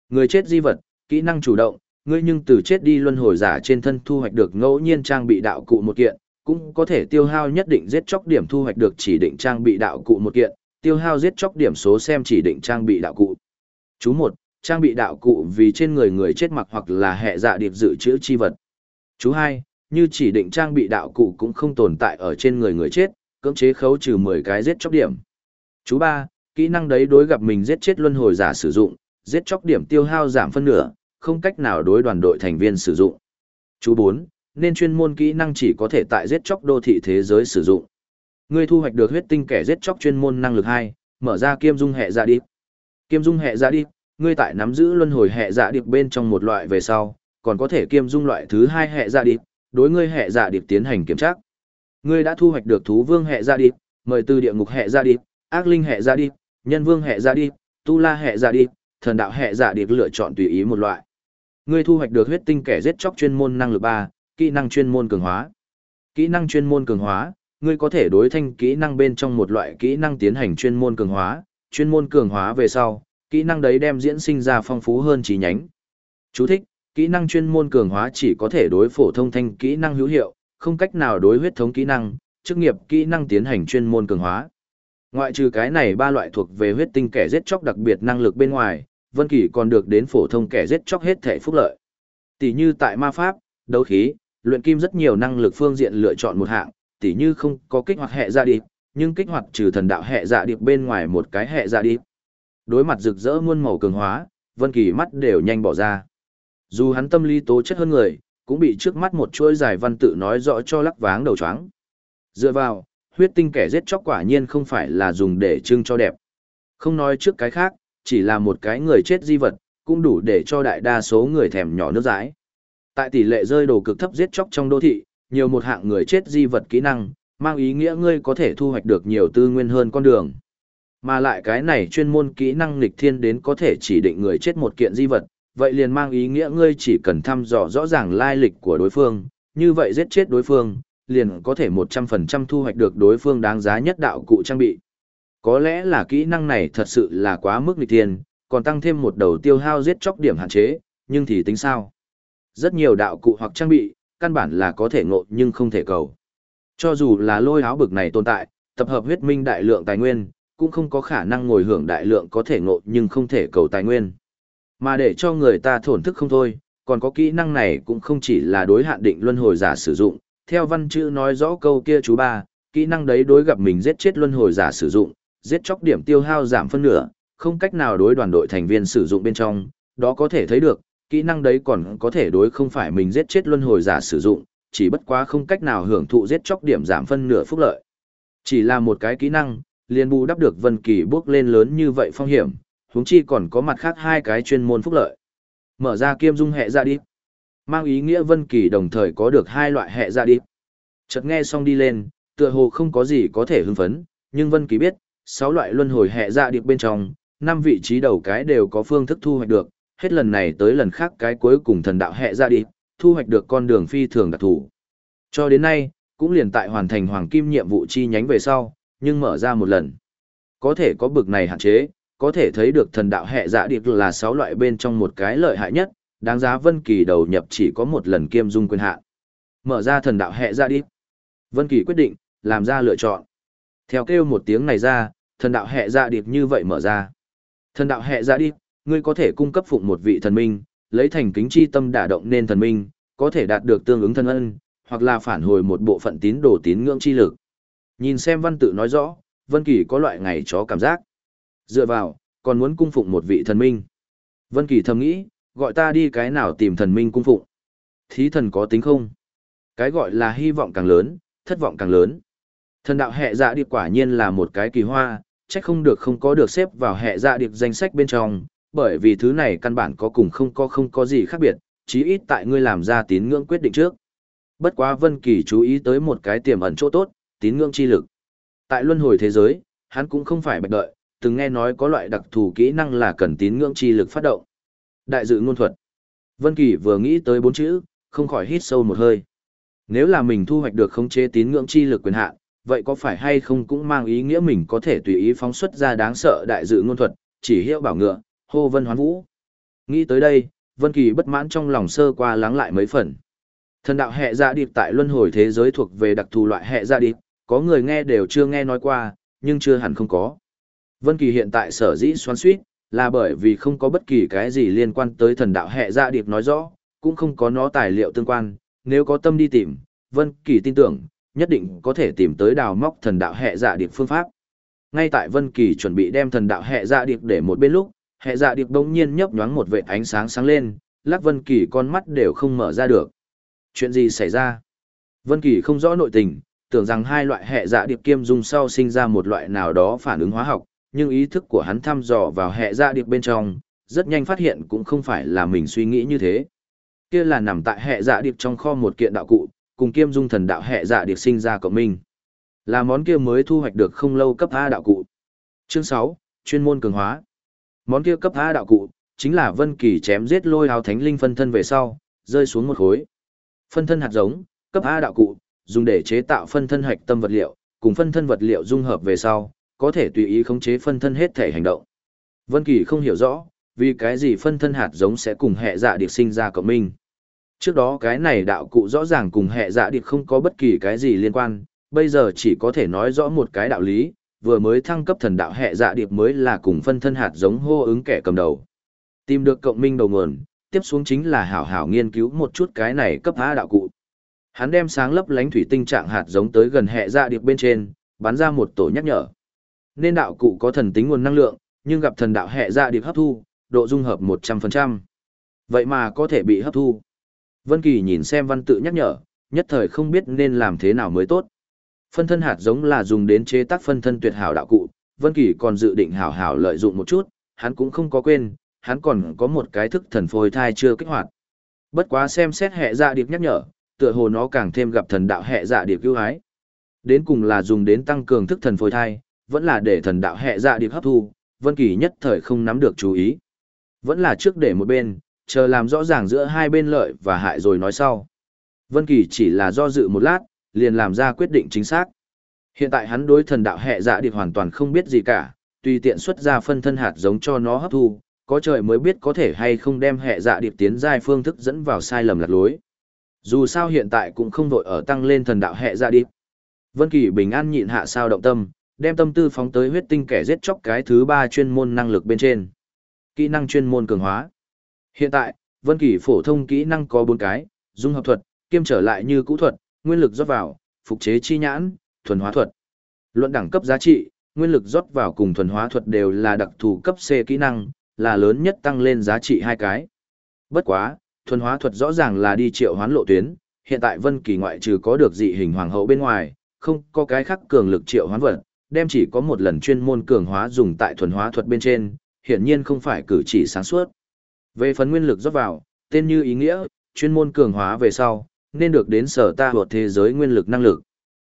A: Người chết di vật, kỹ năng chủ động, ngươi nhưng từ chết đi luân hồi giả trên thân thu hoạch được ngẫu nhiên trang bị đạo cụ một kiện, cũng có thể tiêu hao nhất định giết chóc điểm thu hoạch được chỉ định trang bị đạo cụ một kiện, tiêu hao giết chóc điểm số xem chỉ định trang bị đạo cụ. Chú một Trang bị đạo cụ vì trên người người chết mặc hoặc là hệ dạ điệp dự trữ chi vật. Chú hai như chỉ định trang bị đạo cụ cũng không tồn tại ở trên người người chết, cưỡng chế khấu trừ 10 cái giết chóc điểm. Chú ba Kỹ năng đấy đối gặp mình giết chết luân hồi giả sử dụng, giết chóc điểm tiêu hao giảm phân nửa, không cách nào đối đoàn đội thành viên sử dụng. Chú bốn Nên chuyên môn kỹ năng chỉ có thể tại giết chóc đô thị thế giới sử dụng. Ngươi thu hoạch được huyết tinh kẻ giết chóc chuyên môn năng lực hai, mở ra kiêm dung hệ dạ điệp. Kiêm dung hệ dạ điệp, ngươi tại nắm giữ luân hồi hệ dạ điệp bên trong một loại về sau, còn có thể kiêm dung loại thứ hai hệ dạ điệp, đối ngươi hệ dạ điệp tiến hành kiểm tra. Ngươi đã thu hoạch được thú vương hệ dạ điệp, mời từ địa ngục hệ dạ điệp, ác linh hệ dạ điệp, nhân vương hệ dạ điệp, tu la hệ dạ điệp, thần đạo hệ dạ điệp lựa chọn tùy ý một loại. Ngươi thu hoạch được huyết tinh kẻ giết chóc chuyên môn năng lực ba, kỹ năng chuyên môn cường hóa. Kỹ năng chuyên môn cường hóa, ngươi có thể đối thanh kỹ năng bên trong một loại kỹ năng tiến hành chuyên môn cường hóa, chuyên môn cường hóa về sau, kỹ năng đấy đem diễn sinh ra phong phú hơn trí nhánh. Chú thích, kỹ năng chuyên môn cường hóa chỉ có thể đối phổ thông thanh kỹ năng hữu hiệu, không cách nào đối huyết thống kỹ năng, chức nghiệp kỹ năng tiến hành chuyên môn cường hóa. Ngoại trừ cái này ba loại thuộc về huyết tinh kẻ giết chóc đặc biệt năng lực bên ngoài, Vân Kỳ còn được đến phổ thông kẻ giết chóc hết thể phúc lợi. Tỷ như tại ma pháp, đấu khí, luyện kim rất nhiều năng lực phương diện lựa chọn một hạng, tỷ như không có kích hoạt hệ dạ điệp, nhưng kích hoạt trừ thần đạo hệ dạ điệp bên ngoài một cái hệ dạ điệp. Đối mặt rực rỡ muôn màu cường hóa, Vân Kỳ mắt đều nhanh bỏ ra. Dù hắn tâm lý tố chất hơn người, cũng bị trước mắt một chuỗi dài văn tự nói rõ cho lắc váng đầu choáng. Dựa vào, huyết tinh kẻ giết chóc quả nhiên không phải là dùng để trưng cho đẹp. Không nói trước cái khác, chỉ là một cái người chết di vật, cũng đủ để cho đại đa số người thèm nhỏ nước dãi. Tại tỷ lệ rơi đồ cực thấp giết chóc trong đô thị, nhiều một hạng người chết di vật kỹ năng, mang ý nghĩa ngươi có thể thu hoạch được nhiều tư nguyên hơn con đường. Mà lại cái này chuyên môn kỹ năng nghịch thiên đến có thể chỉ định người chết một kiện di vật, vậy liền mang ý nghĩa ngươi chỉ cần thăm dò rõ ràng lai lịch của đối phương, như vậy giết chết đối phương, liền có thể 100% thu hoạch được đối phương đáng giá nhất đạo cụ trang bị. Có lẽ là kỹ năng này thật sự là quá mức nghịch tiền còn tăng thêm một đầu tiêu hao giết chóc điểm hạn chế, nhưng thì tính sao? Rất nhiều đạo cụ hoặc trang bị, căn bản là có thể ngộ nhưng không thể cầu. Cho dù là lôi áo bực này tồn tại, tập hợp huyết minh đại lượng tài nguyên, cũng không có khả năng ngồi hưởng đại lượng có thể ngộ nhưng không thể cầu tài nguyên. Mà để cho người ta thổn thức không thôi, còn có kỹ năng này cũng không chỉ là đối hạn định luân hồi giả sử dụng, theo văn chữ nói rõ câu kia chú ba, kỹ năng đấy đối gặp mình giết chết luân hồi giả sử dụng, giết chóc điểm tiêu hao giảm phân nửa, không cách nào đối đoàn đội thành viên sử dụng bên trong, đó có thể thấy được, kỹ năng đấy còn có thể đối không phải mình giết chết luân hồi giả sử dụng, chỉ bất quá không cách nào hưởng thụ giết chóc điểm giảm phân nửa phúc lợi. Chỉ là một cái kỹ năng, liền bù đắp được Vân Kỳ bước lên lớn như vậy phong hiểm, huống chi còn có mặt khác hai cái chuyên môn phúc lợi. Mở ra kiêm dung hệ ra đi. Mang ý nghĩa Vân Kỳ đồng thời có được hai loại hệ ra đi. Chợt nghe xong đi lên, tựa hồ không có gì có thể hưng phấn, nhưng Vân Kỳ biết, sáu loại luân hồi hệ ra điệp bên trong, năm vị trí đầu cái đều có phương thức thu hoạch được, hết lần này tới lần khác cái cuối cùng thần đạo hệ ra điệp, thu hoạch được con đường phi thường đặc thù. Cho đến nay, cũng liền tại hoàn thành hoàng kim nhiệm vụ chi nhánh về sau, nhưng mở ra một lần. Có thể có bực này hạn chế, có thể thấy được thần đạo hệ dạ điệp là sáu loại bên trong một cái lợi hại nhất, đáng giá Vân Kỳ đầu nhập chỉ có một lần kiêm dung quyền hạn. Mở ra thần đạo hệ dạ điệp. Vân Kỳ quyết định, làm ra lựa chọn. Theo kêu một tiếng này ra, thần đạo hệ dạ điệp như vậy mở ra. Thần đạo hệ dạ điệp, ngươi có thể cung cấp phụng một vị thần minh, lấy thành kính chi tâm đả động nên thần minh, có thể đạt được tương ứng thân ân, hoặc là phản hồi một bộ phận tín đồ tín ngưỡng chi lực. Nhìn xem văn tự nói rõ, Vân Kỳ có loại ngày chó cảm giác. Dựa vào, còn muốn cung phụng một vị thần minh. Vân Kỳ thầm nghĩ, gọi ta đi cái nào tìm thần minh cung phụng. Thí thần có tính không? Cái gọi là hy vọng càng lớn, thất vọng càng lớn. Thần đạo hệ dạ điệp quả nhiên là một cái kỳ hoa, chắc không được không có được xếp vào hệ dạ điệp danh sách bên trong, bởi vì thứ này căn bản có cùng không có không có gì khác biệt, chí ít tại ngươi làm ra tín ngưỡng quyết định trước. Bất quá Vân Kỳ chú ý tới một cái tiềm ẩn chỗ tốt, tín ngưỡng chi lực. Tại luân hồi thế giới, hắn cũng không phải bạch đợi, từng nghe nói có loại đặc thù kỹ năng là cần tín ngưỡng chi lực phát động. Đại dự ngôn thuật. Vân Kỳ vừa nghĩ tới bốn chữ, không khỏi hít sâu một hơi. Nếu là mình thu hoạch được khống chế tín ngưỡng chi lực quyền hạn, vậy có phải hay không cũng mang ý nghĩa mình có thể tùy ý phóng xuất ra đáng sợ đại dự ngôn thuật, chỉ hiệu bảo ngựa, hô vân hoán vũ. Nghĩ tới đây, Vân Kỳ bất mãn trong lòng sơ qua lắng lại mấy phần. Thần đạo hệ dạ điệp tại luân hồi thế giới thuộc về đặc thù loại hệ dạ điệp, có người nghe đều chưa nghe nói qua, nhưng chưa hẳn không có. Vân Kỳ hiện tại sở dĩ xoắn xuýt, là bởi vì không có bất kỳ cái gì liên quan tới thần đạo hệ dạ điệp nói rõ, cũng không có nó tài liệu tương quan, nếu có tâm đi tìm, Vân Kỳ tin tưởng, nhất định có thể tìm tới đào móc thần đạo hệ dạ điệp phương pháp. Ngay tại Vân Kỳ chuẩn bị đem thần đạo hệ dạ điệp để một bên lúc, hệ dạ điệp đột nhiên nhấp nhoáng một vệt ánh sáng sáng lên, Lắc Vân Kỳ con mắt đều không mở ra được. Chuyện gì xảy ra? Vân Kỳ không rõ nội tình, tưởng rằng hai loại hệ dạ điệp kiêm dung sau sinh ra một loại nào đó phản ứng hóa học, nhưng ý thức của hắn thăm dò vào hệ dạ điệp bên trong, rất nhanh phát hiện cũng không phải là mình suy nghĩ như thế. Kia là nằm tại hệ dạ điệp trong kho một kiện đạo cụ, cùng kiêm dung thần đạo hệ dạ điệp sinh ra cộng minh. Là món kia mới thu hoạch được không lâu cấp A đạo cụ. Chương 6, chuyên môn cường hóa. Món kia cấp A đạo cụ, chính là Vân Kỳ chém giết lôi áo thánh linh phân thân về sau, rơi xuống một khối. Phân thân hạt giống, cấp A đạo cụ, dùng để chế tạo phân thân hạch tâm vật liệu, cùng phân thân vật liệu dung hợp về sau, có thể tùy ý khống chế phân thân hết thể hành động. Vân Kỳ không hiểu rõ, Vì cái gì phân thân hạt giống sẽ cùng hệ dạ điệp sinh ra cộng minh? Trước đó cái này đạo cụ rõ ràng cùng hệ dạ điệp không có bất kỳ cái gì liên quan, bây giờ chỉ có thể nói rõ một cái đạo lý, vừa mới thăng cấp thần đạo hệ dạ điệp mới là cùng phân thân hạt giống hô ứng kẻ cầm đầu. Tìm được cộng minh đầu nguồn, tiếp xuống chính là hảo hảo nghiên cứu một chút cái này cấp a đạo cụ. Hắn đem sáng lấp lánh thủy tinh trạng hạt giống tới gần hệ dạ điệp bên trên, bắn ra một tổ nhắc nhở. Nên đạo cụ có thần tính nguồn năng lượng, nhưng gặp thần đạo hệ dạ điệp hấp thu, độ dung hợp 100%. Vậy mà có thể bị hấp thu. Vân Kỳ nhìn xem văn tự nhắc nhở, nhất thời không biết nên làm thế nào mới tốt. Phân thân hạt giống là dùng đến chế tác phân thân tuyệt hảo đạo cụ, Vân Kỳ còn dự định hảo hảo lợi dụng một chút, hắn cũng không có quên, hắn còn có một cái thức thần phôi thai chưa kích hoạt. Bất quá xem xét hệ dạ điệp nhắc nhở, tựa hồ nó càng thêm gặp thần đạo hệ dạ điệp cứu hái. Đến cùng là dùng đến tăng cường thức thần phôi thai, vẫn là để thần đạo hệ dạ điệp hấp thu, Vân Kỳ nhất thời không nắm được chú ý. Vẫn là trước để một bên, chờ làm rõ ràng giữa hai bên lợi và hại rồi nói sau. Vân Kỳ chỉ là do dự một lát, liền làm ra quyết định chính xác. Hiện tại hắn đối thần đạo hệ dạ điệp hoàn toàn không biết gì cả, tùy tiện xuất ra phân thân hạt giống cho nó hấp thu, có trời mới biết có thể hay không đem hệ dạ điệp tiến giai phương thức dẫn vào sai lầm lạc lối. Dù sao hiện tại cũng không vội ở tăng lên thần đạo hệ dạ điệp. Vân Kỳ bình an nhịn hạ sao động tâm, đem tâm tư phóng tới huyết tinh kẻ giết chóc cái thứ ba chuyên môn năng lực bên trên. Kỹ năng chuyên môn cường hóa. Hiện tại, Vân Kỳ phổ thông kỹ năng có 4 cái, dung hợp thuật, kiêm trở lại như cũ thuật, nguyên lực rót vào, phục chế chi nhãn, thuần hóa thuật. Luận đẳng cấp giá trị, nguyên lực rót vào cùng thuần hóa thuật đều là đặc thù cấp C kỹ năng, là lớn nhất tăng lên giá trị hai cái. Bất quá, thuần hóa thuật rõ ràng là đi triệu hoán lộ tuyến, hiện tại Vân Kỳ ngoại trừ có được dị hình hoàng hậu bên ngoài, không có cái khác cường lực triệu hoán vật, đem chỉ có một lần chuyên môn cường hóa dùng tại thuần hóa thuật bên trên, hiển nhiên không phải cử chỉ sáng suốt. Về phần nguyên lực rót vào, tên như ý nghĩa, chuyên môn cường hóa về sau, nên được đến sở ta hoặc thế giới nguyên lực năng lực.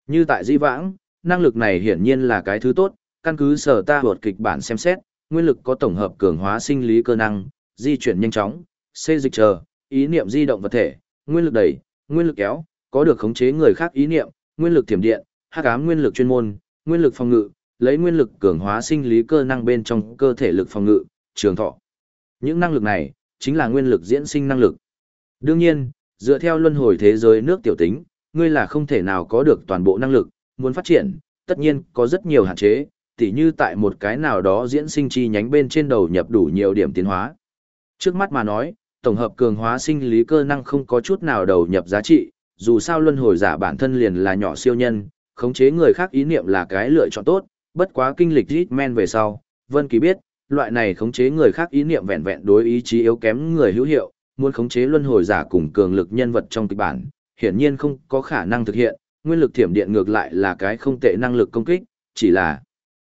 A: Như tại di vãng, năng lực này hiển nhiên là cái thứ tốt, căn cứ sở ta hoặc kịch bản xem xét, nguyên lực có tổng hợp cường hóa sinh lý cơ năng, di chuyển nhanh chóng, xê dịch chờ, ý niệm di động vật thể, nguyên lực đẩy, nguyên lực kéo, có được khống chế người khác ý niệm, nguyên lực tiềm điện, hắc ám nguyên lực chuyên môn, nguyên lực phòng ngự, lấy nguyên lực cường hóa sinh lý cơ năng bên trong cơ thể lực phòng ngự, trường thọ. Những năng lực này chính là nguyên lực diễn sinh năng lực. Đương nhiên, dựa theo luân hồi thế giới nước tiểu tính, ngươi là không thể nào có được toàn bộ năng lực, muốn phát triển, tất nhiên có rất nhiều hạn chế, tỉ như tại một cái nào đó diễn sinh chi nhánh bên trên đầu nhập đủ nhiều điểm tiến hóa. Trước mắt mà nói, tổng hợp cường hóa sinh lý cơ năng không có chút nào đầu nhập giá trị, dù sao luân hồi giả bản thân liền là nhỏ siêu nhân, khống chế người khác ý niệm là cái lựa chọn tốt, bất quá kinh lịch Hitman về sau, Vân Kỳ biết, loại này khống chế người khác ý niệm vẹn vẹn đối ý chí yếu kém người hữu hiệu, muốn khống chế luân hồi giả cùng cường lực nhân vật trong kịch bản, hiển nhiên không có khả năng thực hiện, nguyên lực thiểm điện ngược lại là cái không tệ năng lực công kích, chỉ là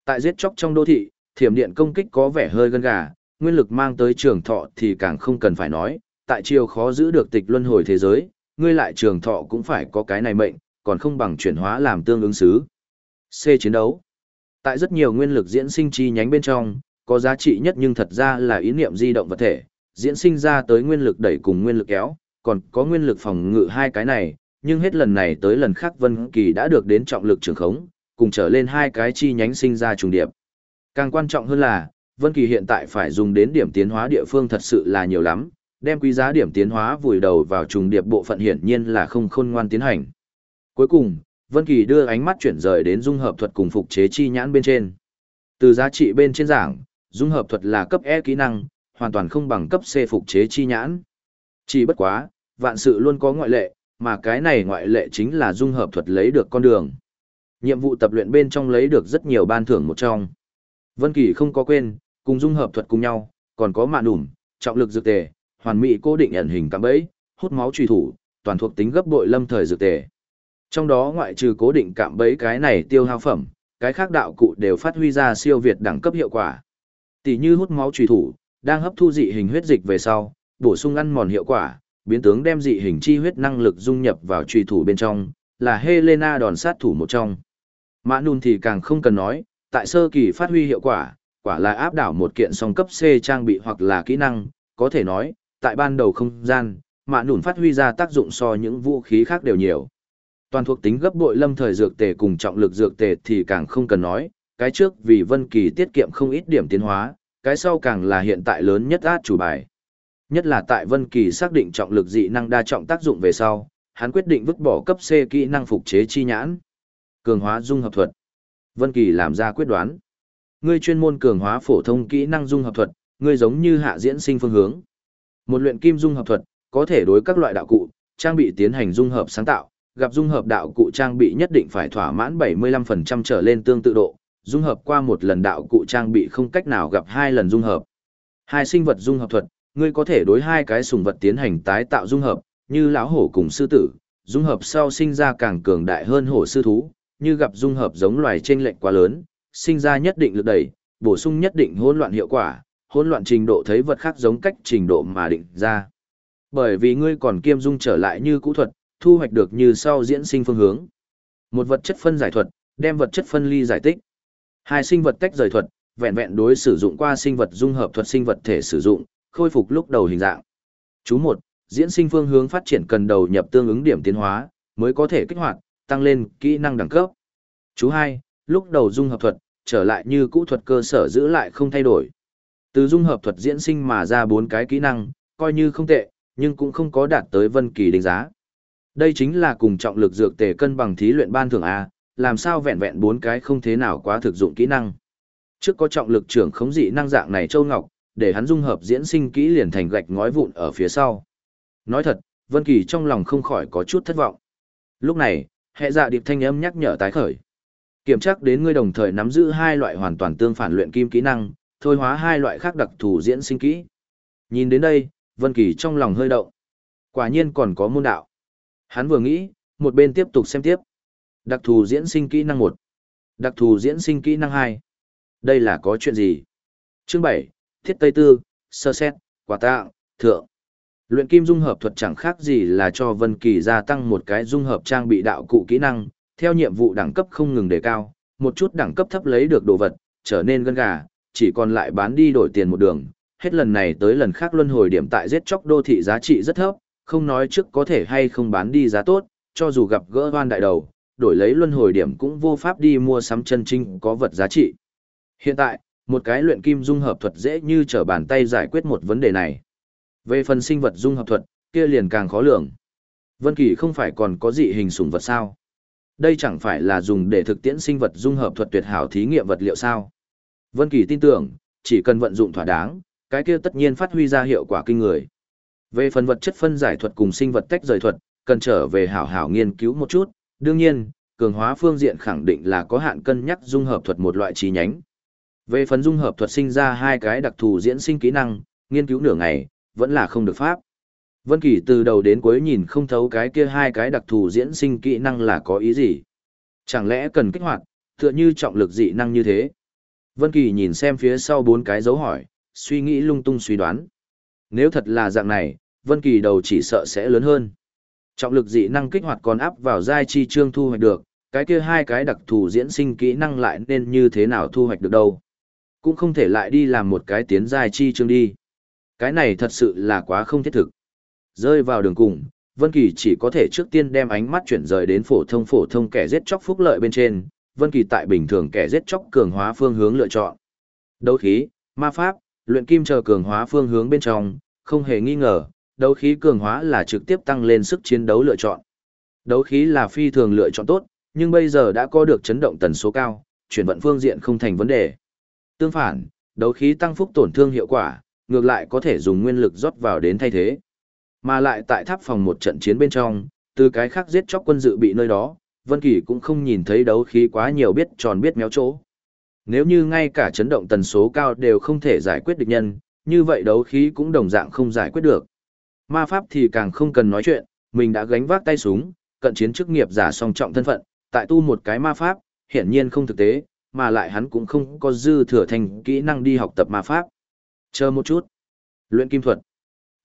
A: tại giết chóc trong đô thị, thiểm điện công kích có vẻ hơi gân gà, nguyên lực mang tới trường thọ thì càng không cần phải nói, tại chiều khó giữ được tịch luân hồi thế giới, ngươi lại trường thọ cũng phải có cái này mệnh, còn không bằng chuyển hóa làm tương ứng xứ. C chiến đấu. Tại rất nhiều nguyên lực diễn sinh chi nhánh bên trong, có giá trị nhất nhưng thật ra là ý niệm di động vật thể, diễn sinh ra tới nguyên lực đẩy cùng nguyên lực kéo, còn có nguyên lực phòng ngự hai cái này, nhưng hết lần này tới lần khác Vân Kỳ đã được đến trọng lực trường khống, cùng trở lên hai cái chi nhánh sinh ra trùng điệp. Càng quan trọng hơn là, Vân Kỳ hiện tại phải dùng đến điểm tiến hóa địa phương thật sự là nhiều lắm, đem quý giá điểm tiến hóa vùi đầu vào trùng điệp bộ phận hiển nhiên là không khôn ngoan tiến hành. Cuối cùng, Vân Kỳ đưa ánh mắt chuyển rời đến dung hợp thuật cùng phục chế chi nhãn bên trên. Từ giá trị bên trên giảng, dung hợp thuật là cấp E kỹ năng, hoàn toàn không bằng cấp C phục chế chi nhãn. Chỉ bất quá, vạn sự luôn có ngoại lệ, mà cái này ngoại lệ chính là dung hợp thuật lấy được con đường. Nhiệm vụ tập luyện bên trong lấy được rất nhiều ban thưởng một trong. Vân Kỳ không có quên, cùng dung hợp thuật cùng nhau, còn có mạn đủm, trọng lực dược tề, hoàn mỹ cố định ẩn hình cạm bẫy, hút máu truy thủ, toàn thuộc tính gấp bội lâm thời dược tề. Trong đó ngoại trừ cố định cạm bẫy cái này tiêu hao phẩm, cái khác đạo cụ đều phát huy ra siêu việt đẳng cấp hiệu quả. Tỷ như hút máu truy thủ, đang hấp thu dị hình huyết dịch về sau, bổ sung ăn mòn hiệu quả, biến tướng đem dị hình chi huyết năng lực dung nhập vào truy thủ bên trong, là Helena đòn sát thủ một trong. Mã Nun thì càng không cần nói, tại sơ kỳ phát huy hiệu quả, quả là áp đảo một kiện song cấp C trang bị hoặc là kỹ năng, có thể nói, tại ban đầu không gian, Mã Nun phát huy ra tác dụng so những vũ khí khác đều nhiều. Toàn thuộc tính gấp bội lâm thời dược tề cùng trọng lực dược tề thì càng không cần nói, cái trước vì Vân Kỳ tiết kiệm không ít điểm tiến hóa, cái sau càng là hiện tại lớn nhất át chủ bài. Nhất là tại Vân Kỳ xác định trọng lực dị năng đa trọng tác dụng về sau, hắn quyết định vứt bỏ cấp C kỹ năng phục chế chi nhãn. Cường hóa dung hợp thuật. Vân Kỳ làm ra quyết đoán. Ngươi chuyên môn cường hóa phổ thông kỹ năng dung hợp thuật, ngươi giống như hạ diễn sinh phương hướng. Một luyện kim dung hợp thuật, có thể đối các loại đạo cụ, trang bị tiến hành dung hợp sáng tạo, gặp dung hợp đạo cụ trang bị nhất định phải thỏa mãn 75% trở lên tương tự độ, dung hợp qua một lần đạo cụ trang bị không cách nào gặp hai lần dung hợp. Hai sinh vật dung hợp thuật, ngươi có thể đối hai cái sùng vật tiến hành tái tạo dung hợp, như lão hổ cùng sư tử, dung hợp sau sinh ra càng cường đại hơn hổ sư thú, như gặp dung hợp giống loài chênh lệch quá lớn, sinh ra nhất định lực đẩy, bổ sung nhất định hỗn loạn hiệu quả, hỗn loạn trình độ thấy vật khác giống cách trình độ mà định ra. Bởi vì ngươi còn kiêm dung trở lại như cũ thuật, thu hoạch được như sau diễn sinh phương hướng. Một vật chất phân giải thuật, đem vật chất phân ly giải tích. Hai sinh vật tách rời thuật, vẹn vẹn đối sử dụng qua sinh vật dung hợp thuật sinh vật thể sử dụng, khôi phục lúc đầu hình dạng. Chú một, diễn sinh phương hướng phát triển cần đầu nhập tương ứng điểm tiến hóa, mới có thể kích hoạt, tăng lên kỹ năng đẳng cấp. Chú hai, lúc đầu dung hợp thuật, trở lại như cũ thuật cơ sở giữ lại không thay đổi. Từ dung hợp thuật diễn sinh mà ra bốn cái kỹ năng, coi như không tệ, nhưng cũng không có đạt tới vân kỳ đánh giá. Đây chính là cùng trọng lực dược tề cân bằng thí luyện ban thường A, làm sao vẹn vẹn bốn cái không thế nào quá thực dụng kỹ năng. Trước có trọng lực trưởng khống dị năng dạng này Châu Ngọc, để hắn dung hợp diễn sinh kỹ liền thành gạch ngói vụn ở phía sau. Nói thật, Vân Kỳ trong lòng không khỏi có chút thất vọng. Lúc này, hệ dạ điệp thanh âm nhắc nhở tái khởi. Kiểm tra đến ngươi đồng thời nắm giữ hai loại hoàn toàn tương phản luyện kim kỹ năng, thôi hóa hai loại khác đặc thù diễn sinh kỹ. Nhìn đến đây, Vân Kỳ trong lòng hơi động. Quả nhiên còn có môn đạo. Hắn vừa nghĩ, một bên tiếp tục xem tiếp. Đặc thù diễn sinh kỹ năng một, Đặc thù diễn sinh kỹ năng hai, Đây là có chuyện gì? Chương bảy, Thiết Tây Tư, Sơ Xét, Quả Tạ, Thượng. Luyện kim dung hợp thuật chẳng khác gì là cho Vân Kỳ gia tăng một cái dung hợp trang bị đạo cụ kỹ năng, theo nhiệm vụ đẳng cấp không ngừng đề cao, một chút đẳng cấp thấp lấy được đồ vật, trở nên gân gà, chỉ còn lại bán đi đổi tiền một đường, hết lần này tới lần khác luân hồi điểm tại giết chóc đô thị giá trị rất thấp, không nói trước có thể hay không bán đi giá tốt, cho dù gặp gỡ hoan đại đầu, đổi lấy luân hồi điểm cũng vô pháp đi mua sắm chân trinh có vật giá trị. Hiện tại, một cái luyện kim dung hợp thuật dễ như trở bàn tay giải quyết một vấn đề này. Về phần sinh vật dung hợp thuật, kia liền càng khó lường. Vân Kỳ không phải còn có dị hình sủng vật sao? Đây chẳng phải là dùng để thực tiễn sinh vật dung hợp thuật tuyệt hảo thí nghiệm vật liệu sao? Vân Kỳ tin tưởng, chỉ cần vận dụng thỏa đáng, cái kia tất nhiên phát huy ra hiệu quả kinh người. Về phần vật chất phân giải thuật cùng sinh vật tách rời thuật, cần trở về hảo hảo nghiên cứu một chút, đương nhiên, cường hóa phương diện khẳng định là có hạn cân nhắc dung hợp thuật một loại trí nhánh. Về phần dung hợp thuật sinh ra hai cái đặc thù diễn sinh kỹ năng, nghiên cứu nửa ngày, vẫn là không được pháp. Vân Kỳ từ đầu đến cuối nhìn không thấu cái kia hai cái đặc thù diễn sinh kỹ năng là có ý gì. Chẳng lẽ cần kích hoạt, tựa như trọng lực dị năng như thế. Vân Kỳ nhìn xem phía sau bốn cái dấu hỏi, suy nghĩ lung tung suy đoán. Nếu thật là dạng này, Vân Kỳ đầu chỉ sợ sẽ lớn hơn. Trọng lực dị năng kích hoạt còn áp vào giai chi chương thu hoạch được, cái kia hai cái đặc thù diễn sinh kỹ năng lại nên như thế nào thu hoạch được đâu. Cũng không thể lại đi làm một cái tiến giai chi chương đi. Cái này thật sự là quá không thiết thực. Rơi vào đường cùng, Vân Kỳ chỉ có thể trước tiên đem ánh mắt chuyển rời đến phổ thông phổ thông kẻ giết chóc phúc lợi bên trên, Vân Kỳ tại bình thường kẻ giết chóc cường hóa phương hướng lựa chọn. Đấu khí, ma pháp, luyện kim chờ cường hóa phương hướng bên trong, không hề nghi ngờ, đấu khí cường hóa là trực tiếp tăng lên sức chiến đấu lựa chọn. Đấu khí là phi thường lựa chọn tốt, nhưng bây giờ đã có được chấn động tần số cao, chuyển vận phương diện không thành vấn đề. Tương phản, đấu khí tăng phúc tổn thương hiệu quả, ngược lại có thể dùng nguyên lực rót vào đến thay thế. Mà lại tại tháp phòng một trận chiến bên trong, từ cái khác giết chóc quân dự bị nơi đó, Vân Kỳ cũng không nhìn thấy đấu khí quá nhiều biết tròn biết méo chỗ. Nếu như ngay cả chấn động tần số cao đều không thể giải quyết địch nhân, như vậy đấu khí cũng đồng dạng không giải quyết được. Ma pháp thì càng không cần nói chuyện, mình đã gánh vác tay súng, cận chiến chức nghiệp giả song trọng thân phận, tại tu một cái ma pháp, hiển nhiên không thực tế, mà lại hắn cũng không có dư thừa thành kỹ năng đi học tập ma pháp. Chờ một chút. Luyện kim thuật.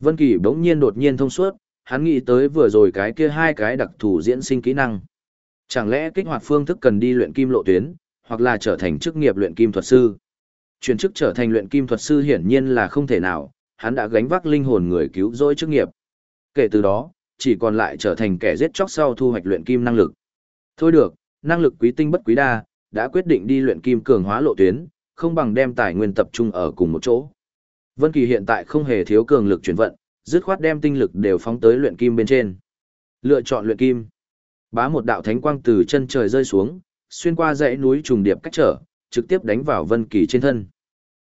A: Vân Kỳ bỗng nhiên đột nhiên thông suốt, hắn nghĩ tới vừa rồi cái kia hai cái đặc thù diễn sinh kỹ năng. Chẳng lẽ kích hoạt phương thức cần đi luyện kim lộ tuyến, hoặc là trở thành chức nghiệp luyện kim thuật sư? Chuyển chức trở thành luyện kim thuật sư hiển nhiên là không thể nào, hắn đã gánh vác linh hồn người cứu rỗi chức nghiệp. Kể từ đó, chỉ còn lại trở thành kẻ giết chóc sau thu hoạch luyện kim năng lực. Thôi được, năng lực quý tinh bất quý đa, đã quyết định đi luyện kim cường hóa lộ tuyến, không bằng đem tài nguyên tập trung ở cùng một chỗ. Vân Kỳ hiện tại không hề thiếu cường lực chuyển vận, dứt khoát đem tinh lực đều phóng tới luyện kim bên trên. Lựa chọn luyện kim. Bá một đạo thánh quang từ chân trời rơi xuống, xuyên qua dãy núi trùng điệp cách trở, trực tiếp đánh vào Vân Kỳ trên thân.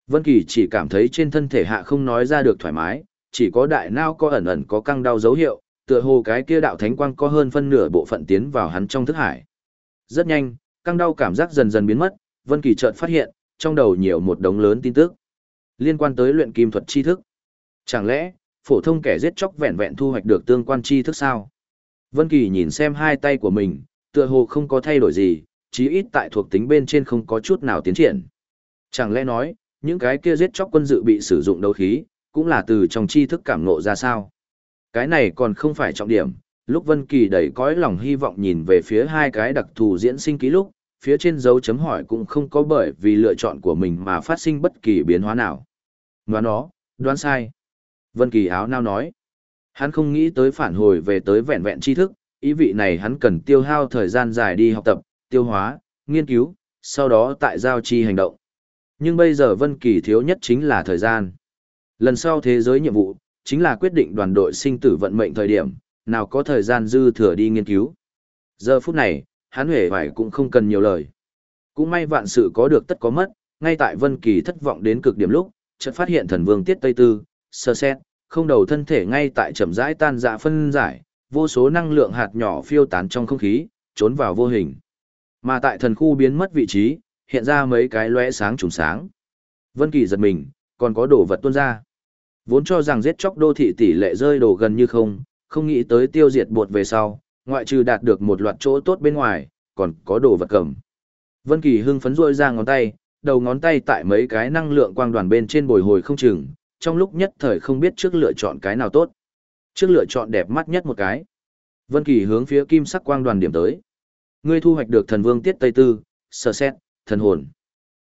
A: Vân Kỳ chỉ cảm thấy trên thân thể hạ không nói ra được thoải mái, chỉ có đại não có ẩn ẩn có căng đau dấu hiệu, tựa hồ cái kia đạo thánh quang có hơn phân nửa bộ phận tiến vào hắn trong thức hải. Rất nhanh, căng đau cảm giác dần dần biến mất, Vân Kỳ chợt phát hiện, trong đầu nhiều một đống lớn tin tức liên quan tới luyện kim thuật tri thức. Chẳng lẽ, phổ thông kẻ giết chóc vẹn vẹn thu hoạch được tương quan tri thức sao? Vân Kỳ nhìn xem hai tay của mình, tựa hồ không có thay đổi gì, chí ít tại thuộc tính bên trên không có chút nào tiến triển. Chẳng lẽ nói, những cái kia giết chóc quân dự bị sử dụng đấu khí, cũng là từ trong tri thức cảm ngộ ra sao? Cái này còn không phải trọng điểm, lúc Vân Kỳ đầy cõi lòng hy vọng nhìn về phía hai cái đặc thù diễn sinh ký lúc, phía trên dấu chấm hỏi cũng không có bởi vì lựa chọn của mình mà phát sinh bất kỳ biến hóa nào. Ngoan nó, đoán sai. Vân Kỳ áo nao nói. Hắn không nghĩ tới phản hồi về tới vẹn vẹn tri thức, ý vị này hắn cần tiêu hao thời gian dài đi học tập, tiêu hóa, nghiên cứu, sau đó tại giao chi hành động. Nhưng bây giờ Vân Kỳ thiếu nhất chính là thời gian. Lần sau thế giới nhiệm vụ, chính là quyết định đoàn đội sinh tử vận mệnh thời điểm, nào có thời gian dư thừa đi nghiên cứu. Giờ phút này, hắn huệ phải cũng không cần nhiều lời. Cũng may vạn sự có được tất có mất, ngay tại Vân Kỳ thất vọng đến cực điểm lúc, chợt phát hiện thần vương tiết Tây Tư, sơ xét, không đầu thân thể ngay tại chậm rãi tan dạ phân giải, vô số năng lượng hạt nhỏ phiêu tán trong không khí, trốn vào vô hình. Mà tại thần khu biến mất vị trí, hiện ra mấy cái lóe sáng trùng sáng. Vân Kỳ giật mình, còn có đồ vật tuôn ra. Vốn cho rằng giết chóc đô thị tỷ lệ rơi đồ gần như không, không nghĩ tới tiêu diệt bột về sau, ngoại trừ đạt được một loạt chỗ tốt bên ngoài, còn có đồ vật cầm. Vân Kỳ hưng phấn rôi ra ngón tay, đầu ngón tay tại mấy cái năng lượng quang đoàn bên trên bồi hồi không chừng, trong lúc nhất thời không biết trước lựa chọn cái nào tốt. Trước lựa chọn đẹp mắt nhất một cái. Vân Kỳ hướng phía kim sắc quang đoàn điểm tới. Ngươi thu hoạch được thần vương tiết Tây Tư, sở xét, thần hồn.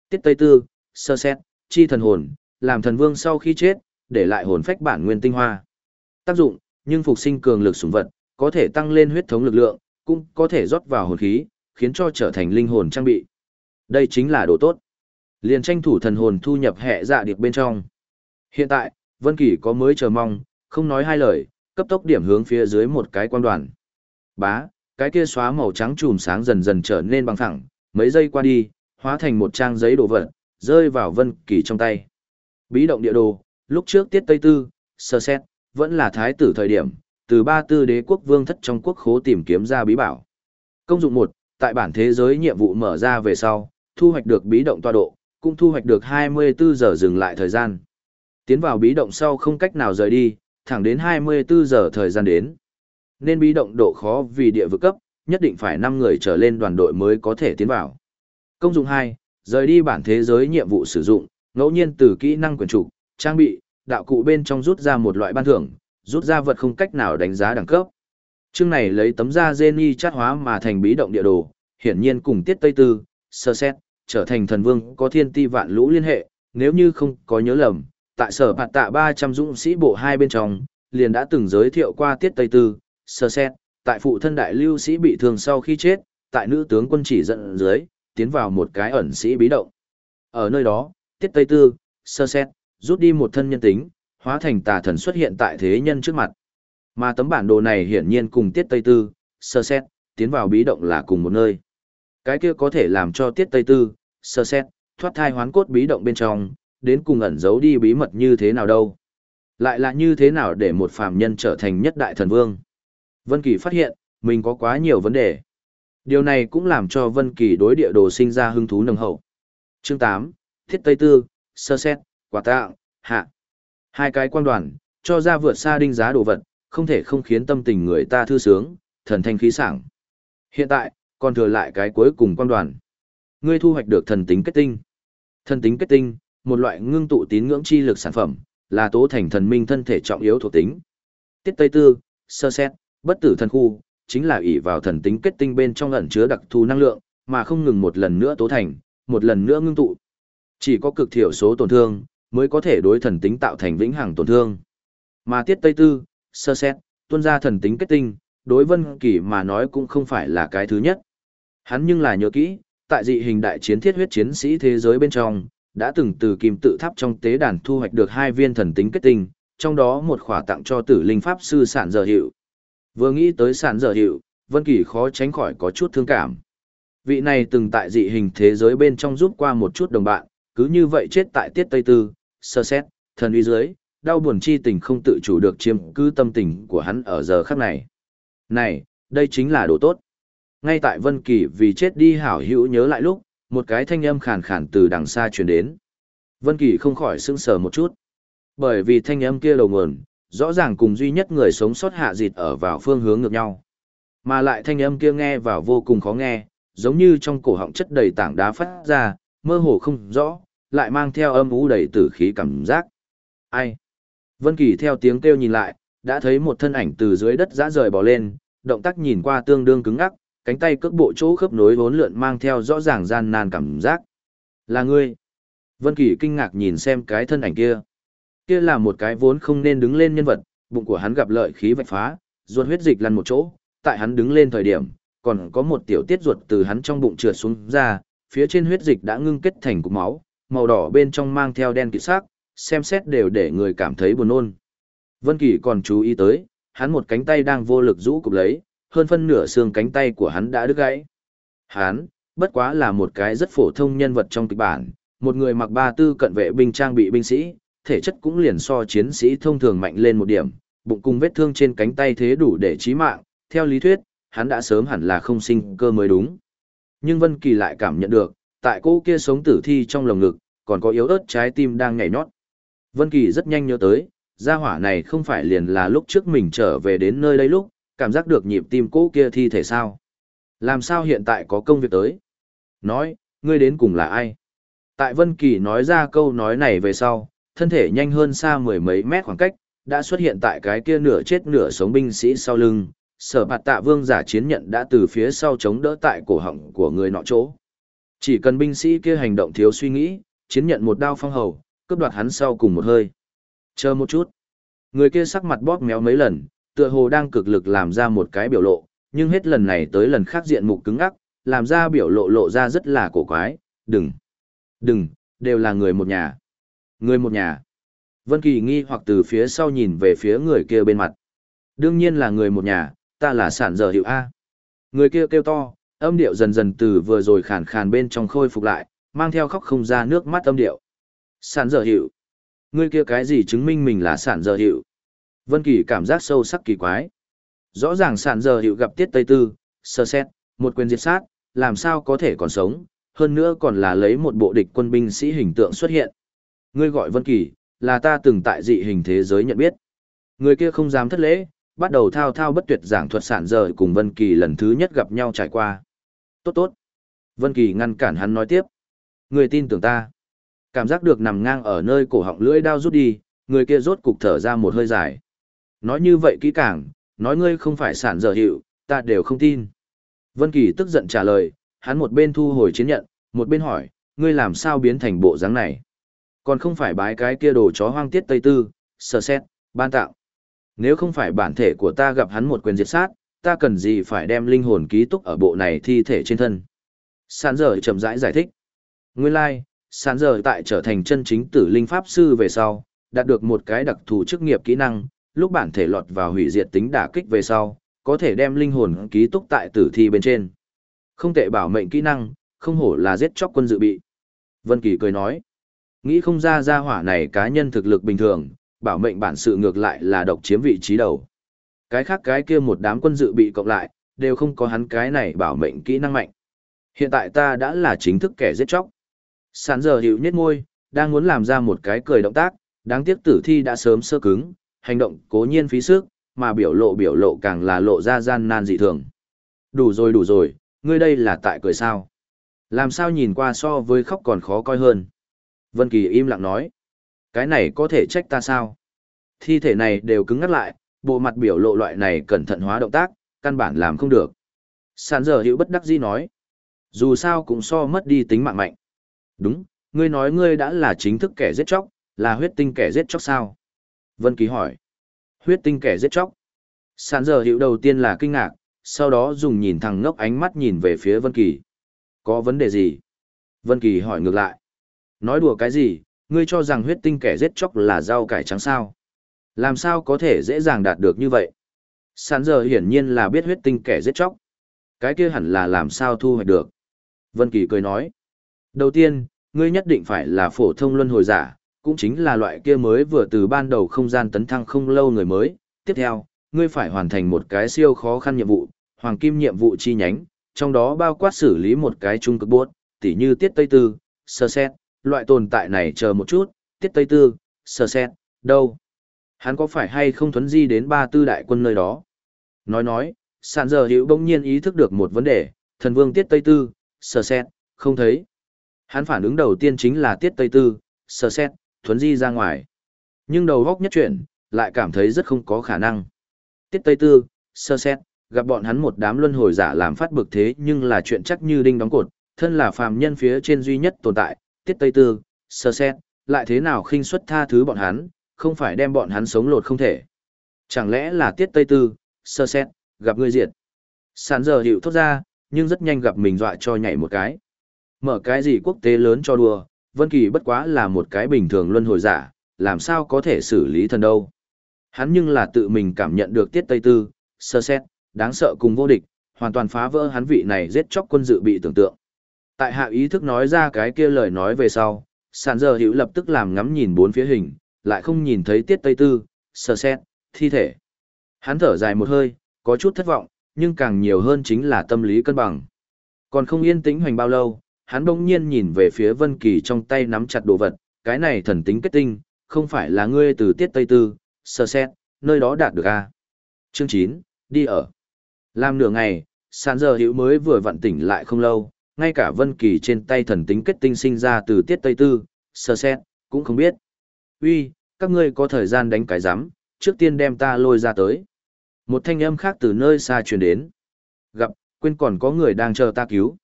A: Tiết Tây Tư, sơ xét, chi thần hồn, làm thần vương sau khi chết, để lại hồn phách bản nguyên tinh hoa. Tác dụng, nhưng phục sinh cường lực sủng vật, có thể tăng lên huyết thống lực lượng, cũng có thể rót vào hồn khí, khiến cho trở thành linh hồn trang bị. Đây chính là đồ tốt. Liền tranh thủ thần hồn thu nhập hệ dạ điệp bên trong. Hiện tại, Vân Kỳ có mới chờ mong, không nói hai lời, cấp tốc điểm hướng phía dưới một cái quan đoàn. Bá, cái kia xóa màu trắng chùm sáng dần dần trở nên bằng phẳng, mấy giây qua đi, hóa thành một trang giấy đồ vật, rơi vào Vân Kỳ trong tay. Bí động địa đồ, lúc trước tiết Tây Tư, sơ xét, vẫn là thái tử thời điểm, từ ba tư đế quốc vương thất trong quốc khố tìm kiếm ra bí bảo. Công dụng một, tại bản thế giới nhiệm vụ mở ra về sau, thu hoạch được bí động tọa độ, cũng thu hoạch được 24 giờ dừng lại thời gian. Tiến vào bí động sau không cách nào rời đi, thẳng đến 24 giờ thời gian đến. Nên bí động độ khó vì địa vực cấp, nhất định phải 5 người trở lên đoàn đội mới có thể tiến vào. Công dụng 2, rời đi bản thế giới nhiệm vụ sử dụng, ngẫu nhiên từ kỹ năng quyền trục, trang bị, đạo cụ bên trong rút ra một loại ban thưởng, rút ra vật không cách nào đánh giá đẳng cấp. Chương này lấy tấm da Geni chát hóa mà thành bí động địa đồ, hiển nhiên cùng tiết Tây Tư, sơ xét, trở thành thần vương có thiên ti vạn lũ liên hệ, nếu như không có nhớ lầm, tại sở phạt tạ 300 dũng sĩ bộ hai bên trong, liền đã từng giới thiệu qua tiết Tây Tư, sơ xét, tại phụ thân đại lưu sĩ bị thương sau khi chết, tại nữ tướng quân chỉ dẫn dưới, tiến vào một cái ẩn sĩ bí động. Ở nơi đó, tiết Tây Tư, sơ xét, rút đi một thân nhân tính, hóa thành tà thần xuất hiện tại thế nhân trước mặt. Mà tấm bản đồ này hiển nhiên cùng tiết Tây Tư, sơ xét, tiến vào bí động là cùng một nơi. Cái kia có thể làm cho tiết Tây Tư, sơ xét, thoát thai hoán cốt bí động bên trong, đến cùng ẩn giấu đi bí mật như thế nào đâu. Lại là như thế nào để một phàm nhân trở thành nhất đại thần vương. Vân Kỳ phát hiện, mình có quá nhiều vấn đề. Điều này cũng làm cho Vân Kỳ đối địa đồ sinh ra hứng thú nồng hậu. Chương 8, Thiết Tây Tư, sơ xét, quả tạng, hạ. Hai cái quan đoàn, cho ra vượt xa đinh giá đồ vật, không thể không khiến tâm tình người ta thư sướng, thần thanh khí sảng. Hiện tại, còn thừa lại cái cuối cùng quan đoàn. Ngươi thu hoạch được thần tính kết tinh. Thần tính kết tinh, một loại ngưng tụ tín ngưỡng chi lực sản phẩm, là tố thành thần minh thân thể trọng yếu thuộc tính. Tiết Tây Tư, sơ xét, bất tử thần khu, chính là ỷ vào thần tính kết tinh bên trong ẩn chứa đặc thù năng lượng, mà không ngừng một lần nữa tố thành, một lần nữa ngưng tụ. Chỉ có cực thiểu số tổn thương, mới có thể đối thần tính tạo thành vĩnh hằng tổn thương. Mà Tiết Tây Tư, sơ xét, tuôn ra thần tính kết tinh, đối Vân Kỳ mà nói cũng không phải là cái thứ nhất. Hắn nhưng là nhớ kỹ, tại dị hình đại chiến thiết huyết chiến sĩ thế giới bên trong, đã từng từ kim tự tháp trong tế đàn thu hoạch được hai viên thần tính kết tinh, trong đó một khỏa tặng cho tử linh pháp sư sản giờ hiệu. Vừa nghĩ tới sản dở hiệu, Vân Kỳ khó tránh khỏi có chút thương cảm. Vị này từng tại dị hình thế giới bên trong giúp qua một chút đồng bạn, cứ như vậy chết tại tiết Tây Tư, sơ xét, thần uy dưới, đau buồn chi tình không tự chủ được chiếm cứ tâm tình của hắn ở giờ khắc này. Này, đây chính là đồ tốt. Ngay tại Vân Kỳ vì chết đi hảo hữu nhớ lại lúc, một cái thanh âm khàn khàn từ đằng xa truyền đến. Vân Kỳ không khỏi sững sờ một chút. Bởi vì thanh âm kia đầu nguồn, rõ ràng cùng duy nhất người sống sót hạ dịt ở vào phương hướng ngược nhau. Mà lại thanh âm kia nghe vào vô cùng khó nghe, giống như trong cổ họng chất đầy tảng đá phát ra, mơ hồ không rõ, lại mang theo âm u đầy tử khí cảm giác. Ai? Vân Kỳ theo tiếng kêu nhìn lại, đã thấy một thân ảnh từ dưới đất dã rời bò lên, động tác nhìn qua tương đương cứng ngắc, cánh tay cước bộ chỗ khớp nối vốn lượn mang theo rõ ràng gian nan cảm giác. Là ngươi. Vân Kỳ kinh ngạc nhìn xem cái thân ảnh kia. Kia là một cái vốn không nên đứng lên nhân vật, bụng của hắn gặp lợi khí vạch phá, ruột huyết dịch lăn một chỗ, tại hắn đứng lên thời điểm, còn có một tiểu tiết ruột từ hắn trong bụng trượt xuống ra, phía trên huyết dịch đã ngưng kết thành cục máu, màu đỏ bên trong mang theo đen kịt sắc, xem xét đều để người cảm thấy buồn nôn. Vân Kỳ còn chú ý tới, hắn một cánh tay đang vô lực rũ cụp lấy, hơn phân nửa xương cánh tay của hắn đã đứt gãy. Hắn, bất quá là một cái rất phổ thông nhân vật trong kịch bản, một người mặc ba tư cận vệ binh trang bị binh sĩ, thể chất cũng liền so chiến sĩ thông thường mạnh lên một điểm, bụng cùng vết thương trên cánh tay thế đủ để chí mạng, theo lý thuyết, hắn đã sớm hẳn là không sinh cơ mới đúng. Nhưng Vân Kỳ lại cảm nhận được, tại cô kia sống tử thi trong lồng ngực, còn có yếu ớt trái tim đang nhảy nhót. Vân Kỳ rất nhanh nhớ tới, gia hỏa này không phải liền là lúc trước mình trở về đến nơi đây lúc, cảm giác được nhịp tim cô kia thi thể sao. Làm sao hiện tại có công việc tới? Nói, ngươi đến cùng là ai? Tại Vân Kỳ nói ra câu nói này về sau, thân thể nhanh hơn xa mười mấy mét khoảng cách, đã xuất hiện tại cái kia nửa chết nửa sống binh sĩ sau lưng. Sở bạt tạ vương giả chiến nhận đã từ phía sau chống đỡ tại cổ họng của người nọ chỗ. Chỉ cần binh sĩ kia hành động thiếu suy nghĩ, chiến nhận một đao phong hầu, cướp đoạt hắn sau cùng một hơi. Chờ một chút. Người kia sắc mặt bóp méo mấy lần, tựa hồ đang cực lực làm ra một cái biểu lộ, nhưng hết lần này tới lần khác diện mục cứng ắc, làm ra biểu lộ lộ ra rất là cổ quái, đừng, đừng, đều là người một nhà. Người một nhà. Vân Kỳ nghi hoặc từ phía sau nhìn về phía người kia bên mặt. Đương nhiên là người một nhà, ta là sản giờ hiệu A. Người kia kêu to, âm điệu dần dần từ vừa rồi khàn khàn bên trong khôi phục lại, mang theo khóc không ra nước mắt âm điệu. Sản giờ hiệu. Người kia cái gì chứng minh mình là sản giờ hiệu? Vân Kỳ cảm giác sâu sắc kỳ quái. Rõ ràng sản giờ hiệu gặp tiết Tây Tư, sơ xét, một quyền diệt sát, làm sao có thể còn sống, hơn nữa còn là lấy một bộ địch quân binh sĩ hình tượng xuất hiện. Ngươi gọi Vân Kỳ, là ta từng tại dị hình thế giới nhận biết. Người kia không dám thất lễ, bắt đầu thao thao bất tuyệt giảng thuật sản rời cùng Vân Kỳ lần thứ nhất gặp nhau trải qua. Tốt tốt. Vân Kỳ ngăn cản hắn nói tiếp. Người tin tưởng ta. Cảm giác được nằm ngang ở nơi cổ họng lưỡi đao rút đi, người kia rốt cục thở ra một hơi dài. Nói như vậy kỹ càng, nói ngươi không phải sản dở hiệu, ta đều không tin. Vân Kỳ tức giận trả lời, hắn một bên thu hồi chiến nhận, một bên hỏi, ngươi làm sao biến thành bộ dáng này? Còn không phải bái cái kia đồ chó hoang tiết Tây Tư, sờ xét, ban tạo. Nếu không phải bản thể của ta gặp hắn một quyền diệt sát, ta cần gì phải đem linh hồn ký túc ở bộ này thi thể trên thân? Sán dở chậm rãi giải, giải thích. Nguyên lai, like, sản dở tại trở thành chân chính tử linh pháp sư về sau, đạt được một cái đặc thù chức nghiệp kỹ năng, lúc bản thể lọt vào hủy diệt tính đả kích về sau, có thể đem linh hồn ký túc tại tử thi bên trên. Không tệ bảo mệnh kỹ năng, không hổ là giết chóc quân dự bị. Vân Kỳ cười nói, nghĩ không ra gia hỏa này cá nhân thực lực bình thường, bảo mệnh bản sự ngược lại là độc chiếm vị trí đầu. Cái khác cái kia một đám quân dự bị cộng lại, đều không có hắn cái này bảo mệnh kỹ năng mạnh. Hiện tại ta đã là chính thức kẻ giết chóc. Sán giờ hiểu nhất ngôi, đang muốn làm ra một cái cười động tác, đáng tiếc tử thi đã sớm sơ cứng, hành động cố nhiên phí sức, mà biểu lộ biểu lộ càng là lộ ra gian nan dị thường. Đủ rồi đủ rồi, ngươi đây là tại cười sao? Làm sao nhìn qua so với khóc còn khó coi hơn? Vân Kỳ im lặng nói. Cái này có thể trách ta sao? Thi thể này đều cứng ngắt lại, bộ mặt biểu lộ loại này cẩn thận hóa động tác, căn bản làm không được. Sản giờ hữu bất đắc dĩ nói. Dù sao cũng so mất đi tính mạng mạnh. Đúng, ngươi nói ngươi đã là chính thức kẻ giết chóc, là huyết tinh kẻ giết chóc sao? Vân Kỳ hỏi. Huyết tinh kẻ giết chóc. Sản giờ hiệu đầu tiên là kinh ngạc, sau đó dùng nhìn thằng ngốc ánh mắt nhìn về phía Vân Kỳ. Có vấn đề gì? Vân Kỳ hỏi ngược lại. Nói đùa cái gì, ngươi cho rằng huyết tinh kẻ giết chóc là rau cải trắng sao? Làm sao có thể dễ dàng đạt được như vậy? Sàn giờ hiển nhiên là biết huyết tinh kẻ giết chóc. Cái kia hẳn là làm sao thu hoạch được. Vân Kỳ cười nói. Đầu tiên, ngươi nhất định phải là phổ thông luân hồi giả, cũng chính là loại kia mới vừa từ ban đầu không gian tấn thăng không lâu người mới. Tiếp theo, ngươi phải hoàn thành một cái siêu khó khăn nhiệm vụ, hoàng kim nhiệm vụ chi nhánh, trong đó bao quát xử lý một cái trung cực bốt, tỉ như tiết tây tư, sơ xét, loại tồn tại này chờ một chút, tiết tây tư, sơ xét, đâu? Hắn có phải hay không thuấn di đến ba tư đại quân nơi đó? Nói nói, sàn giờ hữu bỗng nhiên ý thức được một vấn đề, thần vương tiết tây tư, sơ xét, không thấy. Hắn phản ứng đầu tiên chính là tiết tây tư, sơ xét, thuấn di ra ngoài. Nhưng đầu góc nhất chuyển, lại cảm thấy rất không có khả năng. Tiết tây tư, sơ xét, gặp bọn hắn một đám luân hồi giả làm phát bực thế nhưng là chuyện chắc như đinh đóng cột, thân là phàm nhân phía trên duy nhất tồn tại, tiết tây tư, sơ xét, lại thế nào khinh suất tha thứ bọn hắn, không phải đem bọn hắn sống lột không thể. Chẳng lẽ là tiết tây tư, sơ xét, gặp ngươi diệt. Sàn giờ hiệu thốt ra, nhưng rất nhanh gặp mình dọa cho nhảy một cái. Mở cái gì quốc tế lớn cho đùa, Vân Kỳ bất quá là một cái bình thường luân hồi giả, làm sao có thể xử lý thần đâu. Hắn nhưng là tự mình cảm nhận được tiết tây tư, sơ xét, đáng sợ cùng vô địch, hoàn toàn phá vỡ hắn vị này giết chóc quân dự bị tưởng tượng. Tại hạ ý thức nói ra cái kia lời nói về sau, sàn giờ hữu lập tức làm ngắm nhìn bốn phía hình, lại không nhìn thấy tiết tây tư, sơ xét, thi thể. Hắn thở dài một hơi, có chút thất vọng, nhưng càng nhiều hơn chính là tâm lý cân bằng. Còn không yên tĩnh hoành bao lâu, hắn đông nhiên nhìn về phía Vân Kỳ trong tay nắm chặt đồ vật, cái này thần tính kết tinh, không phải là ngươi từ tiết tây tư, sơ xét, nơi đó đạt được a? Chương chín đi ở. Làm nửa ngày, sàn giờ hữu mới vừa vặn tỉnh lại không lâu, ngay cả Vân Kỳ trên tay thần tính kết tinh sinh ra từ tiết tây tư, sơ xét, cũng không biết. Uy, các ngươi có thời gian đánh cái rắm, trước tiên đem ta lôi ra tới. Một thanh âm khác từ nơi xa truyền đến. Gặp, quên còn có người đang chờ ta cứu.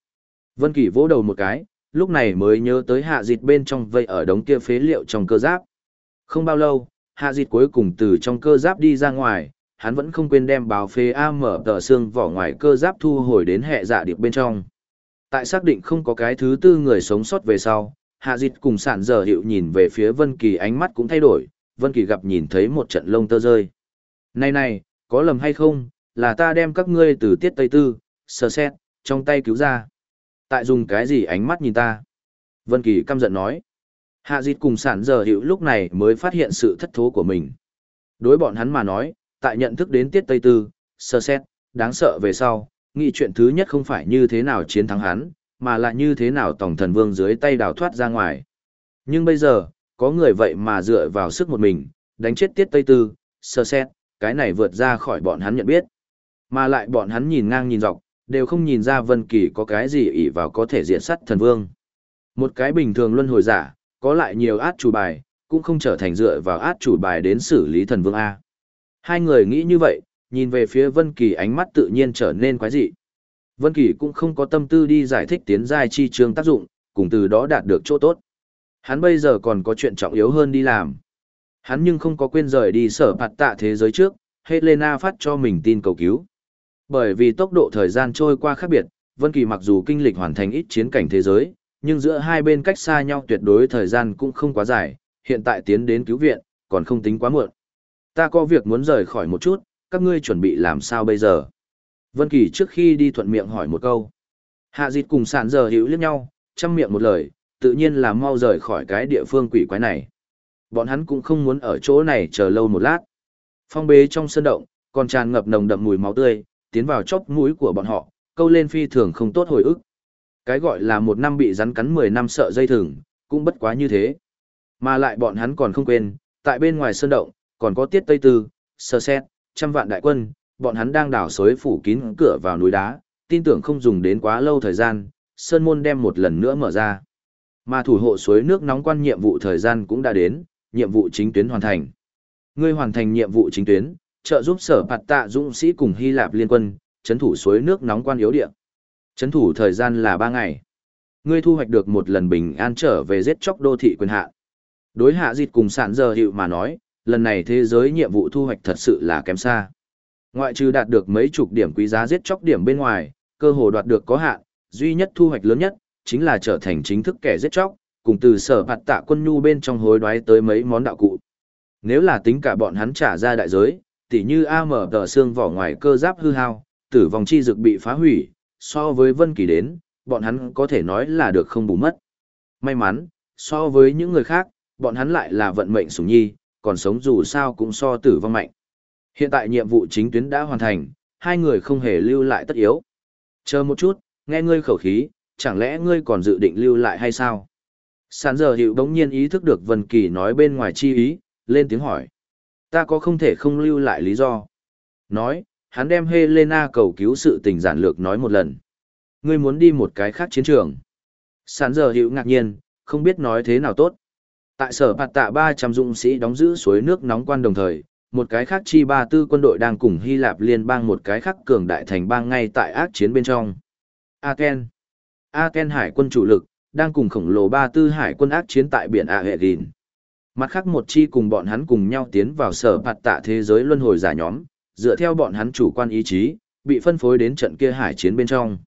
A: Vân Kỳ vỗ đầu một cái, lúc này mới nhớ tới hạ dịt bên trong vây ở đống kia phế liệu trong cơ giáp. Không bao lâu, hạ dịt cuối cùng từ trong cơ giáp đi ra ngoài, hắn vẫn không quên đem báo phế A mở tờ xương vỏ ngoài cơ giáp thu hồi đến hệ dạ điệp bên trong. Tại xác định không có cái thứ tư người sống sót về sau, hạ dịch cùng sản giờ hiệu nhìn về phía Vân Kỳ ánh mắt cũng thay đổi, Vân Kỳ gặp nhìn thấy một trận lông tơ rơi. Này này, có lầm hay không, là ta đem các ngươi từ tiết tây tư, sờ xét, trong tay cứu ra. Tại dùng cái gì ánh mắt nhìn ta? Vân Kỳ căm giận nói. Hạ dịch cùng sản giờ hiệu lúc này mới phát hiện sự thất thố của mình. Đối bọn hắn mà nói, tại nhận thức đến tiết tây tư, sơ xét, đáng sợ về sau, nghĩ chuyện thứ nhất không phải như thế nào chiến thắng hắn, mà là như thế nào tổng thần vương dưới tay đào thoát ra ngoài. Nhưng bây giờ, có người vậy mà dựa vào sức một mình, đánh chết tiết tây tư, sơ xét, cái này vượt ra khỏi bọn hắn nhận biết. Mà lại bọn hắn nhìn ngang nhìn dọc, đều không nhìn ra Vân Kỳ có cái gì ỷ vào có thể diện sắt thần vương. Một cái bình thường luân hồi giả, có lại nhiều át chủ bài, cũng không trở thành dựa vào át chủ bài đến xử lý thần vương A. Hai người nghĩ như vậy, nhìn về phía Vân Kỳ ánh mắt tự nhiên trở nên quái dị. Vân Kỳ cũng không có tâm tư đi giải thích tiến giai chi trường tác dụng, cùng từ đó đạt được chỗ tốt. Hắn bây giờ còn có chuyện trọng yếu hơn đi làm. Hắn nhưng không có quên rời đi sở phạt tạ thế giới trước, Helena phát cho mình tin cầu cứu. Bởi vì tốc độ thời gian trôi qua khác biệt, Vân Kỳ mặc dù kinh lịch hoàn thành ít chiến cảnh thế giới, nhưng giữa hai bên cách xa nhau tuyệt đối thời gian cũng không quá dài, hiện tại tiến đến cứu viện, còn không tính quá muộn. Ta có việc muốn rời khỏi một chút, các ngươi chuẩn bị làm sao bây giờ? Vân Kỳ trước khi đi thuận miệng hỏi một câu. Hạ dịch cùng Sàn giờ hiểu liếc nhau, chăm miệng một lời, tự nhiên là mau rời khỏi cái địa phương quỷ quái này. Bọn hắn cũng không muốn ở chỗ này chờ lâu một lát. Phong bế trong sân động, còn tràn ngập nồng đậm mùi máu tươi, tiến vào chóp mũi của bọn họ, câu lên phi thường không tốt hồi ức. Cái gọi là một năm bị rắn cắn 10 năm sợ dây thừng, cũng bất quá như thế. Mà lại bọn hắn còn không quên, tại bên ngoài sơn động, còn có tiết tây tư, sơ xét, trăm vạn đại quân, bọn hắn đang đào xới phủ kín cửa vào núi đá, tin tưởng không dùng đến quá lâu thời gian, sơn môn đem một lần nữa mở ra. Mà thủ hộ suối nước nóng quan nhiệm vụ thời gian cũng đã đến, nhiệm vụ chính tuyến hoàn thành. Ngươi hoàn thành nhiệm vụ chính tuyến, trợ giúp sở bạt tạ dũng sĩ cùng Hy Lạp liên quân, chấn thủ suối nước nóng quan yếu địa. Chấn thủ thời gian là 3 ngày. Ngươi thu hoạch được một lần bình an trở về giết chóc đô thị quyền hạ. Đối hạ dịch cùng sản giờ hiệu mà nói, lần này thế giới nhiệm vụ thu hoạch thật sự là kém xa. Ngoại trừ đạt được mấy chục điểm quý giá giết chóc điểm bên ngoài, cơ hồ đoạt được có hạn, duy nhất thu hoạch lớn nhất, chính là trở thành chính thức kẻ giết chóc, cùng từ sở phạt tạ quân nhu bên trong hối đoái tới mấy món đạo cụ. Nếu là tính cả bọn hắn trả ra đại giới, tỉ như AM tờ xương vỏ ngoài cơ giáp hư hao, tử vong chi dược bị phá hủy, so với Vân Kỳ đến, bọn hắn có thể nói là được không bù mất. May mắn, so với những người khác, bọn hắn lại là vận mệnh sủng nhi, còn sống dù sao cũng so tử vong mạnh. Hiện tại nhiệm vụ chính tuyến đã hoàn thành, hai người không hề lưu lại tất yếu. Chờ một chút, nghe ngươi khẩu khí, chẳng lẽ ngươi còn dự định lưu lại hay sao? Sán giờ hiệu đống nhiên ý thức được Vân Kỳ nói bên ngoài chi ý, lên tiếng hỏi. Ta có không thể không lưu lại lý do. Nói, hắn đem Helena cầu cứu sự tình giản lược nói một lần. Ngươi muốn đi một cái khác chiến trường. Sán giờ hiệu ngạc nhiên, không biết nói thế nào tốt. Tại sở phạt tạ 300 dũng sĩ đóng giữ suối nước nóng quan đồng thời, một cái khác chi ba tư quân đội đang cùng Hy Lạp liên bang một cái khác cường đại thành bang ngay tại ác chiến bên trong. Aken. Aken hải quân chủ lực, đang cùng khổng lồ ba tư hải quân ác chiến tại biển Aegin. Mặt khác một chi cùng bọn hắn cùng nhau tiến vào sở phạt tạ thế giới luân hồi giả nhóm, dựa theo bọn hắn chủ quan ý chí, bị phân phối đến trận kia hải chiến bên trong.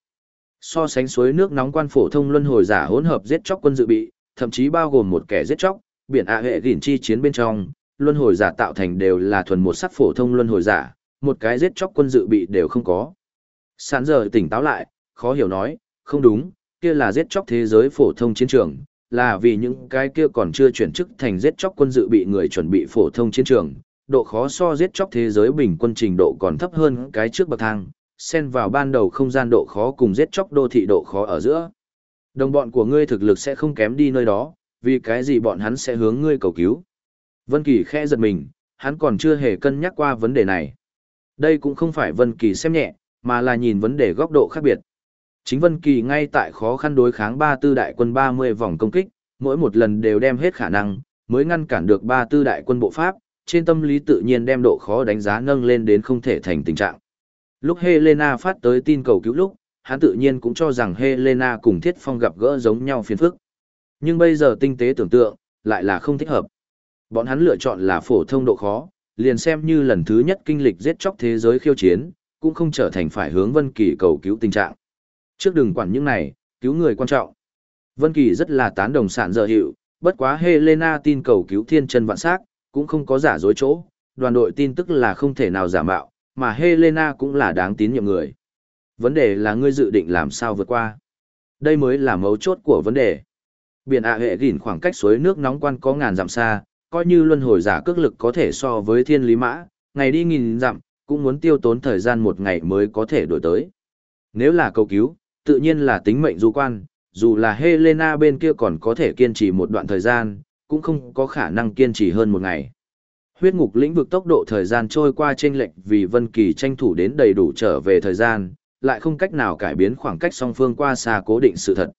A: So sánh suối nước nóng quan phổ thông luân hồi giả hỗn hợp giết chóc quân dự bị, thậm chí bao gồm một kẻ giết chóc, biển A hệ gỉn chi chiến bên trong, luân hồi giả tạo thành đều là thuần một sắc phổ thông luân hồi giả, một cái giết chóc quân dự bị đều không có. Sán giờ tỉnh táo lại, khó hiểu nói, không đúng, kia là giết chóc thế giới phổ thông chiến trường, là vì những cái kia còn chưa chuyển chức thành giết chóc quân dự bị người chuẩn bị phổ thông chiến trường, độ khó so giết chóc thế giới bình quân trình độ còn thấp hơn cái trước bậc thang, xen vào ban đầu không gian độ khó cùng giết chóc đô thị độ khó ở giữa. Đồng bọn của ngươi thực lực sẽ không kém đi nơi đó, vì cái gì bọn hắn sẽ hướng ngươi cầu cứu. Vân Kỳ khẽ giật mình, hắn còn chưa hề cân nhắc qua vấn đề này. Đây cũng không phải Vân Kỳ xem nhẹ, mà là nhìn vấn đề góc độ khác biệt. Chính Vân Kỳ ngay tại khó khăn đối kháng ba tư đại quân 30 vòng công kích, mỗi một lần đều đem hết khả năng, mới ngăn cản được ba tư đại quân bộ pháp, trên tâm lý tự nhiên đem độ khó đánh giá nâng lên đến không thể thành tình trạng. Lúc Helena phát tới tin cầu cứu lúc, hắn tự nhiên cũng cho rằng Helena cùng Thiết Phong gặp gỡ giống nhau phiền phức. Nhưng bây giờ tinh tế tưởng tượng, lại là không thích hợp. Bọn hắn lựa chọn là phổ thông độ khó, liền xem như lần thứ nhất kinh lịch giết chóc thế giới khiêu chiến, cũng không trở thành phải hướng Vân Kỳ cầu cứu tình trạng. Trước đừng quản những này, cứu người quan trọng. Vân Kỳ rất là tán đồng sản giờ hiệu, bất quá Helena tin cầu cứu thiên chân vạn sắc, cũng không có giả dối chỗ, đoàn đội tin tức là không thể nào giả mạo, mà Helena cũng là đáng tín nhiệm người. Vấn đề là ngươi dự định làm sao vượt qua. Đây mới là mấu chốt của vấn đề. Biển ạ hệ gỉn khoảng cách suối nước nóng quan có ngàn dặm xa, coi như luân hồi giả cước lực có thể so với thiên lý mã, ngày đi nghìn dặm, cũng muốn tiêu tốn thời gian một ngày mới có thể đổi tới. Nếu là cầu cứu, tự nhiên là tính mệnh du quan, dù là Helena bên kia còn có thể kiên trì một đoạn thời gian, cũng không có khả năng kiên trì hơn một ngày. Huyết ngục lĩnh vực tốc độ thời gian trôi qua chênh lệch vì Vân Kỳ tranh thủ đến đầy đủ trở về thời gian, lại không cách nào cải biến khoảng cách song phương qua xa cố định sự thật.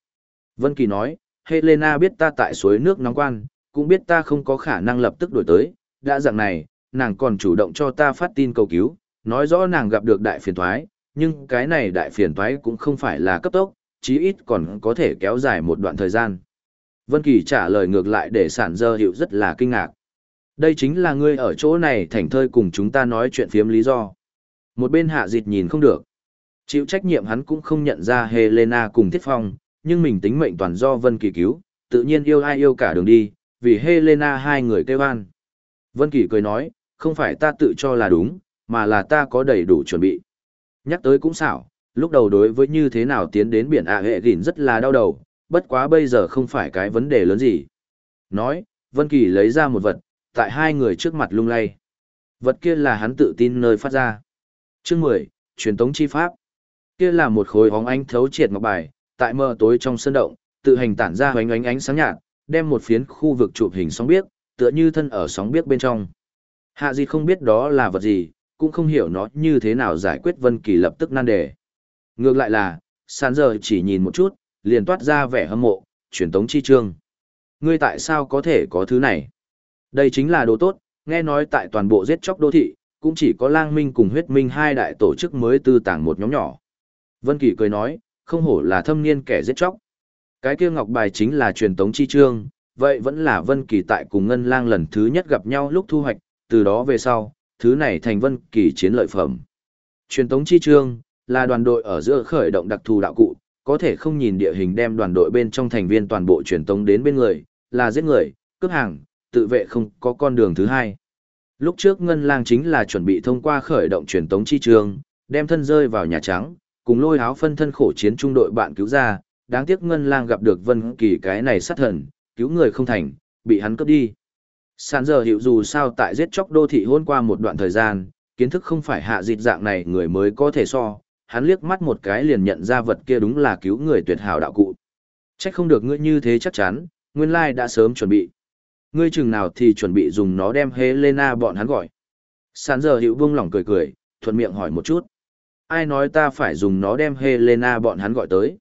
A: Vân Kỳ nói, Helena biết ta tại suối nước nóng quan, cũng biết ta không có khả năng lập tức đổi tới, đã dạng này, nàng còn chủ động cho ta phát tin cầu cứu, nói rõ nàng gặp được đại phiền toái, nhưng cái này đại phiền toái cũng không phải là cấp tốc, chí ít còn có thể kéo dài một đoạn thời gian. Vân Kỳ trả lời ngược lại để sản dơ hiệu rất là kinh ngạc. Đây chính là ngươi ở chỗ này thành thơi cùng chúng ta nói chuyện phiếm lý do. Một bên hạ dịch nhìn không được. Chịu trách nhiệm hắn cũng không nhận ra Helena cùng Thiết Phong, nhưng mình tính mệnh toàn do Vân Kỳ cứu, tự nhiên yêu ai yêu cả đường đi, vì Helena hai người kêu an. Vân Kỳ cười nói, không phải ta tự cho là đúng, mà là ta có đầy đủ chuẩn bị. Nhắc tới cũng xảo, lúc đầu đối với như thế nào tiến đến biển ạ hệ gỉn rất là đau đầu, bất quá bây giờ không phải cái vấn đề lớn gì. Nói, Vân Kỳ lấy ra một vật, tại hai người trước mặt lung lay. Vật kia là hắn tự tin nơi phát ra. Chương 10, truyền tống chi pháp. Kia là một khối hóng ánh thấu triệt ngọc bài, tại mờ tối trong sân động, tự hành tản ra hoánh ánh ánh sáng nhạt, đem một phiến khu vực chụp hình sóng biếc, tựa như thân ở sóng biếc bên trong. Hạ Di không biết đó là vật gì, cũng không hiểu nó như thế nào giải quyết Vân Kỳ lập tức nan đề. Ngược lại là, sàn giờ chỉ nhìn một chút, liền toát ra vẻ hâm mộ, truyền tống chi trương. Ngươi tại sao có thể có thứ này? Đây chính là đồ tốt, nghe nói tại toàn bộ giết chóc đô thị, cũng chỉ có lang minh cùng huyết minh hai đại tổ chức mới tư tàng một nhóm nhỏ. Vân Kỳ cười nói, không hổ là thâm niên kẻ giết chóc. Cái kia ngọc bài chính là truyền tống chi trương, vậy vẫn là Vân Kỳ tại cùng Ngân Lang lần thứ nhất gặp nhau lúc thu hoạch, từ đó về sau, thứ này thành Vân Kỳ chiến lợi phẩm. Truyền tống chi trương là đoàn đội ở giữa khởi động đặc thù đạo cụ, có thể không nhìn địa hình đem đoàn đội bên trong thành viên toàn bộ truyền tống đến bên người, là giết người, cướp hàng, tự vệ không có con đường thứ hai. Lúc trước Ngân Lang chính là chuẩn bị thông qua khởi động truyền tống chi trường, đem thân rơi vào Nhà Trắng, cùng lôi áo phân thân khổ chiến trung đội bạn cứu ra, đáng tiếc Ngân Lang gặp được Vân Kỳ cái này sát thần, cứu người không thành, bị hắn cướp đi. Sàn giờ hiệu dù sao tại giết chóc đô thị hôn qua một đoạn thời gian, kiến thức không phải hạ dịch dạng này người mới có thể so, hắn liếc mắt một cái liền nhận ra vật kia đúng là cứu người tuyệt hảo đạo cụ. chắc không được ngươi như thế chắc chắn, nguyên lai đã sớm chuẩn bị. Ngươi chừng nào thì chuẩn bị dùng nó đem Helena bọn hắn gọi. Sàn giờ hiệu buông lỏng cười cười, thuận miệng hỏi một chút. Ai nói ta phải dùng nó đem Helena bọn hắn gọi tới?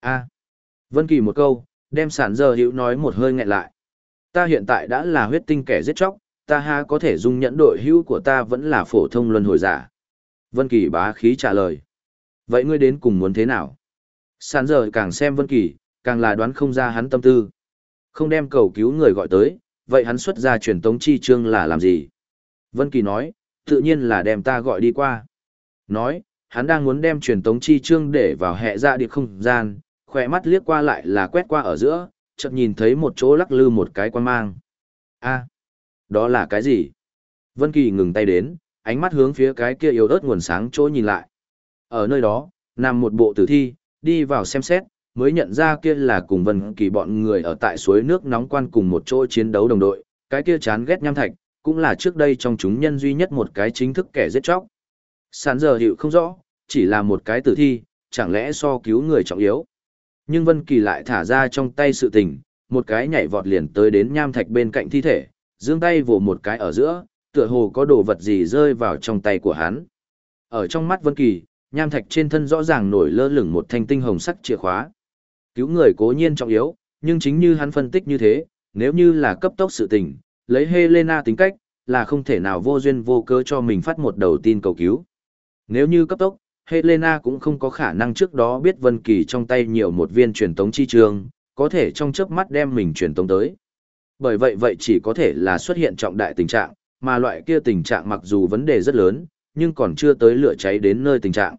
A: a Vân Kỳ một câu, đem sản giờ hiệu nói một hơi nghẹn lại. Ta hiện tại đã là huyết tinh kẻ giết chóc, ta ha có thể dung nhẫn đội hữu của ta vẫn là phổ thông luân hồi giả. Vân Kỳ bá khí trả lời. Vậy ngươi đến cùng muốn thế nào? Sản giờ càng xem Vân Kỳ, càng là đoán không ra hắn tâm tư. Không đem cầu cứu người gọi tới, vậy hắn xuất ra truyền tống chi chương là làm gì? Vân Kỳ nói, tự nhiên là đem ta gọi đi qua. Nói, hắn đang muốn đem truyền tống chi chương để vào hệ dạ địa không gian, khỏe mắt liếc qua lại là quét qua ở giữa, chợt nhìn thấy một chỗ lắc lư một cái quan mang. a đó là cái gì? Vân Kỳ ngừng tay đến, ánh mắt hướng phía cái kia yếu ớt nguồn sáng chỗ nhìn lại. Ở nơi đó, nằm một bộ tử thi, đi vào xem xét, mới nhận ra kia là cùng Vân Kỳ bọn người ở tại suối nước nóng quan cùng một chỗ chiến đấu đồng đội, cái kia chán ghét nham thạch, cũng là trước đây trong chúng nhân duy nhất một cái chính thức kẻ giết chóc. Sán giờ hiểu không rõ, chỉ là một cái tử thi, chẳng lẽ so cứu người trọng yếu. Nhưng Vân Kỳ lại thả ra trong tay sự tình, một cái nhảy vọt liền tới đến nham thạch bên cạnh thi thể, giương tay vồ một cái ở giữa, tựa hồ có đồ vật gì rơi vào trong tay của hắn. Ở trong mắt Vân Kỳ, nham thạch trên thân rõ ràng nổi lơ lửng một thanh tinh hồng sắc chìa khóa. Cứu người cố nhiên trọng yếu, nhưng chính như hắn phân tích như thế, nếu như là cấp tốc sự tình, lấy Helena tính cách, là không thể nào vô duyên vô cớ cho mình phát một đầu tin cầu cứu. Nếu như cấp tốc, Helena cũng không có khả năng trước đó biết Vân Kỳ trong tay nhiều một viên truyền tống chi trường, có thể trong chớp mắt đem mình truyền tống tới. Bởi vậy vậy chỉ có thể là xuất hiện trọng đại tình trạng, mà loại kia tình trạng mặc dù vấn đề rất lớn, nhưng còn chưa tới lửa cháy đến nơi tình trạng.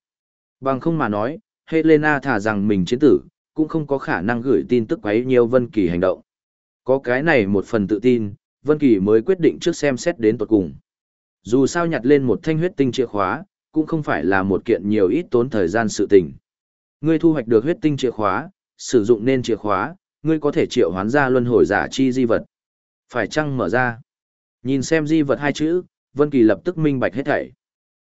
A: Bằng không mà nói, Helena thả rằng mình chiến tử, cũng không có khả năng gửi tin tức quấy nhiều Vân Kỳ hành động. Có cái này một phần tự tin, Vân Kỳ mới quyết định trước xem xét đến tuột cùng. Dù sao nhặt lên một thanh huyết tinh chìa khóa, cũng không phải là một kiện nhiều ít tốn thời gian sự tình. Ngươi thu hoạch được huyết tinh chìa khóa, sử dụng nên chìa khóa, ngươi có thể triệu hoán ra luân hồi giả chi di vật. Phải chăng mở ra? Nhìn xem di vật hai chữ, Vân Kỳ lập tức minh bạch hết thảy.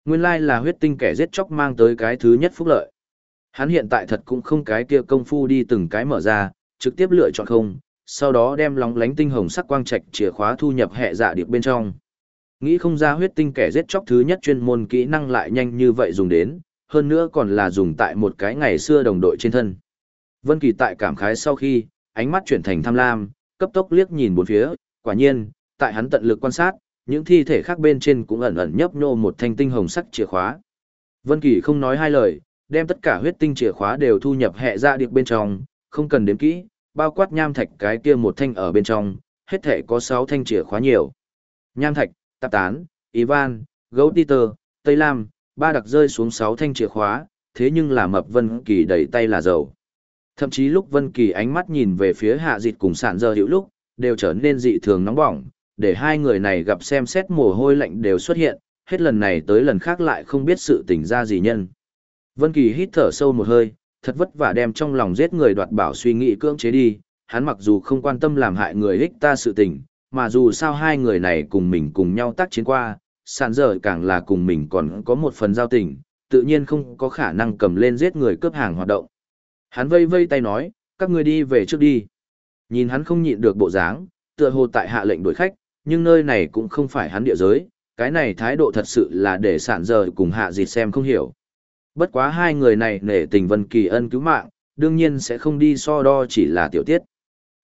A: Nguyên lai là huyết tinh kẻ giết chóc mang tới cái thứ nhất phúc lợi. Hắn hiện tại thật cũng không cái kia công phu đi từng cái mở ra, trực tiếp lựa chọn không, sau đó đem lóng lánh tinh hồng sắc quang trạch chìa khóa thu nhập hệ dạ điệp bên trong. Nghĩ không ra huyết tinh kẻ giết chóc thứ nhất chuyên môn kỹ năng lại nhanh như vậy dùng đến, hơn nữa còn là dùng tại một cái ngày xưa đồng đội trên thân. Vân Kỳ tại cảm khái sau khi, ánh mắt chuyển thành tham lam, cấp tốc liếc nhìn bốn phía, quả nhiên, tại hắn tận lực quan sát, những thi thể khác bên trên cũng ẩn ẩn nhấp nhô một thanh tinh hồng sắc chìa khóa. Vân Kỳ không nói hai lời, đem tất cả huyết tinh chìa khóa đều thu nhập hệ ra điệp bên trong, không cần đếm kỹ, bao quát nham thạch cái kia một thanh ở bên trong, hết thể có 6 thanh chìa khóa nhiều. Nham thạch, tạp tán, Ivan, gấu Peter, Tây Lam, ba đặc rơi xuống sáu thanh chìa khóa, thế nhưng là mập Vân Kỳ đẩy tay là dầu. Thậm chí lúc Vân Kỳ ánh mắt nhìn về phía hạ dịch cùng sạn giờ hữu lúc, đều trở nên dị thường nóng bỏng, để hai người này gặp xem xét mồ hôi lạnh đều xuất hiện, hết lần này tới lần khác lại không biết sự tình ra gì nhân. Vân Kỳ hít thở sâu một hơi, thật vất vả đem trong lòng giết người đoạt bảo suy nghĩ cưỡng chế đi, hắn mặc dù không quan tâm làm hại người ích ta sự tình, mà dù sao hai người này cùng mình cùng nhau tác chiến qua, sàn dở càng là cùng mình còn có một phần giao tình, tự nhiên không có khả năng cầm lên giết người cướp hàng hoạt động. Hắn vây vây tay nói, các ngươi đi về trước đi. Nhìn hắn không nhịn được bộ dáng, tựa hồ tại hạ lệnh đuổi khách, nhưng nơi này cũng không phải hắn địa giới, cái này thái độ thật sự là để sạn giờ cùng hạ dịt xem không hiểu. Bất quá hai người này nể tình Vân Kỳ ân cứu mạng, đương nhiên sẽ không đi so đo chỉ là tiểu tiết.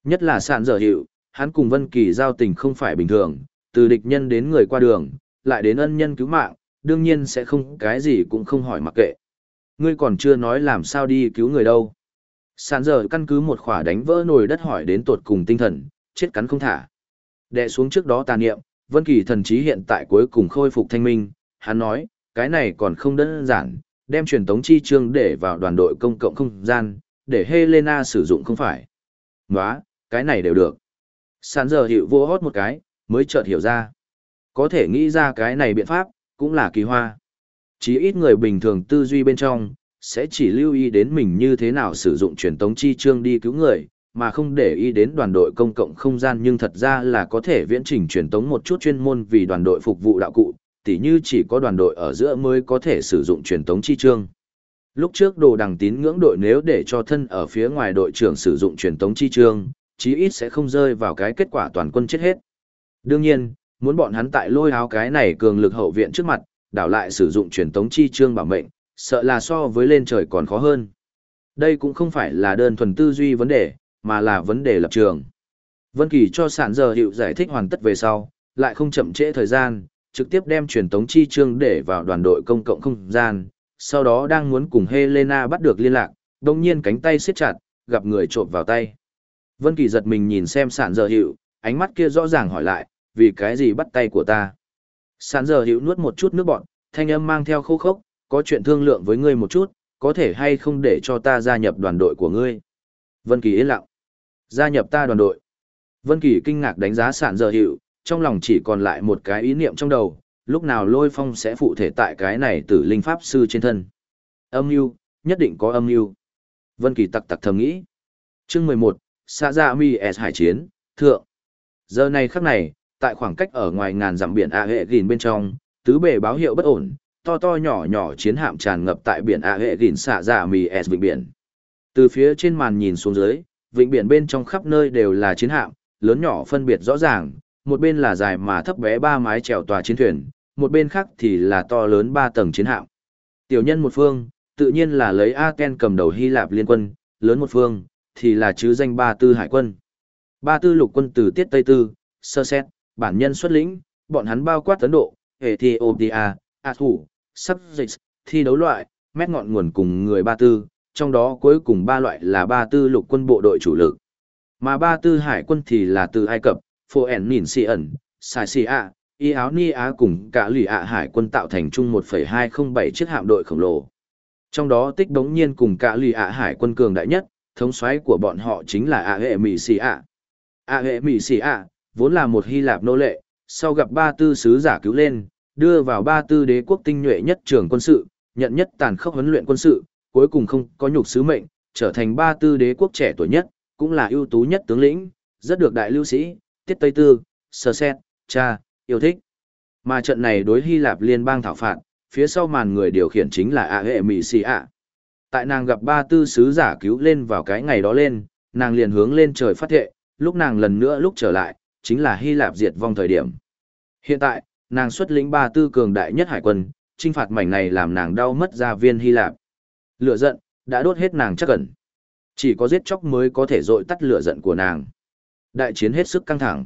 A: Nhất là sạn giờ hiệu, hắn cùng Vân Kỳ giao tình không phải bình thường, từ địch nhân đến người qua đường, lại đến ân nhân cứu mạng, đương nhiên sẽ không cái gì cũng không hỏi mặc kệ. Ngươi còn chưa nói làm sao đi cứu người đâu. Sản giờ căn cứ một khỏa đánh vỡ nồi đất hỏi đến tột cùng tinh thần, chết cắn không thả. Đệ xuống trước đó tà niệm, Vân Kỳ thần trí hiện tại cuối cùng khôi phục thanh minh, hắn nói, cái này còn không đơn giản, đem truyền tống chi chương để vào đoàn đội công cộng không gian, để Helena sử dụng không phải. Nóa, cái này đều được. Sàn giờ hiệu vô hót một cái, mới chợt hiểu ra. Có thể nghĩ ra cái này biện pháp, cũng là kỳ hoa. Chỉ ít người bình thường tư duy bên trong, sẽ chỉ lưu ý đến mình như thế nào sử dụng truyền tống chi chương đi cứu người, mà không để ý đến đoàn đội công cộng không gian nhưng thật ra là có thể viễn trình truyền tống một chút chuyên môn vì đoàn đội phục vụ đạo cụ, tỉ như chỉ có đoàn đội ở giữa mới có thể sử dụng truyền tống chi chương. Lúc trước đồ đằng tín ngưỡng đội nếu để cho thân ở phía ngoài đội trưởng sử dụng truyền tống chi chương, chí ít sẽ không rơi vào cái kết quả toàn quân chết hết. Đương nhiên, muốn bọn hắn tại lôi áo cái này cường lực hậu viện trước mặt, đảo lại sử dụng truyền tống chi trương bảo mệnh, sợ là so với lên trời còn khó hơn. Đây cũng không phải là đơn thuần tư duy vấn đề, mà là vấn đề lập trường. Vân Kỳ cho sản giờ hiệu giải thích hoàn tất về sau, lại không chậm trễ thời gian, trực tiếp đem truyền tống chi trương để vào đoàn đội công cộng không gian, sau đó đang muốn cùng Helena bắt được liên lạc, đồng nhiên cánh tay siết chặt, gặp người trộm vào tay. Vân Kỳ giật mình nhìn xem sản giờ hiệu, ánh mắt kia rõ ràng hỏi lại, vì cái gì bắt tay của ta? Sản giờ hiệu nuốt một chút nước bọt, thanh âm mang theo khô khốc, có chuyện thương lượng với ngươi một chút, có thể hay không để cho ta gia nhập đoàn đội của ngươi? Vân Kỳ yên lặng. Gia nhập ta đoàn đội. Vân Kỳ kinh ngạc đánh giá sản giờ hiệu, trong lòng chỉ còn lại một cái ý niệm trong đầu, lúc nào lôi phong sẽ phụ thể tại cái này tử linh pháp sư trên thân. Âm mưu nhất định có âm mưu Vân Kỳ tặc tặc thầm nghĩ. Chương mười một xa ra Mi S Hải Chiến, Thượng. Giờ này khắc này, tại khoảng cách ở ngoài ngàn dặm biển A hệ gìn bên trong, tứ bề báo hiệu bất ổn, to to nhỏ nhỏ chiến hạm tràn ngập tại biển A hệ gìn xạ dạ mì S vịnh biển. Từ phía trên màn nhìn xuống dưới, vịnh biển bên trong khắp nơi đều là chiến hạm, lớn nhỏ phân biệt rõ ràng, một bên là dài mà thấp bé ba mái trèo tòa chiến thuyền, một bên khác thì là to lớn ba tầng chiến hạm. Tiểu nhân một phương, tự nhiên là lấy Aken cầm đầu Hy Lạp liên quân, lớn một phương, thì là chứ danh ba tư hải quân. Ba tư lục quân từ tiết Tây Tư, sơ xét, bản nhân xuất lĩnh, bọn hắn bao quát Ấn Độ, Ethiopia, A Thủ, Sắp Dịch, thi đấu loại, mét ngọn nguồn cùng người ba tư, trong đó cuối cùng ba loại là ba tư lục quân bộ đội chủ lực. Mà ba tư hải quân thì là từ Ai Cập, Phô ẻn Nìn Sì ẩn, Sai Sì ạ, Y áo Ni Á cùng cả lì ạ hải quân tạo thành chung 1,207 chiếc hạm đội khổng lồ. Trong đó tích đống nhiên cùng cả lì ạ hải quân cường đại nhất, thống soái của bọn họ chính là A hệ Mỹ Sĩ ạ. A hệ Mỹ Sĩ ạ, vốn là một Hy Lạp nô lệ, sau gặp ba tư sứ giả cứu lên, đưa vào ba tư đế quốc tinh nhuệ nhất trường quân sự, nhận nhất tàn khốc huấn luyện quân sự, cuối cùng không có nhục sứ mệnh, trở thành ba tư đế quốc trẻ tuổi nhất, cũng là ưu tú nhất tướng lĩnh, rất được đại lưu sĩ, tiết tây tư, sơ xét, cha, yêu thích. Mà trận này đối Hy Lạp liên bang thảo phạt, phía sau màn người điều khiển chính là A hệ Mỹ Xì ạ. Tại nàng gặp ba tư sứ giả cứu lên vào cái ngày đó lên, nàng liền hướng lên trời phát thệ, lúc nàng lần nữa lúc trở lại, chính là Hy Lạp diệt vong thời điểm. Hiện tại, nàng xuất lĩnh ba tư cường đại nhất hải quân, trinh phạt mảnh này làm nàng đau mất gia viên Hy Lạp. Lửa giận, đã đốt hết nàng chắc cẩn. Chỉ có giết chóc mới có thể dội tắt lửa giận của nàng. Đại chiến hết sức căng thẳng.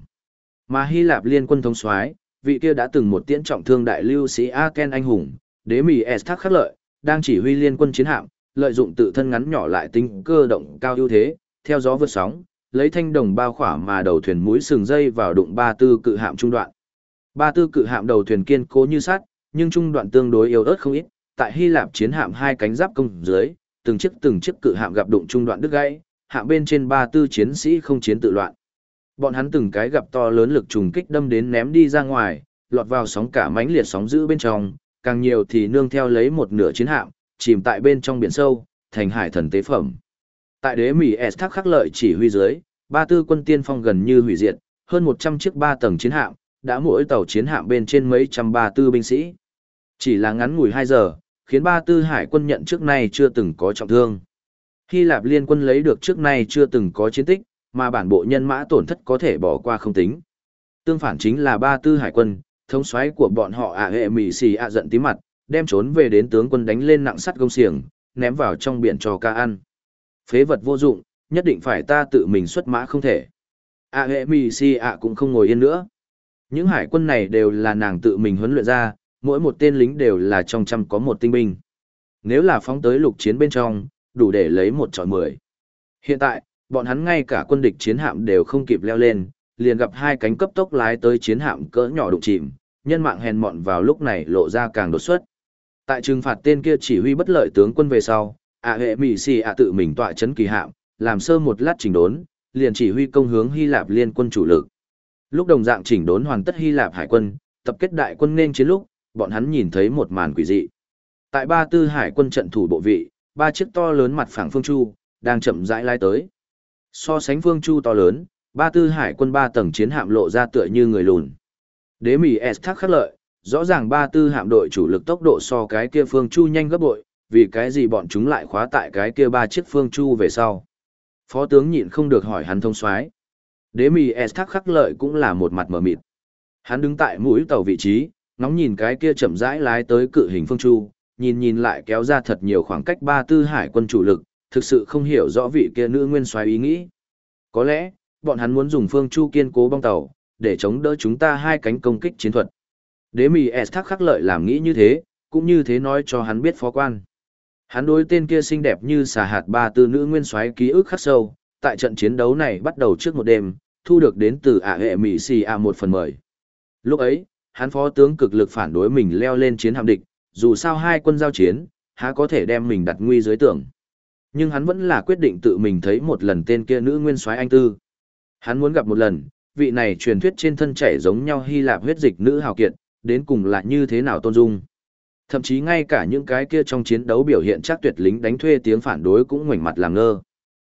A: Mà Hy Lạp liên quân thống soái, vị kia đã từng một tiễn trọng thương đại lưu sĩ Aken anh hùng, đế mì S thác khắc lợi, đang chỉ huy liên quân chiến hạm, lợi dụng tự thân ngắn nhỏ lại tính cơ động cao ưu thế, theo gió vượt sóng, lấy thanh đồng bao khỏa mà đầu thuyền mũi sừng dây vào đụng ba tư cự hạm trung đoạn. Ba tư cự hạm đầu thuyền kiên cố như sắt, nhưng trung đoạn tương đối yếu ớt không ít, tại Hy Lạp chiến hạm hai cánh giáp công dưới, từng chiếc từng chiếc cự hạm gặp đụng trung đoạn đứt gãy, hạm bên trên ba tư chiến sĩ không chiến tự loạn. Bọn hắn từng cái gặp to lớn lực trùng kích đâm đến ném đi ra ngoài, lọt vào sóng cả mãnh liệt sóng dữ bên trong, càng nhiều thì nương theo lấy một nửa chiến hạm, chìm tại bên trong biển sâu, thành hải thần tế phẩm. Tại đế Mỹ S thác khắc lợi chỉ huy dưới, ba tư quân tiên phong gần như hủy diệt, hơn 100 chiếc ba tầng chiến hạm, đã mỗi tàu chiến hạm bên trên mấy trăm ba tư binh sĩ. Chỉ là ngắn ngủi 2 giờ, khiến ba tư hải quân nhận trước nay chưa từng có trọng thương. Hy Lạp liên quân lấy được trước nay chưa từng có chiến tích, mà bản bộ nhân mã tổn thất có thể bỏ qua không tính. Tương phản chính là ba tư hải quân, thống soái của bọn họ ạ hệ mỉ xì ạ giận tí mặt, đem trốn về đến tướng quân đánh lên nặng sắt gông xiềng, ném vào trong biển cho ca ăn. Phế vật vô dụng, nhất định phải ta tự mình xuất mã không thể. A hệ mì si ạ cũng không ngồi yên nữa. Những hải quân này đều là nàng tự mình huấn luyện ra, mỗi một tên lính đều là trong trăm có một tinh binh. Nếu là phóng tới lục chiến bên trong, đủ để lấy một trọi mười. Hiện tại, bọn hắn ngay cả quân địch chiến hạm đều không kịp leo lên, liền gặp hai cánh cấp tốc lái tới chiến hạm cỡ nhỏ đụng chìm, nhân mạng hèn mọn vào lúc này lộ ra càng đột xuất. Tại trừng phạt tên kia chỉ huy bất lợi tướng quân về sau, ạ hệ mỹ xì ạ tự mình tọa chấn kỳ hạm, làm sơ một lát chỉnh đốn, liền chỉ huy công hướng Hy Lạp liên quân chủ lực. Lúc đồng dạng chỉnh đốn hoàn tất Hy Lạp hải quân, tập kết đại quân nên chiến lúc, bọn hắn nhìn thấy một màn quỷ dị. Tại ba tư hải quân trận thủ bộ vị, ba chiếc to lớn mặt phẳng phương chu, đang chậm rãi lai tới. So sánh phương chu to lớn, ba tư hải quân ba tầng chiến hạm lộ ra tựa như người lùn. Đế mỉ S thác khắc lợi, rõ ràng ba tư hạm đội chủ lực tốc độ so cái kia phương chu nhanh gấp bội, vì cái gì bọn chúng lại khóa tại cái kia ba chiếc phương chu về sau. Phó tướng nhịn không được hỏi hắn thông soái. Đế mì S thắc khắc lợi cũng là một mặt mờ mịt. Hắn đứng tại mũi tàu vị trí, ngóng nhìn cái kia chậm rãi lái tới cự hình phương chu, nhìn nhìn lại kéo ra thật nhiều khoảng cách ba tư hải quân chủ lực, thực sự không hiểu rõ vị kia nữ nguyên soái ý nghĩ. Có lẽ, bọn hắn muốn dùng phương chu kiên cố bong tàu, để chống đỡ chúng ta hai cánh công kích chiến thuật. Đế mì S thắc khắc lợi làm nghĩ như thế, cũng như thế nói cho hắn biết phó quan. Hắn đối tên kia xinh đẹp như xà hạt ba tư nữ nguyên soái ký ức khắc sâu, tại trận chiến đấu này bắt đầu trước một đêm, thu được đến từ ả hệ Mỹ xì a một phần mời. Lúc ấy, hắn phó tướng cực lực phản đối mình leo lên chiến hạm địch, dù sao hai quân giao chiến, há có thể đem mình đặt nguy dưới tưởng. Nhưng hắn vẫn là quyết định tự mình thấy một lần tên kia nữ nguyên soái anh tư. Hắn muốn gặp một lần, vị này truyền thuyết trên thân chảy giống nhau Hy Lạp huyết dịch nữ hào kiệt, đến cùng là như thế nào tôn dung. Thậm chí ngay cả những cái kia trong chiến đấu biểu hiện chắc tuyệt lính đánh thuê tiếng phản đối cũng ngoảnh mặt làm ngơ.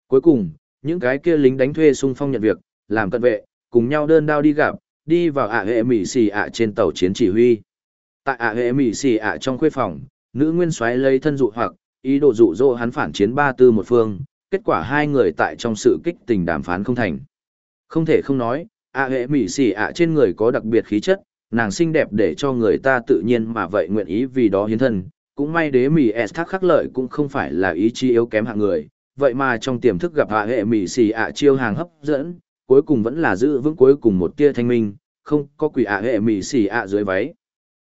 A: Cuối cùng, những cái kia lính đánh thuê sung phong nhận việc, làm cận vệ, cùng nhau đơn đao đi gặp, đi vào ạ hệ mỹ xì ạ trên tàu chiến chỉ huy. Tại ạ hệ mỹ xì ạ trong khuê phòng, nữ nguyên soái lấy thân dụ hoặc, ý đồ dụ dỗ hắn phản chiến ba tư một phương, kết quả hai người tại trong sự kích tình đàm phán không thành. Không thể không nói, ạ hệ mỹ xì ạ trên người có đặc biệt khí chất, nàng xinh đẹp để cho người ta tự nhiên mà vậy nguyện ý vì đó hiến thân. Cũng may đế mì S thác khắc lợi cũng không phải là ý chí yếu kém hạng người, vậy mà trong tiềm thức gặp hạ hệ mì xì ạ chiêu hàng hấp dẫn, cuối cùng vẫn là giữ vững cuối cùng một tia thanh minh, không có quỷ ạ hệ mì xì ạ dưới váy.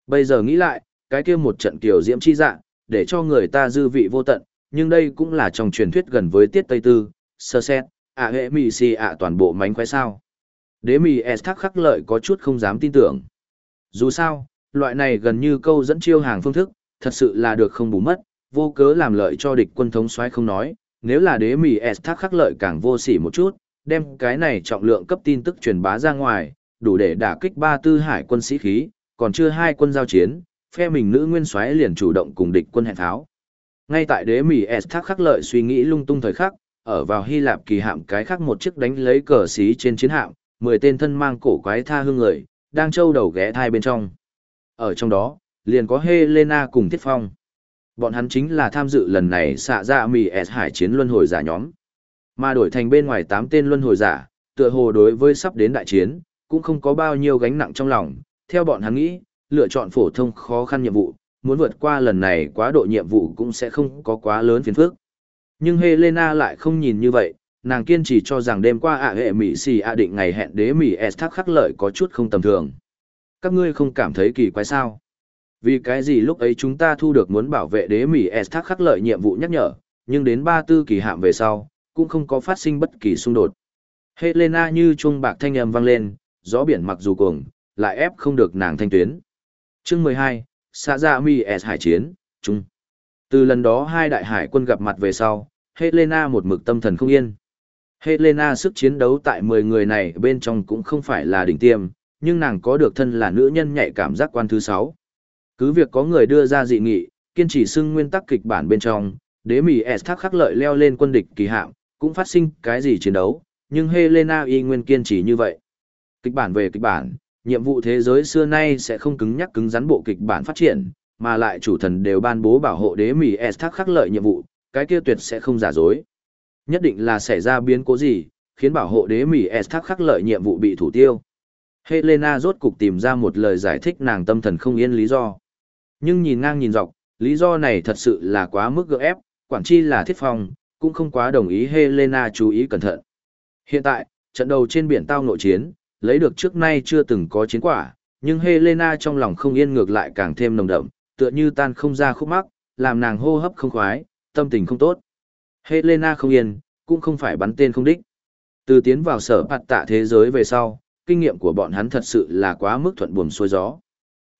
A: Bây giờ nghĩ lại, cái kia một trận kiểu diễm chi dạng, để cho người ta dư vị vô tận, nhưng đây cũng là trong truyền thuyết gần với tiết Tây Tư, sơ xét, ạ hệ mì xì ạ toàn bộ mánh khoái sao. Đế mì S thác khắc lợi có chút không dám tin tưởng. Dù sao, loại này gần như câu dẫn chiêu hàng phương thức, thật sự là được không bù mất, vô cớ làm lợi cho địch quân thống soái không nói, nếu là đế mì S thác khắc lợi càng vô sỉ một chút, đem cái này trọng lượng cấp tin tức truyền bá ra ngoài, đủ để đả kích ba tư hải quân sĩ khí, còn chưa hai quân giao chiến, phe mình nữ nguyên soái liền chủ động cùng địch quân hẹn tháo. Ngay tại đế mì S thác khắc lợi suy nghĩ lung tung thời khắc, ở vào Hy Lạp kỳ hạm cái khác một chiếc đánh lấy cờ xí trên chiến hạm, mười tên thân mang cổ quái tha hương người, đang trâu đầu ghé thai bên trong. Ở trong đó, liền có Helena cùng Thiết Phong. Bọn hắn chính là tham dự lần này xạ ra mì S hải chiến luân hồi giả nhóm. Mà đổi thành bên ngoài 8 tên luân hồi giả, tựa hồ đối với sắp đến đại chiến, cũng không có bao nhiêu gánh nặng trong lòng. Theo bọn hắn nghĩ, lựa chọn phổ thông khó khăn nhiệm vụ, muốn vượt qua lần này quá độ nhiệm vụ cũng sẽ không có quá lớn phiền phức. Nhưng Helena lại không nhìn như vậy, nàng kiên trì cho rằng đêm qua ạ hệ mỹ xì ạ định ngày hẹn đế mỹ s thác khắc lợi có chút không tầm thường. Các ngươi không cảm thấy kỳ quái sao? Vì cái gì lúc ấy chúng ta thu được muốn bảo vệ đế mỹ s thác khắc lợi nhiệm vụ nhắc nhở, nhưng đến ba tư kỳ hạm về sau, cũng không có phát sinh bất kỳ xung đột. Helena như chuông bạc thanh âm vang lên, gió biển mặc dù cuồng, lại ép không được nàng thanh tuyến. Chương mười hai xa ra dạ mi s hải chiến chung từ lần đó hai đại hải quân gặp mặt về sau, helena một mực tâm thần không yên. Helena sức chiến đấu tại 10 người này bên trong cũng không phải là đỉnh tiêm, nhưng nàng có được thân là nữ nhân nhạy cảm giác quan thứ 6. Cứ việc có người đưa ra dị nghị, kiên trì xưng nguyên tắc kịch bản bên trong, đế mì S thác khắc lợi leo lên quân địch kỳ hạm, cũng phát sinh cái gì chiến đấu, nhưng Helena y nguyên kiên trì như vậy. Kịch bản về kịch bản, nhiệm vụ thế giới xưa nay sẽ không cứng nhắc cứng rắn bộ kịch bản phát triển, mà lại chủ thần đều ban bố bảo hộ đế mì S thác khắc lợi nhiệm vụ, cái kia tuyệt sẽ không giả dối. Nhất định là xảy ra biến cố gì, khiến bảo hộ đế Mỹ S thác khắc lợi nhiệm vụ bị thủ tiêu. Helena rốt cục tìm ra một lời giải thích nàng tâm thần không yên lý do. Nhưng nhìn ngang nhìn dọc, lý do này thật sự là quá mức gượng ép, quản chi là thiết phong, cũng không quá đồng ý Helena chú ý cẩn thận. Hiện tại, trận đầu trên biển tao nội chiến, lấy được trước nay chưa từng có chiến quả, nhưng Helena trong lòng không yên ngược lại càng thêm nồng đậm, tựa như tan không ra khúc mắc, làm nàng hô hấp không khoái, tâm tình không tốt. Helena không yên, cũng không phải bắn tên không đích. Từ tiến vào sở bạt tạ thế giới về sau, kinh nghiệm của bọn hắn thật sự là quá mức thuận buồm xuôi gió.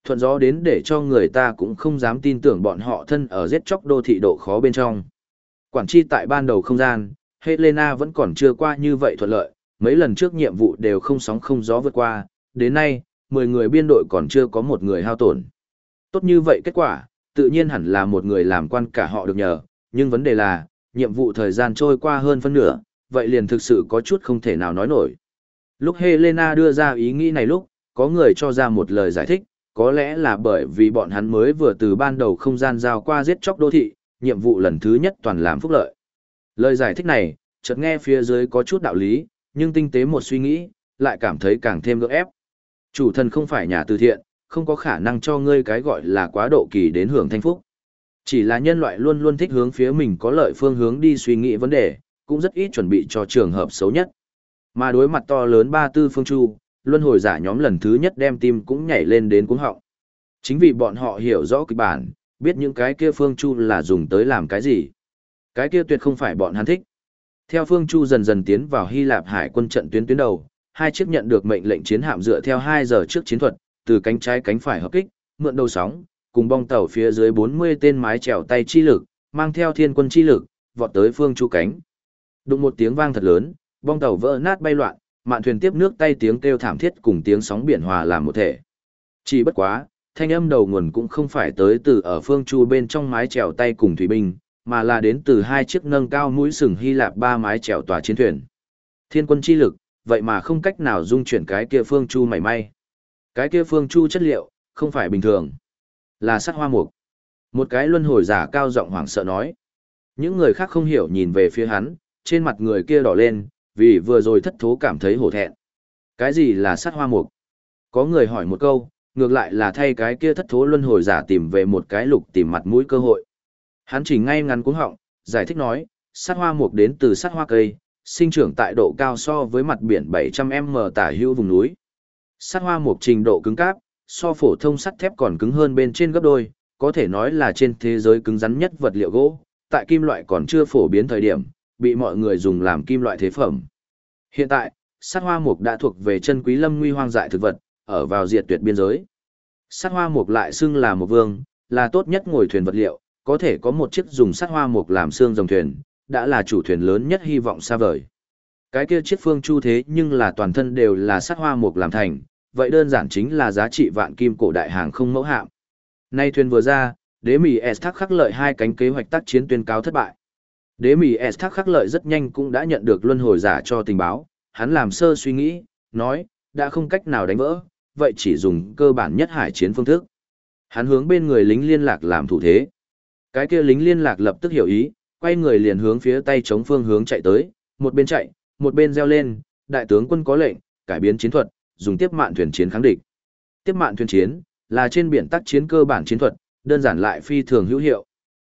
A: Thuận gió đến để cho người ta cũng không dám tin tưởng bọn họ thân ở giết chóc đô thị độ khó bên trong. Quản chi tại ban đầu không gian, Helena vẫn còn chưa qua như vậy thuận lợi, mấy lần trước nhiệm vụ đều không sóng không gió vượt qua, đến nay, 10 người biên đội còn chưa có một người hao tổn. Tốt như vậy kết quả, tự nhiên hẳn là một người làm quan cả họ được nhờ, nhưng vấn đề là, nhiệm vụ thời gian trôi qua hơn phân nửa, vậy liền thực sự có chút không thể nào nói nổi. Lúc Helena đưa ra ý nghĩ này lúc, có người cho ra một lời giải thích, có lẽ là bởi vì bọn hắn mới vừa từ ban đầu không gian giao qua giết chóc đô thị, nhiệm vụ lần thứ nhất toàn làm phúc lợi. Lời giải thích này, chợt nghe phía dưới có chút đạo lý, nhưng tinh tế một suy nghĩ, lại cảm thấy càng thêm gượng ép. Chủ thần không phải nhà từ thiện, không có khả năng cho ngươi cái gọi là quá độ kỳ đến hưởng thanh phúc. Chỉ là nhân loại luôn luôn thích hướng phía mình có lợi phương hướng đi suy nghĩ vấn đề, cũng rất ít chuẩn bị cho trường hợp xấu nhất. Mà đối mặt to lớn ba tư phương chu, luân hồi giả nhóm lần thứ nhất đem tim cũng nhảy lên đến cuống họng. Chính vì bọn họ hiểu rõ kịch bản, biết những cái kia phương chu là dùng tới làm cái gì. Cái kia tuyệt không phải bọn hắn thích. Theo phương chu dần dần tiến vào Hy Lạp hải quân trận tuyến tuyến đầu, hai chiếc nhận được mệnh lệnh chiến hạm dựa theo 2 giờ trước chiến thuật, từ cánh trái cánh phải hợp kích, mượn đầu sóng, cùng bong tàu phía dưới 40 tên mái chèo tay chi lực, mang theo thiên quân chi lực, vọt tới phương chu cánh. Đụng một tiếng vang thật lớn, bong tàu vỡ nát bay loạn, mạn thuyền tiếp nước tay tiếng kêu thảm thiết cùng tiếng sóng biển hòa làm một thể. Chỉ bất quá, thanh âm đầu nguồn cũng không phải tới từ ở phương chu bên trong mái chèo tay cùng thủy binh, mà là đến từ hai chiếc nâng cao mũi sừng Hy Lạp ba mái chèo tòa chiến thuyền. Thiên quân chi lực, vậy mà không cách nào dung chuyển cái kia phương chu mảy may. Cái kia phương chu chất liệu, không phải bình thường, là sắt hoa mục. Một cái luân hồi giả cao giọng hoảng sợ nói. Những người khác không hiểu nhìn về phía hắn, trên mặt người kia đỏ lên, vì vừa rồi thất thố cảm thấy hổ thẹn. Cái gì là sắt hoa mục? Có người hỏi một câu, ngược lại là thay cái kia thất thố luân hồi giả tìm về một cái lục tìm mặt mũi cơ hội. Hắn chỉ ngay ngắn cuống họng, giải thích nói, sắt hoa mục đến từ sắt hoa cây, sinh trưởng tại độ cao so với mặt biển 700m tả hữu vùng núi. Sắt hoa mục trình độ cứng cáp, so phổ thông sắt thép còn cứng hơn bên trên gấp đôi, có thể nói là trên thế giới cứng rắn nhất vật liệu gỗ, tại kim loại còn chưa phổ biến thời điểm, bị mọi người dùng làm kim loại thế phẩm. Hiện tại, sắt hoa mục đã thuộc về chân quý lâm nguy hoang dại thực vật, ở vào diệt tuyệt biên giới. Sắt hoa mục lại xưng là một vương, là tốt nhất ngồi thuyền vật liệu, có thể có một chiếc dùng sắt hoa mục làm xương dòng thuyền, đã là chủ thuyền lớn nhất hy vọng xa vời. Cái kia chiếc phương chu thế nhưng là toàn thân đều là sắt hoa mục làm thành, vậy đơn giản chính là giá trị vạn kim cổ đại hàng không mẫu hạm. Nay thuyền vừa ra, đế mì S thác khắc lợi hai cánh kế hoạch tác chiến tuyên cáo thất bại. Đế mì S thác khắc lợi rất nhanh cũng đã nhận được luân hồi giả cho tình báo, hắn làm sơ suy nghĩ, nói, đã không cách nào đánh vỡ, vậy chỉ dùng cơ bản nhất hải chiến phương thức. Hắn hướng bên người lính liên lạc làm thủ thế. Cái kia lính liên lạc lập tức hiểu ý, quay người liền hướng phía tay chống phương hướng chạy tới, một bên chạy, một bên reo lên, đại tướng quân có lệnh, cải biến chiến thuật, dùng tiếp mạn thuyền chiến kháng địch. Tiếp mạn thuyền chiến là trên biển tác chiến cơ bản chiến thuật, đơn giản lại phi thường hữu hiệu.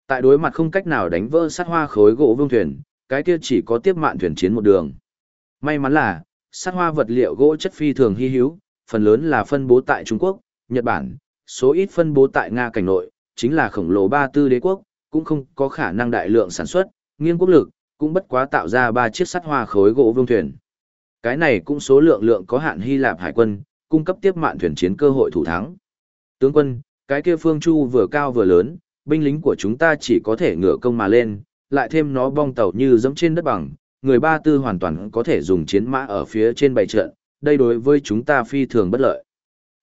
A: Tại đối mặt không cách nào đánh vỡ sát hoa khối gỗ vương thuyền, cái kia chỉ có tiếp mạn thuyền chiến một đường. May mắn là, sát hoa vật liệu gỗ chất phi thường hy hữu, phần lớn là phân bố tại Trung Quốc, Nhật Bản, số ít phân bố tại Nga cảnh nội, chính là khổng lồ ba tư đế quốc, cũng không có khả năng đại lượng sản xuất, nghiêng quốc lực, cũng bất quá tạo ra ba chiếc sắt hoa khối gỗ vương thuyền. Cái này cũng số lượng lượng có hạn Hy Lạp hải quân, cung cấp tiếp mạn thuyền chiến cơ hội thủ thắng. Tướng quân, cái kia phương chu vừa cao vừa lớn, binh lính của chúng ta chỉ có thể ngựa công mà lên, lại thêm nó bong tàu như dẫm trên đất bằng, người ba tư hoàn toàn có thể dùng chiến mã ở phía trên bày trận, đây đối với chúng ta phi thường bất lợi.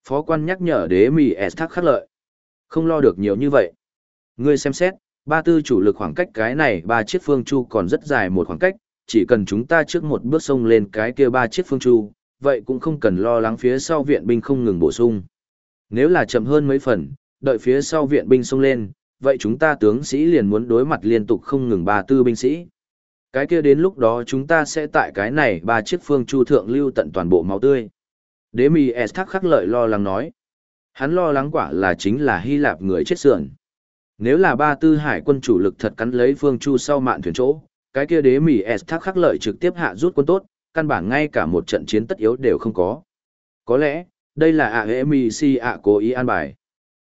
A: Phó quan nhắc nhở đế mì S thắc khắc lợi. Không lo được nhiều như vậy. Ngươi xem xét, ba tư chủ lực khoảng cách cái này ba chiếc phương chu còn rất dài một khoảng cách, chỉ cần chúng ta trước một bước sông lên cái kia ba chiếc phương chu, vậy cũng không cần lo lắng phía sau viện binh không ngừng bổ sung. Nếu là chậm hơn mấy phần, đợi phía sau viện binh sông lên, vậy chúng ta tướng sĩ liền muốn đối mặt liên tục không ngừng ba tư binh sĩ. Cái kia đến lúc đó chúng ta sẽ tại cái này ba chiếc phương chu thượng lưu tận toàn bộ máu tươi. Đế mì S thắc khắc lợi lo lắng nói. Hắn lo lắng quả là chính là Hy Lạp người chết sườn. Nếu là ba tư hải quân chủ lực thật cắn lấy phương chu sau mạn thuyền chỗ, cái kia đế mỉ S thác khắc lợi trực tiếp hạ rút quân tốt, căn bản ngay cả một trận chiến tất yếu đều không có. Có lẽ, đây là ạ hệ Mỉ si ạ cố ý an bài.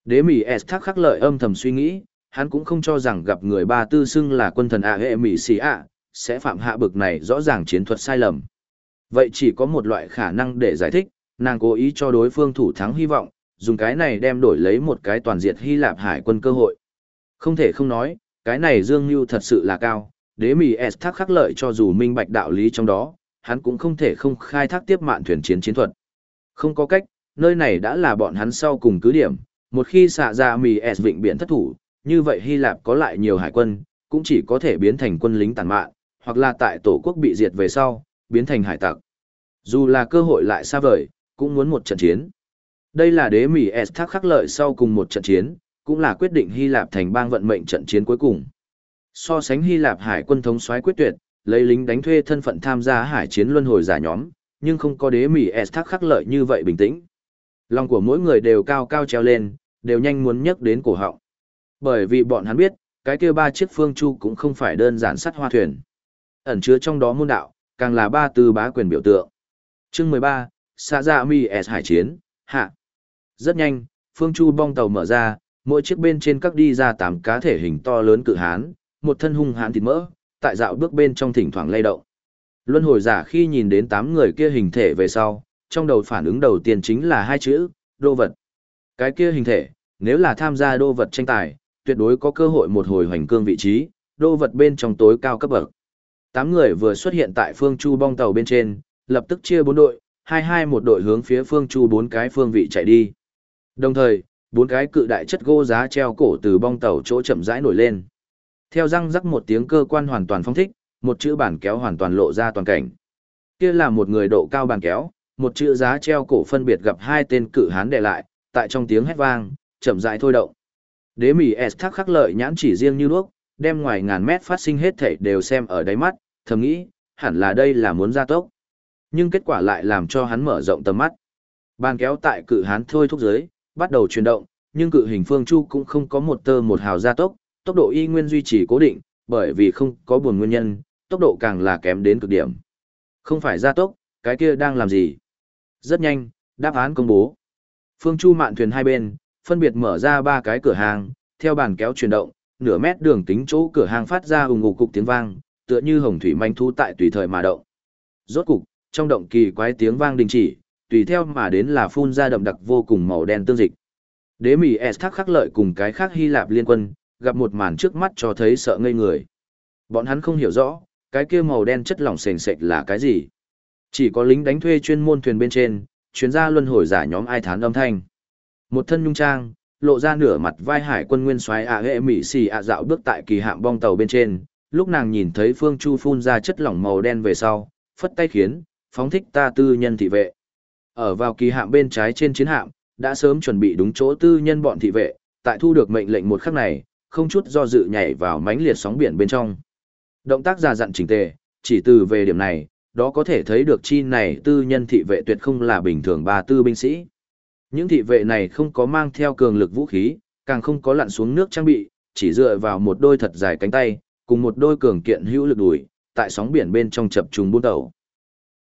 A: Đế mỉ S thác khắc lợi âm thầm suy nghĩ, hắn cũng không cho rằng gặp người ba tư xưng là quân thần ạ hệ Mỉ si ạ, sẽ phạm hạ bực này rõ ràng chiến thuật sai lầm. Vậy chỉ có một loại khả năng để giải thích, nàng cố ý cho đối phương thủ thắng hy vọng, dùng cái này đem đổi lấy một cái toàn diệt Hy Lạp hải quân cơ hội. Không thể không nói, cái này Dương Nhu thật sự là cao, đế mì S thác khắc lợi cho dù minh bạch đạo lý trong đó, hắn cũng không thể không khai thác tiếp mạn thuyền chiến chiến thuật. Không có cách, nơi này đã là bọn hắn sau cùng cứ điểm, một khi xạ ra mì S vịnh biển thất thủ, như vậy Hy Lạp có lại nhiều hải quân, cũng chỉ có thể biến thành quân lính tàn mạn, hoặc là tại tổ quốc bị diệt về sau, biến thành hải tặc. Dù là cơ hội lại xa vời, cũng muốn một trận chiến. Đây là đế Mỹ S thác khắc lợi sau cùng một trận chiến, cũng là quyết định Hy Lạp thành bang vận mệnh trận chiến cuối cùng. So sánh Hy Lạp hải quân thống soái quyết tuyệt, lấy lính đánh thuê thân phận tham gia hải chiến luân hồi giả nhóm, nhưng không có đế Mỹ S thác khắc lợi như vậy bình tĩnh. Lòng của mỗi người đều cao cao treo lên, đều nhanh muốn nhấc đến cổ họng. Bởi vì bọn hắn biết, cái kia ba chiếc phương chu cũng không phải đơn giản sắt hoa thuyền. Ẩn chứa trong đó môn đạo, càng là ba tư bá quyền biểu tượng. Chương 13, Sa Dạ Mi S hải chiến, hạ. Rất nhanh, phương chu bong tàu mở ra, mỗi chiếc bên trên các đi ra tám cá thể hình to lớn cự hán, một thân hung hãn thịt mỡ, tại dạo bước bên trong thỉnh thoảng lay động. Luân hồi giả khi nhìn đến tám người kia hình thể về sau, trong đầu phản ứng đầu tiên chính là hai chữ, đô vật. Cái kia hình thể, nếu là tham gia đô vật tranh tài, tuyệt đối có cơ hội một hồi hoành cương vị trí, đô vật bên trong tối cao cấp bậc. Tám người vừa xuất hiện tại phương chu bong tàu bên trên, lập tức chia bốn đội, hai hai một đội hướng phía phương chu bốn cái phương vị chạy đi. Đồng thời, bốn cái cự đại chất gỗ giá treo cổ từ bong tàu chỗ chậm rãi nổi lên. Theo răng rắc một tiếng cơ quan hoàn toàn phong thích, một chữ bản kéo hoàn toàn lộ ra toàn cảnh. Kia là một người độ cao bàn kéo, một chữ giá treo cổ phân biệt gặp hai tên cự hán để lại, tại trong tiếng hét vang, chậm rãi thôi động. Đế mỉ S thắc khắc lợi nhãn chỉ riêng như đuốc, đem ngoài ngàn mét phát sinh hết thảy đều xem ở đáy mắt, thầm nghĩ, hẳn là đây là muốn gia tốc. Nhưng kết quả lại làm cho hắn mở rộng tầm mắt. Bàn kéo tại cự hán thôi thúc dưới, bắt đầu chuyển động, nhưng cự hình phương chu cũng không có một tơ một hào gia tốc, tốc độ y nguyên duy trì cố định, bởi vì không có buồn nguyên nhân, tốc độ càng là kém đến cực điểm. Không phải gia tốc, cái kia đang làm gì? Rất nhanh, đáp án công bố. Phương chu mạn thuyền hai bên, phân biệt mở ra ba cái cửa hàng, theo bàn kéo chuyển động, nửa mét đường tính chỗ cửa hàng phát ra ùng ục cục tiếng vang, tựa như hồng thủy manh thu tại tùy thời mà động. Rốt cục, trong động kỳ quái tiếng vang đình chỉ, tùy theo mà đến là phun ra đậm đặc vô cùng màu đen tương dịch. Đế Mỹ S khắc lợi cùng cái khác Hy Lạp liên quân, gặp một màn trước mắt cho thấy sợ ngây người. Bọn hắn không hiểu rõ, cái kia màu đen chất lỏng sền sệt là cái gì. Chỉ có lính đánh thuê chuyên môn thuyền bên trên, chuyên gia luân hồi giả nhóm ai thán âm thanh. Một thân nhung trang, lộ ra nửa mặt vai hải quân nguyên soái ạ hệ mỹ xì ạ dạo bước tại kỳ hạm bong tàu bên trên, lúc nàng nhìn thấy Phương Chu phun ra chất lỏng màu đen về sau, phất tay khiến, phóng thích ta tư nhân thị vệ. Ở vào kỳ hạm bên trái trên chiến hạm, đã sớm chuẩn bị đúng chỗ tư nhân bọn thị vệ, tại thu được mệnh lệnh một khắc này, không chút do dự nhảy vào mánh liệt sóng biển bên trong. Động tác già dặn chỉnh tề, chỉ từ về điểm này, đó có thể thấy được chi này tư nhân thị vệ tuyệt không là bình thường ba tư binh sĩ. Những thị vệ này không có mang theo cường lực vũ khí, càng không có lặn xuống nước trang bị, chỉ dựa vào một đôi thật dài cánh tay, cùng một đôi cường kiện hữu lực đùi, tại sóng biển bên trong chập trùng buôn đầu